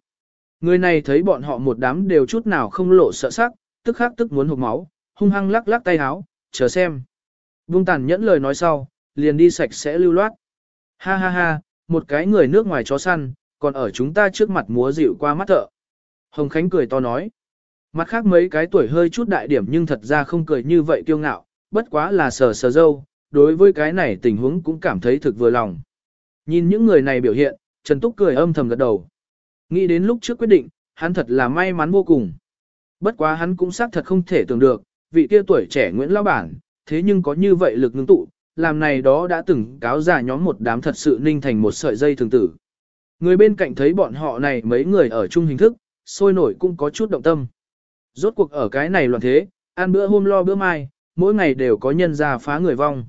Người này thấy bọn họ một đám đều chút nào không lộ sợ sắc, tức khắc tức muốn hụt máu, hung hăng lắc lắc tay háo, chờ xem. Vung tàn nhẫn lời nói sau, liền đi sạch sẽ lưu loát. Ha ha ha, một cái người nước ngoài chó săn, còn ở chúng ta trước mặt múa dịu qua mắt thợ. Hồng Khánh cười to nói. Mặt khác mấy cái tuổi hơi chút đại điểm nhưng thật ra không cười như vậy kiêu ngạo, bất quá là sờ sờ dâu, đối với cái này tình huống cũng cảm thấy thực vừa lòng. Nhìn những người này biểu hiện, Trần Túc cười âm thầm gật đầu. Nghĩ đến lúc trước quyết định, hắn thật là may mắn vô cùng. Bất quá hắn cũng xác thật không thể tưởng được, vị kia tuổi trẻ Nguyễn Lao Bản, thế nhưng có như vậy lực ngưng tụ, làm này đó đã từng cáo giả nhóm một đám thật sự ninh thành một sợi dây thường tử. Người bên cạnh thấy bọn họ này mấy người ở chung hình thức, sôi nổi cũng có chút động tâm. Rốt cuộc ở cái này loạn thế, ăn bữa hôm lo bữa mai, mỗi ngày đều có nhân ra phá người vong.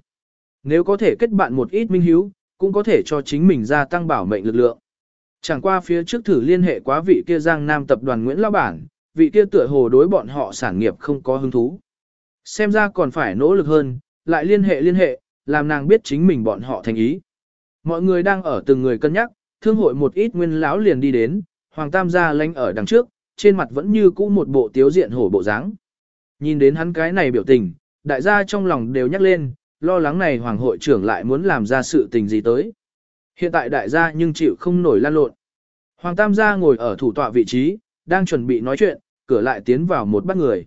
Nếu có thể kết bạn một ít minh hiếu, cũng có thể cho chính mình gia tăng bảo mệnh lực lượng. Chẳng qua phía trước thử liên hệ quá vị kia Giang Nam tập đoàn Nguyễn Lao Bản, vị kia tựa hồ đối bọn họ sản nghiệp không có hứng thú. Xem ra còn phải nỗ lực hơn, lại liên hệ liên hệ, làm nàng biết chính mình bọn họ thành ý. Mọi người đang ở từng người cân nhắc, thương hội một ít nguyên lão liền đi đến, Hoàng Tam gia lánh ở đằng trước, trên mặt vẫn như cũ một bộ tiếu diện hổ bộ dáng. Nhìn đến hắn cái này biểu tình, đại gia trong lòng đều nhắc lên, lo lắng này Hoàng hội trưởng lại muốn làm ra sự tình gì tới. Hiện tại đại gia nhưng chịu không nổi lan lộn. Hoàng Tam gia ngồi ở thủ tọa vị trí, đang chuẩn bị nói chuyện, cửa lại tiến vào một bác người.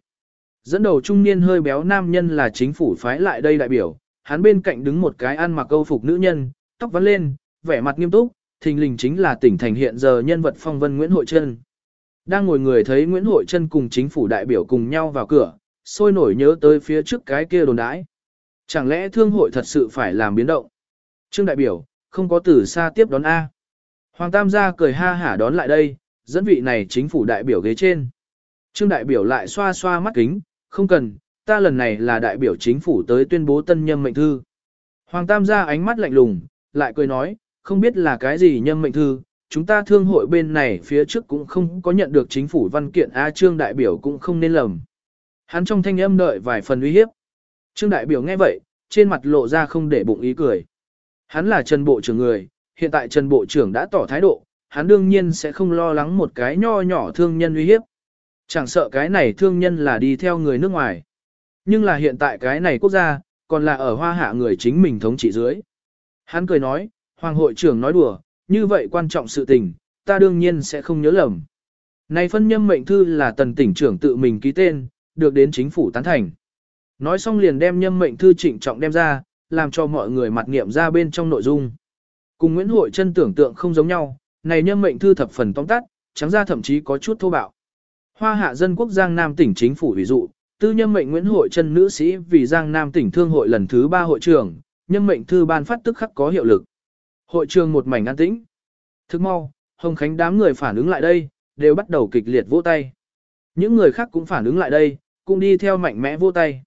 Dẫn đầu trung niên hơi béo nam nhân là chính phủ phái lại đây đại biểu, hắn bên cạnh đứng một cái ăn mặc câu phục nữ nhân, tóc vắn lên, vẻ mặt nghiêm túc, thình lình chính là tỉnh thành hiện giờ nhân vật phong vân Nguyễn Hội Trân. Đang ngồi người thấy Nguyễn Hội Trân cùng chính phủ đại biểu cùng nhau vào cửa, sôi nổi nhớ tới phía trước cái kia đồn đãi. Chẳng lẽ thương hội thật sự phải làm biến động? Trương đại biểu, không có từ xa tiếp đón A. Hoàng Tam gia cười ha hả đón lại đây, dẫn vị này chính phủ đại biểu ghế trên. Trương đại biểu lại xoa xoa mắt kính, không cần, ta lần này là đại biểu chính phủ tới tuyên bố tân nhâm mệnh thư. Hoàng Tam gia ánh mắt lạnh lùng, lại cười nói, không biết là cái gì nhâm mệnh thư, chúng ta thương hội bên này phía trước cũng không có nhận được chính phủ văn kiện A Trương đại biểu cũng không nên lầm. Hắn trong thanh âm đợi vài phần uy hiếp. Trương đại biểu nghe vậy, trên mặt lộ ra không để bụng ý cười. Hắn là Trần Bộ trưởng người, hiện tại Trần Bộ trưởng đã tỏ thái độ, hắn đương nhiên sẽ không lo lắng một cái nho nhỏ thương nhân uy hiếp. Chẳng sợ cái này thương nhân là đi theo người nước ngoài. Nhưng là hiện tại cái này quốc gia, còn là ở hoa hạ người chính mình thống trị dưới. Hắn cười nói, Hoàng hội trưởng nói đùa, như vậy quan trọng sự tình, ta đương nhiên sẽ không nhớ lầm. Này phân nhâm mệnh thư là tần tỉnh trưởng tự mình ký tên, được đến chính phủ tán thành. Nói xong liền đem nhâm mệnh thư trịnh trọng đem ra, làm cho mọi người mặt nghiệm ra bên trong nội dung. Cùng Nguyễn Hội chân tưởng tượng không giống nhau, này nhâm mệnh thư thập phần tóm tắt, trắng ra thậm chí có chút thô bạo. Hoa hạ dân quốc Giang Nam tỉnh chính phủ ví dụ, tư nhâm mệnh Nguyễn Hội chân nữ sĩ vì Giang Nam tỉnh thương hội lần thứ ba hội trưởng, nhâm mệnh thư ban phát tức khắc có hiệu lực. Hội trường một mảnh an tĩnh. Thức mau, Hồng Khánh đám người phản ứng lại đây, đều bắt đầu kịch liệt vỗ tay. Những người khác cũng phản ứng lại đây, cũng đi theo mạnh mẽ vỗ tay.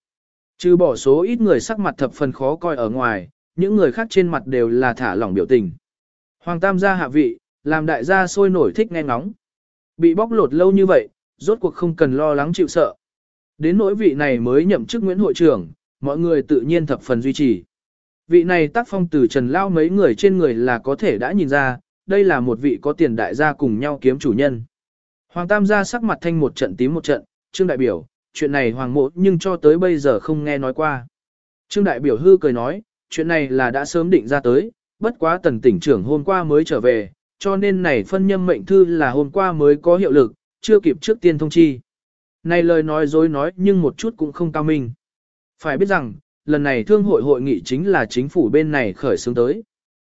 Trừ bỏ số ít người sắc mặt thập phần khó coi ở ngoài, những người khác trên mặt đều là thả lỏng biểu tình. Hoàng Tam gia hạ vị, làm đại gia sôi nổi thích nghe ngóng. Bị bóc lột lâu như vậy, rốt cuộc không cần lo lắng chịu sợ. Đến nỗi vị này mới nhậm chức Nguyễn hội trưởng, mọi người tự nhiên thập phần duy trì. Vị này tác phong từ trần lao mấy người trên người là có thể đã nhìn ra, đây là một vị có tiền đại gia cùng nhau kiếm chủ nhân. Hoàng Tam gia sắc mặt thanh một trận tím một trận, trương đại biểu, chuyện này hoàng mộ nhưng cho tới bây giờ không nghe nói qua. Trương đại biểu hư cười nói, chuyện này là đã sớm định ra tới, bất quá tần tỉnh trưởng hôm qua mới trở về, cho nên này phân nhâm mệnh thư là hôm qua mới có hiệu lực, chưa kịp trước tiên thông chi. Này lời nói dối nói nhưng một chút cũng không cao minh. Phải biết rằng, lần này thương hội hội nghị chính là chính phủ bên này khởi xướng tới.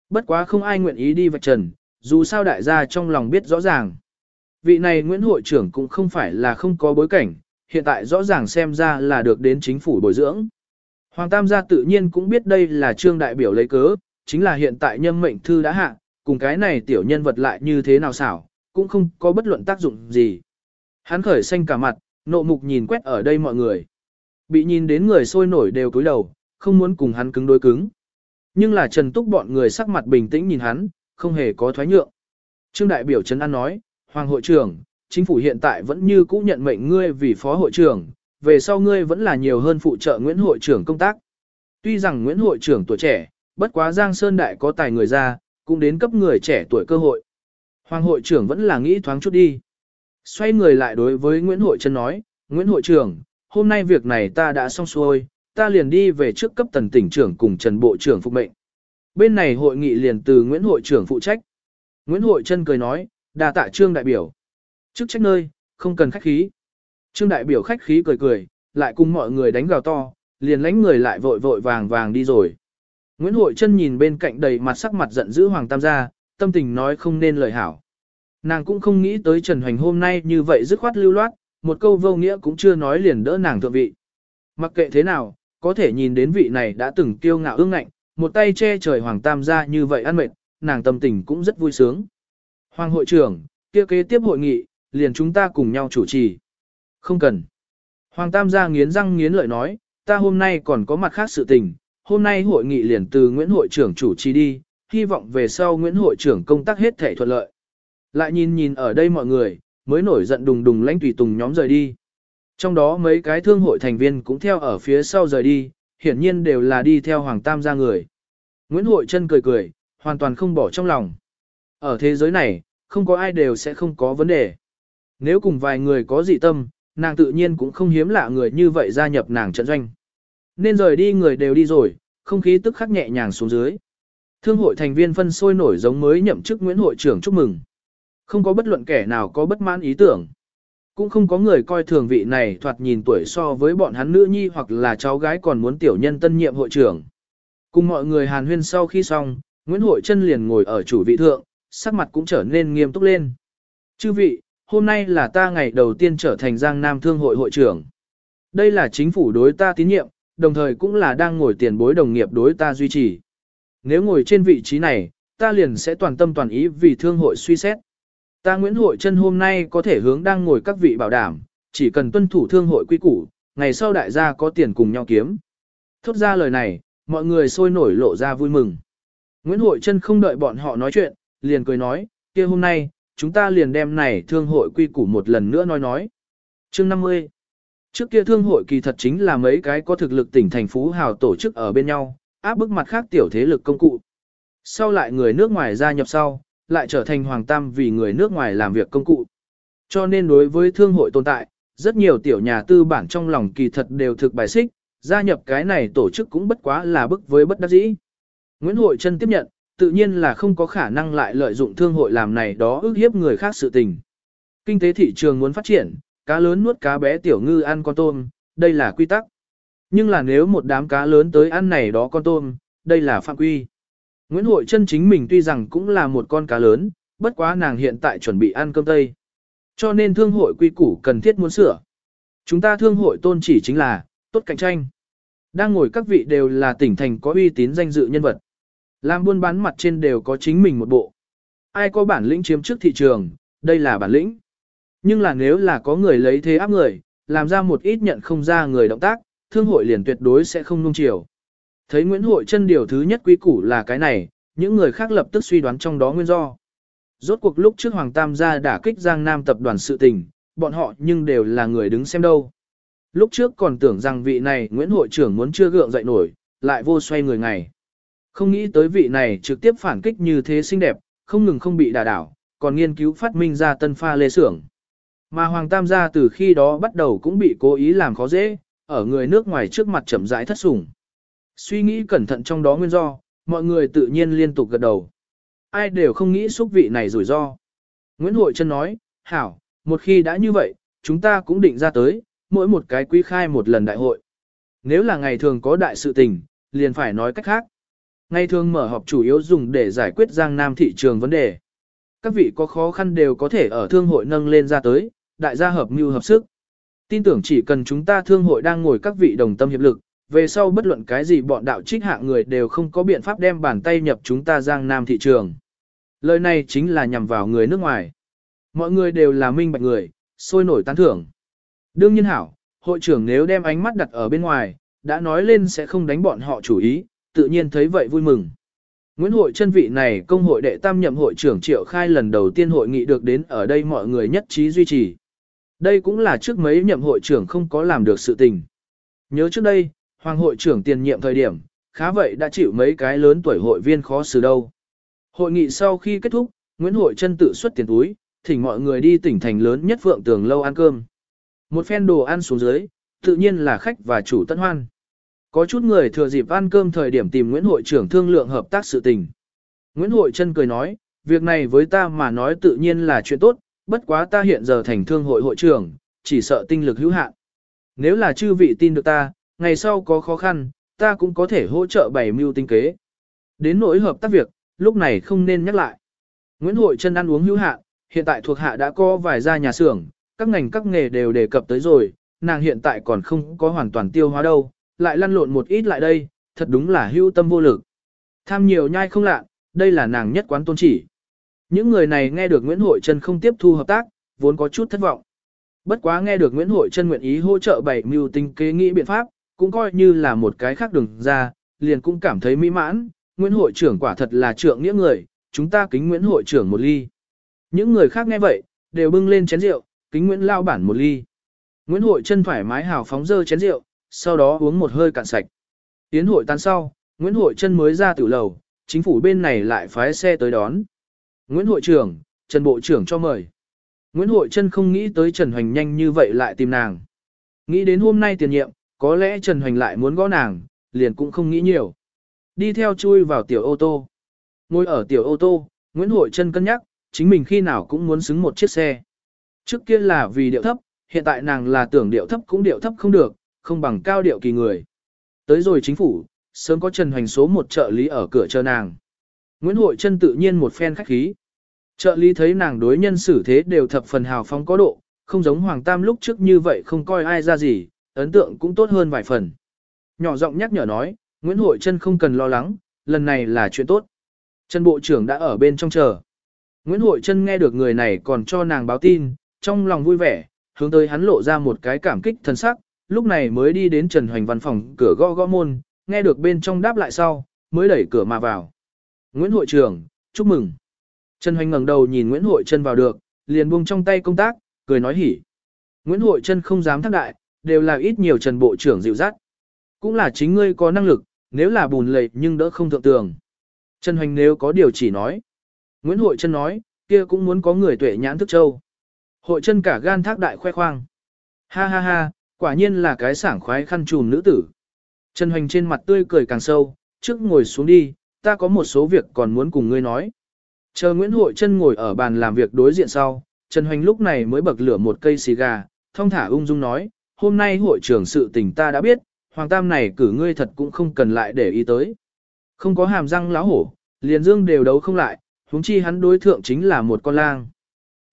Bất quá không ai nguyện ý đi vạch trần, dù sao đại gia trong lòng biết rõ ràng. Vị này Nguyễn hội trưởng cũng không phải là không có bối cảnh, hiện tại rõ ràng xem ra là được đến chính phủ bồi dưỡng. Hoàng Tam gia tự nhiên cũng biết đây là trương đại biểu lấy cớ, chính là hiện tại nhân mệnh thư đã hạ, cùng cái này tiểu nhân vật lại như thế nào xảo, cũng không có bất luận tác dụng gì. Hắn khởi xanh cả mặt, nộ mục nhìn quét ở đây mọi người. Bị nhìn đến người sôi nổi đều cúi đầu, không muốn cùng hắn cứng đối cứng. Nhưng là Trần Túc bọn người sắc mặt bình tĩnh nhìn hắn, không hề có thoái nhượng. Trương đại biểu Trần An nói, Hoàng hội trưởng, chính phủ hiện tại vẫn như cũ nhận mệnh ngươi vì phó hội trưởng, về sau ngươi vẫn là nhiều hơn phụ trợ Nguyễn hội trưởng công tác. Tuy rằng Nguyễn hội trưởng tuổi trẻ, bất quá Giang Sơn Đại có tài người ra, cũng đến cấp người trẻ tuổi cơ hội. Hoàng hội trưởng vẫn là nghĩ thoáng chút đi. Xoay người lại đối với Nguyễn hội Trân nói, Nguyễn hội trưởng, hôm nay việc này ta đã xong xuôi, ta liền đi về trước cấp tần tỉnh trưởng cùng Trần Bộ trưởng phục mệnh. Bên này hội nghị liền từ Nguyễn hội trưởng phụ trách. Nguyễn hội Trân cười nói, đà tạ trương đại biểu. Chức trách nơi, không cần khách khí. Trương đại biểu khách khí cười cười, lại cùng mọi người đánh gào to, liền lánh người lại vội vội vàng vàng đi rồi. Nguyễn Hội Trân nhìn bên cạnh đầy mặt sắc mặt giận dữ Hoàng Tam gia, tâm tình nói không nên lời hảo. Nàng cũng không nghĩ tới Trần Hoành hôm nay như vậy dứt khoát lưu loát, một câu vô nghĩa cũng chưa nói liền đỡ nàng thượng vị. Mặc kệ thế nào, có thể nhìn đến vị này đã từng kiêu ngạo ương ngạnh, một tay che trời Hoàng Tam gia như vậy ăn mệt, nàng tâm tình cũng rất vui sướng. Hoàng hội trưởng, kia kế tiếp hội nghị, liền chúng ta cùng nhau chủ trì. Không cần. Hoàng Tam gia nghiến răng nghiến lợi nói, ta hôm nay còn có mặt khác sự tình, hôm nay hội nghị liền từ Nguyễn hội trưởng chủ trì đi, hy vọng về sau Nguyễn hội trưởng công tác hết thể thuận lợi. Lại nhìn nhìn ở đây mọi người, mới nổi giận đùng đùng lãnh tùy tùng nhóm rời đi. Trong đó mấy cái thương hội thành viên cũng theo ở phía sau rời đi, hiển nhiên đều là đi theo Hoàng Tam gia người. Nguyễn Hội chân cười cười, hoàn toàn không bỏ trong lòng. Ở thế giới này, không có ai đều sẽ không có vấn đề. Nếu cùng vài người có dị tâm, nàng tự nhiên cũng không hiếm lạ người như vậy gia nhập nàng trận doanh. Nên rời đi người đều đi rồi, không khí tức khắc nhẹ nhàng xuống dưới. Thương hội thành viên phân sôi nổi giống mới nhậm chức Nguyễn hội trưởng chúc mừng. Không có bất luận kẻ nào có bất mãn ý tưởng. Cũng không có người coi thường vị này thoạt nhìn tuổi so với bọn hắn nữ nhi hoặc là cháu gái còn muốn tiểu nhân tân nhiệm hội trưởng. Cùng mọi người hàn huyên sau khi xong, Nguyễn Hội chân liền ngồi ở chủ vị thượng, sắc mặt cũng trở nên nghiêm túc lên. Chư vị, hôm nay là ta ngày đầu tiên trở thành Giang Nam Thương hội hội trưởng. Đây là chính phủ đối ta tín nhiệm, đồng thời cũng là đang ngồi tiền bối đồng nghiệp đối ta duy trì. Nếu ngồi trên vị trí này, ta liền sẽ toàn tâm toàn ý vì thương hội suy xét. Ta Nguyễn Hội chân hôm nay có thể hướng đang ngồi các vị bảo đảm, chỉ cần tuân thủ thương hội quy củ, ngày sau đại gia có tiền cùng nhau kiếm. Thốt ra lời này, mọi người sôi nổi lộ ra vui mừng. Nguyễn Hội Trân không đợi bọn họ nói chuyện, liền cười nói, kia hôm nay, chúng ta liền đem này thương hội quy củ một lần nữa nói nói. Chương 50 Trước kia thương hội kỳ thật chính là mấy cái có thực lực tỉnh thành phú hào tổ chức ở bên nhau, áp bức mặt khác tiểu thế lực công cụ. Sau lại người nước ngoài gia nhập sau, lại trở thành hoàng tam vì người nước ngoài làm việc công cụ. Cho nên đối với thương hội tồn tại, rất nhiều tiểu nhà tư bản trong lòng kỳ thật đều thực bài xích, gia nhập cái này tổ chức cũng bất quá là bức với bất đắc dĩ. Nguyễn Hội Trân tiếp nhận, tự nhiên là không có khả năng lại lợi dụng thương hội làm này đó ước hiếp người khác sự tình. Kinh tế thị trường muốn phát triển, cá lớn nuốt cá bé tiểu ngư ăn con tôm, đây là quy tắc. Nhưng là nếu một đám cá lớn tới ăn này đó con tôm, đây là phạm quy. Nguyễn Hội chân chính mình tuy rằng cũng là một con cá lớn, bất quá nàng hiện tại chuẩn bị ăn cơm tây. Cho nên thương hội quy củ cần thiết muốn sửa. Chúng ta thương hội tôn chỉ chính là, tốt cạnh tranh. Đang ngồi các vị đều là tỉnh thành có uy tín danh dự nhân vật. Làm buôn bán mặt trên đều có chính mình một bộ. Ai có bản lĩnh chiếm trước thị trường, đây là bản lĩnh. Nhưng là nếu là có người lấy thế áp người, làm ra một ít nhận không ra người động tác, thương hội liền tuyệt đối sẽ không nung chiều. Thấy Nguyễn Hội chân điều thứ nhất quy củ là cái này, những người khác lập tức suy đoán trong đó nguyên do. Rốt cuộc lúc trước Hoàng Tam gia đả kích Giang Nam tập đoàn sự tình, bọn họ nhưng đều là người đứng xem đâu. Lúc trước còn tưởng rằng vị này Nguyễn hội trưởng muốn chưa gượng dậy nổi, lại vô xoay người ngày. Không nghĩ tới vị này trực tiếp phản kích như thế xinh đẹp, không ngừng không bị đả đảo, còn nghiên cứu phát minh ra tân pha lê xưởng. Mà Hoàng Tam gia từ khi đó bắt đầu cũng bị cố ý làm khó dễ, ở người nước ngoài trước mặt chậm rãi thất sủng. Suy nghĩ cẩn thận trong đó nguyên do, mọi người tự nhiên liên tục gật đầu. Ai đều không nghĩ xúc vị này rủi ro. Nguyễn Hội Trân nói, hảo, một khi đã như vậy, chúng ta cũng định ra tới, mỗi một cái quý khai một lần đại hội. Nếu là ngày thường có đại sự tình, liền phải nói cách khác. Ngày thường mở họp chủ yếu dùng để giải quyết Giang Nam thị trường vấn đề. Các vị có khó khăn đều có thể ở thương hội nâng lên ra tới, đại gia hợp mưu hợp sức. Tin tưởng chỉ cần chúng ta thương hội đang ngồi các vị đồng tâm hiệp lực, về sau bất luận cái gì bọn đạo trích hạng người đều không có biện pháp đem bàn tay nhập chúng ta giang nam thị trường. Lời này chính là nhằm vào người nước ngoài. Mọi người đều là minh bạch người, sôi nổi tán thưởng. Đương nhiên hảo, hội trưởng nếu đem ánh mắt đặt ở bên ngoài, đã nói lên sẽ không đánh bọn họ chủ ý, tự nhiên thấy vậy vui mừng. Nguyễn hội chân vị này công hội đệ tam nhậm hội trưởng triệu khai lần đầu tiên hội nghị được đến ở đây mọi người nhất trí duy trì. Đây cũng là trước mấy nhậm hội trưởng không có làm được sự tình. Nhớ trước đây, Hoàng hội trưởng tiền nhiệm thời điểm, khá vậy đã chịu mấy cái lớn tuổi hội viên khó xử đâu. Hội nghị sau khi kết thúc, Nguyễn Hội chân tự xuất tiền túi, thỉnh mọi người đi tỉnh thành lớn nhất Phượng Tường lâu ăn cơm. Một phen đồ ăn xuống dưới, tự nhiên là khách và chủ tân hoan. Có chút người thừa dịp ăn cơm thời điểm tìm Nguyễn Hội trưởng thương lượng hợp tác sự tình. Nguyễn Hội chân cười nói, việc này với ta mà nói tự nhiên là chuyện tốt, bất quá ta hiện giờ thành thương hội hội trưởng, chỉ sợ tinh lực hữu hạn. Nếu là chư vị tin được ta, ngày sau có khó khăn, ta cũng có thể hỗ trợ bày mưu tinh kế. Đến nỗi hợp tác việc, lúc này không nên nhắc lại. Nguyễn Hội chân ăn uống hữu hạ, hiện tại thuộc hạ đã có vài gia nhà xưởng, các ngành các nghề đều đề cập tới rồi, nàng hiện tại còn không có hoàn toàn tiêu hóa đâu, lại lăn lộn một ít lại đây, thật đúng là hữu tâm vô lực. Tham nhiều nhai không lạ, đây là nàng nhất quán tôn chỉ. Những người này nghe được Nguyễn Hội Trân không tiếp thu hợp tác, vốn có chút thất vọng. Bất quá nghe được Nguyễn Hội Trân nguyện ý hỗ trợ bảy mưu tinh kế nghĩ biện pháp, cũng coi như là một cái khác đường ra, liền cũng cảm thấy mỹ mãn, Nguyễn hội trưởng quả thật là trượng nghĩa người, chúng ta kính Nguyễn hội trưởng một ly. Những người khác nghe vậy, đều bưng lên chén rượu, kính Nguyễn lao bản một ly. Nguyễn hội chân thoải mái hào phóng dơ chén rượu, sau đó uống một hơi cạn sạch. Tiến hội tan sau, Nguyễn hội chân mới ra tiểu lầu, chính phủ bên này lại phái xe tới đón. Nguyễn hội trưởng, Trần Bộ trưởng cho mời. Nguyễn hội chân không nghĩ tới Trần Hoành nhanh như vậy lại tìm nàng. Nghĩ đến hôm nay tiền nhiệm, có lẽ Trần Hoành lại muốn gõ nàng, liền cũng không nghĩ nhiều. Đi theo chui vào tiểu ô tô. Ngồi ở tiểu ô tô, Nguyễn Hội Trân cân nhắc, chính mình khi nào cũng muốn xứng một chiếc xe. Trước kia là vì điệu thấp, hiện tại nàng là tưởng điệu thấp cũng điệu thấp không được, không bằng cao điệu kỳ người. Tới rồi chính phủ, sớm có Trần Hoành số một trợ lý ở cửa chờ nàng. Nguyễn Hội Trân tự nhiên một phen khách khí. Trợ lý thấy nàng đối nhân xử thế đều thập phần hào phóng có độ, không giống Hoàng Tam lúc trước như vậy không coi ai ra gì, ấn tượng cũng tốt hơn vài phần. Nhỏ giọng nhắc nhở nói, Nguyễn Hội Trân không cần lo lắng, lần này là chuyện tốt. Trần Bộ trưởng đã ở bên trong chờ. Nguyễn Hội Trân nghe được người này còn cho nàng báo tin, trong lòng vui vẻ, hướng tới hắn lộ ra một cái cảm kích thân sắc, lúc này mới đi đến Trần Hoành văn phòng cửa gõ gõ môn, nghe được bên trong đáp lại sau, mới đẩy cửa mà vào. Nguyễn hội trưởng, chúc mừng. Trần Hoành ngẩng đầu nhìn Nguyễn hội Trân vào được, liền buông trong tay công tác, cười nói hỉ. Nguyễn hội Trân không dám thác đại, đều là ít nhiều Trần bộ trưởng dịu dắt. Cũng là chính ngươi có năng lực, nếu là bùn lầy nhưng đỡ không thượng tường. Trần Hoành nếu có điều chỉ nói. Nguyễn Hội Trân nói, kia cũng muốn có người tuệ nhãn thức châu. Hội Trân cả gan thác đại khoe khoang. Ha ha ha, quả nhiên là cái sảng khoái khăn trùm nữ tử. Trần Hoành trên mặt tươi cười càng sâu, trước ngồi xuống đi, ta có một số việc còn muốn cùng ngươi nói. Chờ Nguyễn Hội Trân ngồi ở bàn làm việc đối diện sau, Trần Hoành lúc này mới bật lửa một cây xì gà, thông thả ung dung nói, hôm nay hội trưởng sự tình ta đã biết, Hoàng Tam này cử ngươi thật cũng không cần lại để ý tới. Không có hàm răng láo hổ, liền dương đều đấu không lại, huống chi hắn đối thượng chính là một con lang.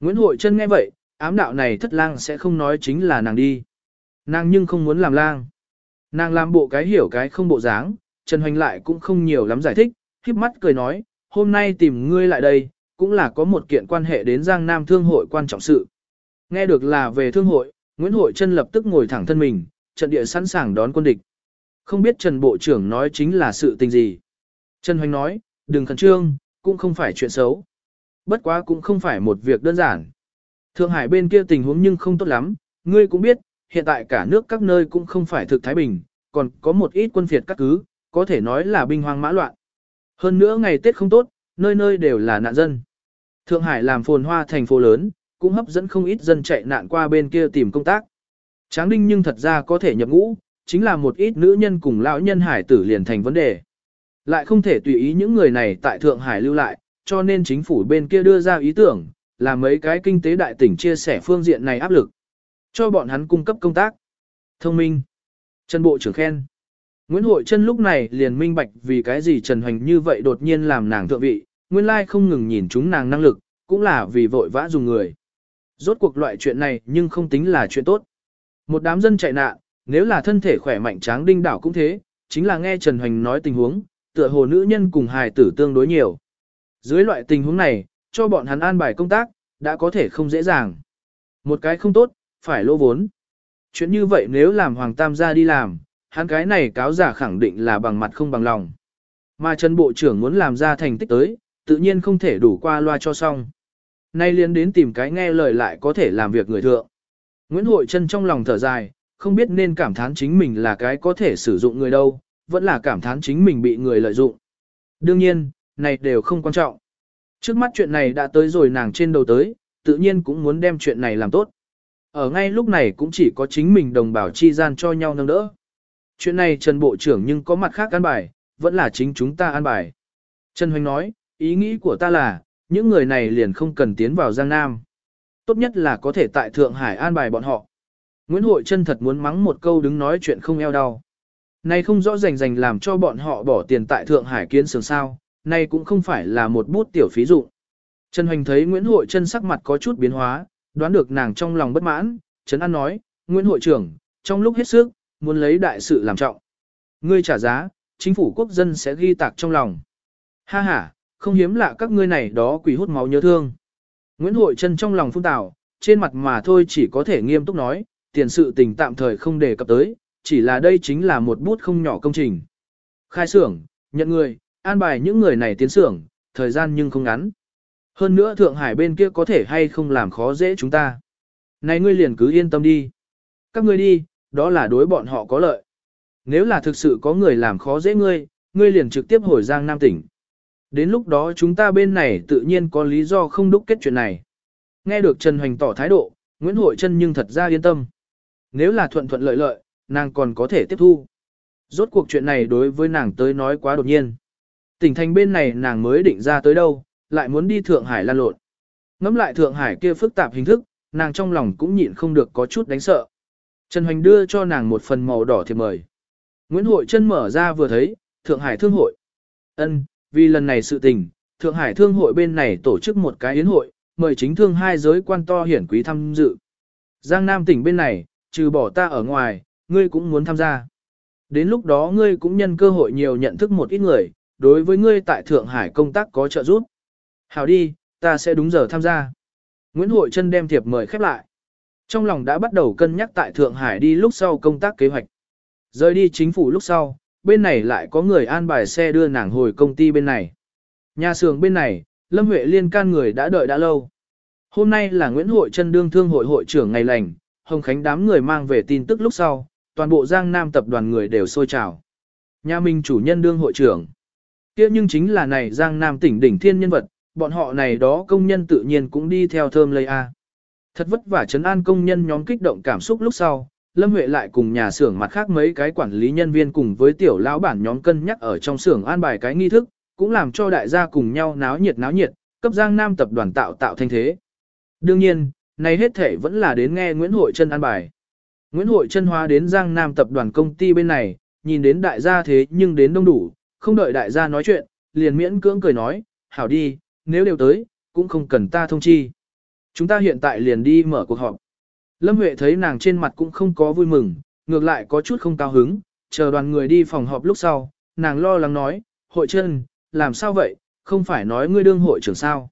Nguyễn Hội Trân nghe vậy, ám đạo này thất lang sẽ không nói chính là nàng đi. Nàng nhưng không muốn làm lang. Nàng làm bộ cái hiểu cái không bộ dáng, Trần Hoành lại cũng không nhiều lắm giải thích, khiếp mắt cười nói, hôm nay tìm ngươi lại đây, cũng là có một kiện quan hệ đến Giang Nam Thương hội quan trọng sự. Nghe được là về thương hội, Nguyễn Hội Trân lập tức ngồi thẳng thân mình, trận địa sẵn sàng đón quân địch. Không biết Trần Bộ trưởng nói chính là sự tình gì. Trần Hoành nói, đừng khẩn trương, cũng không phải chuyện xấu. Bất quá cũng không phải một việc đơn giản. Thượng Hải bên kia tình huống nhưng không tốt lắm, ngươi cũng biết, hiện tại cả nước các nơi cũng không phải thực Thái Bình, còn có một ít quân phiệt các cứ, có thể nói là binh hoang mã loạn. Hơn nữa ngày Tết không tốt, nơi nơi đều là nạn dân. Thượng Hải làm phồn hoa thành phố lớn, cũng hấp dẫn không ít dân chạy nạn qua bên kia tìm công tác. Tráng đinh nhưng thật ra có thể nhập ngũ, chính là một ít nữ nhân cùng lão nhân hải tử liền thành vấn đề. Lại không thể tùy ý những người này tại Thượng Hải lưu lại, cho nên chính phủ bên kia đưa ra ý tưởng, là mấy cái kinh tế đại tỉnh chia sẻ phương diện này áp lực, cho bọn hắn cung cấp công tác. Thông minh. Trần Bộ trưởng khen. Nguyễn Hội Trân lúc này liền minh bạch vì cái gì Trần Hoành như vậy đột nhiên làm nàng thượng vị, nguyên lai không ngừng nhìn chúng nàng năng lực, cũng là vì vội vã dùng người. Rốt cuộc loại chuyện này nhưng không tính là chuyện tốt. Một đám dân chạy nạn, nếu là thân thể khỏe mạnh tráng đinh đảo cũng thế, chính là nghe Trần Hoành nói tình huống, tựa hồ nữ nhân cùng hài tử tương đối nhiều. Dưới loại tình huống này, cho bọn hắn an bài công tác, đã có thể không dễ dàng. Một cái không tốt, phải lỗ vốn. Chuyện như vậy nếu làm Hoàng Tam gia đi làm, hắn cái này cáo giả khẳng định là bằng mặt không bằng lòng. Mà Trần Bộ trưởng muốn làm ra thành tích tới, tự nhiên không thể đủ qua loa cho xong. Nay liên đến tìm cái nghe lời lại có thể làm việc người thượng. Nguyễn Hội Trân trong lòng thở dài, không biết nên cảm thán chính mình là cái có thể sử dụng người đâu, vẫn là cảm thán chính mình bị người lợi dụng. Đương nhiên, này đều không quan trọng. Trước mắt chuyện này đã tới rồi nàng trên đầu tới, tự nhiên cũng muốn đem chuyện này làm tốt. Ở ngay lúc này cũng chỉ có chính mình đồng bào chi gian cho nhau nâng đỡ. Chuyện này Trần Bộ trưởng nhưng có mặt khác an bài, vẫn là chính chúng ta an bài. Trần Hoành nói, ý nghĩ của ta là, những người này liền không cần tiến vào Giang Nam. Tốt nhất là có thể tại Thượng Hải an bài bọn họ. Nguyễn Hội chân thật muốn mắng một câu đứng nói chuyện không eo đau. Này không rõ rành rành làm cho bọn họ bỏ tiền tại Thượng Hải kiến sường sao, này cũng không phải là một bút tiểu phí dụ. Trần Hoành thấy Nguyễn Hội chân sắc mặt có chút biến hóa, đoán được nàng trong lòng bất mãn, Trấn An nói, Nguyễn Hội trưởng, trong lúc hết sức, muốn lấy đại sự làm trọng. Ngươi trả giá, chính phủ quốc dân sẽ ghi tạc trong lòng. Ha ha, không hiếm lạ các ngươi này đó quỷ hút máu nhớ thương. Nguyễn Hội Trân trong lòng phun tảo, trên mặt mà thôi chỉ có thể nghiêm túc nói, tiền sự tình tạm thời không đề cập tới, chỉ là đây chính là một bút không nhỏ công trình. Khai xưởng, nhận người, an bài những người này tiến xưởng, thời gian nhưng không ngắn. Hơn nữa Thượng Hải bên kia có thể hay không làm khó dễ chúng ta. Này ngươi liền cứ yên tâm đi. Các ngươi đi, đó là đối bọn họ có lợi. Nếu là thực sự có người làm khó dễ ngươi, ngươi liền trực tiếp hồi Giang Nam tỉnh. Đến lúc đó chúng ta bên này tự nhiên có lý do không đúc kết chuyện này. Nghe được Trần Hoành tỏ thái độ, Nguyễn Hội Trân nhưng thật ra yên tâm. Nếu là thuận thuận lợi lợi, nàng còn có thể tiếp thu. Rốt cuộc chuyện này đối với nàng tới nói quá đột nhiên. Tỉnh thành bên này nàng mới định ra tới đâu, lại muốn đi Thượng Hải lan lộn. Ngắm lại Thượng Hải kia phức tạp hình thức, nàng trong lòng cũng nhịn không được có chút đánh sợ. Trần Hoành đưa cho nàng một phần màu đỏ thiệp mời. Nguyễn Hội Trân mở ra vừa thấy, Thượng Hải Thương hội. Ân, vì lần này sự tình, Thượng Hải Thương hội bên này tổ chức một cái yến hội, mời chính thương hai giới quan to hiển quý tham dự. Giang Nam tỉnh bên này, trừ bỏ ta ở ngoài, ngươi cũng muốn tham gia. Đến lúc đó ngươi cũng nhân cơ hội nhiều nhận thức một ít người, đối với ngươi tại Thượng Hải công tác có trợ giúp. Hảo đi, ta sẽ đúng giờ tham gia. Nguyễn Hội Trân đem thiệp mời khép lại. Trong lòng đã bắt đầu cân nhắc tại Thượng Hải đi lúc sau công tác kế hoạch. Rời đi chính phủ lúc sau, bên này lại có người an bài xe đưa nàng hồi công ty bên này. Nhà xưởng bên này, Lâm Huệ liên can người đã đợi đã lâu. Hôm nay là Nguyễn Hội Trân đương thương hội hội trưởng ngày lành, Hồng Khánh đám người mang về tin tức lúc sau, toàn bộ Giang Nam tập đoàn người đều sôi trào. Nhà Minh chủ nhân đương hội trưởng. kia nhưng chính là này Giang Nam tỉnh đỉnh thiên nhân vật, bọn họ này đó công nhân tự nhiên cũng đi theo thơm lây A. Thật vất vả chấn an công nhân nhóm kích động cảm xúc lúc sau, Lâm Huệ lại cùng nhà xưởng mặt khác mấy cái quản lý nhân viên cùng với tiểu lão bản nhóm cân nhắc ở trong xưởng an bài cái nghi thức, cũng làm cho đại gia cùng nhau náo nhiệt náo nhiệt, cấp Giang Nam tập đoàn tạo tạo thanh thế. Đương nhiên, này hết thể vẫn là đến nghe Nguyễn Hội Trân an bài. Nguyễn Hội Trân hóa đến Giang Nam tập đoàn công ty bên này, nhìn đến đại gia thế nhưng đến đông đủ, không đợi đại gia nói chuyện, liền miễn cưỡng cười nói, hảo đi, nếu đều tới, cũng không cần ta thông chi. Chúng ta hiện tại liền đi mở cuộc họp. Lâm Huệ thấy nàng trên mặt cũng không có vui mừng, ngược lại có chút không cao hứng, chờ đoàn người đi phòng họp lúc sau, nàng lo lắng nói, hội chân, làm sao vậy, không phải nói ngươi đương hội trưởng sao.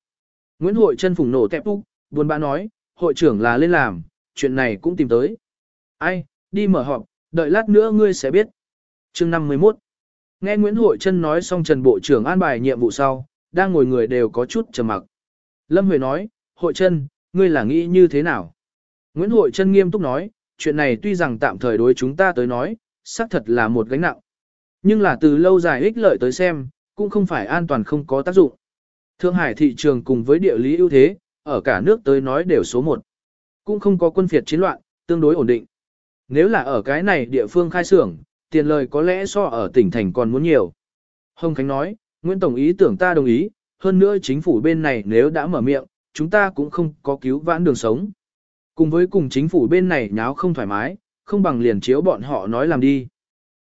Nguyễn hội chân phùng nổ tẹp úc, buồn bã nói, hội trưởng là lên làm, chuyện này cũng tìm tới. Ai, đi mở họp, đợi lát nữa ngươi sẽ biết. chương 51 Nghe Nguyễn Hội chân nói xong Trần Bộ trưởng an bài nhiệm vụ sau, đang ngồi người đều có chút trầm mặc. Lâm Huệ nói, Hội chân, ngươi là nghĩ như thế nào? Nguyễn Hội Trân nghiêm túc nói, chuyện này tuy rằng tạm thời đối chúng ta tới nói, xác thật là một gánh nặng. Nhưng là từ lâu dài ích lợi tới xem, cũng không phải an toàn không có tác dụng. Thượng Hải thị trường cùng với địa lý ưu thế, ở cả nước tới nói đều số một. Cũng không có quân phiệt chiến loạn, tương đối ổn định. Nếu là ở cái này địa phương khai xưởng, tiền lời có lẽ so ở tỉnh thành còn muốn nhiều. Hồng Khánh nói, Nguyễn Tổng ý tưởng ta đồng ý, hơn nữa chính phủ bên này nếu đã mở miệng, chúng ta cũng không có cứu vãn đường sống. Cùng với cùng chính phủ bên này nháo không thoải mái, không bằng liền chiếu bọn họ nói làm đi.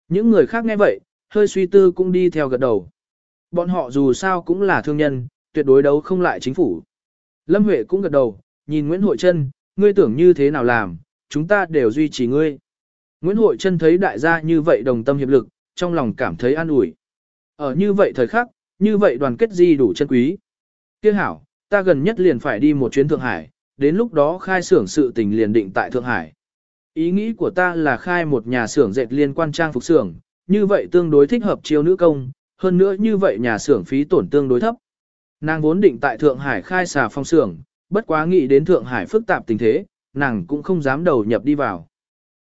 Những người khác nghe vậy, hơi suy tư cũng đi theo gật đầu. Bọn họ dù sao cũng là thương nhân, tuyệt đối đấu không lại chính phủ. Lâm Huệ cũng gật đầu, nhìn Nguyễn Hội Trân, ngươi tưởng như thế nào làm, chúng ta đều duy trì ngươi. Nguyễn Hội Trân thấy đại gia như vậy đồng tâm hiệp lực, trong lòng cảm thấy an ủi. Ở như vậy thời khắc, như vậy đoàn kết gì đủ chân quý. Tiếc hảo, ta gần nhất liền phải đi một chuyến Thượng Hải, đến lúc đó khai xưởng sự tình liền định tại Thượng Hải. Ý nghĩ của ta là khai một nhà xưởng dệt liên quan trang phục xưởng, như vậy tương đối thích hợp chiêu nữ công, hơn nữa như vậy nhà xưởng phí tổn tương đối thấp. Nàng vốn định tại Thượng Hải khai xà phong xưởng, bất quá nghĩ đến Thượng Hải phức tạp tình thế, nàng cũng không dám đầu nhập đi vào.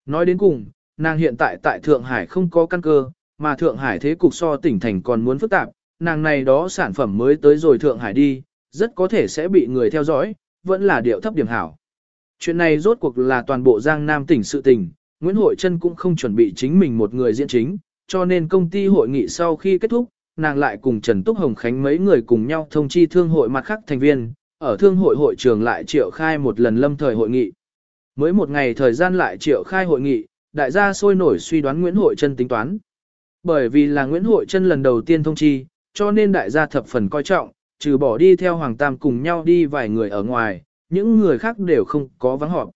Nói đến cùng, nàng hiện tại tại Thượng Hải không có căn cơ, mà Thượng Hải thế cục so tỉnh thành còn muốn phức tạp, nàng này đó sản phẩm mới tới rồi Thượng Hải đi, rất có thể sẽ bị người theo dõi, vẫn là điệu thấp điểm hảo. Chuyện này rốt cuộc là toàn bộ Giang Nam tỉnh sự tình, Nguyễn Hội Trân cũng không chuẩn bị chính mình một người diễn chính, cho nên công ty hội nghị sau khi kết thúc, nàng lại cùng Trần Túc Hồng Khánh mấy người cùng nhau thông chi thương hội mặt khác thành viên, ở thương hội hội trường lại triệu khai một lần lâm thời hội nghị. Mới một ngày thời gian lại triệu khai hội nghị, đại gia sôi nổi suy đoán Nguyễn Hội Trân tính toán. Bởi vì là Nguyễn Hội Trân lần đầu tiên thông chi, cho nên đại gia thập phần coi trọng, trừ bỏ đi theo Hoàng Tam cùng nhau đi vài người ở ngoài, những người khác đều không có vắng họp.